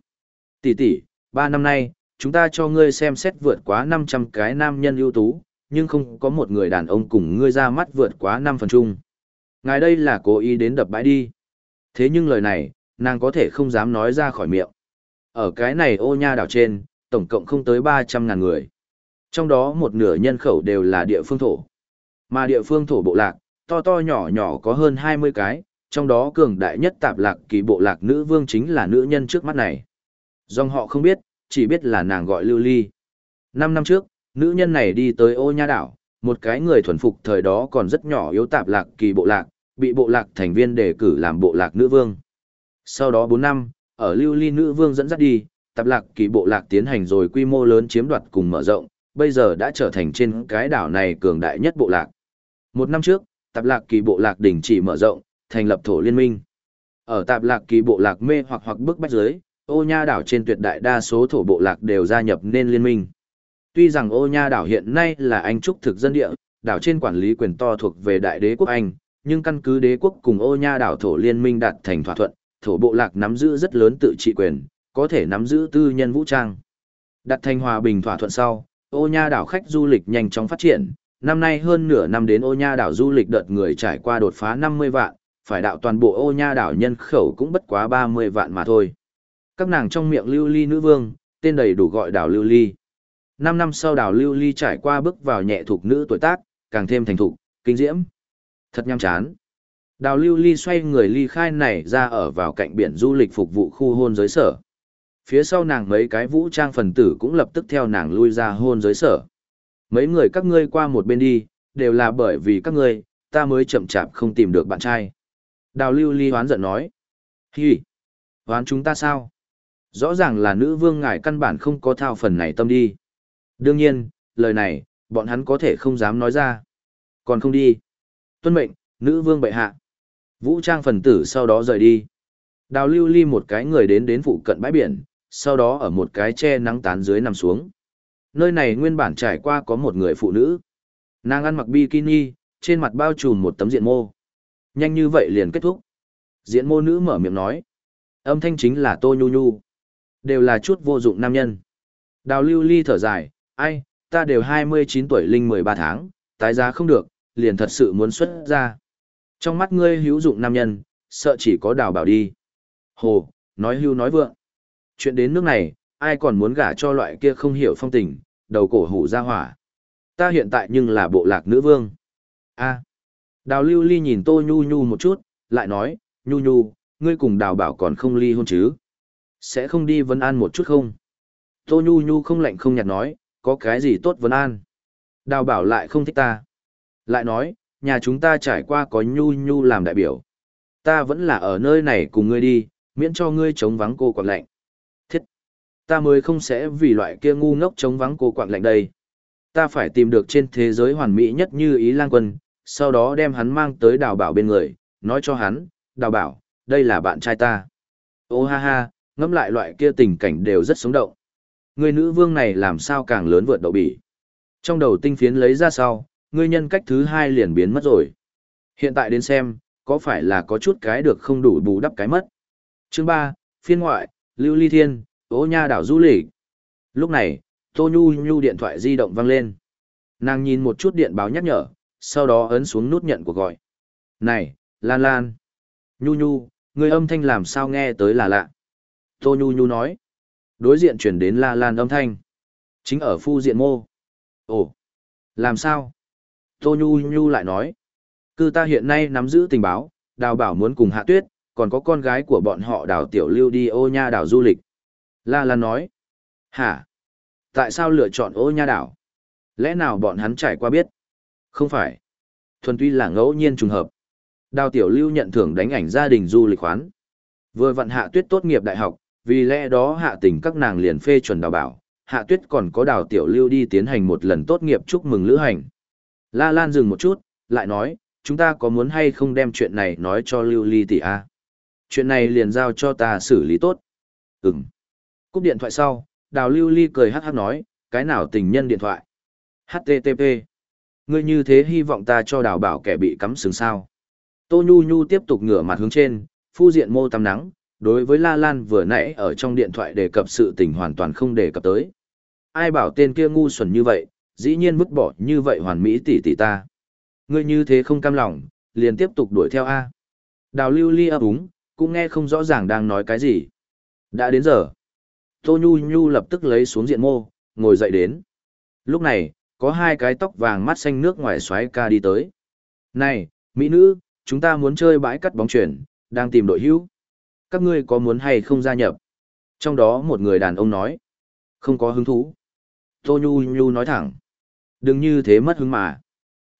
Tỷ tỷ, 3 năm nay, chúng ta cho ngươi xem xét vượt quá 500 cái nam nhân ưu tú, nhưng không có một người đàn ông cùng ngươi ra mắt vượt quá 5 phần chung. Ngài đây là cố ý đến đập bãi đi. Thế nhưng lời này, nàng có thể không dám nói ra khỏi miệng. Ở cái này ô nha đảo trên, tổng cộng không tới 300 ngàn người. Trong đó một nửa nhân khẩu đều là địa phương thổ. Mà địa phương thổ bộ lạc, to to nhỏ nhỏ có hơn 20 cái, trong đó cường đại nhất tạp lạc kỳ bộ lạc nữ vương chính là nữ nhân trước mắt này. Dòng họ không biết, chỉ biết là nàng gọi lưu ly. Năm năm trước, nữ nhân này đi tới ô nha đảo, một cái người thuần phục thời đó còn rất nhỏ yếu tạp lạc kỳ bộ lạc, bị bộ lạc thành viên đề cử làm bộ lạc nữ vương. Sau đó 4 năm, ở lưu ly nữ vương dẫn dắt đi, tập lạc kỳ bộ lạc tiến hành rồi quy mô lớn chiếm đoạt cùng mở rộng, bây giờ đã trở thành trên cái đảo này cường đại nhất bộ lạc. Một năm trước, tạp lạc kỳ bộ lạc đình chỉ mở rộng, thành lập thổ liên minh. Ở tạp lạc kỳ bộ lạc mê hoặc hoặc bức bách giới, ô nha đảo trên tuyệt đại đa số thổ bộ lạc đều gia nhập nên liên minh. Tuy rằng ô nha đảo hiện nay là Anh trúc thực dân địa, đảo trên quản lý quyền to thuộc về đại đế quốc Anh, nhưng căn cứ đế quốc cùng ô nha đảo thổ liên minh đạt thành thỏa thuận, thổ bộ lạc nắm giữ rất lớn tự trị quyền, có thể nắm giữ tư nhân vũ trang. Đặt thành hòa bình thỏa thuận sau, ô nha đảo khách du lịch nhanh chóng phát triển, năm nay hơn nửa năm đến ô nha đảo du lịch đợt người trải qua đột phá 50 vạn, phải đạo toàn bộ ô nha đảo nhân khẩu cũng bất quá 30 vạn mà thôi. Các nàng trong miệng lưu ly nữ vương, tên đầy đủ gọi đảo lưu ly. Năm năm sau đảo lưu ly trải qua bước vào nhẹ thuộc nữ tuổi tác, càng thêm thành thục, kinh diễm. Thật nhăm chán. Đào lưu ly xoay người ly khai này ra ở vào cạnh biển du lịch phục vụ khu hôn giới sở. Phía sau nàng mấy cái vũ trang phần tử cũng lập tức theo nàng lui ra hôn giới sở. Mấy người các ngươi qua một bên đi, đều là bởi vì các ngươi, ta mới chậm chạp không tìm được bạn trai. Đào lưu ly hoán giận nói. Hì! Hoán chúng ta sao? Rõ ràng là nữ vương ngài căn bản không có thao phần này tâm đi. Đương nhiên, lời này, bọn hắn có thể không dám nói ra. Còn không đi. Tuân mệnh, nữ vương bệ hạ. Vũ trang phần tử sau đó rời đi. Đào lưu ly một cái người đến đến phụ cận bãi biển, sau đó ở một cái che nắng tán dưới nằm xuống. Nơi này nguyên bản trải qua có một người phụ nữ. Nàng ăn mặc bikini, trên mặt bao trùm một tấm diện mô. Nhanh như vậy liền kết thúc. Diện mô nữ mở miệng nói. Âm thanh chính là Tô Nhu Nhu. Đều là chút vô dụng nam nhân. Đào lưu ly thở dài, ai, ta đều 29 tuổi linh 13 tháng, tái giá không được, liền thật sự muốn xuất ra. Trong mắt ngươi hữu dụng nam nhân, sợ chỉ có đào bảo đi. Hồ, nói hưu nói vượng. Chuyện đến nước này, ai còn muốn gả cho loại kia không hiểu phong tình, đầu cổ hủ ra hỏa. Ta hiện tại nhưng là bộ lạc nữ vương. a Đào lưu ly nhìn tô nhu nhu một chút, lại nói, nhu nhu, ngươi cùng đào bảo còn không ly hôn chứ. Sẽ không đi vấn an một chút không? Tô nhu nhu không lạnh không nhạt nói, có cái gì tốt vấn an. Đào bảo lại không thích ta. Lại nói, nhà chúng ta trải qua có nhu nhu làm đại biểu. Ta vẫn là ở nơi này cùng ngươi đi, miễn cho ngươi chống vắng cô quạng lạnh. Thiết! Ta mới không sẽ vì loại kia ngu ngốc chống vắng cô quạng lạnh đây. Ta phải tìm được trên thế giới hoàn mỹ nhất như ý lang quân, sau đó đem hắn mang tới đào bảo bên người, nói cho hắn, đào bảo, đây là bạn trai ta. Ô ha ha, ngẫm lại loại kia tình cảnh đều rất sống động. Người nữ vương này làm sao càng lớn vượt đậu bỉ. Trong đầu tinh phiến lấy ra sau, ngươi nhân cách thứ hai liền biến mất rồi. Hiện tại đến xem, có phải là có chút cái được không đủ bù đắp cái mất. Chương 3, phiên ngoại, Lưu Ly Thiên, Ô Nha đảo du lịch. Lúc này, Tô Nhu Nhu điện thoại di động vang lên. Nàng nhìn một chút điện báo nhắc nhở, sau đó ấn xuống nút nhận cuộc gọi. Này, Lan Lan. Nhu Nhu, người âm thanh làm sao nghe tới là lạ. Tô Nhu Nhu nói. Đối diện chuyển đến La Lan âm thanh. Chính ở phu diện mô. Ồ, làm sao? Tô Nhu Nhu lại nói. Cư ta hiện nay nắm giữ tình báo, đào bảo muốn cùng hạ tuyết, còn có con gái của bọn họ đào tiểu lưu đi ô nha đảo du lịch. La Lan nói. Hả? Tại sao lựa chọn ô nha đảo? Lẽ nào bọn hắn trải qua biết? Không phải. Thuần tuy là ngẫu nhiên trùng hợp. Đào tiểu lưu nhận thưởng đánh ảnh gia đình du lịch khoán. Vừa vận hạ tuyết tốt nghiệp đại học, vì lẽ đó hạ tình các nàng liền phê chuẩn đào bảo. Hạ tuyết còn có đào tiểu lưu đi tiến hành một lần tốt nghiệp chúc mừng lữ hành. La Lan dừng một chút, lại nói, chúng ta có muốn hay không đem chuyện này nói cho Lưu Ly tỷ a? À? Chuyện này liền giao cho ta xử lý tốt. Ừm. Cúp điện thoại sau, Đào Lưu Ly cười hắc hắc nói, cái nào tình nhân điện thoại? HTTP. Ngươi như thế hy vọng ta cho đào bảo kẻ bị cắm sừng sao. Tô Nhu Nhu tiếp tục ngửa mặt hướng trên, phu diện mô tắm nắng, đối với La Lan vừa nãy ở trong điện thoại đề cập sự tình hoàn toàn không đề cập tới. Ai bảo tên kia ngu xuẩn như vậy, dĩ nhiên vứt bỏ như vậy hoàn mỹ tỷ tỷ ta. Ngươi như thế không cam lòng, liền tiếp tục đuổi theo A. Đào lưu ly ấp úng, cũng nghe không rõ ràng đang nói cái gì. Đã đến giờ. Tô Nhu Nhu lập tức lấy xuống diện mô, ngồi dậy đến. Lúc này, có hai cái tóc vàng mắt xanh nước ngoài xoáy ca đi tới. Này, mỹ nữ, chúng ta muốn chơi bãi cắt bóng chuyển, đang tìm đội hữu. Các ngươi có muốn hay không gia nhập? Trong đó một người đàn ông nói. Không có hứng thú. Tô Nhu Nhu nói thẳng. Đừng như thế mất hứng mà.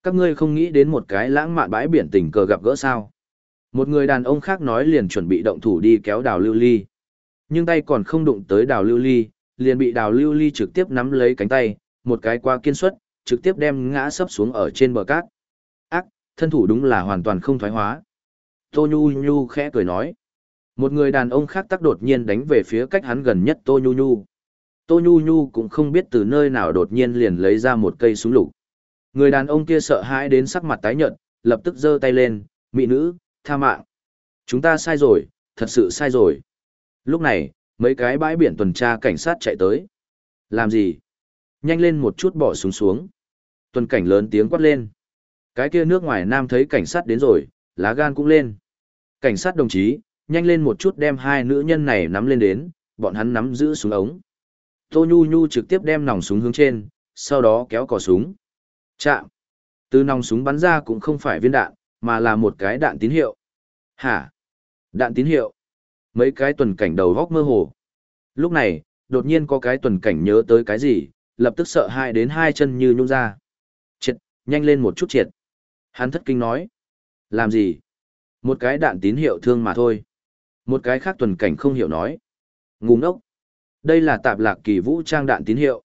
Các ngươi không nghĩ đến một cái lãng mạn bãi biển tình cờ gặp gỡ sao. Một người đàn ông khác nói liền chuẩn bị động thủ đi kéo đào lưu ly. Nhưng tay còn không đụng tới đào lưu ly, liền bị đào lưu ly trực tiếp nắm lấy cánh tay, một cái qua kiên suất, trực tiếp đem ngã sấp xuống ở trên bờ cát. Ác, thân thủ đúng là hoàn toàn không thoái hóa. Tô Nhu Nhu khẽ cười nói. Một người đàn ông khác tắc đột nhiên đánh về phía cách hắn gần nhất Tô Nhu Nhu. Tô Nhu Nhu cũng không biết từ nơi nào đột nhiên liền lấy ra một cây súng lục. Người đàn ông kia sợ hãi đến sắc mặt tái nhợt, lập tức giơ tay lên, mỹ nữ, tha mạng. Chúng ta sai rồi, thật sự sai rồi. Lúc này, mấy cái bãi biển tuần tra cảnh sát chạy tới. Làm gì? Nhanh lên một chút bỏ súng xuống, xuống. Tuần cảnh lớn tiếng quát lên. Cái kia nước ngoài nam thấy cảnh sát đến rồi, lá gan cũng lên. Cảnh sát đồng chí, nhanh lên một chút đem hai nữ nhân này nắm lên đến, bọn hắn nắm giữ súng ống. Tô Nhu Nhu trực tiếp đem nòng súng hướng trên, sau đó kéo cò súng. Chạm. Từ nòng súng bắn ra cũng không phải viên đạn, mà là một cái đạn tín hiệu. Hả? Đạn tín hiệu. Mấy cái tuần cảnh đầu góc mơ hồ. Lúc này, đột nhiên có cái tuần cảnh nhớ tới cái gì, lập tức sợ hai đến hai chân như nhung ra. Triệt, nhanh lên một chút triệt. Hắn thất kinh nói. Làm gì? Một cái đạn tín hiệu thương mà thôi. Một cái khác tuần cảnh không hiểu nói. Ngu ngốc. Đây là tạp lạc kỳ vũ trang đạn tín hiệu.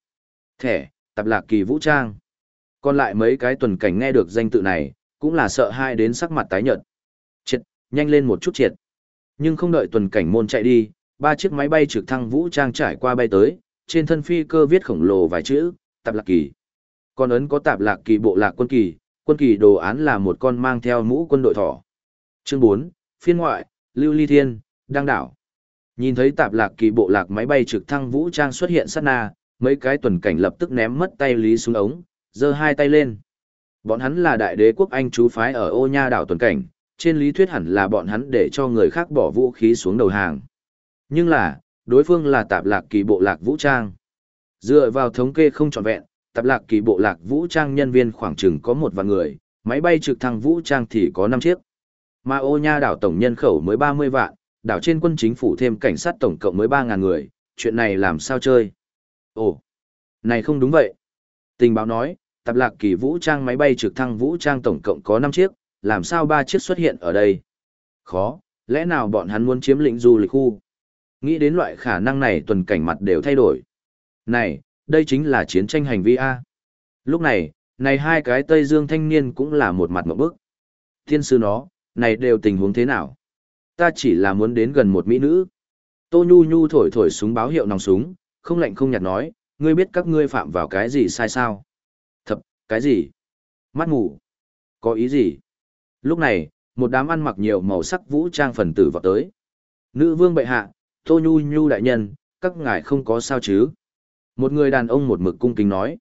Thẻ, tạp lạc kỳ vũ trang. Còn lại mấy cái tuần cảnh nghe được danh tự này, cũng là sợ hai đến sắc mặt tái nhợt. Triệt, nhanh lên một chút triệt. Nhưng không đợi tuần cảnh môn chạy đi, ba chiếc máy bay trực thăng vũ trang trải qua bay tới, trên thân phi cơ viết khổng lồ vài chữ, tạp lạc kỳ. con ấn có tạp lạc kỳ bộ lạc quân kỳ, quân kỳ đồ án là một con mang theo mũ quân đội thỏ. Chương 4, phiên ngoại, Lưu Ly Thiên, Đăng Đảo. Nhìn thấy tạp lạc kỳ bộ lạc máy bay trực thăng vũ trang xuất hiện sát na, mấy cái tuần cảnh lập tức ném mất tay lý xuống ống, giơ hai tay lên. Bọn hắn là đại đế quốc Anh chú phái ở ô nha đảo tuần cảnh, trên lý thuyết hẳn là bọn hắn để cho người khác bỏ vũ khí xuống đầu hàng. Nhưng là, đối phương là tạp lạc kỳ bộ lạc vũ trang. Dựa vào thống kê không trọn vẹn, tạp lạc kỳ bộ lạc vũ trang nhân viên khoảng chừng có một vạn người, máy bay trực thăng vũ trang thì có 5 chiếc. Mà ô nha đảo tổng nhân khẩu mới 30 vạn, đảo trên quân chính phủ thêm cảnh sát tổng cộng mới 3.000 người, chuyện này làm sao chơi? Ồ, này không đúng vậy. Tình báo nói, tạp lạc kỳ vũ trang máy bay trực thăng vũ trang tổng cộng có 5 chiếc, làm sao 3 chiếc xuất hiện ở đây? Khó, lẽ nào bọn hắn muốn chiếm lĩnh du lịch khu? Nghĩ đến loại khả năng này tuần cảnh mặt đều thay đổi. Này, đây chính là chiến tranh hành vi A. Lúc này, này hai cái Tây Dương thanh niên cũng là một mặt một bức. Thiên sư nó, này đều tình huống thế nào? Ta chỉ là muốn đến gần một mỹ nữ. Tô Nhu Nhu thổi thổi súng báo hiệu nòng súng, không lạnh không nhạt nói, ngươi biết các ngươi phạm vào cái gì sai sao? Thập, cái gì? Mắt ngủ. Có ý gì? Lúc này, một đám ăn mặc nhiều màu sắc vũ trang phần tử vào tới. Nữ vương bệ hạ, Tô Nhu Nhu đại nhân, các ngài không có sao chứ? Một người đàn ông một mực cung kính nói.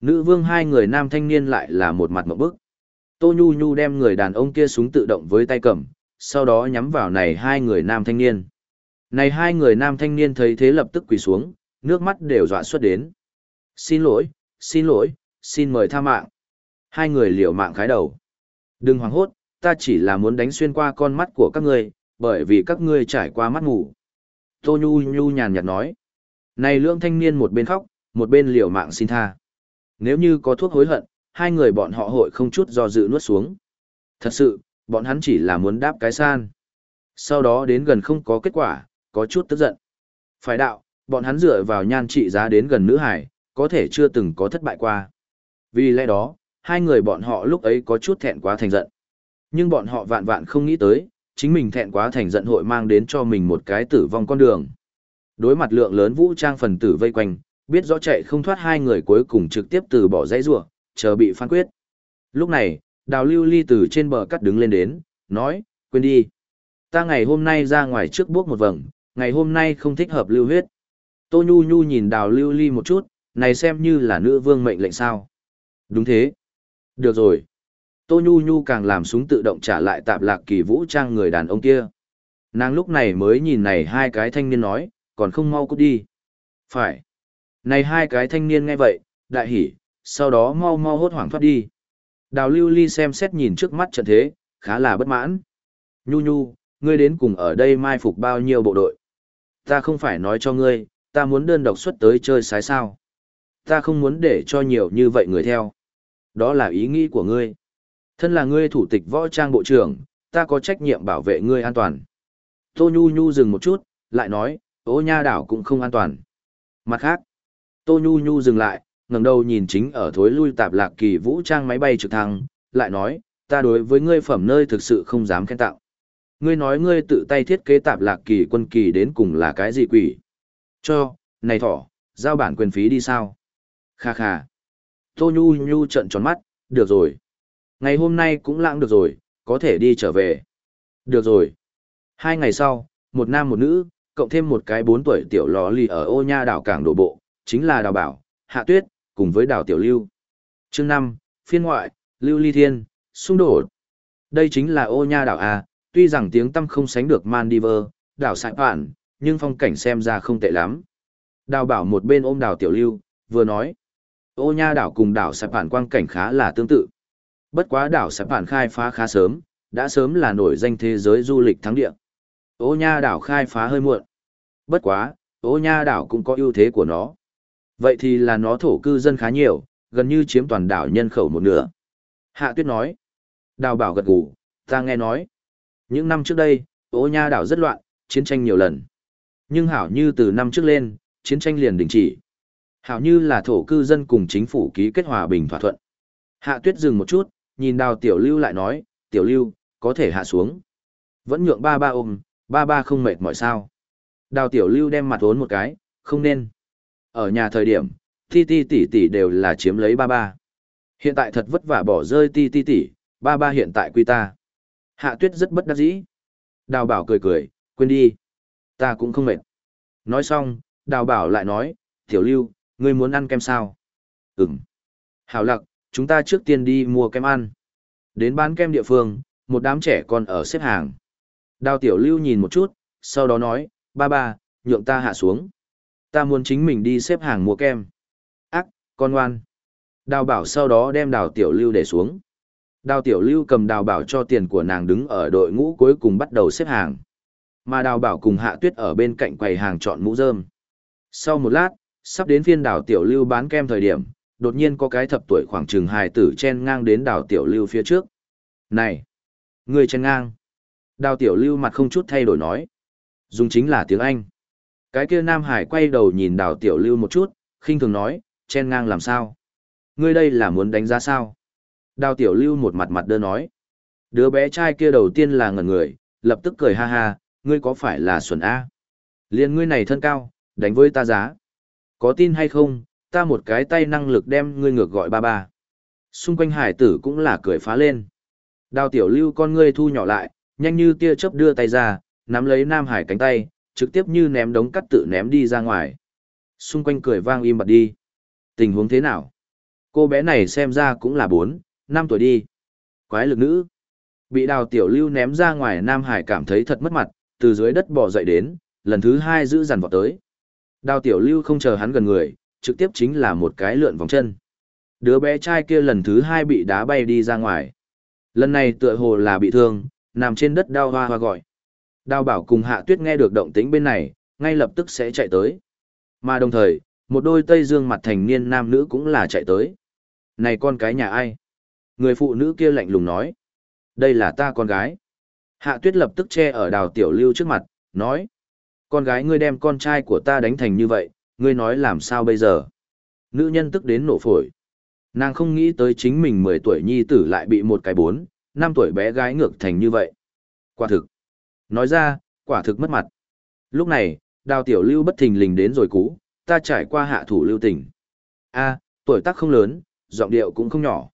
Nữ vương hai người nam thanh niên lại là một mặt một bức. Tô Nhu Nhu đem người đàn ông kia súng tự động với tay cầm, sau đó nhắm vào này hai người nam thanh niên. Này hai người nam thanh niên thấy thế lập tức quỳ xuống, nước mắt đều dọa xuất đến. Xin lỗi, xin lỗi, xin mời tha mạng. Hai người liều mạng khái đầu. Đừng hoảng hốt, ta chỉ là muốn đánh xuyên qua con mắt của các ngươi, bởi vì các ngươi trải qua mắt ngủ. Tô Nhu Nhu nhàn nhạt nói. Này lưỡng thanh niên một bên khóc, một bên liều mạng xin tha. Nếu như có thuốc hối hận, hai người bọn họ hội không chút do dự nuốt xuống. Thật sự, bọn hắn chỉ là muốn đáp cái san. Sau đó đến gần không có kết quả, có chút tức giận. Phải đạo, bọn hắn dựa vào nhan trị giá đến gần nữ hải, có thể chưa từng có thất bại qua. Vì lẽ đó, hai người bọn họ lúc ấy có chút thẹn quá thành giận. Nhưng bọn họ vạn vạn không nghĩ tới, chính mình thẹn quá thành giận hội mang đến cho mình một cái tử vong con đường. Đối mặt lượng lớn vũ trang phần tử vây quanh, biết rõ chạy không thoát hai người cuối cùng trực tiếp từ bỏ dãy rủa, chờ bị phán quyết. Lúc này, Đào Lưu Ly từ trên bờ cắt đứng lên đến, nói, quên đi. Ta ngày hôm nay ra ngoài trước bước một vầng, ngày hôm nay không thích hợp lưu huyết. Tô Nhu Nhu nhìn Đào Lưu Ly một chút, này xem như là nữ vương mệnh lệnh sao. Đúng thế. Được rồi. Tô Nhu Nhu càng làm súng tự động trả lại tạp lạc kỳ vũ trang người đàn ông kia. Nàng lúc này mới nhìn này hai cái thanh niên nói, còn không mau cút đi. Phải. Này hai cái thanh niên nghe vậy, đại hỉ, sau đó mau mau hốt hoảng thoát đi. Đào lưu ly xem xét nhìn trước mắt trận thế, khá là bất mãn. Nhu nhu, ngươi đến cùng ở đây mai phục bao nhiêu bộ đội. Ta không phải nói cho ngươi, ta muốn đơn độc xuất tới chơi sái sao. Ta không muốn để cho nhiều như vậy người theo. Đó là ý nghĩ của ngươi. Thân là ngươi thủ tịch võ trang bộ trưởng, ta có trách nhiệm bảo vệ ngươi an toàn. Tô Nhu Nhu dừng một chút, lại nói, ô nha đảo cũng không an toàn. Mặt khác, Tô Nhu Nhu dừng lại, ngẩng đầu nhìn chính ở thối lui tạp lạc kỳ vũ trang máy bay trực thăng, lại nói, ta đối với ngươi phẩm nơi thực sự không dám khen tạo. Ngươi nói ngươi tự tay thiết kế tạp lạc kỳ quân kỳ đến cùng là cái gì quỷ? Cho, này thỏ, giao bản quyền phí đi sao? Kha kha. Tô Nhu Nhu trận tròn mắt, được rồi. Ngày hôm nay cũng lãng được rồi, có thể đi trở về. Được rồi. Hai ngày sau, một nam một nữ, cộng thêm một cái bốn tuổi tiểu lò lì ở ô nha đảo cảng đổ bộ, chính là đào bảo, hạ tuyết, cùng với đảo tiểu lưu. Chương năm phiên ngoại, lưu ly thiên, xung đột. Đây chính là ô nha đảo A, tuy rằng tiếng tâm không sánh được Mandiver, đảo Sài phản, nhưng phong cảnh xem ra không tệ lắm. Đào bảo một bên ôm đào tiểu lưu, vừa nói. Ô nha đảo cùng đảo Sài phản quang cảnh khá là tương tự. Bất quá đảo Sài phản khai phá khá sớm, đã sớm là nổi danh thế giới du lịch thắng địa. Ô nha đảo khai phá hơi muộn. Bất quá, ô nha đảo cũng có ưu thế của nó. Vậy thì là nó thổ cư dân khá nhiều, gần như chiếm toàn đảo nhân khẩu một nửa. Hạ tuyết nói. Đào bảo gật gù, ta nghe nói. Những năm trước đây, ô nha đảo rất loạn, chiến tranh nhiều lần. Nhưng hảo như từ năm trước lên, chiến tranh liền đình chỉ. Hảo như là thổ cư dân cùng chính phủ ký kết hòa bình thỏa thuận. Hạ tuyết dừng một chút, nhìn đào tiểu lưu lại nói, tiểu lưu, có thể hạ xuống. Vẫn nhượng ba ba ôm, ba ba không mệt mỏi sao. Đào tiểu lưu đem mặt ốn một cái, không nên. Ở nhà thời điểm, ti ti tỷ tỷ đều là chiếm lấy ba ba. Hiện tại thật vất vả bỏ rơi ti ti tỷ, ba ba hiện tại quy ta. Hạ tuyết rất bất đắc dĩ. Đào bảo cười cười, quên đi. Ta cũng không mệt. Nói xong, đào bảo lại nói, tiểu lưu, ngươi muốn ăn kem sao? Ừm. Hảo lặc, chúng ta trước tiên đi mua kem ăn. Đến bán kem địa phương, một đám trẻ con ở xếp hàng. Đào tiểu lưu nhìn một chút, sau đó nói, ba ba, nhượng ta hạ xuống. Ta muốn chính mình đi xếp hàng mua kem. Ác, con ngoan. Đào bảo sau đó đem đào tiểu lưu để xuống. Đào tiểu lưu cầm đào bảo cho tiền của nàng đứng ở đội ngũ cuối cùng bắt đầu xếp hàng. Mà đào bảo cùng hạ tuyết ở bên cạnh quầy hàng chọn mũ rơm. Sau một lát, sắp đến phiên đào tiểu lưu bán kem thời điểm, đột nhiên có cái thập tuổi khoảng chừng hài tử chen ngang đến đào tiểu lưu phía trước. Này! Người chen ngang! Đào tiểu lưu mặt không chút thay đổi nói. Dùng chính là tiếng Anh. Cái kia Nam Hải quay đầu nhìn đào tiểu lưu một chút, khinh thường nói, chen ngang làm sao? Ngươi đây là muốn đánh giá sao? Đào tiểu lưu một mặt mặt đơ nói. Đứa bé trai kia đầu tiên là ngẩn người, lập tức cười ha ha, ngươi có phải là xuẩn A? Liên ngươi này thân cao, đánh với ta giá. Có tin hay không, ta một cái tay năng lực đem ngươi ngược gọi ba ba. Xung quanh hải tử cũng là cười phá lên. Đào tiểu lưu con ngươi thu nhỏ lại, nhanh như tia chớp đưa tay ra, nắm lấy Nam Hải cánh tay, trực tiếp như ném đống cắt tự ném đi ra ngoài. Xung quanh cười vang im bặt đi. Tình huống thế nào? Cô bé này xem ra cũng là bốn, năm tuổi đi. Quái lực nữ. Bị đào tiểu lưu ném ra ngoài Nam Hải cảm thấy thật mất mặt, từ dưới đất bò dậy đến, lần thứ hai giữ dằn vọt tới. Đào tiểu lưu không chờ hắn gần người, trực tiếp chính là một cái lượn vòng chân. Đứa bé trai kia lần thứ hai bị đá bay đi ra ngoài. Lần này tựa hồ là bị thương, nằm trên đất đau hoa hoa gọi. Đào bảo cùng hạ tuyết nghe được động tĩnh bên này, ngay lập tức sẽ chạy tới. Mà đồng thời, một đôi tây dương mặt thành niên nam nữ cũng là chạy tới. Này con cái nhà ai? Người phụ nữ kia lạnh lùng nói. Đây là ta con gái. Hạ tuyết lập tức che ở đào tiểu lưu trước mặt, nói. Con gái ngươi đem con trai của ta đánh thành như vậy, ngươi nói làm sao bây giờ? Nữ nhân tức đến nổ phổi. Nàng không nghĩ tới chính mình 10 tuổi nhi tử lại bị một cái 4, 5 tuổi bé gái ngược thành như vậy. Quả thực. Nói ra, quả thực mất mặt. Lúc này, đào tiểu lưu bất thình lình đến rồi cú, ta trải qua hạ thủ lưu tình. a tuổi tác không lớn, giọng điệu cũng không nhỏ.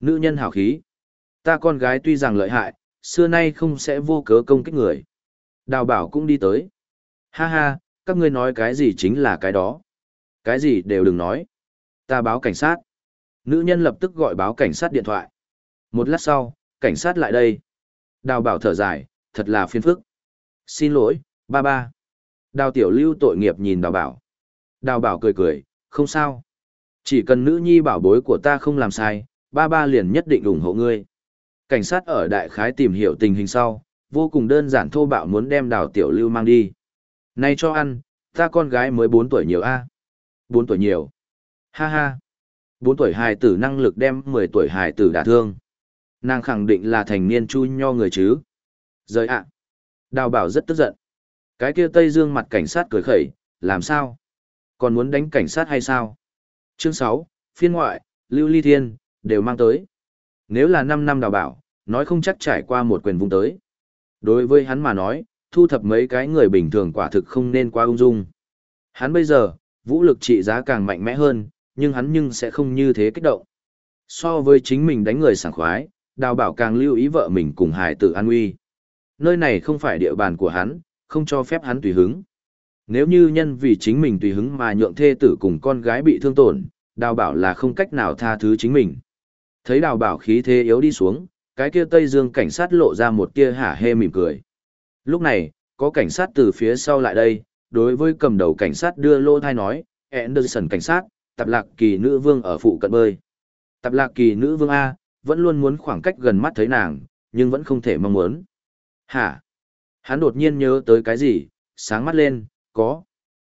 Nữ nhân hào khí. Ta con gái tuy rằng lợi hại, xưa nay không sẽ vô cớ công kích người. Đào bảo cũng đi tới. Ha ha, các ngươi nói cái gì chính là cái đó. Cái gì đều đừng nói. Ta báo cảnh sát. Nữ nhân lập tức gọi báo cảnh sát điện thoại. Một lát sau, cảnh sát lại đây. Đào bảo thở dài, thật là phiền phức. Xin lỗi, ba ba. Đào tiểu lưu tội nghiệp nhìn đào bảo. Đào bảo cười cười, không sao. Chỉ cần nữ nhi bảo bối của ta không làm sai, ba ba liền nhất định ủng hộ ngươi. Cảnh sát ở đại khái tìm hiểu tình hình sau, vô cùng đơn giản thô bạo muốn đem đào tiểu lưu mang đi. Này cho ăn, ta con gái mới 4 tuổi nhiều a. À? 4 tuổi nhiều. Ha ha. 4 tuổi hài tử năng lực đem 10 tuổi hài tử đả thương. Nàng khẳng định là thành niên chu nho người chứ. Rời ạ. Đào bảo rất tức giận. Cái kia Tây Dương mặt cảnh sát cười khẩy, làm sao? Còn muốn đánh cảnh sát hay sao? Chương 6, phiên ngoại, Lưu Ly Thiên, đều mang tới. Nếu là 5 năm đào bảo, nói không chắc trải qua một quyền vung tới. Đối với hắn mà nói, thu thập mấy cái người bình thường quả thực không nên quá ung dung. Hắn bây giờ, vũ lực trị giá càng mạnh mẽ hơn, nhưng hắn nhưng sẽ không như thế kích động. So với chính mình đánh người sảng khoái, đào bảo càng lưu ý vợ mình cùng hài tử an nguy. Nơi này không phải địa bàn của hắn, không cho phép hắn tùy hứng. Nếu như nhân vì chính mình tùy hứng mà nhượng thê tử cùng con gái bị thương tổn, đào bảo là không cách nào tha thứ chính mình. Thấy đào bảo khí thế yếu đi xuống, cái kia Tây Dương cảnh sát lộ ra một tia hả hê mỉm cười. Lúc này, có cảnh sát từ phía sau lại đây, đối với cầm đầu cảnh sát đưa lô thai nói, Anderson cảnh sát, tập lạc kỳ nữ vương ở phụ cận bơi. Tập lạc kỳ nữ vương A, vẫn luôn muốn khoảng cách gần mắt thấy nàng, nhưng vẫn không thể mong muốn. Hả? Hắn đột nhiên nhớ tới cái gì, sáng mắt lên, có.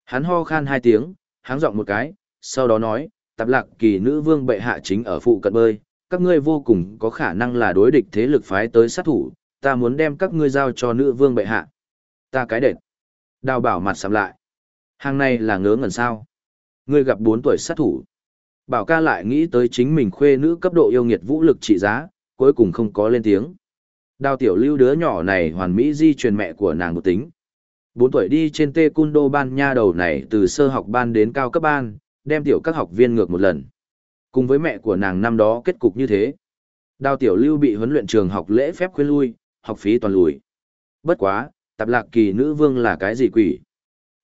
Hắn ho khan hai tiếng, háng giọng một cái, sau đó nói, tạp lạc kỳ nữ vương bệ hạ chính ở phụ cận bơi, các ngươi vô cùng có khả năng là đối địch thế lực phái tới sát thủ, ta muốn đem các ngươi giao cho nữ vương bệ hạ. Ta cái đệt. Đào bảo mặt sầm lại. Hàng này là ngớ ngẩn sao. Ngươi gặp 4 tuổi sát thủ. Bảo ca lại nghĩ tới chính mình khuê nữ cấp độ yêu nghiệt vũ lực trị giá, cuối cùng không có lên tiếng. Đào tiểu lưu đứa nhỏ này hoàn mỹ di truyền mẹ của nàng một tính. 4 tuổi đi trên tê cung đô ban nha đầu này từ sơ học ban đến cao cấp ban, đem tiểu các học viên ngược một lần. Cùng với mẹ của nàng năm đó kết cục như thế. Đào tiểu lưu bị huấn luyện trường học lễ phép khuyên lui, học phí toàn lùi. Bất quá, tạp lạc kỳ nữ vương là cái gì quỷ?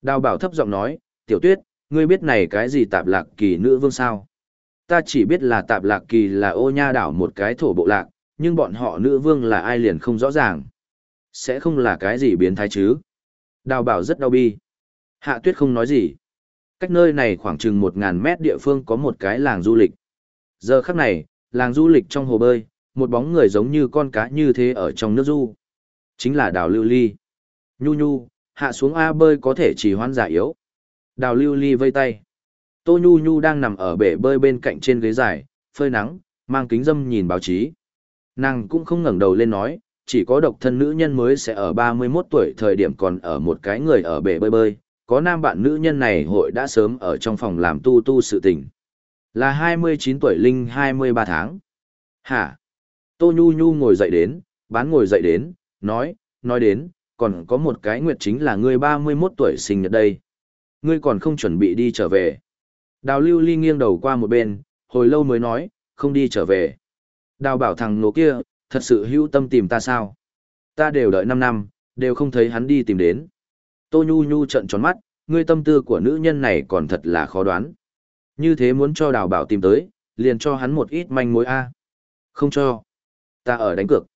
Đào bảo thấp giọng nói, tiểu tuyết, ngươi biết này cái gì tạp lạc kỳ nữ vương sao? Ta chỉ biết là tạp lạc kỳ là ô nha đảo một cái thổ bộ lạc, nhưng bọn họ nữ vương là ai liền không rõ ràng. Sẽ không là cái gì biến thái chứ? Đào bảo rất đau bi. Hạ tuyết không nói gì. Cách nơi này khoảng chừng 1.000 mét địa phương có một cái làng du lịch. Giờ khắc này, làng du lịch trong hồ bơi, một bóng người giống như con cá như thế ở trong nước du. Chính là đào lưu ly. Nhu nhu, hạ xuống A bơi có thể chỉ hoan giả yếu. Đào lưu ly vây tay. Tô nhu nhu đang nằm ở bể bơi bên cạnh trên ghế dài, phơi nắng, mang kính dâm nhìn báo chí. Nàng cũng không ngẩng đầu lên nói, chỉ có độc thân nữ nhân mới sẽ ở 31 tuổi thời điểm còn ở một cái người ở bể bơi bơi, có nam bạn nữ nhân này hội đã sớm ở trong phòng làm tu tu sự tình. Là 29 tuổi linh 23 tháng. Hả? Tô Nhu Nhu ngồi dậy đến, bán ngồi dậy đến, nói, nói đến, còn có một cái nguyệt chính là ngươi 31 tuổi sinh nhật đây. Ngươi còn không chuẩn bị đi trở về. Đào lưu ly nghiêng đầu qua một bên, hồi lâu mới nói, không đi trở về. Đào bảo thằng nổ kia, thật sự hữu tâm tìm ta sao? Ta đều đợi 5 năm, đều không thấy hắn đi tìm đến. Tô Nhu Nhu trận tròn mắt, ngươi tâm tư của nữ nhân này còn thật là khó đoán. Như thế muốn cho đào bảo tìm tới, liền cho hắn một ít manh mối A. Không cho. Ta ở đánh cược.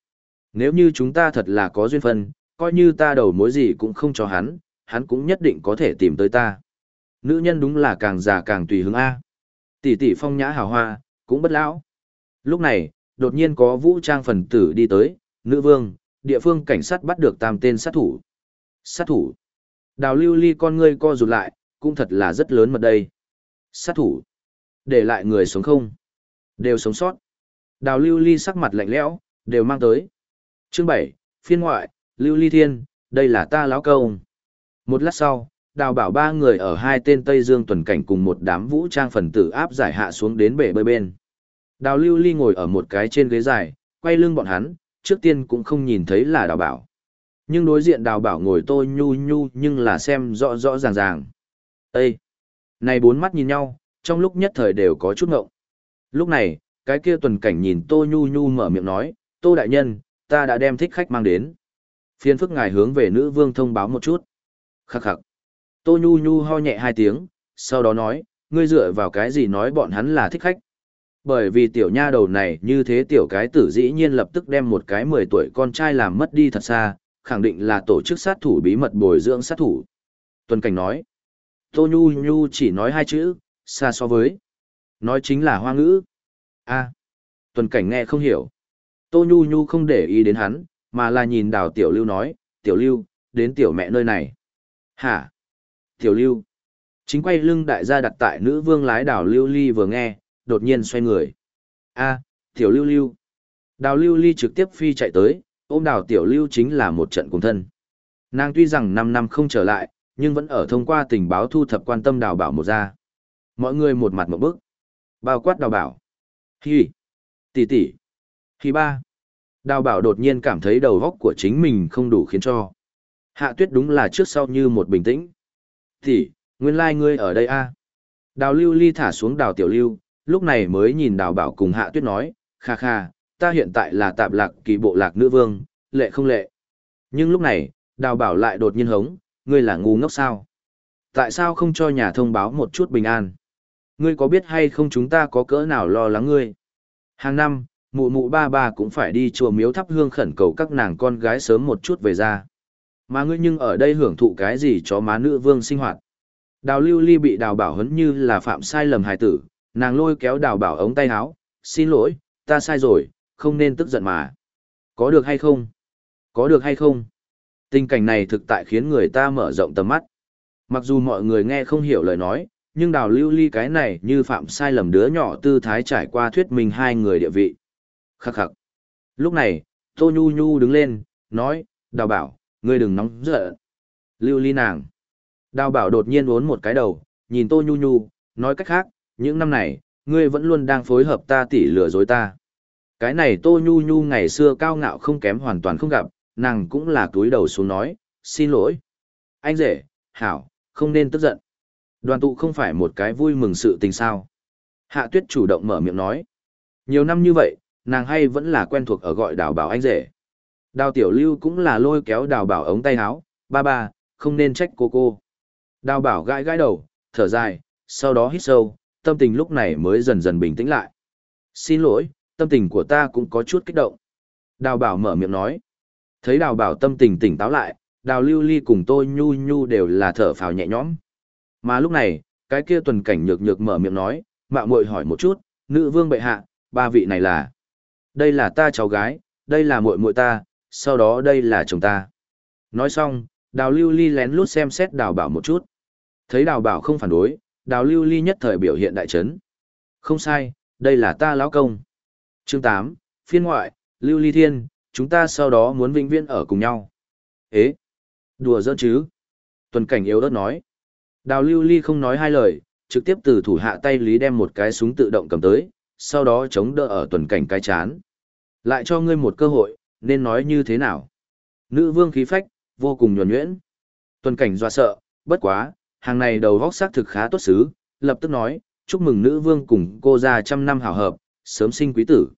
Nếu như chúng ta thật là có duyên phân, coi như ta đầu mối gì cũng không cho hắn, hắn cũng nhất định có thể tìm tới ta. Nữ nhân đúng là càng già càng tùy hứng A. Tỷ tỷ phong nhã hào hoa, cũng bất lão. Lúc này, đột nhiên có vũ trang phần tử đi tới, nữ vương, địa phương cảnh sát bắt được tam tên sát thủ. Sát thủ. Đào lưu ly con ngươi co rụt lại, cũng thật là rất lớn mật đây. Sát thủ. Để lại người sống không? Đều sống sót. Đào lưu ly sắc mặt lạnh lẽo, đều mang tới. Chương 7, phiên ngoại, lưu ly thiên, đây là ta lão công. Một lát sau, đào bảo ba người ở hai tên Tây Dương tuần cảnh cùng một đám vũ trang phần tử áp giải hạ xuống đến bể bơi bên. Đào lưu ly ngồi ở một cái trên ghế dài, quay lưng bọn hắn, trước tiên cũng không nhìn thấy là đào bảo. Nhưng đối diện đào bảo ngồi tôi nhu nhu nhưng là xem rõ rõ ràng ràng. Ê! Này bốn mắt nhìn nhau, trong lúc nhất thời đều có chút ngộng. Lúc này, cái kia tuần cảnh nhìn tô nhu nhu mở miệng nói, tô đại nhân, ta đã đem thích khách mang đến. Phiên phức ngài hướng về nữ vương thông báo một chút. Khắc khắc. Tô nhu nhu ho nhẹ hai tiếng, sau đó nói, ngươi dựa vào cái gì nói bọn hắn là thích khách. Bởi vì tiểu nha đầu này như thế tiểu cái tử dĩ nhiên lập tức đem một cái 10 tuổi con trai làm mất đi thật xa, khẳng định là tổ chức sát thủ bí mật bồi dưỡng sát thủ. Tuần Cảnh nói, Tô Nhu Nhu chỉ nói hai chữ, xa so với. Nói chính là hoa ngữ. a Tuần Cảnh nghe không hiểu. Tô Nhu Nhu không để ý đến hắn, mà là nhìn đào Tiểu Lưu nói, Tiểu Lưu, đến Tiểu mẹ nơi này. Hả? Tiểu Lưu. Chính quay lưng đại gia đặt tại nữ vương lái đảo Lưu Ly vừa nghe, đột nhiên xoay người. a Tiểu Lưu Lưu. Đào Lưu Ly trực tiếp phi chạy tới, ôm đào tiểu lưu chính là một trận cùng thân. Nàng tuy rằng 5 năm không trở lại, nhưng vẫn ở thông qua tình báo thu thập quan tâm đào bảo một ra. Mọi người một mặt một bước. Bao quát đào bảo. Hi. Tỷ tỷ. Hi ba. Đào bảo đột nhiên cảm thấy đầu góc của chính mình không đủ khiến cho. Hạ tuyết đúng là trước sau như một bình tĩnh. Tỷ, nguyên lai like ngươi ở đây a Đào lưu ly thả xuống đào tiểu lưu, lúc này mới nhìn đào bảo cùng hạ tuyết nói, kha kha, ta hiện tại là tạp lạc kỳ bộ lạc nữ vương, lệ không lệ. Nhưng lúc này, đào bảo lại đột nhiên hống, ngươi là ngu ngốc sao? Tại sao không cho nhà thông báo một chút bình an? Ngươi có biết hay không chúng ta có cỡ nào lo lắng ngươi? Hàng năm, mụ mụ ba ba cũng phải đi chùa miếu thắp hương khẩn cầu các nàng con gái sớm một chút về ra. Mà ngươi nhưng ở đây hưởng thụ cái gì cho má nữ vương sinh hoạt? Đào lưu ly bị đào bảo hấn như là phạm sai lầm hài tử, nàng lôi kéo đào bảo ống tay áo, xin lỗi, ta sai rồi, không nên tức giận mà. Có được hay không? Có được hay không? Tình cảnh này thực tại khiến người ta mở rộng tầm mắt. Mặc dù mọi người nghe không hiểu lời nói, nhưng đào lưu ly cái này như phạm sai lầm đứa nhỏ tư thái trải qua thuyết minh hai người địa vị. Khắc khắc. Lúc này, Tô Nhu Nhu đứng lên, nói, đào bảo, ngươi đừng nóng giận. Lưu ly nàng. Đào bảo đột nhiên uốn một cái đầu, nhìn Tô Nhu Nhu, nói cách khác, những năm này, ngươi vẫn luôn đang phối hợp ta tỉ lừa dối ta. Cái này Tô Nhu Nhu ngày xưa cao ngạo không kém hoàn toàn không gặp, nàng cũng là túi đầu xuống nói, xin lỗi. Anh rể, hảo, không nên tức giận. Đoàn tụ không phải một cái vui mừng sự tình sao. Hạ tuyết chủ động mở miệng nói. Nhiều năm như vậy, nàng hay vẫn là quen thuộc ở gọi đào bảo anh rể. Đào tiểu lưu cũng là lôi kéo đào bảo ống tay áo, ba ba, không nên trách cô cô. Đào bảo gãi gãi đầu, thở dài, sau đó hít sâu, tâm tình lúc này mới dần dần bình tĩnh lại. Xin lỗi, tâm tình của ta cũng có chút kích động. Đào bảo mở miệng nói. Thấy đào bảo tâm tình tỉnh táo lại, đào lưu ly cùng tôi nhu nhu đều là thở phào nhẹ nhõm. Mà lúc này, cái kia tuần cảnh nhược nhược mở miệng nói, mạo muội hỏi một chút, nữ vương bệ hạ, ba vị này là. Đây là ta cháu gái, đây là muội muội ta, sau đó đây là chồng ta. Nói xong, đào lưu ly lén lút xem xét đào bảo một chút. Thấy đào bảo không phản đối, đào lưu ly nhất thời biểu hiện đại chấn. Không sai, đây là ta lão công. Chương 8, phiên ngoại, lưu ly thiên, chúng ta sau đó muốn vĩnh viễn ở cùng nhau. Ế, đùa giỡn chứ. Tuần cảnh yếu đất nói. Đào lưu ly không nói hai lời, trực tiếp từ thủ hạ tay lý đem một cái súng tự động cầm tới, sau đó chống đỡ ở tuần cảnh cái chán. Lại cho ngươi một cơ hội, nên nói như thế nào? Nữ vương khí phách, vô cùng nhuần nhuyễn. Tuần cảnh dọa sợ, bất quá, hàng này đầu vóc xác thực khá tốt xứ, lập tức nói, chúc mừng nữ vương cùng cô ra trăm năm hảo hợp, sớm sinh quý tử.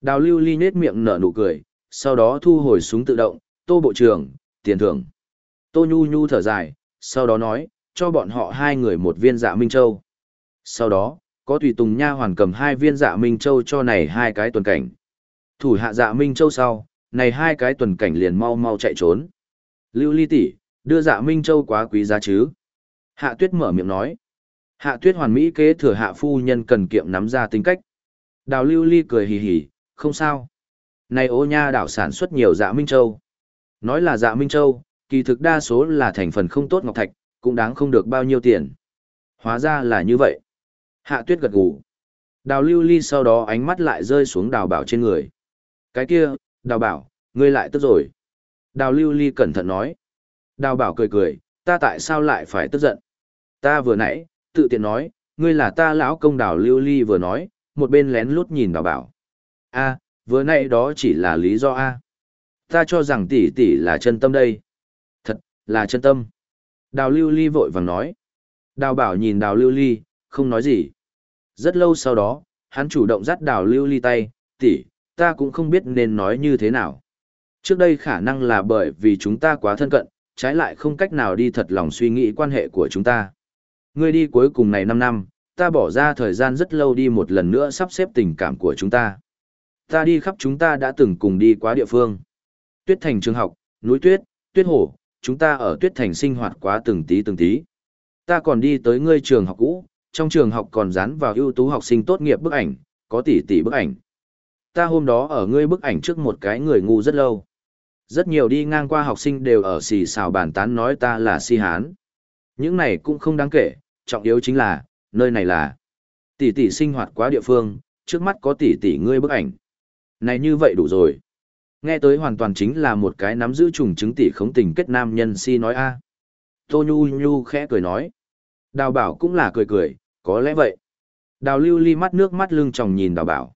Đào lưu ly nết miệng nở nụ cười, sau đó thu hồi súng tự động, tô bộ trưởng, tiền thưởng. Tô nhu nhu thở dài, sau đó nói, cho bọn họ hai người một viên dạ Minh Châu. Sau đó, có tùy tùng nha hoàn cầm hai viên dạ Minh Châu cho này hai cái tuần cảnh. Thủ hạ dạ Minh Châu sau, này hai cái tuần cảnh liền mau mau chạy trốn. Lưu ly tỷ, đưa dạ Minh Châu quá quý giá chứ. Hạ tuyết mở miệng nói. Hạ tuyết hoàn mỹ kế thừa hạ phu nhân cần kiệm nắm ra tính cách. Đào lưu ly cười hì hì, không sao. Này ô nha đảo sản xuất nhiều dạ Minh Châu. Nói là dạ Minh Châu, kỳ thực đa số là thành phần không tốt ngọc thạch, cũng đáng không được bao nhiêu tiền. Hóa ra là như vậy. Hạ tuyết gật gù. Đào lưu ly sau đó ánh mắt lại rơi xuống đào bảo trên người. Cái kia, đào bảo, ngươi lại tức rồi. Đào lưu ly cẩn thận nói. Đào bảo cười cười, ta tại sao lại phải tức giận? Ta vừa nãy, tự tiện nói, ngươi là ta lão công đào lưu ly vừa nói, một bên lén lút nhìn đào bảo. a vừa nãy đó chỉ là lý do a Ta cho rằng tỷ tỷ là chân tâm đây. Thật, là chân tâm. Đào lưu ly vội vàng nói. Đào bảo nhìn đào lưu ly, không nói gì. Rất lâu sau đó, hắn chủ động dắt đào lưu ly tay, tỷ, ta cũng không biết nên nói như thế nào. Trước đây khả năng là bởi vì chúng ta quá thân cận, trái lại không cách nào đi thật lòng suy nghĩ quan hệ của chúng ta. Ngươi đi cuối cùng này 5 năm, ta bỏ ra thời gian rất lâu đi một lần nữa sắp xếp tình cảm của chúng ta. Ta đi khắp chúng ta đã từng cùng đi quá địa phương. Tuyết thành trường học, núi tuyết, tuyết hổ, chúng ta ở tuyết thành sinh hoạt quá từng tí từng tí. Ta còn đi tới ngươi trường học cũ, trong trường học còn dán vào ưu tú học sinh tốt nghiệp bức ảnh, có tỷ tỷ bức ảnh. Ta hôm đó ở ngươi bức ảnh trước một cái người ngu rất lâu. Rất nhiều đi ngang qua học sinh đều ở xì xào bàn tán nói ta là si hán. Những này cũng không đáng kể, trọng yếu chính là, nơi này là tỷ tỷ sinh hoạt quá địa phương, trước mắt có tỷ tỷ ngươi bức ảnh. Này như vậy đủ rồi. Nghe tới hoàn toàn chính là một cái nắm giữ trùng chứng tỷ khống tình kết nam nhân si nói a. Tô Nhu Nhu khẽ cười nói. Đào bảo cũng là cười cười, có lẽ vậy. Đào lưu ly mắt nước mắt lưng tròng nhìn đào bảo.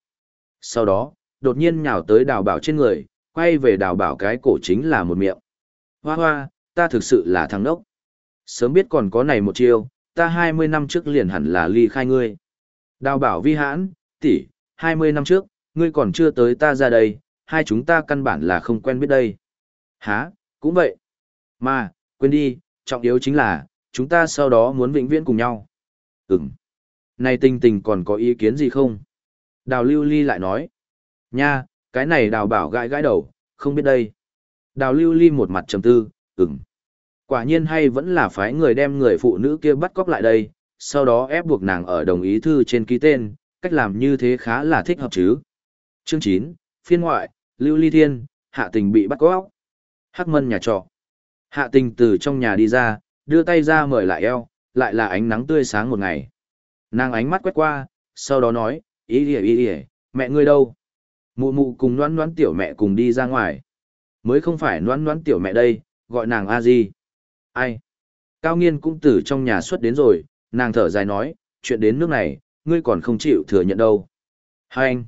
Sau đó, đột nhiên nhào tới đào bảo trên người, quay về đào bảo cái cổ chính là một miệng. Hoa hoa, ta thực sự là thằng đốc. Sớm biết còn có này một chiêu, ta 20 năm trước liền hẳn là ly khai ngươi. Đào bảo vi hãn, tỷ, 20 năm trước, ngươi còn chưa tới ta ra đây, hai chúng ta căn bản là không quen biết đây. Hả, cũng vậy. Mà, quên đi, trọng yếu chính là, chúng ta sau đó muốn vĩnh viễn cùng nhau. Ừm. Này tình tình còn có ý kiến gì không? Đào lưu ly lại nói. Nha, cái này đào bảo gãi gãi đầu, không biết đây. Đào lưu ly một mặt trầm tư, ừm. Quả nhiên hay vẫn là phái người đem người phụ nữ kia bắt cóc lại đây, sau đó ép buộc nàng ở đồng ý thư trên ký tên, cách làm như thế khá là thích hợp chứ. Chương 9, phiên ngoại, Lưu Ly Thiên, Hạ Tình bị bắt cóc. Hắc Mân nhà trọ. Hạ Tình từ trong nhà đi ra, đưa tay ra mời lại eo, lại là ánh nắng tươi sáng một ngày. Nàng ánh mắt quét qua, sau đó nói, ý ỉa ý ỉa, mẹ ngươi đâu? Mụ mụ cùng noan noan tiểu mẹ cùng đi ra ngoài. Mới không phải noan noan tiểu mẹ đây, gọi nàng a di. Ai? Cao nghiên cũng từ trong nhà xuất đến rồi, nàng thở dài nói, chuyện đến nước này, ngươi còn không chịu thừa nhận đâu. Hai anh.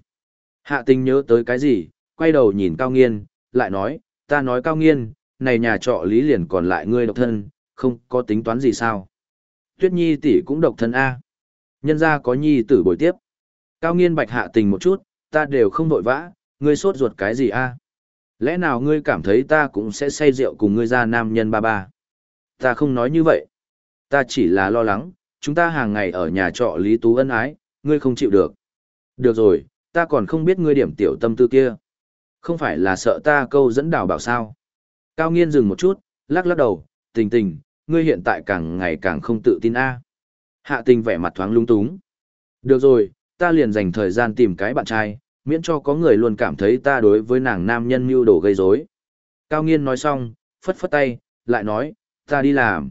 Hạ tình nhớ tới cái gì, quay đầu nhìn Cao nghiên, lại nói, ta nói Cao nghiên, này nhà trọ lý liền còn lại ngươi độc thân, không có tính toán gì sao. Tuyết nhi tỷ cũng độc thân A. Nhân ra có nhi tử bồi tiếp. Cao nghiên bạch hạ tình một chút, ta đều không vội vã, ngươi sốt ruột cái gì A. Lẽ nào ngươi cảm thấy ta cũng sẽ say rượu cùng ngươi ra nam nhân ba ba? Ta không nói như vậy. Ta chỉ là lo lắng, chúng ta hàng ngày ở nhà trọ Lý Tú ân ái, ngươi không chịu được. Được rồi, ta còn không biết ngươi điểm tiểu tâm tư kia. Không phải là sợ ta câu dẫn đào bảo sao. Cao nghiên dừng một chút, lắc lắc đầu, tình tình, ngươi hiện tại càng ngày càng không tự tin a. Hạ tình vẻ mặt thoáng lung túng. Được rồi, ta liền dành thời gian tìm cái bạn trai, miễn cho có người luôn cảm thấy ta đối với nàng nam nhân mưu đồ gây rối. Cao nghiên nói xong, phất phất tay, lại nói, ta đi làm.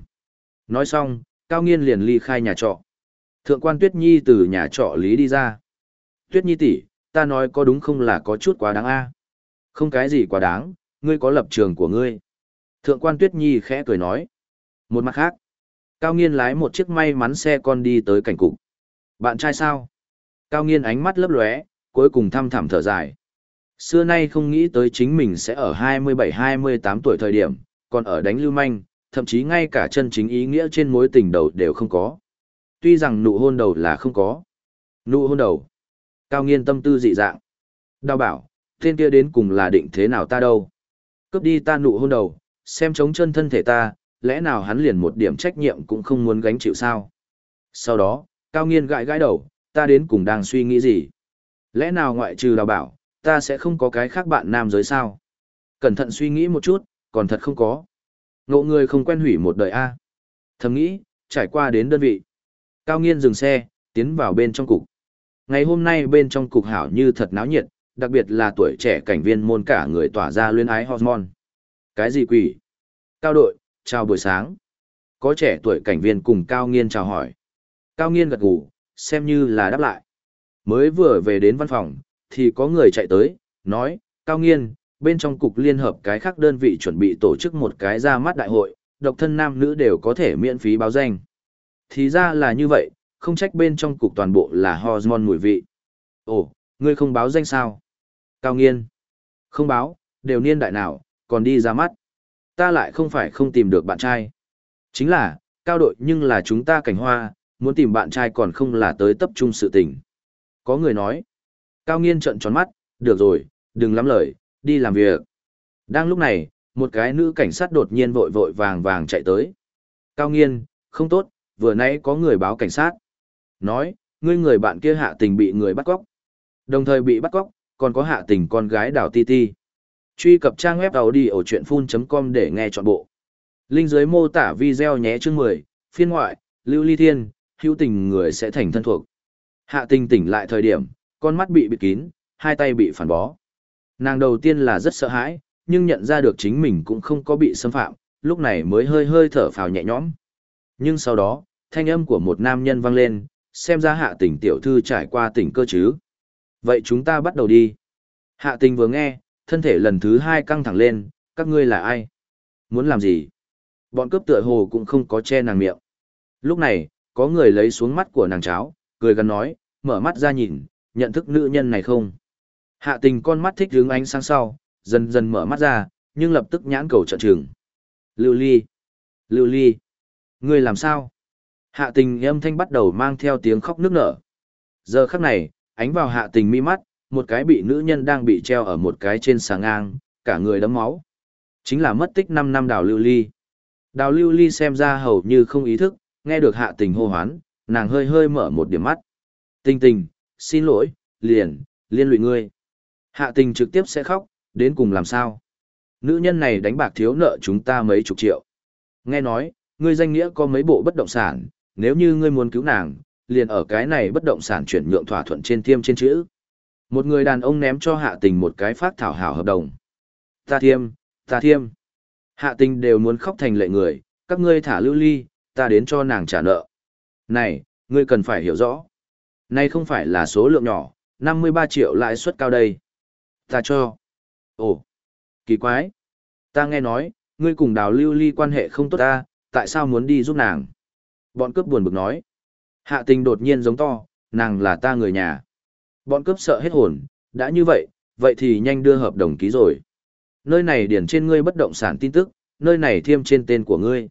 Nói xong, Cao nghiên liền ly khai nhà trọ. Thượng quan Tuyết Nhi từ nhà trọ lý đi ra. Tuyết Nhi tỷ, ta nói có đúng không là có chút quá đáng a? Không cái gì quá đáng, ngươi có lập trường của ngươi. Thượng quan Tuyết Nhi khẽ cười nói. Một mặt khác, Cao Nghiên lái một chiếc may mắn xe con đi tới cảnh cục. Bạn trai sao? Cao Nghiên ánh mắt lấp lóe, cuối cùng thăm thẳm thở dài. Xưa nay không nghĩ tới chính mình sẽ ở 27-28 tuổi thời điểm, còn ở đánh lưu manh, thậm chí ngay cả chân chính ý nghĩa trên mối tình đầu đều không có. Tuy rằng nụ hôn đầu là không có. Nụ hôn đầu. Cao Nghiên tâm tư dị dạng. Đào bảo, tên kia đến cùng là định thế nào ta đâu. Cướp đi ta nụ hôn đầu, xem chống chân thân thể ta, lẽ nào hắn liền một điểm trách nhiệm cũng không muốn gánh chịu sao? Sau đó, Cao Nghiên gãi gãi đầu, ta đến cùng đang suy nghĩ gì? Lẽ nào ngoại trừ đào bảo, ta sẽ không có cái khác bạn nam giới sao? Cẩn thận suy nghĩ một chút, còn thật không có. Ngộ người không quen hủy một đời A. Thầm nghĩ, trải qua đến đơn vị. Cao Nghiên dừng xe, tiến vào bên trong cục. Ngày hôm nay bên trong cục hảo như thật náo nhiệt, đặc biệt là tuổi trẻ cảnh viên môn cả người tỏa ra luyến ái hormone. Cái gì quỷ? Cao đội, chào buổi sáng. Có trẻ tuổi cảnh viên cùng Cao Nghiên chào hỏi. Cao Nghiên gật gù, xem như là đáp lại. Mới vừa về đến văn phòng, thì có người chạy tới, nói, Cao Nghiên, bên trong cục liên hợp cái khác đơn vị chuẩn bị tổ chức một cái ra mắt đại hội, độc thân nam nữ đều có thể miễn phí báo danh. Thì ra là như vậy, không trách bên trong cục toàn bộ là hormone mùi vị. Ồ, ngươi không báo danh sao? Cao Nghiên. Không báo, đều niên đại nào, còn đi ra mắt ta lại không phải không tìm được bạn trai. Chính là, cao đội nhưng là chúng ta cảnh hoa, muốn tìm bạn trai còn không là tới tập trung sự tình. Có người nói, cao nghiên trận tròn mắt, được rồi, đừng lắm lời, đi làm việc. Đang lúc này, một cái nữ cảnh sát đột nhiên vội vội vàng vàng chạy tới. Cao nghiên, không tốt, vừa nãy có người báo cảnh sát. Nói, ngươi người bạn kia hạ tình bị người bắt cóc. Đồng thời bị bắt cóc, còn có hạ tình con gái đào ti ti. Truy cập trang web đầu đi ở chuyện full.com để nghe trọn bộ. Linh dưới mô tả video nhé chương 10, phiên ngoại, lưu ly thiên, hữu tình người sẽ thành thân thuộc. Hạ tình tỉnh lại thời điểm, con mắt bị bịt kín, hai tay bị phản bó. Nàng đầu tiên là rất sợ hãi, nhưng nhận ra được chính mình cũng không có bị xâm phạm, lúc này mới hơi hơi thở phào nhẹ nhõm. Nhưng sau đó, thanh âm của một nam nhân vang lên, xem ra hạ tình tiểu thư trải qua tỉnh cơ chứ. Vậy chúng ta bắt đầu đi. Hạ tình vừa nghe, thân thể lần thứ hai căng thẳng lên, các ngươi là ai? Muốn làm gì? Bọn cướp tựa hồ cũng không có che nàng miệng. Lúc này, có người lấy xuống mắt của nàng cháo, cười gần nói, mở mắt ra nhìn, nhận thức nữ nhân này không? Hạ tình con mắt thích hướng ánh sáng sau, dần dần mở mắt ra, nhưng lập tức nhãn cầu trận trừng. Lưu ly! Lưu ly! Ngươi làm sao? Hạ tình âm thanh bắt đầu mang theo tiếng khóc nức nở. Giờ khắc này, ánh vào hạ tình mi mắt, một cái bị nữ nhân đang bị treo ở một cái trên sàng ngang, cả người đấm máu. Chính là mất tích 5 năm đào lưu ly. Đào lưu ly xem ra hầu như không ý thức, nghe được hạ tình hô hoán, nàng hơi hơi mở một điểm mắt. Tình tình, xin lỗi, liền, liên lụy ngươi. Hạ tình trực tiếp sẽ khóc, đến cùng làm sao? Nữ nhân này đánh bạc thiếu nợ chúng ta mấy chục triệu. Nghe nói, ngươi danh nghĩa có mấy bộ bất động sản, nếu như ngươi muốn cứu nàng, liền ở cái này bất động sản chuyển nhượng thỏa thuận trên thiêm trên chữ. Một người đàn ông ném cho hạ tình một cái phát thảo hảo hợp đồng. Ta thiêm, ta thiêm. Hạ tình đều muốn khóc thành lệ người, các ngươi thả lưu ly, ta đến cho nàng trả nợ. Này, ngươi cần phải hiểu rõ. Này không phải là số lượng nhỏ, 53 triệu lãi suất cao đây. Ta cho. Ồ, kỳ quái. Ta nghe nói, ngươi cùng đào lưu ly quan hệ không tốt ta, tại sao muốn đi giúp nàng? Bọn cướp buồn bực nói. Hạ tình đột nhiên giống to, nàng là ta người nhà. Bọn cướp sợ hết hồn, đã như vậy, vậy thì nhanh đưa hợp đồng ký rồi. Nơi này điển trên ngươi bất động sản tin tức, nơi này thiêm trên tên của ngươi.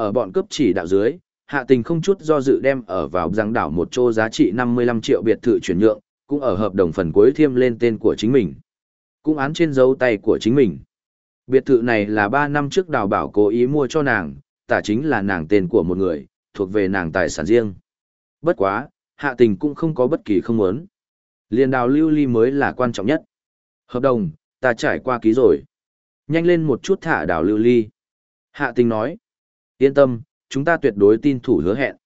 Ở bọn cướp chỉ đạo dưới, hạ tình không chút do dự đem ở vào giang đảo một chỗ giá trị 55 triệu biệt thự chuyển nhượng, cũng ở hợp đồng phần cuối thiêm lên tên của chính mình. Cũng án trên dấu tay của chính mình. Biệt thự này là 3 năm trước đào bảo cố ý mua cho nàng, tả chính là nàng tên của một người, thuộc về nàng tài sản riêng. Bất quá, hạ tình cũng không có bất kỳ không muốn. Liên đào lưu ly mới là quan trọng nhất. Hợp đồng, ta trải qua ký rồi. Nhanh lên một chút thả đào lưu ly. Hạ tình nói. Yên tâm, chúng ta tuyệt đối tin thủ hứa hẹn.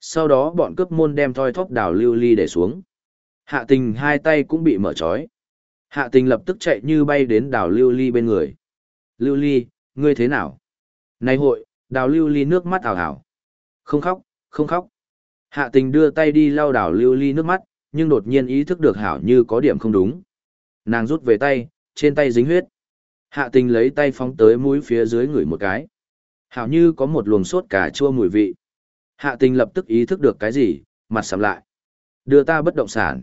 Sau đó bọn cướp môn đem thoi thóp đào lưu ly để xuống. Hạ tình hai tay cũng bị mở trói. Hạ tình lập tức chạy như bay đến đào lưu ly bên người. Lưu ly, ngươi thế nào? Này hội, đào lưu ly nước mắt ảo ảo. Không khóc, không khóc. Hạ tình đưa tay đi lau đào lưu ly nước mắt, nhưng đột nhiên ý thức được hảo như có điểm không đúng. Nàng rút về tay, trên tay dính huyết. Hạ tình lấy tay phóng tới mũi phía dưới người một cái. Hảo như có một luồng sốt cà chua mùi vị. Hạ tình lập tức ý thức được cái gì, mặt sầm lại. Đưa ta bất động sản.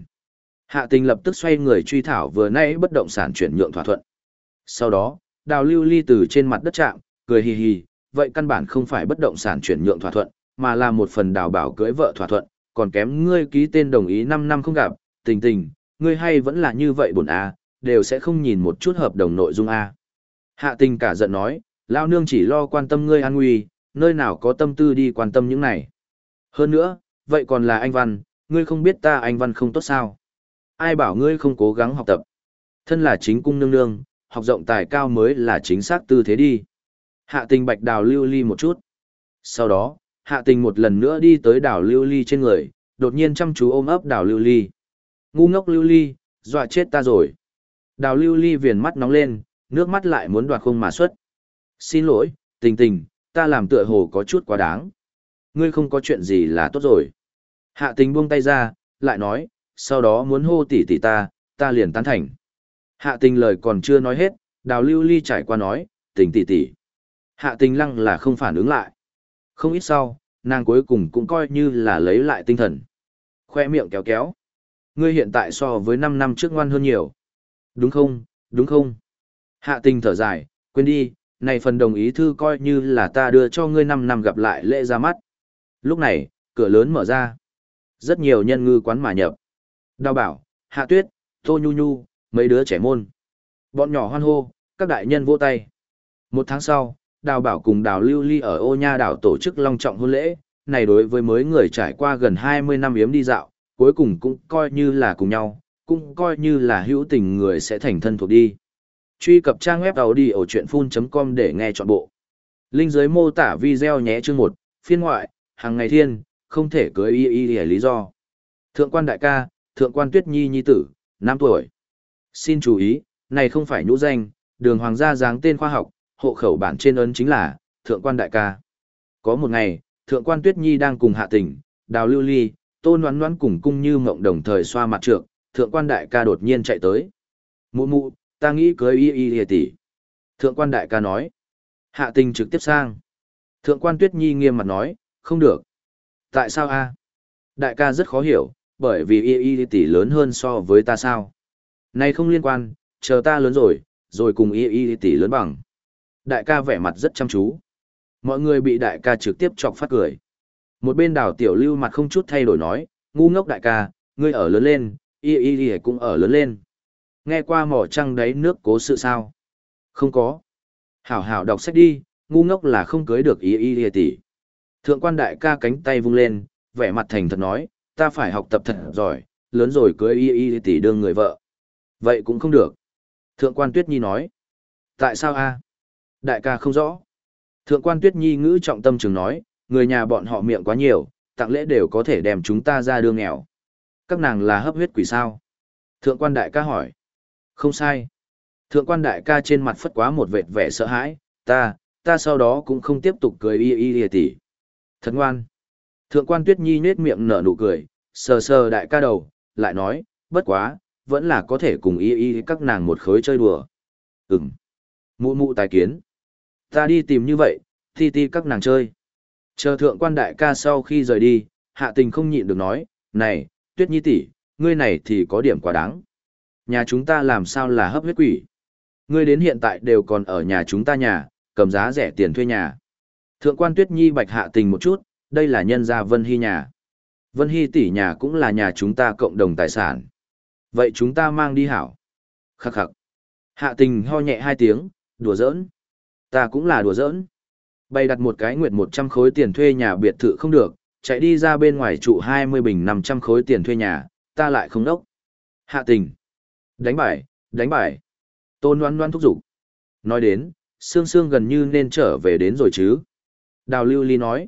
Hạ tình lập tức xoay người truy thảo vừa nãy bất động sản chuyển nhượng thỏa thuận. Sau đó, đào lưu ly từ trên mặt đất chạm, cười hì hì, vậy căn bản không phải bất động sản chuyển nhượng thỏa thuận, mà là một phần đào bảo cưới vợ thỏa thuận, còn kém ngươi ký tên đồng ý 5 năm không gặp, tình tình, ngươi hay vẫn là như vậy bổn a, à, đều sẽ không nhìn một chút hợp đồng nội dung a. Hạ tình cả giận nói, lao nương chỉ lo quan tâm ngươi an nguy, nơi nào có tâm tư đi quan tâm những này. Hơn nữa, vậy còn là anh Văn, ngươi không biết ta anh Văn không tốt sao. Ai bảo ngươi không cố gắng học tập. Thân là chính cung nương nương, học rộng tài cao mới là chính xác tư thế đi. Hạ tình bạch đào lưu ly một chút. Sau đó, hạ tình một lần nữa đi tới đào lưu ly trên người, đột nhiên chăm chú ôm ấp đào lưu ly. Ngu ngốc lưu ly, dọa chết ta rồi. Đào lưu ly viền mắt nóng lên, nước mắt lại muốn đoạt không mà xuất. Xin lỗi, tình tình, ta làm tựa hồ có chút quá đáng. Ngươi không có chuyện gì là tốt rồi. Hạ tình buông tay ra, lại nói, sau đó muốn hô tỷ tỷ ta, ta liền tán thành. Hạ tình lời còn chưa nói hết, đào lưu ly trải qua nói, tình tỷ tỷ. Hạ tình lăng là không phản ứng lại. Không ít sau, nàng cuối cùng cũng coi như là lấy lại tinh thần. Khoe miệng kéo kéo. Ngươi hiện tại so với 5 năm trước ngoan hơn nhiều. Đúng không, đúng không? Hạ tình thở dài, quên đi, này phần đồng ý thư coi như là ta đưa cho ngươi 5 năm gặp lại lễ ra mắt. Lúc này, cửa lớn mở ra. Rất nhiều nhân ngư quán mà nhập. Đào bảo, hạ tuyết, tô nhu nhu, mấy đứa trẻ môn. Bọn nhỏ hoan hô, các đại nhân vỗ tay. Một tháng sau, đào bảo cùng đào lưu ly ở ô nha đảo tổ chức long trọng hôn lễ. Này đối với mới người trải qua gần 20 năm yếm đi dạo, cuối cùng cũng coi như là cùng nhau, cũng coi như là hữu tình người sẽ thành thân thuộc đi. Truy cập trang web đầu đi ở truyện com để nghe chọn bộ. Linh dưới mô tả video nhé chương 1, phiên ngoại, hàng ngày thiên, không thể cưới y y y lý do. Thượng quan đại ca, thượng quan tuyết nhi nhi tử, 5 tuổi. Xin chú ý, này không phải nhũ danh, đường hoàng gia dáng tên khoa học, hộ khẩu bản trên ấn chính là, thượng quan đại ca. Có một ngày, thượng quan tuyết nhi đang cùng hạ tỉnh, đào lưu ly, tôn đoán đoán cùng cung như mộng đồng thời xoa mặt trượng, thượng quan đại ca đột nhiên chạy tới. Mụ mụ, ta nghĩ cưới y y y tỷ. Thượng quan đại ca nói. Hạ tình trực tiếp sang. Thượng quan tuyết nhi nghiêm mặt nói, không được. Tại sao a? Đại ca rất khó hiểu, bởi vì y y tỷ lớn hơn so với ta sao. Này không liên quan, chờ ta lớn rồi, rồi cùng y y tỷ lớn bằng. Đại ca vẻ mặt rất chăm chú. Mọi người bị đại ca trực tiếp chọc phát cười. Một bên đảo tiểu lưu mặt không chút thay đổi nói, ngu ngốc đại ca, ngươi ở lớn lên, y y y cũng ở lớn lên. Nghe qua mỏ trăng đấy nước cố sự sao? Không có. Hảo hảo đọc sách đi, ngu ngốc là không cưới được y y y tỷ. Thượng quan đại ca cánh tay vung lên, vẻ mặt thành thật nói, ta phải học tập thật giỏi, lớn rồi cưới y y tỷ đương người vợ. Vậy cũng không được. Thượng quan Tuyết Nhi nói. Tại sao a? Đại ca không rõ. Thượng quan Tuyết Nhi ngữ trọng tâm trường nói, người nhà bọn họ miệng quá nhiều, tặng lễ đều có thể đem chúng ta ra đưa nghèo. Các nàng là hấp huyết quỷ sao? Thượng quan đại ca hỏi. Không sai. Thượng quan đại ca trên mặt phất quá một vệt vẻ sợ hãi, ta, ta sau đó cũng không tiếp tục cười y y y tỷ. Thật ngoan. Thượng quan Tuyết Nhi nết miệng nở nụ cười, sờ sờ đại ca đầu, lại nói, bất quá, vẫn là có thể cùng y y các nàng một khối chơi đùa. Ừm. Mụ mụ tài kiến. Ta đi tìm như vậy, thi ti các nàng chơi. Chờ thượng quan đại ca sau khi rời đi, hạ tình không nhịn được nói, này, Tuyết Nhi tỷ, ngươi này thì có điểm quá đáng. Nhà chúng ta làm sao là hấp huyết quỷ. Ngươi đến hiện tại đều còn ở nhà chúng ta nhà, cầm giá rẻ tiền thuê nhà. Thượng quan Tuyết Nhi bạch hạ tình một chút, đây là nhân gia Vân Hy nhà. Vân Hy tỷ nhà cũng là nhà chúng ta cộng đồng tài sản. Vậy chúng ta mang đi hảo. Khắc khắc. Hạ tình ho nhẹ hai tiếng, đùa giỡn. Ta cũng là đùa giỡn. Bày đặt một cái nguyệt 100 khối tiền thuê nhà biệt thự không được, chạy đi ra bên ngoài trụ 20 bình 500 khối tiền thuê nhà, ta lại không đốc. Hạ tình. Đánh bài, đánh bài. Tôn Loan Loan thúc giục. Nói đến, Sương Sương gần như nên trở về đến rồi chứ. Đào Lưu Ly nói.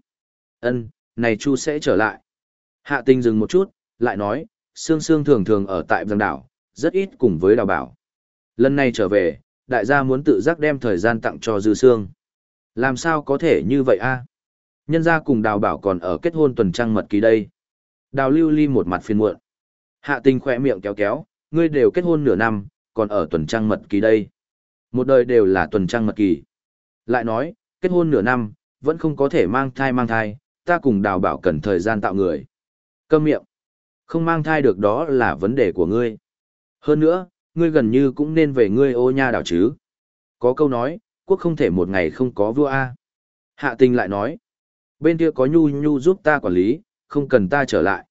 ân này Chu sẽ trở lại. Hạ tình dừng một chút, lại nói, Sương Sương thường thường ở tại giang đảo, rất ít cùng với đào bảo. Lần này trở về, đại gia muốn tự giác đem thời gian tặng cho Dư Sương. Làm sao có thể như vậy a? Nhân gia cùng đào bảo còn ở kết hôn tuần trăng mật kỳ đây. Đào lưu ly một mặt phiền muộn. Hạ tình khỏe miệng kéo kéo, ngươi đều kết hôn nửa năm, còn ở tuần trăng mật kỳ đây. Một đời đều là tuần trăng mật kỳ. Lại nói, kết hôn nửa năm, vẫn không có thể mang thai mang thai, ta cùng đào bảo cần thời gian tạo người. Câm miệng. Không mang thai được đó là vấn đề của ngươi. Hơn nữa, ngươi gần như cũng nên về ngươi ô nha đảo chứ. Có câu nói, quốc không thể một ngày không có vua A. Hạ tình lại nói, bên kia có nhu nhu giúp ta quản lý, không cần ta trở lại.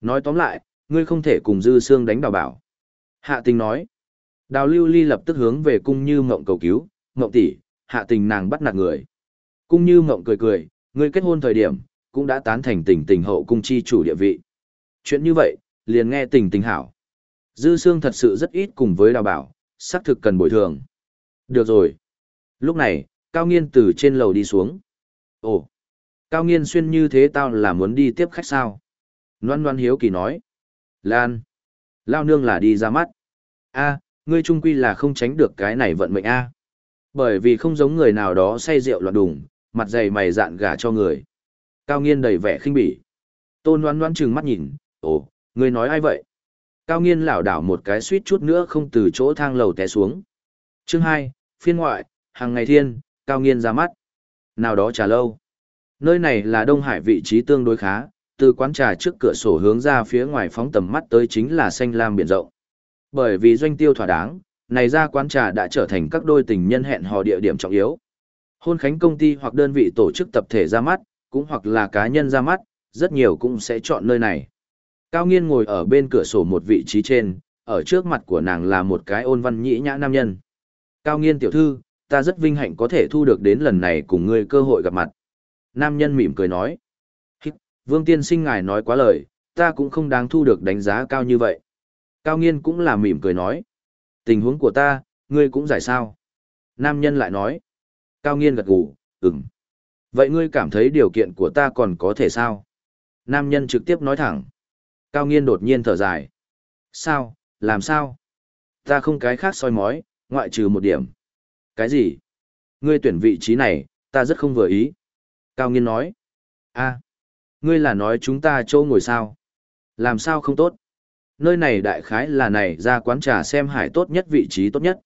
Nói tóm lại, ngươi không thể cùng dư xương đánh đào bảo. Hạ tình nói, đào lưu ly lập tức hướng về cung như mộng cầu cứu, mộng tỷ, hạ tình nàng bắt nạt người. Cung như mộng cười cười, ngươi kết hôn thời điểm, cũng đã tán thành tình tình hậu cung chi chủ địa vị. Chuyện như vậy, liền nghe tình tình hảo. Dư xương thật sự rất ít cùng với đào bảo, xác thực cần bồi thường. Được rồi. Lúc này, Cao Nghiên từ trên lầu đi xuống. Ồ, Cao Nghiên xuyên như thế tao là muốn đi tiếp khách sao? Loan Loan hiếu kỳ nói. Lan, Lao nương là đi ra mắt. a ngươi trung quy là không tránh được cái này vận mệnh a Bởi vì không giống người nào đó say rượu loạn đùng, mặt dày mày dạn gả cho người. Cao Nghiên đầy vẻ khinh bỉ. Tôn Loan Loan trừng mắt nhìn, ồ, ngươi nói ai vậy? Cao Nghiên lảo đảo một cái suýt chút nữa không từ chỗ thang lầu té xuống. Chương hai, phiên ngoại, hàng ngày thiên, cao nghiên ra mắt. Nào đó trả lâu. Nơi này là Đông Hải vị trí tương đối khá, từ quán trà trước cửa sổ hướng ra phía ngoài phóng tầm mắt tới chính là xanh lam biển rộng. Bởi vì doanh tiêu thỏa đáng, này ra quán trà đã trở thành các đôi tình nhân hẹn hò địa điểm trọng yếu. Hôn khánh công ty hoặc đơn vị tổ chức tập thể ra mắt, cũng hoặc là cá nhân ra mắt, rất nhiều cũng sẽ chọn nơi này. Cao Nghiên ngồi ở bên cửa sổ một vị trí trên, ở trước mặt của nàng là một cái ôn văn nhĩ nhã nam nhân. Cao Nghiên tiểu thư, ta rất vinh hạnh có thể thu được đến lần này cùng ngươi cơ hội gặp mặt. Nam nhân mỉm cười nói. Vương tiên sinh ngài nói quá lời, ta cũng không đáng thu được đánh giá cao như vậy. Cao nghiên cũng là mỉm cười nói. Tình huống của ta, ngươi cũng giải sao. Nam nhân lại nói. Cao nghiên gật gù, ừm. Vậy ngươi cảm thấy điều kiện của ta còn có thể sao? Nam nhân trực tiếp nói thẳng. Cao nghiên đột nhiên thở dài. Sao, làm sao? Ta không cái khác soi mói, ngoại trừ một điểm. Cái gì? Ngươi tuyển vị trí này, ta rất không vừa ý. Cao Nghiên nói. a ngươi là nói chúng ta châu ngồi sao? Làm sao không tốt? Nơi này đại khái là này ra quán trà xem hải tốt nhất vị trí tốt nhất.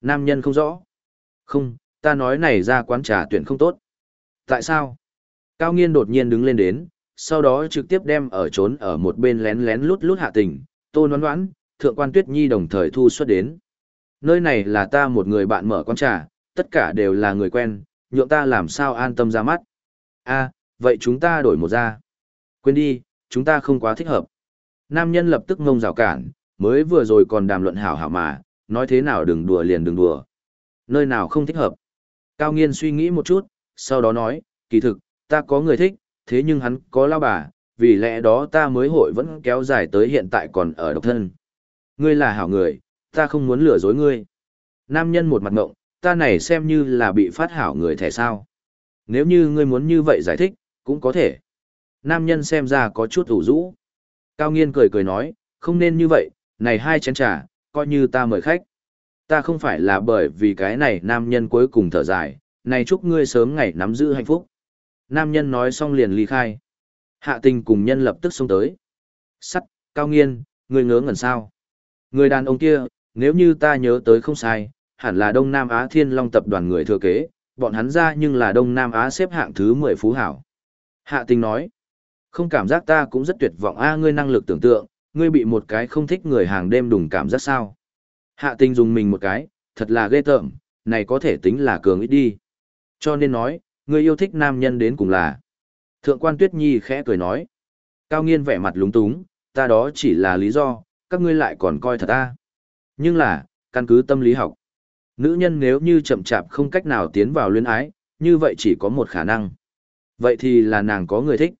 Nam nhân không rõ. Không, ta nói này ra quán trà tuyển không tốt. Tại sao? Cao Nghiên đột nhiên đứng lên đến, sau đó trực tiếp đem ở trốn ở một bên lén lén lút lút hạ tình, tô noán đoán, thượng quan tuyết nhi đồng thời thu xuất đến nơi này là ta một người bạn mở quán trà, tất cả đều là người quen, nhượng ta làm sao an tâm ra mắt. a vậy chúng ta đổi một ra. Quên đi, chúng ta không quá thích hợp. Nam nhân lập tức ngông rào cản, mới vừa rồi còn đàm luận hảo hảo mà, nói thế nào đừng đùa liền đừng đùa. Nơi nào không thích hợp. Cao nghiên suy nghĩ một chút, sau đó nói, kỳ thực, ta có người thích, thế nhưng hắn có lao bà, vì lẽ đó ta mới hội vẫn kéo dài tới hiện tại còn ở độc thân. Ngươi là hảo người, ta không muốn lừa dối ngươi. Nam nhân một mặt ngộng, ta này xem như là bị phát hảo người thẻ sao. Nếu như ngươi muốn như vậy giải thích, cũng có thể. Nam nhân xem ra có chút ủ rũ. Cao nghiên cười cười nói, không nên như vậy, này hai chén trà, coi như ta mời khách. Ta không phải là bởi vì cái này nam nhân cuối cùng thở dài, này chúc ngươi sớm ngày nắm giữ hạnh phúc. Nam nhân nói xong liền ly khai. Hạ tình cùng nhân lập tức xông tới. Sắt, cao nghiên, người ngớ ngẩn sao. Người đàn ông kia, nếu như ta nhớ tới không sai, hẳn là Đông Nam Á Thiên Long tập đoàn người thừa kế, bọn hắn ra nhưng là Đông Nam Á xếp hạng thứ 10 phú hảo. Hạ tình nói, không cảm giác ta cũng rất tuyệt vọng a ngươi năng lực tưởng tượng, ngươi bị một cái không thích người hàng đêm đùng cảm giác sao. Hạ tình dùng mình một cái, thật là ghê tởm, này có thể tính là cường ít đi. Cho nên nói, ngươi yêu thích nam nhân đến cùng là. Thượng quan Tuyết Nhi khẽ cười nói. Cao nghiên vẻ mặt lúng túng, ta đó chỉ là lý do, các ngươi lại còn coi thật ta. Nhưng là, căn cứ tâm lý học. Nữ nhân nếu như chậm chạp không cách nào tiến vào luyến ái, như vậy chỉ có một khả năng. Vậy thì là nàng có người thích.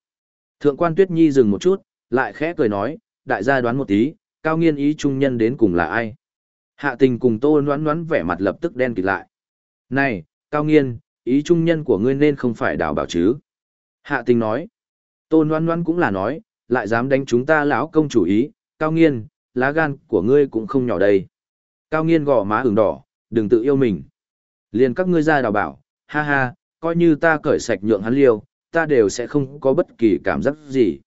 Thượng quan Tuyết Nhi dừng một chút, lại khẽ cười nói, đại gia đoán một tí, cao nghiên ý trung nhân đến cùng là ai? Hạ tình cùng tô noán noán vẻ mặt lập tức đen kịt lại. Này, cao nghiên, ý trung nhân của ngươi nên không phải đào bảo chứ? Hạ tình nói. Tô noán noán cũng là nói, lại dám đánh chúng ta lão công chủ ý, cao nghiên, lá gan của ngươi cũng không nhỏ đây. Cao nghiên gò má ửng đỏ, đừng tự yêu mình. Liền các ngươi ra đào bảo, ha ha, coi như ta cởi sạch nhượng hắn liêu, ta đều sẽ không có bất kỳ cảm giác gì.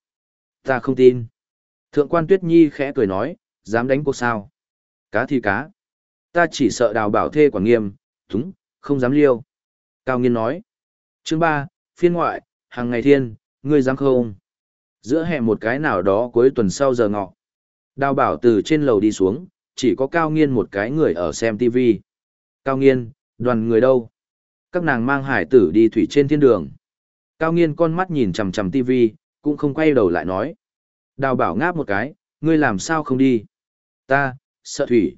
Ta không tin. Thượng quan Tuyết Nhi khẽ cười nói, dám đánh cuộc sao? Cá thì cá. Ta chỉ sợ đào bảo thê quản nghiêm, túng, không dám liêu. Cao nghiên nói. Chương 3, phiên ngoại, hàng ngày thiên, ngươi dám không? Giữa hè một cái nào đó cuối tuần sau giờ ngọ. Đào bảo từ trên lầu đi xuống, chỉ có cao nghiên một cái người ở xem TV. Cao nghiên, đoàn người đâu? Các nàng mang hải tử đi thủy trên thiên đường. Cao nghiên con mắt nhìn chằm chằm TV, cũng không quay đầu lại nói. Đào bảo ngáp một cái, ngươi làm sao không đi? Ta, sợ thủy.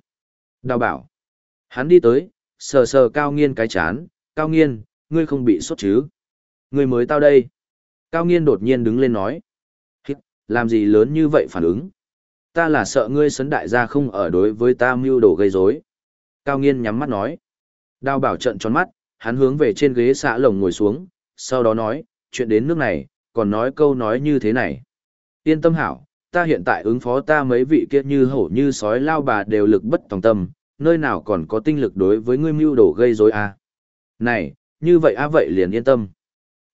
Đào bảo. Hắn đi tới, sờ sờ cao nghiên cái chán, cao nghiên, ngươi không bị sốt chứ? Ngươi mới tao đây. Cao nghiên đột nhiên đứng lên nói. Hít, làm gì lớn như vậy phản ứng? Ta là sợ ngươi sấn đại gia không ở đối với ta mưu đồ gây rối. Cao nghiên nhắm mắt nói. Đào bảo trận tròn mắt, hắn hướng về trên ghế xạ lồng ngồi xuống, sau đó nói, chuyện đến nước này, còn nói câu nói như thế này. Yên tâm hảo, ta hiện tại ứng phó ta mấy vị kia như hổ như sói lao bà đều lực bất tòng tâm, nơi nào còn có tinh lực đối với ngươi mưu đồ gây rối à. Này, như vậy a vậy liền yên tâm.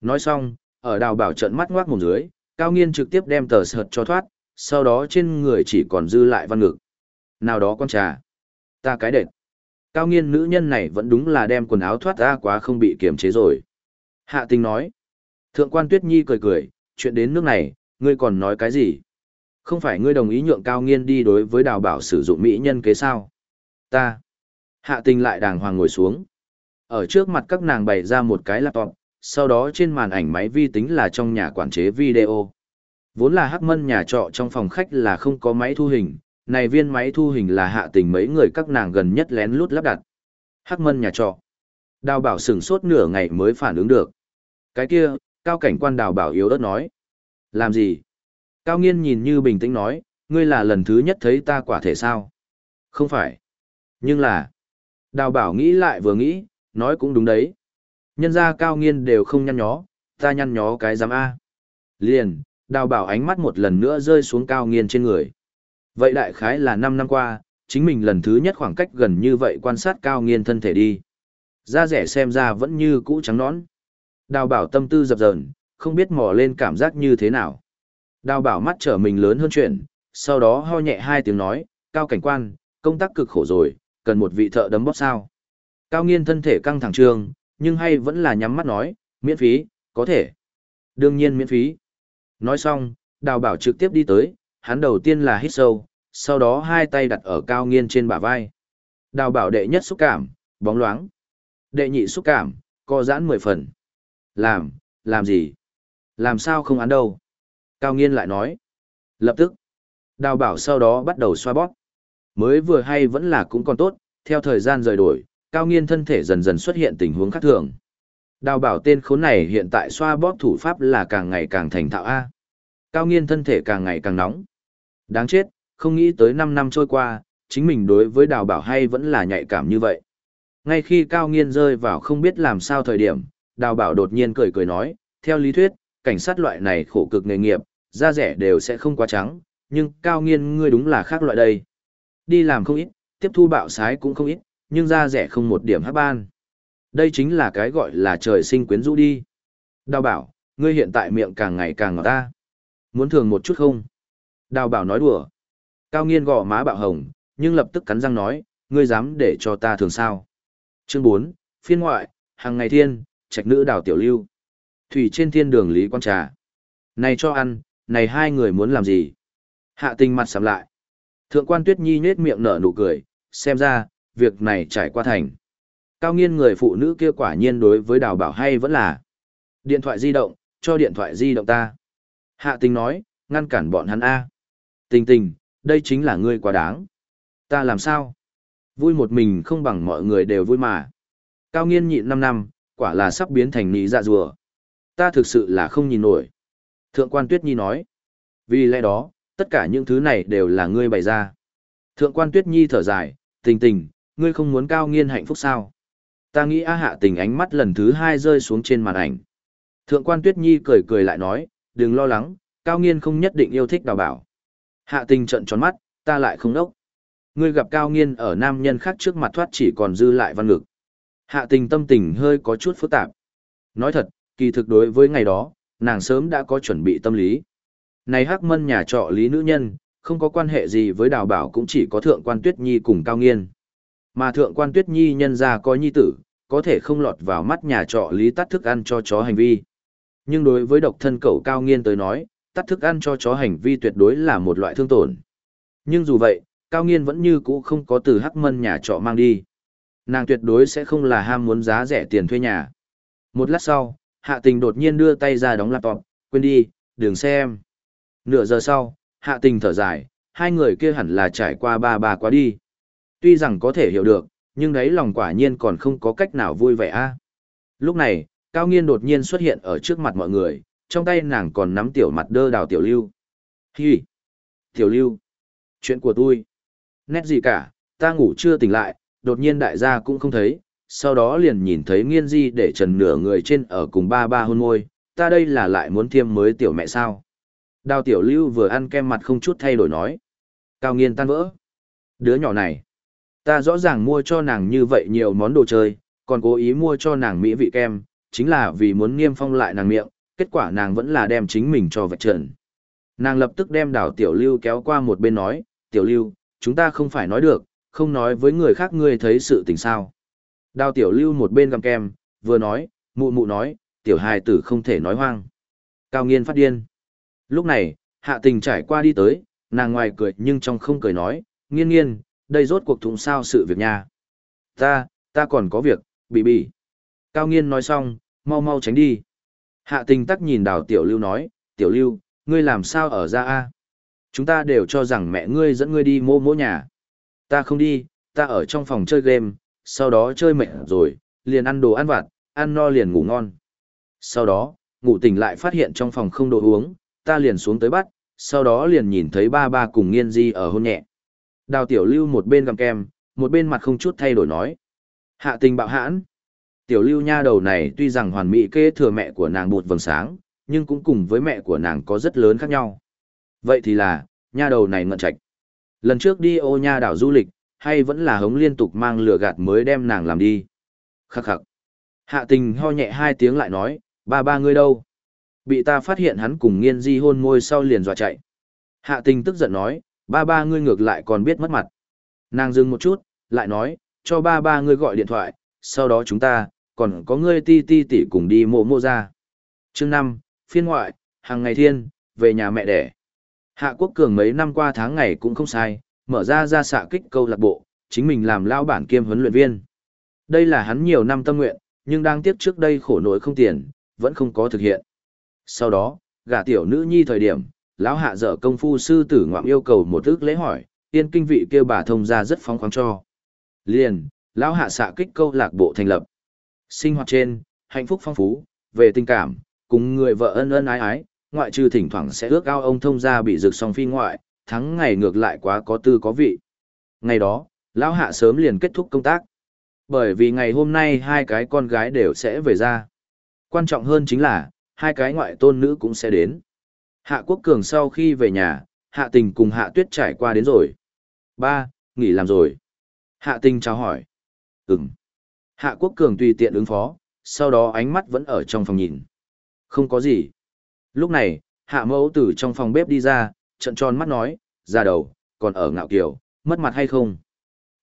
Nói xong, ở đào bảo trận mắt ngoác mồm dưới, cao nghiên trực tiếp đem tờ sợt cho thoát, sau đó trên người chỉ còn dư lại văn ngực. Nào đó con trà. Ta cái đệt. Cao nghiên nữ nhân này vẫn đúng là đem quần áo thoát ra quá không bị kiềm chế rồi. Hạ tình nói. Thượng quan Tuyết Nhi cười cười, chuyện đến nước này, ngươi còn nói cái gì? Không phải ngươi đồng ý nhượng cao nghiên đi đối với đào bảo sử dụng mỹ nhân kế sao? Ta. Hạ tình lại đàng hoàng ngồi xuống. Ở trước mặt các nàng bày ra một cái laptop, sau đó trên màn ảnh máy vi tính là trong nhà quản chế video. Vốn là hắc mân nhà trọ trong phòng khách là không có máy thu hình, này viên máy thu hình là hạ tình mấy người các nàng gần nhất lén lút lắp đặt. Hắc mân nhà trọ. Đào bảo sửng sốt nửa ngày mới phản ứng được. Cái kia, cao cảnh quan đào bảo yếu ớt nói. Làm gì? Cao nghiên nhìn như bình tĩnh nói, ngươi là lần thứ nhất thấy ta quả thể sao? Không phải. Nhưng là, đào bảo nghĩ lại vừa nghĩ, nói cũng đúng đấy. Nhân ra cao nghiên đều không nhăn nhó, ta nhăn nhó cái giám A. Liền, đào bảo ánh mắt một lần nữa rơi xuống cao nghiên trên người. Vậy đại khái là 5 năm qua, chính mình lần thứ nhất khoảng cách gần như vậy quan sát cao nghiên thân thể đi. Da rẻ xem ra vẫn như cũ trắng nõn. Đào bảo tâm tư dập dờn, không biết mò lên cảm giác như thế nào. Đào bảo mắt trở mình lớn hơn chuyện, sau đó ho nhẹ hai tiếng nói, cao cảnh quan, công tác cực khổ rồi, cần một vị thợ đấm bóp sao. Cao nghiên thân thể căng thẳng trương, nhưng hay vẫn là nhắm mắt nói, miễn phí, có thể. Đương nhiên miễn phí. Nói xong, đào bảo trực tiếp đi tới, hắn đầu tiên là hít sâu, sau đó hai tay đặt ở cao nghiên trên bả vai. Đào bảo đệ nhất xúc cảm, bóng loáng. Đệ nhị xúc cảm, co giãn mười phần. Làm, làm gì? Làm sao không án đâu? Cao nghiên lại nói. Lập tức, đào bảo sau đó bắt đầu xoa bóp. Mới vừa hay vẫn là cũng còn tốt, theo thời gian rời đổi, cao nghiên thân thể dần dần xuất hiện tình huống khác thường. Đào bảo tên khốn này hiện tại xoa bóp thủ pháp là càng ngày càng thành thạo A. Cao nghiên thân thể càng ngày càng nóng. Đáng chết, không nghĩ tới 5 năm trôi qua, chính mình đối với đào bảo hay vẫn là nhạy cảm như vậy. Ngay khi cao nghiên rơi vào không biết làm sao thời điểm, đào bảo đột nhiên cười cười nói, theo lý thuyết, cảnh sát loại này khổ cực nghề nghiệp, da rẻ đều sẽ không quá trắng, nhưng cao nghiên ngươi đúng là khác loại đây. Đi làm không ít, tiếp thu bạo sái cũng không ít, nhưng da rẻ không một điểm hấp ban. Đây chính là cái gọi là trời sinh quyến rũ đi. Đào bảo, ngươi hiện tại miệng càng ngày càng ngọt ta. Muốn thường một chút không? Đào bảo nói đùa. Cao nghiên gõ má bạo hồng, nhưng lập tức cắn răng nói, ngươi dám để cho ta thường sao. Chương 4, phiên ngoại, hàng ngày thiên, trạch nữ đào tiểu lưu. Thủy trên thiên đường Lý Quang Trà. Này cho ăn, này hai người muốn làm gì? Hạ tình mặt sầm lại. Thượng quan Tuyết Nhi nhết miệng nở nụ cười, xem ra, việc này trải qua thành. Cao nghiên người phụ nữ kia quả nhiên đối với đào bảo hay vẫn là. Điện thoại di động, cho điện thoại di động ta. Hạ tình nói, ngăn cản bọn hắn A. Tình tình, đây chính là ngươi quá đáng. Ta làm sao? Vui một mình không bằng mọi người đều vui mà. Cao nghiên nhịn 5 năm, quả là sắp biến thành nị dạ rùa. Ta thực sự là không nhìn nổi. Thượng quan Tuyết Nhi nói. Vì lẽ đó, tất cả những thứ này đều là ngươi bày ra. Thượng quan Tuyết Nhi thở dài, tình tình, ngươi không muốn cao nghiên hạnh phúc sao? Ta nghĩ A hạ tình ánh mắt lần thứ hai rơi xuống trên màn ảnh. Thượng quan Tuyết Nhi cười cười lại nói, đừng lo lắng, cao nghiên không nhất định yêu thích đào bảo. Hạ tình trận tròn mắt, ta lại không đốc. Ngươi gặp cao nghiên ở nam nhân khác trước mặt thoát chỉ còn dư lại văn ngực. Hạ tình tâm tình hơi có chút phức tạp. Nói thật, kỳ thực đối với ngày đó, nàng sớm đã có chuẩn bị tâm lý. Này hắc mân nhà trọ lý nữ nhân, không có quan hệ gì với đào bảo cũng chỉ có thượng quan tuyết nhi cùng cao nghiên. Mà thượng quan tuyết nhi nhân ra có nhi tử, có thể không lọt vào mắt nhà trọ lý tắt thức ăn cho chó hành vi. Nhưng đối với độc thân cậu cao nghiên tới nói, tắt thức ăn cho chó hành vi tuyệt đối là một loại thương tổn. Nhưng dù vậy, cao nghiên vẫn như cũ không có từ hắc mân nhà trọ mang đi. Nàng tuyệt đối sẽ không là ham muốn giá rẻ tiền thuê nhà. Một lát sau, hạ tình đột nhiên đưa tay ra đóng laptop, quên đi, đừng xem. Nửa giờ sau, hạ tình thở dài, hai người kia hẳn là trải qua ba ba quá đi. Tuy rằng có thể hiểu được, nhưng đấy lòng quả nhiên còn không có cách nào vui vẻ a. Lúc này, Cao Nghiên đột nhiên xuất hiện ở trước mặt mọi người, trong tay nàng còn nắm tiểu mặt đơ đào tiểu lưu. Hi! Tiểu lưu! Chuyện của tôi! Nét gì cả, ta ngủ chưa tỉnh lại, đột nhiên đại gia cũng không thấy, sau đó liền nhìn thấy nghiên di để trần nửa người trên ở cùng ba ba hôn môi, ta đây là lại muốn thiêm mới tiểu mẹ sao. Đào tiểu lưu vừa ăn kem mặt không chút thay đổi nói. Cao nghiên tan vỡ. Đứa nhỏ này. Ta rõ ràng mua cho nàng như vậy nhiều món đồ chơi, còn cố ý mua cho nàng mỹ vị kem, chính là vì muốn niêm phong lại nàng miệng, kết quả nàng vẫn là đem chính mình cho vạch trần. Nàng lập tức đem đào tiểu lưu kéo qua một bên nói, tiểu lưu, chúng ta không phải nói được, không nói với người khác ngươi thấy sự tình sao. Đào tiểu lưu một bên găm kem, vừa nói, mụ mụ nói, tiểu hài tử không thể nói hoang. Cao nghiên phát điên. Lúc này, hạ tình trải qua đi tới, nàng ngoài cười nhưng trong không cười nói, nghiên nghiên, đây rốt cuộc thùng sao sự việc nha. Ta, ta còn có việc, bị bị. Cao nghiên nói xong, mau mau tránh đi. Hạ tình tắc nhìn đào tiểu lưu nói, tiểu lưu, ngươi làm sao ở ra a? Chúng ta đều cho rằng mẹ ngươi dẫn ngươi đi mô mô nhà. Ta không đi, ta ở trong phòng chơi game, sau đó chơi mệt rồi, liền ăn đồ ăn vặt, ăn no liền ngủ ngon. Sau đó, ngủ tỉnh lại phát hiện trong phòng không đồ uống, ta liền xuống tới bắt, sau đó liền nhìn thấy ba ba cùng nghiên di ở hôn nhẹ. Đào tiểu lưu một bên gặm kem, một bên mặt không chút thay đổi nói. Hạ tình bạo hãn. Tiểu lưu nha đầu này tuy rằng hoàn mỹ kế thừa mẹ của nàng bụt vầng sáng, nhưng cũng cùng với mẹ của nàng có rất lớn khác nhau. Vậy thì là, nha đầu này ngận trạch. Lần trước đi ô nha đảo du lịch, hay vẫn là hống liên tục mang lửa gạt mới đem nàng làm đi. Khắc khắc. Hạ tình ho nhẹ hai tiếng lại nói, ba ba ngươi đâu? Bị ta phát hiện hắn cùng nghiên di hôn môi sau liền dọa chạy. Hạ tình tức giận nói, ba ba ngươi ngược lại còn biết mất mặt. Nàng dừng một chút, lại nói, cho ba ba ngươi gọi điện thoại, sau đó chúng ta, còn có ngươi ti ti tỷ cùng đi mộ mộ ra. Chương năm, phiên ngoại, hàng ngày thiên, về nhà mẹ đẻ. Hạ Quốc Cường mấy năm qua tháng ngày cũng không sai, mở ra ra xạ kích câu lạc bộ, chính mình làm lao bản kiêm huấn luyện viên. Đây là hắn nhiều năm tâm nguyện, nhưng đang tiếp trước đây khổ nỗi không tiền, vẫn không có thực hiện. Sau đó, gả tiểu nữ nhi thời điểm, lão hạ dở công phu sư tử ngoạm yêu cầu một ước lễ hỏi, tiên kinh vị kêu bà thông ra rất phóng khoáng cho. Liền, lão hạ xạ kích câu lạc bộ thành lập. Sinh hoạt trên, hạnh phúc phong phú, về tình cảm, cùng người vợ ân ân ái ái, ngoại trừ thỉnh thoảng sẽ ước ao ông thông gia bị rực song phi ngoại, thắng ngày ngược lại quá có tư có vị. Ngày đó, lão hạ sớm liền kết thúc công tác. Bởi vì ngày hôm nay hai cái con gái đều sẽ về ra. Quan trọng hơn chính là, hai cái ngoại tôn nữ cũng sẽ đến. Hạ Quốc Cường sau khi về nhà, Hạ Tình cùng Hạ Tuyết trải qua đến rồi. Ba, nghỉ làm rồi. Hạ Tình chào hỏi. Ừm. Hạ Quốc Cường tùy tiện ứng phó, sau đó ánh mắt vẫn ở trong phòng nhìn. Không có gì. Lúc này, hạ mẫu từ trong phòng bếp đi ra, trận tròn mắt nói, ra đầu, còn ở ngạo kiều, mất mặt hay không?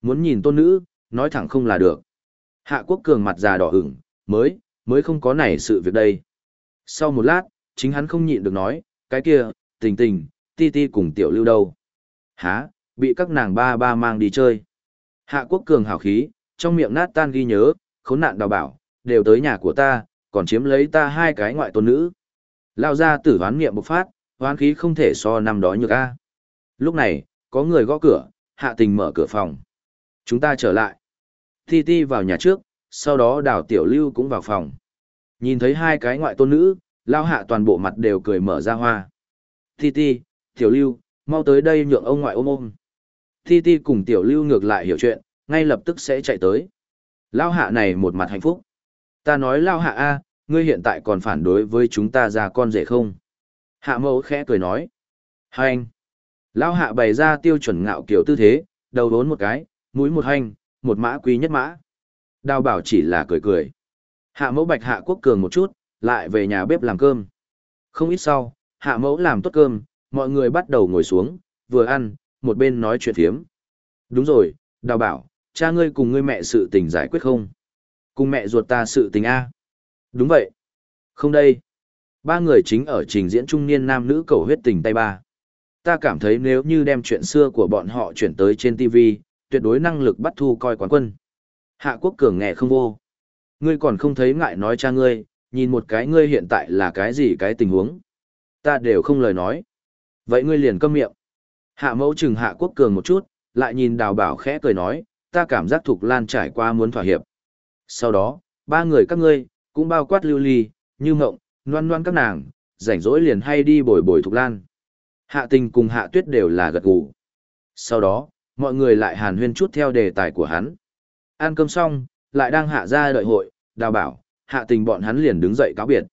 Muốn nhìn tôn nữ, nói thẳng không là được. Hạ quốc cường mặt già đỏ ửng, mới, mới không có nảy sự việc đây. Sau một lát, chính hắn không nhịn được nói, cái kia, tình tình, ti ti cùng tiểu lưu đâu. Há, bị các nàng ba ba mang đi chơi. Hạ quốc cường hào khí, trong miệng nát tan ghi nhớ, khốn nạn đào bảo, đều tới nhà của ta, còn chiếm lấy ta hai cái ngoại tôn nữ. Lao ra tử hoán nghiệm bộc phát, hoán khí không thể so năm đó nhược a. Lúc này, có người gõ cửa, hạ tình mở cửa phòng. Chúng ta trở lại. Ti Ti vào nhà trước, sau đó đào tiểu lưu cũng vào phòng. Nhìn thấy hai cái ngoại tôn nữ, lao hạ toàn bộ mặt đều cười mở ra hoa. Ti Ti, tiểu lưu, mau tới đây nhượng ông ngoại ôm ôm. Ti Ti cùng tiểu lưu ngược lại hiểu chuyện, ngay lập tức sẽ chạy tới. Lao hạ này một mặt hạnh phúc. Ta nói lao hạ A, ngươi hiện tại còn phản đối với chúng ta ra con rể không? Hạ mẫu khẽ cười nói. Hành. Lao hạ bày ra tiêu chuẩn ngạo kiểu tư thế, đầu đốn một cái, mũi một hành, một mã quý nhất mã. Đào bảo chỉ là cười cười. Hạ mẫu bạch hạ quốc cường một chút, lại về nhà bếp làm cơm. Không ít sau, hạ mẫu làm tốt cơm, mọi người bắt đầu ngồi xuống, vừa ăn, một bên nói chuyện thiếm. Đúng rồi, đào bảo, cha ngươi cùng ngươi mẹ sự tình giải quyết không? Cùng mẹ ruột ta sự tình A. Đúng vậy. Không đây. Ba người chính ở trình diễn trung niên nam nữ cầu huyết tình tay ba. Ta cảm thấy nếu như đem chuyện xưa của bọn họ chuyển tới trên TV, tuyệt đối năng lực bắt thu coi quán quân. Hạ quốc cường nghe không vô. Ngươi còn không thấy ngại nói cha ngươi, nhìn một cái ngươi hiện tại là cái gì cái tình huống. Ta đều không lời nói. Vậy ngươi liền câm miệng. Hạ mẫu chừng hạ quốc cường một chút, lại nhìn đào bảo khẽ cười nói, ta cảm giác Thục Lan trải qua muốn thỏa hiệp. Sau đó, ba người các ngươi, cũng bao quát lưu ly, như mộng, loan loan các nàng, rảnh rỗi liền hay đi bồi bồi Thục Lan. Hạ tình cùng hạ tuyết đều là gật gù. Sau đó, mọi người lại hàn huyên chút theo đề tài của hắn. Ăn cơm xong, lại đang hạ ra đợi hội, đào bảo, hạ tình bọn hắn liền đứng dậy cáo biệt.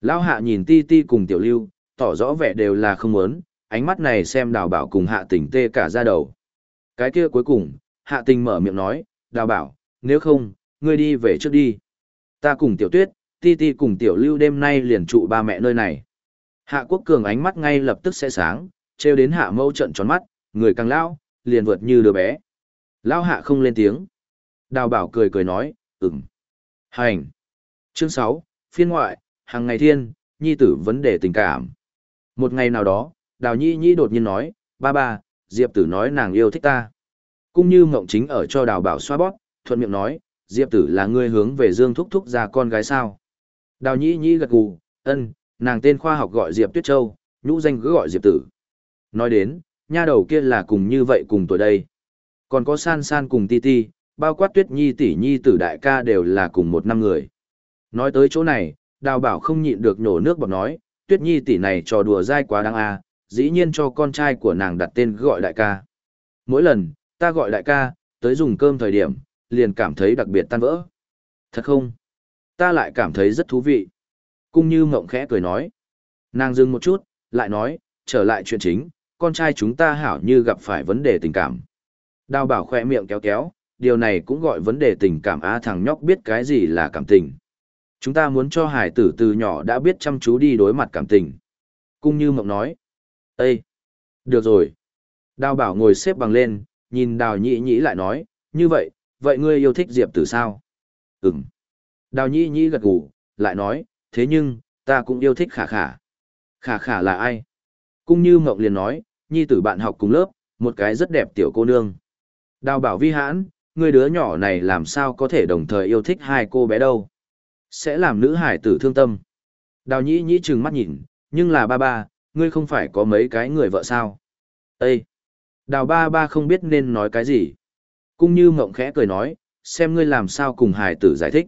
Lão hạ nhìn ti ti cùng tiểu lưu, tỏ rõ vẻ đều là không muốn, ánh mắt này xem đào bảo cùng hạ tình tê cả ra đầu. Cái kia cuối cùng, hạ tình mở miệng nói, đào bảo, nếu không, ngươi đi về trước đi. Ta cùng tiểu tuyết, ti ti cùng tiểu lưu đêm nay liền trụ ba mẹ nơi này. Hạ quốc cường ánh mắt ngay lập tức sẽ sáng, treo đến hạ mâu trận tròn mắt, người càng lao, liền vượt như đứa bé. Lao hạ không lên tiếng. Đào bảo cười cười nói, ừm. Hành. Chương 6, phiên ngoại, hàng ngày thiên, nhi tử vấn đề tình cảm. Một ngày nào đó, đào nhi nhi đột nhiên nói, ba ba, diệp tử nói nàng yêu thích ta. Cũng như mộng chính ở cho đào bảo xoa bóp, thuận miệng nói, diệp tử là người hướng về dương thúc thúc ra con gái sao. Đào Nhĩ Nhĩ gật gù, ân, nàng tên khoa học gọi diệp tuyết châu, nhũ danh cứ gọi diệp tử. Nói đến, nha đầu kia là cùng như vậy cùng tuổi đây. Còn có san san cùng ti ti, bao quát tuyết nhi tỷ nhi tử đại ca đều là cùng một năm người. Nói tới chỗ này, đào bảo không nhịn được nhổ nước bọt nói, tuyết nhi tỷ này trò đùa dai quá đáng a dĩ nhiên cho con trai của nàng đặt tên gọi đại ca. Mỗi lần, ta gọi đại ca, tới dùng cơm thời điểm, liền cảm thấy đặc biệt tan vỡ. Thật không? Ta lại cảm thấy rất thú vị. Cung như mộng khẽ cười nói. Nàng dừng một chút, lại nói, trở lại chuyện chính, con trai chúng ta hảo như gặp phải vấn đề tình cảm. Đào bảo khoe miệng kéo kéo, điều này cũng gọi vấn đề tình cảm á thằng nhóc biết cái gì là cảm tình. Chúng ta muốn cho hải tử từ nhỏ đã biết chăm chú đi đối mặt cảm tình. Cung như mộng nói. Ê! Được rồi. Đào bảo ngồi xếp bằng lên, nhìn đào Nhị nhĩ lại nói, như vậy, vậy ngươi yêu thích diệp tử sao? Ừm. Đào nhĩ nhĩ gật gù, lại nói, thế nhưng, ta cũng yêu thích khả khả. Khả khả là ai? Cũng như mộng liền nói, nhi tử bạn học cùng lớp, một cái rất đẹp tiểu cô nương. Đào bảo vi hãn, người đứa nhỏ này làm sao có thể đồng thời yêu thích hai cô bé đâu. Sẽ làm nữ hải tử thương tâm. Đào nhĩ nhĩ trừng mắt nhìn, nhưng là ba ba, ngươi không phải có mấy cái người vợ sao? Ê! Đào ba ba không biết nên nói cái gì cũng như mộng khẽ cười nói, xem ngươi làm sao cùng hải tử giải thích.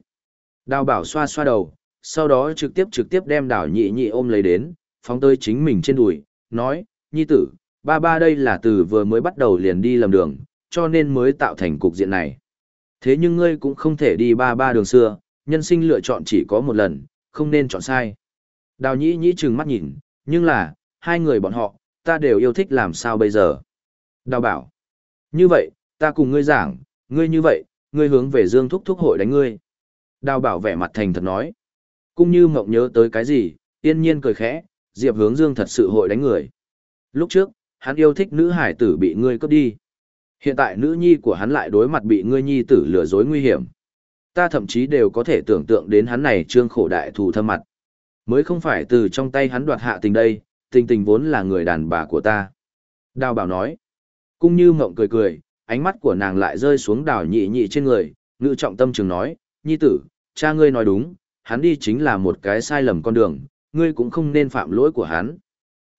Đào bảo xoa xoa đầu, sau đó trực tiếp trực tiếp đem đào nhị nhị ôm lấy đến, phóng tới chính mình trên đùi, nói, nhi tử, ba ba đây là từ vừa mới bắt đầu liền đi lầm đường, cho nên mới tạo thành cục diện này. Thế nhưng ngươi cũng không thể đi ba ba đường xưa, nhân sinh lựa chọn chỉ có một lần, không nên chọn sai. Đào nhĩ nhĩ trừng mắt nhìn, nhưng là, hai người bọn họ, ta đều yêu thích làm sao bây giờ. Đào bảo, như vậy, ta cùng ngươi giảng, ngươi như vậy, ngươi hướng về dương thúc thúc hội đánh ngươi. Đào bảo vẻ mặt thành thật nói. Cũng như mộng nhớ tới cái gì, yên nhiên cười khẽ, Diệp Hướng Dương thật sự hội đánh người. Lúc trước, hắn yêu thích nữ hải tử bị ngươi cướp đi. Hiện tại nữ nhi của hắn lại đối mặt bị ngươi nhi tử lừa dối nguy hiểm. Ta thậm chí đều có thể tưởng tượng đến hắn này trương khổ đại thù thâm mặt. Mới không phải từ trong tay hắn đoạt hạ tình đây, tình tình vốn là người đàn bà của ta. Đào bảo nói. Cung như mộng cười cười, ánh mắt của nàng lại rơi xuống đào nhị nhị trên người, ngự trọng tâm trường nói, nhi tử, cha ngươi nói đúng, hắn đi chính là một cái sai lầm con đường, ngươi cũng không nên phạm lỗi của hắn.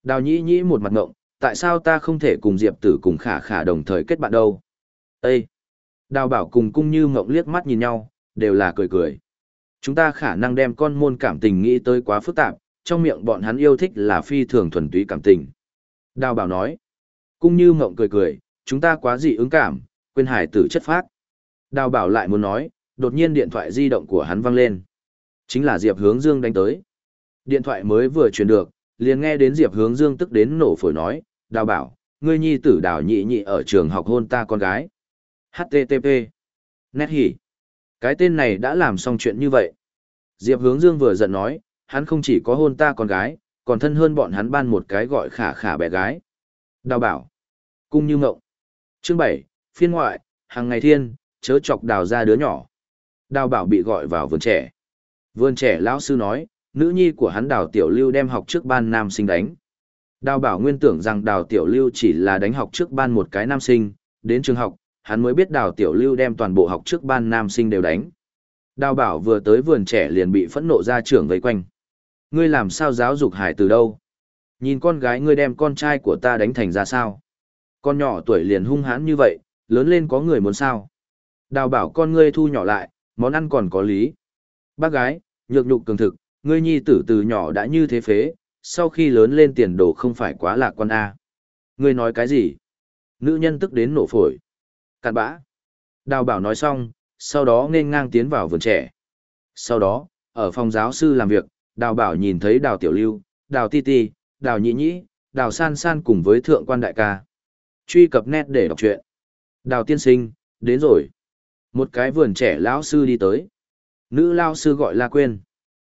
Đào nhị nhị một mặt ngộng, tại sao ta không thể cùng Diệp tử cùng khả khả đồng thời kết bạn đâu? Ê! Đào bảo cùng cung như ngộng liếc mắt nhìn nhau, đều là cười cười. Chúng ta khả năng đem con môn cảm tình nghĩ tới quá phức tạp, trong miệng bọn hắn yêu thích là phi thường thuần túy cảm tình. Đào bảo nói. Cung như ngộng cười cười, chúng ta quá dị ứng cảm, quên hải tử chất phát. Đào bảo lại muốn nói, đột nhiên điện thoại di động của hắn vang lên. Chính là Diệp Hướng Dương đánh tới. Điện thoại mới vừa truyền được, liền nghe đến Diệp Hướng Dương tức đến nổ phổi nói, đào bảo, ngươi nhi tử đào nhị nhị ở trường học hôn ta con gái. HTTP. Nét hỉ. Cái tên này đã làm xong chuyện như vậy. Diệp Hướng Dương vừa giận nói, hắn không chỉ có hôn ta con gái, còn thân hơn bọn hắn ban một cái gọi khả khả bé gái. Đào bảo. Cung như ngộng. Chương 7, phiên ngoại, hàng ngày thiên, chớ chọc đào ra đứa nhỏ. Đào bảo bị gọi vào vườn trẻ. Vườn trẻ lão sư nói, nữ nhi của hắn đào tiểu lưu đem học trước ban nam sinh đánh. Đào bảo nguyên tưởng rằng đào tiểu lưu chỉ là đánh học trước ban một cái nam sinh, đến trường học, hắn mới biết đào tiểu lưu đem toàn bộ học trước ban nam sinh đều đánh. Đào bảo vừa tới vườn trẻ liền bị phẫn nộ ra trưởng vây quanh. Ngươi làm sao giáo dục hải từ đâu? Nhìn con gái ngươi đem con trai của ta đánh thành ra sao? Con nhỏ tuổi liền hung hãn như vậy, lớn lên có người muốn sao? Đào bảo con ngươi thu nhỏ lại, món ăn còn có lý. Bác gái, nhược nhục cường thực, ngươi nhi tử từ nhỏ đã như thế phế, sau khi lớn lên tiền đồ không phải quá lạc quan A. Ngươi nói cái gì? Nữ nhân tức đến nổ phổi. Cạn bã. Đào bảo nói xong, sau đó nên ngang tiến vào vườn trẻ. Sau đó, ở phòng giáo sư làm việc, đào bảo nhìn thấy đào tiểu lưu, đào ti ti, đào nhị nhĩ, đào san san cùng với thượng quan đại ca. Truy cập nét để đọc truyện. Đào tiên sinh, đến rồi. Một cái vườn trẻ lão sư đi tới. Nữ lao sư gọi La Quyên.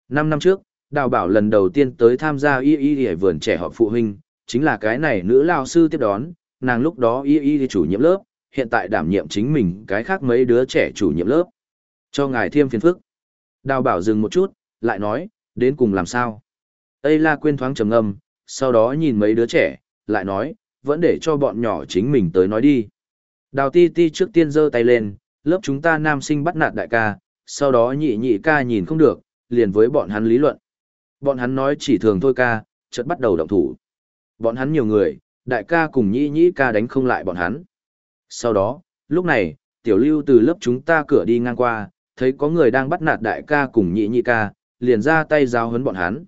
Năm năm trước, đào bảo lần đầu tiên tới tham gia y y y vườn trẻ họp phụ huynh, chính là cái này nữ lao sư tiếp đón, nàng lúc đó y y chủ nhiệm lớp, hiện tại đảm nhiệm chính mình cái khác mấy đứa trẻ chủ nhiệm lớp. Cho ngài thêm phiền phức. Đào bảo dừng một chút, lại nói, đến cùng làm sao? Ây La Quyên thoáng trầm ngâm, sau đó nhìn mấy đứa trẻ, lại nói, vẫn để cho bọn nhỏ chính mình tới nói đi. Đào ti ti trước tiên giơ tay lên, lớp chúng ta nam sinh bắt nạt đại ca, sau đó nhị nhị ca nhìn không được, liền với bọn hắn lý luận. Bọn hắn nói chỉ thường thôi ca, chợt bắt đầu động thủ. Bọn hắn nhiều người, đại ca cùng nhị nhị ca đánh không lại bọn hắn. Sau đó, lúc này, tiểu lưu từ lớp chúng ta cửa đi ngang qua, thấy có người đang bắt nạt đại ca cùng nhị nhị ca, liền ra tay giao hấn bọn hắn.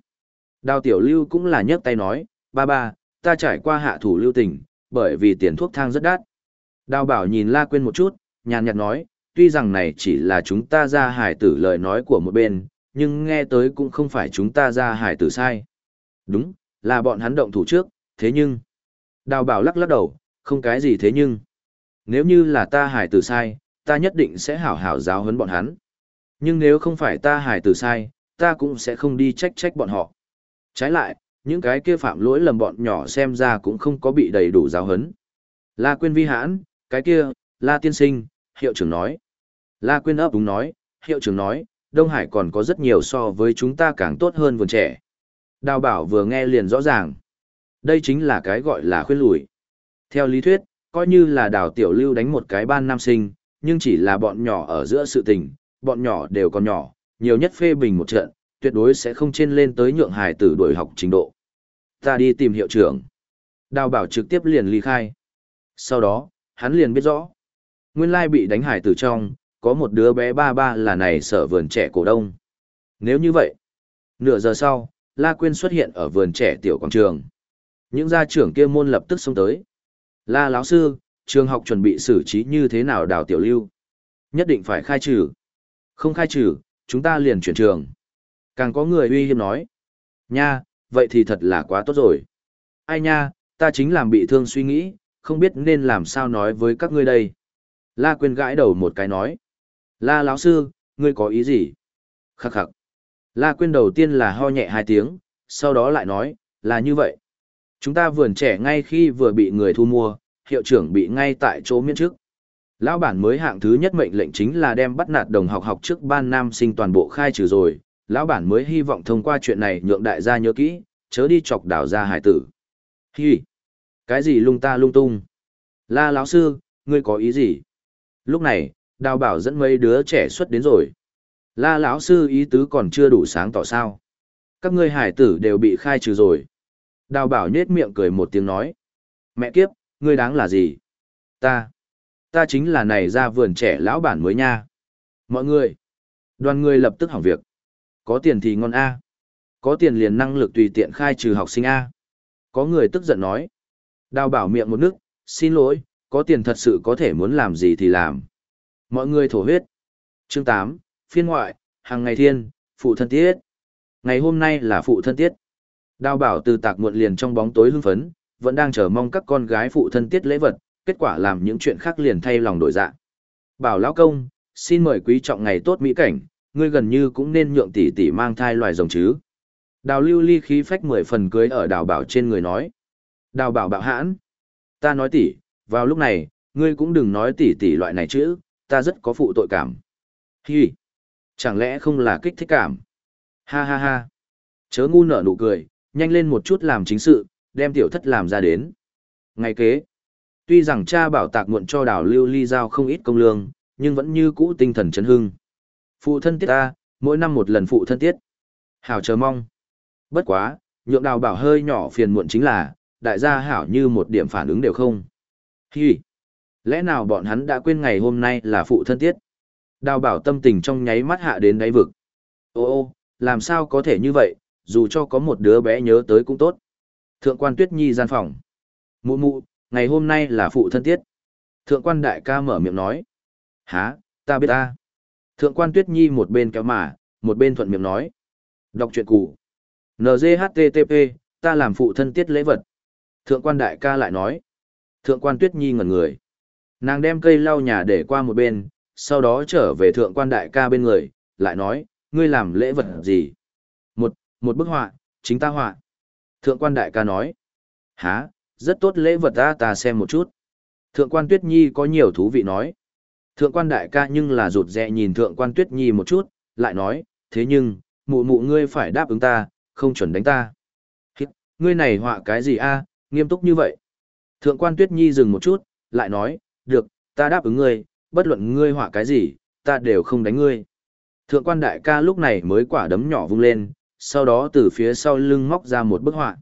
Đào tiểu lưu cũng là nhấc tay nói, ba ba, ta trải qua hạ thủ lưu tình, bởi vì tiền thuốc thang rất đắt. Đào bảo nhìn La Quyên một chút, nhàn nhạt nói, tuy rằng này chỉ là chúng ta ra hải tử lời nói của một bên, nhưng nghe tới cũng không phải chúng ta ra hải tử sai. Đúng, là bọn hắn động thủ trước, thế nhưng... Đào bảo lắc lắc đầu, không cái gì thế nhưng... Nếu như là ta hải tử sai, ta nhất định sẽ hảo hảo giáo huấn bọn hắn. Nhưng nếu không phải ta hải tử sai, ta cũng sẽ không đi trách trách bọn họ. Trái lại, những cái kia phạm lỗi lầm bọn nhỏ xem ra cũng không có bị đầy đủ giáo huấn. La Quyên vi hãn, cái kia, La Tiên Sinh, hiệu trưởng nói. La Quyên ấp đúng nói, hiệu trưởng nói, Đông Hải còn có rất nhiều so với chúng ta càng tốt hơn vườn trẻ. Đào bảo vừa nghe liền rõ ràng. Đây chính là cái gọi là khuyên lùi. Theo lý thuyết, coi như là đào tiểu lưu đánh một cái ban nam sinh, nhưng chỉ là bọn nhỏ ở giữa sự tình, bọn nhỏ đều còn nhỏ, nhiều nhất phê bình một trận, tuyệt đối sẽ không trên lên tới nhượng hài tử đuổi học trình độ. Ta đi tìm hiệu trưởng. Đào bảo trực tiếp liền ly khai. Sau đó, hắn liền biết rõ. Nguyên lai bị đánh hải tử trong, có một đứa bé ba ba là này sở vườn trẻ cổ đông. Nếu như vậy, nửa giờ sau, La Quyên xuất hiện ở vườn trẻ tiểu quảng trường. Những gia trưởng kia môn lập tức xông tới. La lão sư, trường học chuẩn bị xử trí như thế nào đào tiểu lưu? Nhất định phải khai trừ. Không khai trừ, chúng ta liền chuyển trường. Càng có người uy hiếp nói. Nha, vậy thì thật là quá tốt rồi. Ai nha, ta chính làm bị thương suy nghĩ, không biết nên làm sao nói với các ngươi đây. La Quyên gãi đầu một cái nói. La lão sư, ngươi có ý gì? Khắc khắc. La Quyên đầu tiên là ho nhẹ hai tiếng, sau đó lại nói, là như vậy. Chúng ta vườn trẻ ngay khi vừa bị người thu mua, hiệu trưởng bị ngay tại chỗ miễn trước. Lão bản mới hạng thứ nhất mệnh lệnh chính là đem bắt nạt đồng học học trước ban nam sinh toàn bộ khai trừ rồi, lão bản mới hy vọng thông qua chuyện này nhượng đại gia nhớ kỹ, chớ đi chọc đảo ra hải tử. Hi! Cái gì lung ta lung tung? La lão sư, ngươi có ý gì? Lúc này, đào bảo dẫn mấy đứa trẻ xuất đến rồi. La lão sư ý tứ còn chưa đủ sáng tỏ sao. Các ngươi hải tử đều bị khai trừ rồi. Đào bảo nhết miệng cười một tiếng nói. Mẹ kiếp, ngươi đáng là gì? Ta. Ta chính là này ra vườn trẻ lão bản mới nha. Mọi người. Đoàn người lập tức hỏng việc. Có tiền thì ngon A. Có tiền liền năng lực tùy tiện khai trừ học sinh A. Có người tức giận nói. Đào bảo miệng một nước, xin lỗi, có tiền thật sự có thể muốn làm gì thì làm. Mọi người thổ huyết. Chương 8, phiên ngoại, hàng ngày thiên, phụ thân tiết. Ngày hôm nay là phụ thân tiết. Đào bảo từ tạc muộn liền trong bóng tối hưng phấn, vẫn đang chờ mong các con gái phụ thân tiết lễ vật, kết quả làm những chuyện khác liền thay lòng đổi dạ. Bảo lão công, xin mời quý trọng ngày tốt mỹ cảnh, ngươi gần như cũng nên nhượng tỷ tỷ mang thai loài rồng chứ. Đào lưu ly khí phách mười phần cưới ở đào bảo trên người nói. Đào bảo bạo hãn. Ta nói tỷ, vào lúc này, ngươi cũng đừng nói tỷ tỷ loại này chứ, ta rất có phụ tội cảm. Hi! Chẳng lẽ không là kích thích cảm? Ha ha ha! Chớ ngu nở nụ cười, nhanh lên một chút làm chính sự, đem tiểu thất làm ra đến. Ngày kế, tuy rằng cha bảo tạc muộn cho đào lưu ly giao không ít công lương, nhưng vẫn như cũ tinh thần chấn hưng. Phụ thân tiết ta, mỗi năm một lần phụ thân tiết. Hảo chờ mong. Bất quá, nhượng đào bảo hơi nhỏ phiền muộn chính là, đại gia hảo như một điểm phản ứng đều không. Hi! Lẽ nào bọn hắn đã quên ngày hôm nay là phụ thân tiết? Đào bảo tâm tình trong nháy mắt hạ đến đáy vực. Ô ô, làm sao có thể như vậy, dù cho có một đứa bé nhớ tới cũng tốt. Thượng quan Tuyết Nhi gian phòng. Mụ mụ, ngày hôm nay là phụ thân tiết. Thượng quan đại ca mở miệng nói. Hả, ta biết ta. Thượng quan Tuyết Nhi một bên kéo mà, một bên thuận miệng nói. Đọc truyện cũ. NGHTTP, ta làm phụ thân tiết lễ vật. Thượng quan đại ca lại nói. Thượng quan Tuyết Nhi ngẩn người. Nàng đem cây lau nhà để qua một bên, sau đó trở về thượng quan đại ca bên người, lại nói, ngươi làm lễ vật gì? Một, một bức họa, chính ta họa. Thượng quan đại ca nói, há, rất tốt lễ vật ta ta xem một chút. Thượng quan Tuyết Nhi có nhiều thú vị nói. Thượng quan đại ca nhưng là rụt rè nhìn thượng quan Tuyết Nhi một chút, lại nói, thế nhưng, mụ mụ ngươi phải đáp ứng ta, không chuẩn đánh ta. Hít, ngươi này họa cái gì a nghiêm túc như vậy. Thượng quan Tuyết Nhi dừng một chút, lại nói, được, ta đáp ứng ngươi, bất luận ngươi họa cái gì, ta đều không đánh ngươi. Thượng quan đại ca lúc này mới quả đấm nhỏ vung lên, sau đó từ phía sau lưng móc ra một bức họa.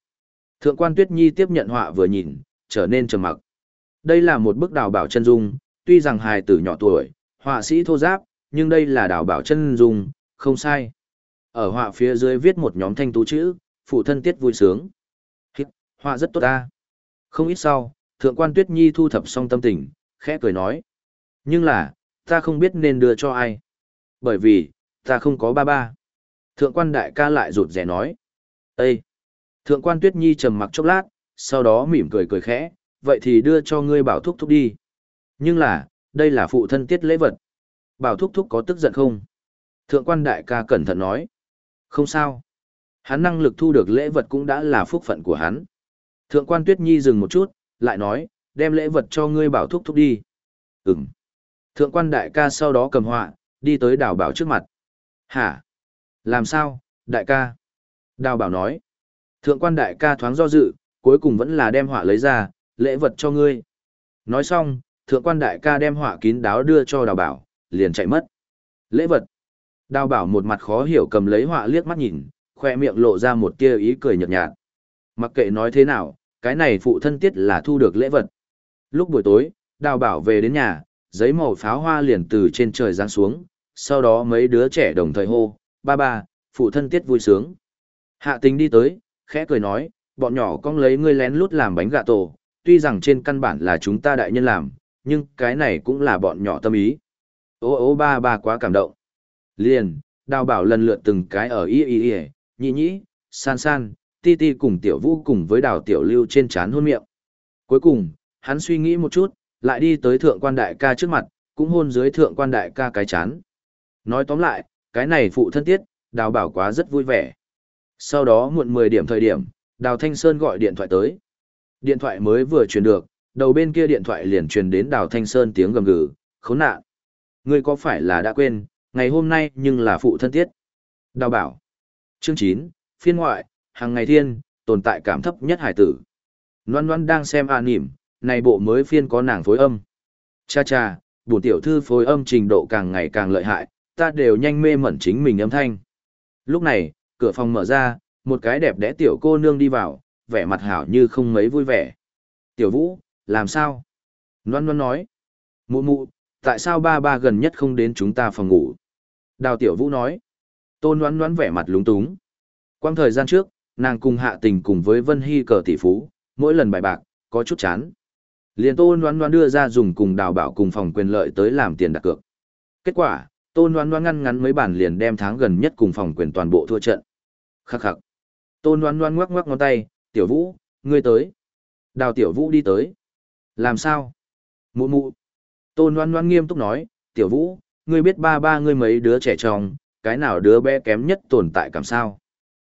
Thượng quan Tuyết Nhi tiếp nhận họa vừa nhìn, trở nên trầm mặc. Đây là một bức đào bảo chân dung, tuy rằng hài tử nhỏ tuổi, họa sĩ thô giáp, nhưng đây là đào bảo chân dung, không sai. Ở họa phía dưới viết một nhóm thanh tú chữ, phụ thân tiết vui sướng. Hít, họa rất tốt ta. Không ít sau, thượng quan Tuyết Nhi thu thập xong tâm tình, khẽ cười nói. Nhưng là, ta không biết nên đưa cho ai. Bởi vì, ta không có ba ba. Thượng quan đại ca lại rụt rẻ nói. Ê! Thượng quan Tuyết Nhi trầm mặc chốc lát, sau đó mỉm cười cười khẽ, vậy thì đưa cho ngươi bảo thúc thúc đi. Nhưng là, đây là phụ thân tiết lễ vật. Bảo thúc thúc có tức giận không? Thượng quan đại ca cẩn thận nói. Không sao. Hắn năng lực thu được lễ vật cũng đã là phúc phận của hắn. Thượng quan Tuyết Nhi dừng một chút, lại nói, đem lễ vật cho ngươi bảo thúc thúc đi. Ừm. Thượng quan đại ca sau đó cầm họa, đi tới đào bảo trước mặt. Hả? Làm sao, đại ca? Đào bảo nói. Thượng quan đại ca thoáng do dự, cuối cùng vẫn là đem họa lấy ra, lễ vật cho ngươi. Nói xong, thượng quan đại ca đem họa kín đáo đưa cho đào bảo, liền chạy mất. Lễ vật. Đào bảo một mặt khó hiểu cầm lấy họa liếc mắt nhìn, khoe miệng lộ ra một tia ý cười nhợt nhạt. Mặc kệ nói thế nào, cái này phụ thân tiết là thu được lễ vật. Lúc buổi tối, đào bảo về đến nhà, giấy màu pháo hoa liền từ trên trời giáng xuống, sau đó mấy đứa trẻ đồng thời hô, ba ba, phụ thân tiết vui sướng. Hạ tình đi tới, khẽ cười nói, bọn nhỏ con lấy ngươi lén lút làm bánh gà tổ, tuy rằng trên căn bản là chúng ta đại nhân làm, nhưng cái này cũng là bọn nhỏ tâm ý. Ô ô ba ba quá cảm động. Liền, đào bảo lần lượt từng cái ở y y y, nhị nhĩ, san san, ti ti cùng tiểu vũ cùng với đào tiểu lưu trên chán hôn miệng. Cuối cùng, hắn suy nghĩ một chút, lại đi tới thượng quan đại ca trước mặt, cũng hôn dưới thượng quan đại ca cái chán. Nói tóm lại, cái này phụ thân tiết, đào bảo quá rất vui vẻ. Sau đó muộn 10 điểm thời điểm, Đào Thanh Sơn gọi điện thoại tới. Điện thoại mới vừa truyền được, đầu bên kia điện thoại liền truyền đến Đào Thanh Sơn tiếng gầm gừ, khốn nạn. Ngươi có phải là đã quên, ngày hôm nay nhưng là phụ thân tiết. Đào bảo. Chương chín phiên ngoại, hàng ngày thiên, tồn tại cảm thấp nhất hải tử. Loan Loan đang xem à nỉm, này bộ mới phiên có nàng phối âm. Cha cha, bổn tiểu thư phối âm trình độ càng ngày càng lợi hại, ta đều nhanh mê mẩn chính mình âm thanh. Lúc này, cửa phòng mở ra, một cái đẹp đẽ tiểu cô nương đi vào, vẻ mặt hảo như không mấy vui vẻ. Tiểu vũ, làm sao? Loan Loan nói. Mụ mụ, tại sao ba ba gần nhất không đến chúng ta phòng ngủ? Đào tiểu vũ nói. Tôn Loan Loan vẻ mặt lúng túng. Quang thời gian trước, nàng cùng hạ tình cùng với Vân Hy cờ tỷ phú, mỗi lần bài bạc, có chút chán. Liền Tôn Loan Loan đưa ra dùng cùng đào bảo cùng phòng quyền lợi tới làm tiền đặt cược. Kết quả, Tôn Loan Loan ngăn ngắn mấy bản liền đem tháng gần nhất cùng phòng quyền toàn bộ thua trận. Khắc khắc. Tôn Loan Loan ngoắc ngoắc ngón tay, "Tiểu Vũ, ngươi tới." Đào Tiểu Vũ đi tới. "Làm sao?" Mụ mụ. Tôn Loan Loan nghiêm túc nói, "Tiểu Vũ, ngươi biết ba ba ngươi mấy đứa trẻ chồng, cái nào đứa bé kém nhất tồn tại cảm sao?"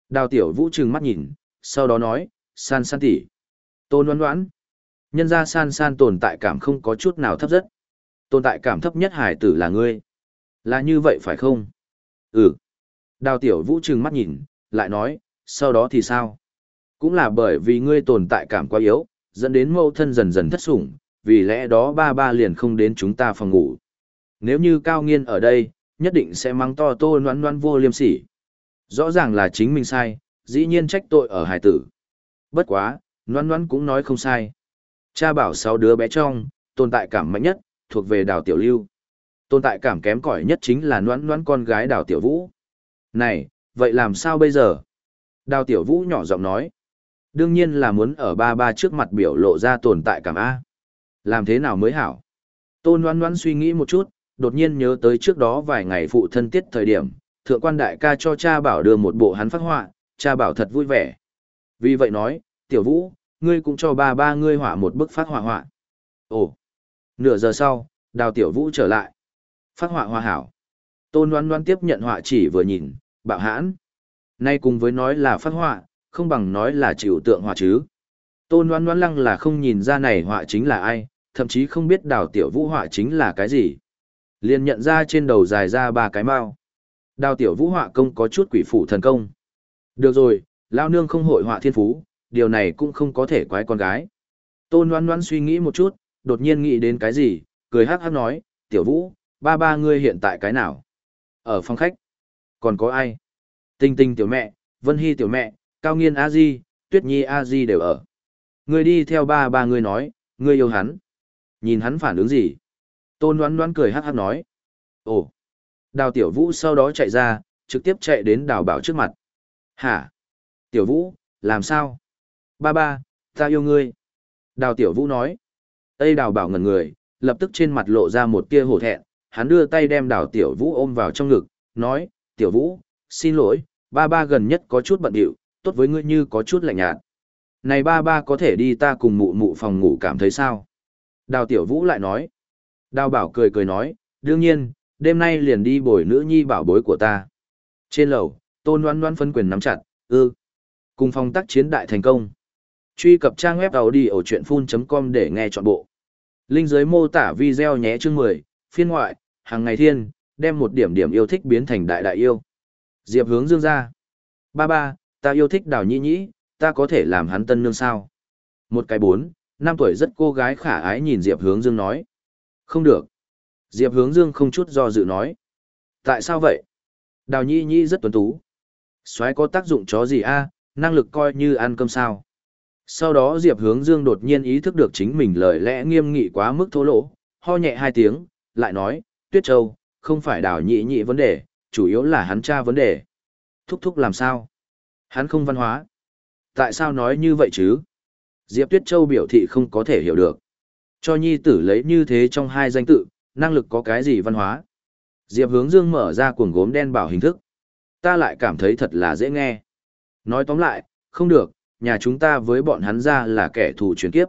Đào Tiểu Vũ trừng mắt nhìn, sau đó nói, "San San tỷ." Tôn Loan Loan. Nhân ra San San tồn tại cảm không có chút nào thấp rất. Tồn tại cảm thấp nhất hải tử là ngươi. Là như vậy phải không? Ừ. Đào Tiểu Vũ trừng mắt nhìn, lại nói, sau đó thì sao? Cũng là bởi vì ngươi tồn tại cảm quá yếu, dẫn đến mẫu thân dần dần thất sủng, vì lẽ đó ba ba liền không đến chúng ta phòng ngủ. Nếu như cao nghiên ở đây, nhất định sẽ mắng to tô noan noan vô liêm sỉ. Rõ ràng là chính mình sai, dĩ nhiên trách tội ở hải tử. Bất quá, noan noan cũng nói không sai. Cha bảo sáu đứa bé trong, tồn tại cảm mạnh nhất, thuộc về đào tiểu lưu. Tồn tại cảm kém cỏi nhất chính là noan noan con gái đào tiểu vũ. Này, vậy làm sao bây giờ? Đào tiểu vũ nhỏ giọng nói. Đương nhiên là muốn ở ba ba trước mặt biểu lộ ra tồn tại cảm A. Làm thế nào mới hảo? Tôn Loan Loan suy nghĩ một chút, đột nhiên nhớ tới trước đó vài ngày phụ thân tiết thời điểm, thượng quan đại ca cho cha bảo đưa một bộ hắn phát họa, cha bảo thật vui vẻ. Vì vậy nói, tiểu vũ, ngươi cũng cho ba ba ngươi họa một bức phát họa họa. Ồ, nửa giờ sau, đào tiểu vũ trở lại. Phát họa hoa hảo. Tôn Loan Loan tiếp nhận họa chỉ vừa nhìn, bạo hãn. Nay cùng với nói là phát họa, không bằng nói là chịu tượng họa chứ. Tôn Loan Loan lăng là không nhìn ra này họa chính là ai, thậm chí không biết đào tiểu vũ họa chính là cái gì. Liền nhận ra trên đầu dài ra ba cái mao. Đào tiểu vũ họa công có chút quỷ phụ thần công. Được rồi, lao nương không hội họa thiên phú, điều này cũng không có thể quái con gái. Tôn Loan Loan suy nghĩ một chút, đột nhiên nghĩ đến cái gì, cười hắc hắc nói, tiểu vũ, ba ba ngươi hiện tại cái nào? Ở phòng khách. Còn có ai? Tinh tinh tiểu mẹ, Vân Hy tiểu mẹ, Cao Nghiên A Di, Tuyết Nhi A Di đều ở. Ngươi đi theo ba ba ngươi nói, ngươi yêu hắn. Nhìn hắn phản ứng gì? Tôn đoán đoán cười hát hát nói. Ồ! Đào tiểu vũ sau đó chạy ra, trực tiếp chạy đến đào bảo trước mặt. Hả? Tiểu vũ, làm sao? Ba ba, ta yêu ngươi. Đào tiểu vũ nói. Tây đào bảo ngẩn người, lập tức trên mặt lộ ra một tia hổ thẹn, hắn đưa tay đem đào tiểu vũ ôm vào trong ngực, nói, tiểu vũ, xin lỗi, ba ba gần nhất có chút bận điệu, tốt với ngươi như có chút lạnh nhạt. Này ba ba có thể đi ta cùng mụ mụ phòng ngủ cảm thấy sao? Đào tiểu vũ lại nói. Đào bảo cười cười nói, đương nhiên, đêm nay liền đi bồi nữ nhi bảo bối của ta. Trên lầu, tôn đoán đoán phân quyền nắm chặt, ư. Cùng phong tác chiến đại thành công. Truy cập trang web đầu đi ở chuyện full.com để nghe trọn bộ. Linh dưới mô tả video nhé chương 10, phiên ngoại, hàng ngày thiên, đem một điểm điểm yêu thích biến thành đại đại yêu. Diệp hướng dương ra. Ba ba, ta yêu thích đào nhĩ nhĩ, ta có thể làm hắn tân nương sao? Một cái bốn, năm tuổi rất cô gái khả ái nhìn Diệp hướng dương nói. Không được. Diệp hướng dương không chút do dự nói. Tại sao vậy? Đào nhĩ nhĩ rất tuấn tú. xoáy có tác dụng chó gì a năng lực coi như ăn cơm sao? Sau đó Diệp hướng dương đột nhiên ý thức được chính mình lời lẽ nghiêm nghị quá mức thô lỗ, ho nhẹ hai tiếng, lại nói, Tuyết Châu, không phải đào nhị nhị vấn đề, chủ yếu là hắn cha vấn đề. Thúc thúc làm sao? Hắn không văn hóa. Tại sao nói như vậy chứ? Diệp Tuyết Châu biểu thị không có thể hiểu được. Cho nhi tử lấy như thế trong hai danh tự, năng lực có cái gì văn hóa? Diệp hướng dương mở ra cuồng gốm đen bảo hình thức. Ta lại cảm thấy thật là dễ nghe. Nói tóm lại, không được, nhà chúng ta với bọn hắn ra là kẻ thù truyền kiếp.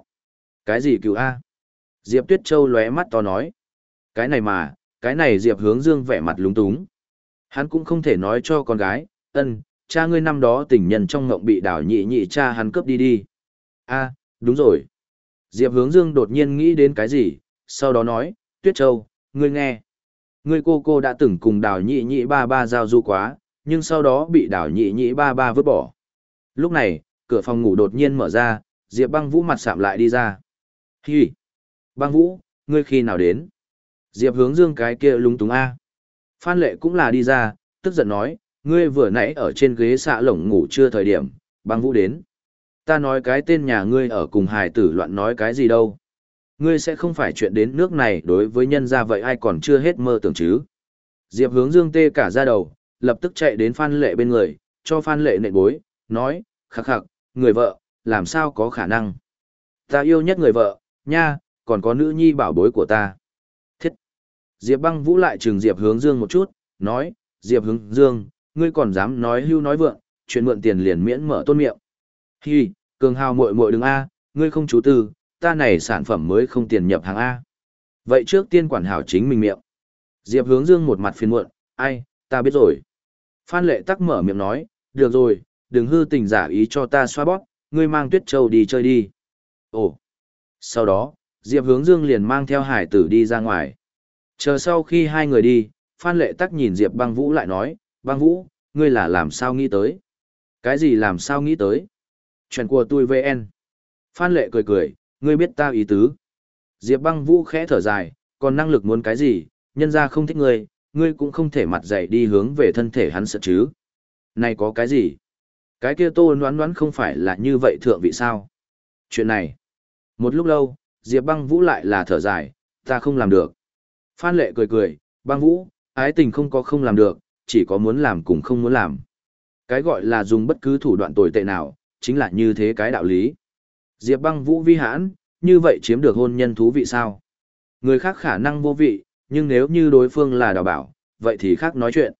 Cái gì cứu A? Diệp Tuyết Châu lóe mắt to nói. Cái này mà, cái này Diệp hướng dương vẻ mặt lúng túng. Hắn cũng không thể nói cho con gái, ân, cha ngươi năm đó tình nhân trong ngộng bị đảo nhị nhị cha hắn cướp đi đi. a đúng rồi. Diệp hướng dương đột nhiên nghĩ đến cái gì, sau đó nói, Tuyết Châu, ngươi nghe. Ngươi cô cô đã từng cùng đảo nhị nhị ba ba giao du quá, nhưng sau đó bị đảo nhị nhị ba ba vứt bỏ. Lúc này, cửa phòng ngủ đột nhiên mở ra, Diệp băng vũ mặt sạm lại đi ra. Hi! Băng vũ, ngươi khi nào đến? Diệp hướng dương cái kia lúng túng A. Phan lệ cũng là đi ra, tức giận nói, ngươi vừa nãy ở trên ghế xạ lồng ngủ chưa thời điểm, băng vũ đến. Ta nói cái tên nhà ngươi ở cùng hài tử loạn nói cái gì đâu. Ngươi sẽ không phải chuyện đến nước này đối với nhân gia vậy ai còn chưa hết mơ tưởng chứ. Diệp hướng dương tê cả ra đầu, lập tức chạy đến Phan Lệ bên người, cho Phan Lệ nệ bối, nói, khắc khắc, người vợ, làm sao có khả năng. Ta yêu nhất người vợ, nha, còn có nữ nhi bảo bối của ta. Thiết. Diệp băng vũ lại trừng Diệp hướng dương một chút, nói, Diệp hướng dương, ngươi còn dám nói hưu nói vượng, chuyện mượn tiền liền miễn mở tôn miệng. Hi, cường hào muội muội đừng A, ngươi không chú tư, ta này sản phẩm mới không tiền nhập hàng A. Vậy trước tiên quản hảo chính mình miệng. Diệp hướng dương một mặt phiền muộn, ai, ta biết rồi. Phan lệ tắc mở miệng nói, được rồi, đừng hư tình giả ý cho ta xoa bóp, ngươi mang tuyết châu đi chơi đi. Ồ. Sau đó, Diệp hướng dương liền mang theo hải tử đi ra ngoài. Chờ sau khi hai người đi, Phan lệ tắc nhìn Diệp băng vũ lại nói, băng vũ, ngươi là làm sao nghĩ tới? Cái gì làm sao nghĩ tới? Chuyện của tôi VN. Phan lệ cười cười, ngươi biết ta ý tứ. Diệp băng vũ khẽ thở dài, còn năng lực muốn cái gì, nhân ra không thích ngươi, ngươi cũng không thể mặt dậy đi hướng về thân thể hắn sợ chứ. Này có cái gì? Cái kia tô noán noán không phải là như vậy thượng vị sao? Chuyện này. Một lúc lâu, Diệp băng vũ lại là thở dài, ta không làm được. Phan lệ cười cười, băng vũ, ái tình không có không làm được, chỉ có muốn làm cùng không muốn làm. Cái gọi là dùng bất cứ thủ đoạn tồi tệ nào, chính là như thế cái đạo lý. Diệp băng vũ vi hãn, như vậy chiếm được hôn nhân thú vị sao? Người khác khả năng vô vị, nhưng nếu như đối phương là đào bảo, vậy thì khác nói chuyện.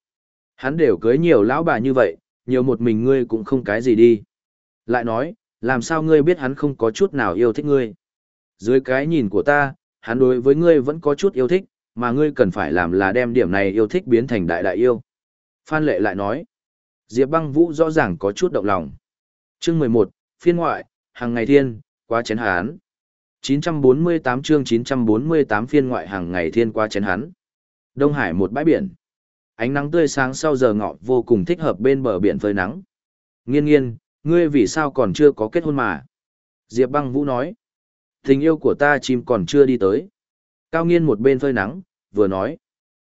Hắn đều cưới nhiều lão bà như vậy, nhiều một mình ngươi cũng không cái gì đi. Lại nói, làm sao ngươi biết hắn không có chút nào yêu thích ngươi? Dưới cái nhìn của ta, hắn đối với ngươi vẫn có chút yêu thích, mà ngươi cần phải làm là đem điểm này yêu thích biến thành đại đại yêu. Phan Lệ lại nói, Diệp băng vũ rõ ràng có chút động lòng. Chương 11, phiên ngoại, hàng ngày thiên, qua chén hán. 948 chương 948 phiên ngoại hàng ngày thiên qua chén hán. Đông Hải một bãi biển. Ánh nắng tươi sáng sau giờ ngọ vô cùng thích hợp bên bờ biển phơi nắng. Nghiên nghiên, ngươi vì sao còn chưa có kết hôn mà? Diệp băng vũ nói. Tình yêu của ta chim còn chưa đi tới. Cao nghiên một bên phơi nắng, vừa nói.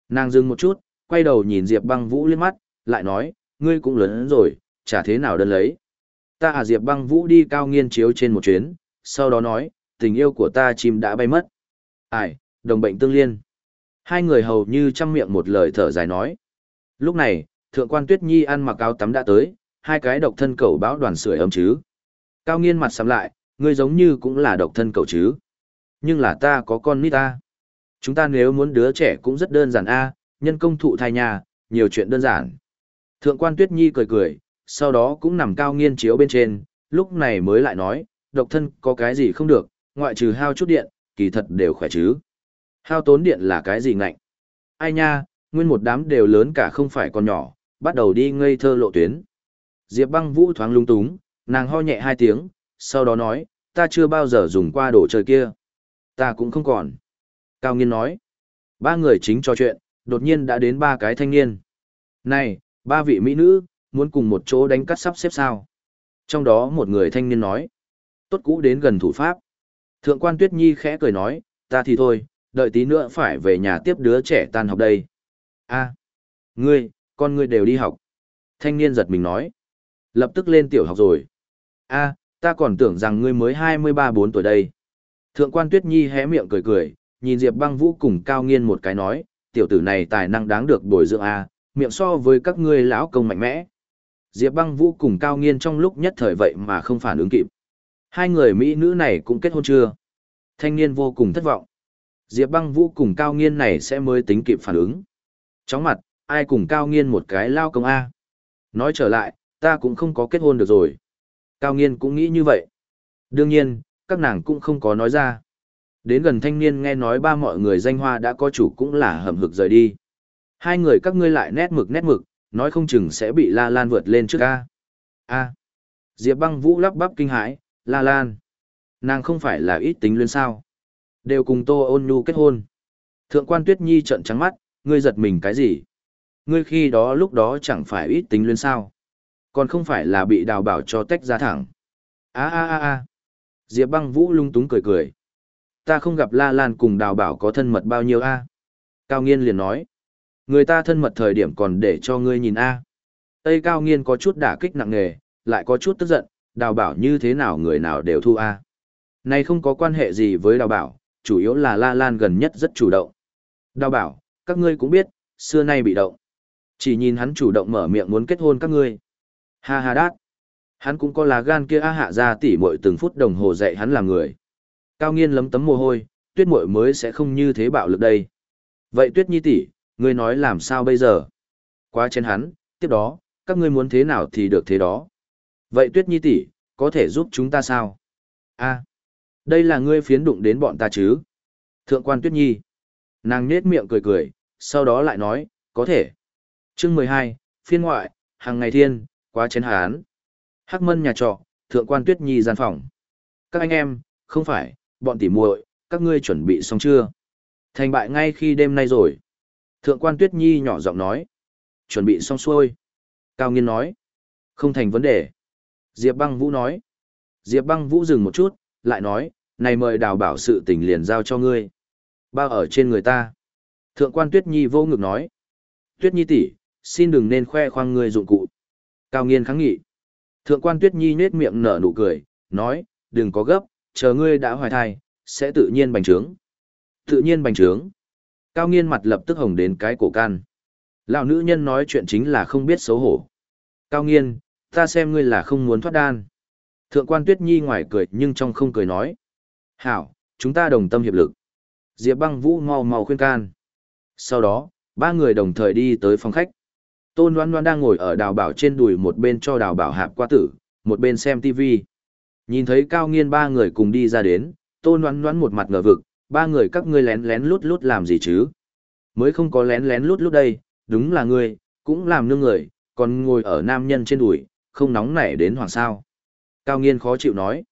Nàng dừng một chút, quay đầu nhìn Diệp băng vũ liếc mắt, lại nói, ngươi cũng lớn rồi, chả thế nào đơn lấy. Ta à Diệp băng vũ đi cao nghiên chiếu trên một chuyến, sau đó nói, tình yêu của ta chim đã bay mất. Ai, đồng bệnh tương liên. Hai người hầu như chăm miệng một lời thở dài nói. Lúc này, thượng quan tuyết nhi ăn mặc áo tắm đã tới, hai cái độc thân cầu báo đoàn sưởi ấm chứ. Cao nghiên mặt sắm lại, ngươi giống như cũng là độc thân cầu chứ. Nhưng là ta có con nít ta. Chúng ta nếu muốn đứa trẻ cũng rất đơn giản a, nhân công thụ thai nhà, nhiều chuyện đơn giản. Thượng quan tuyết nhi cười cười, sau đó cũng nằm cao nghiên chiếu bên trên, lúc này mới lại nói, độc thân có cái gì không được, ngoại trừ hao chút điện, kỳ thật đều khỏe chứ. Hao tốn điện là cái gì ngạnh? Ai nha, nguyên một đám đều lớn cả không phải còn nhỏ, bắt đầu đi ngây thơ lộ tuyến. Diệp băng vũ thoáng lung túng, nàng ho nhẹ hai tiếng, sau đó nói, ta chưa bao giờ dùng qua đồ chơi kia. Ta cũng không còn. Cao nghiên nói, ba người chính trò chuyện, đột nhiên đã đến ba cái thanh niên. Này, ba vị mỹ nữ, muốn cùng một chỗ đánh cắt sắp xếp sao? Trong đó một người thanh niên nói, tốt cũ đến gần thủ pháp. Thượng quan Tuyết Nhi khẽ cười nói, ta thì thôi, đợi tí nữa phải về nhà tiếp đứa trẻ tan học đây. a ngươi, con ngươi đều đi học. Thanh niên giật mình nói, lập tức lên tiểu học rồi. a ta còn tưởng rằng ngươi mới hai mươi ba bốn tuổi đây. Thượng quan Tuyết Nhi hé miệng cười cười, nhìn Diệp băng vũ cùng cao nghiên một cái nói, tiểu tử này tài năng đáng được bồi dưỡng a miệng so với các ngươi lão công mạnh mẽ. Diệp băng vũ cùng cao nghiên trong lúc nhất thời vậy mà không phản ứng kịp. Hai người Mỹ nữ này cũng kết hôn chưa? Thanh niên vô cùng thất vọng. Diệp băng vũ cùng cao nghiên này sẽ mới tính kịp phản ứng. Chóng mặt, ai cùng cao nghiên một cái lao công A. Nói trở lại, ta cũng không có kết hôn được rồi. Cao nghiên cũng nghĩ như vậy. Đương nhiên, các nàng cũng không có nói ra. Đến gần thanh niên nghe nói ba mọi người danh hoa đã có chủ cũng là hầm hực rời đi. Hai người các ngươi lại nét mực nét mực, nói không chừng sẽ bị La Lan vượt lên trước a. A. Diệp Băng Vũ lắp bắp kinh hãi, La Lan. Nàng không phải là ít tính luyến sao? Đều cùng Tô Ôn Nhu kết hôn. Thượng quan Tuyết Nhi trợn trắng mắt, ngươi giật mình cái gì? Ngươi khi đó lúc đó chẳng phải ít tính luyến sao? Còn không phải là bị đào bảo cho tách ra thẳng. A a a a. Diệp Băng Vũ lung túng cười cười. Ta không gặp La Lan cùng đào bảo có thân mật bao nhiêu a? Cao Nghiên liền nói. Người ta thân mật thời điểm còn để cho ngươi nhìn a. Tây Cao Nghiên có chút đả kích nặng nề, lại có chút tức giận, đào bảo như thế nào người nào đều thu a. Này không có quan hệ gì với đào bảo, chủ yếu là La Lan gần nhất rất chủ động. Đào bảo, các ngươi cũng biết, xưa nay bị động. Chỉ nhìn hắn chủ động mở miệng muốn kết hôn các ngươi. Ha ha đát. Hắn cũng có lá gan kia a hạ ra tỉ muội từng phút đồng hồ dạy hắn làm người. Cao nghiên lấm tấm mồ hôi, tuyết muội mới sẽ không như thế bạo lực đây. Vậy tuyết nhi tỷ, ngươi nói làm sao bây giờ? Quá chén hắn, tiếp đó, các ngươi muốn thế nào thì được thế đó. Vậy tuyết nhi tỷ, có thể giúp chúng ta sao? a đây là ngươi phiến đụng đến bọn ta chứ? Thượng quan tuyết nhi. Nàng nết miệng cười cười, sau đó lại nói, có thể. chương mười hai, phiên ngoại, hàng ngày thiên, quá chén hán. Hắc mân nhà trọ, thượng quan tuyết nhi gian phòng. Các anh em, không phải, bọn tỉ muội, các ngươi chuẩn bị xong chưa? Thành bại ngay khi đêm nay rồi. Thượng quan tuyết nhi nhỏ giọng nói. Chuẩn bị xong xuôi. Cao nghiên nói. Không thành vấn đề. Diệp băng vũ nói. Diệp băng vũ dừng một chút, lại nói, này mời đào bảo sự tình liền giao cho ngươi. Bao ở trên người ta. Thượng quan tuyết nhi vô ngực nói. Tuyết nhi tỷ, xin đừng nên khoe khoang ngươi dụng cụ. Cao nghiên kháng nghị. Thượng quan tuyết nhi nết miệng nở nụ cười, nói, đừng có gấp, chờ ngươi đã hoài thai, sẽ tự nhiên bành trướng. Tự nhiên bành trướng. Cao nghiên mặt lập tức hồng đến cái cổ can. Lão nữ nhân nói chuyện chính là không biết xấu hổ. Cao nghiên, ta xem ngươi là không muốn thoát đan. Thượng quan tuyết nhi ngoài cười nhưng trong không cười nói. Hảo, chúng ta đồng tâm hiệp lực. Diệp băng vũ mau mau khuyên can. Sau đó, ba người đồng thời đi tới phòng khách. Tôn Loan Loan đang ngồi ở đào bảo trên đùi một bên cho đào bảo hạp qua tử, một bên xem TV. Nhìn thấy cao nghiên ba người cùng đi ra đến, Tôn Loan Loan một mặt ngờ vực, ba người các ngươi lén lén lút lút làm gì chứ? Mới không có lén lén lút lút đây, đúng là ngươi, cũng làm nương người, còn ngồi ở nam nhân trên đùi, không nóng nảy đến hoàng sao. Cao nghiên khó chịu nói.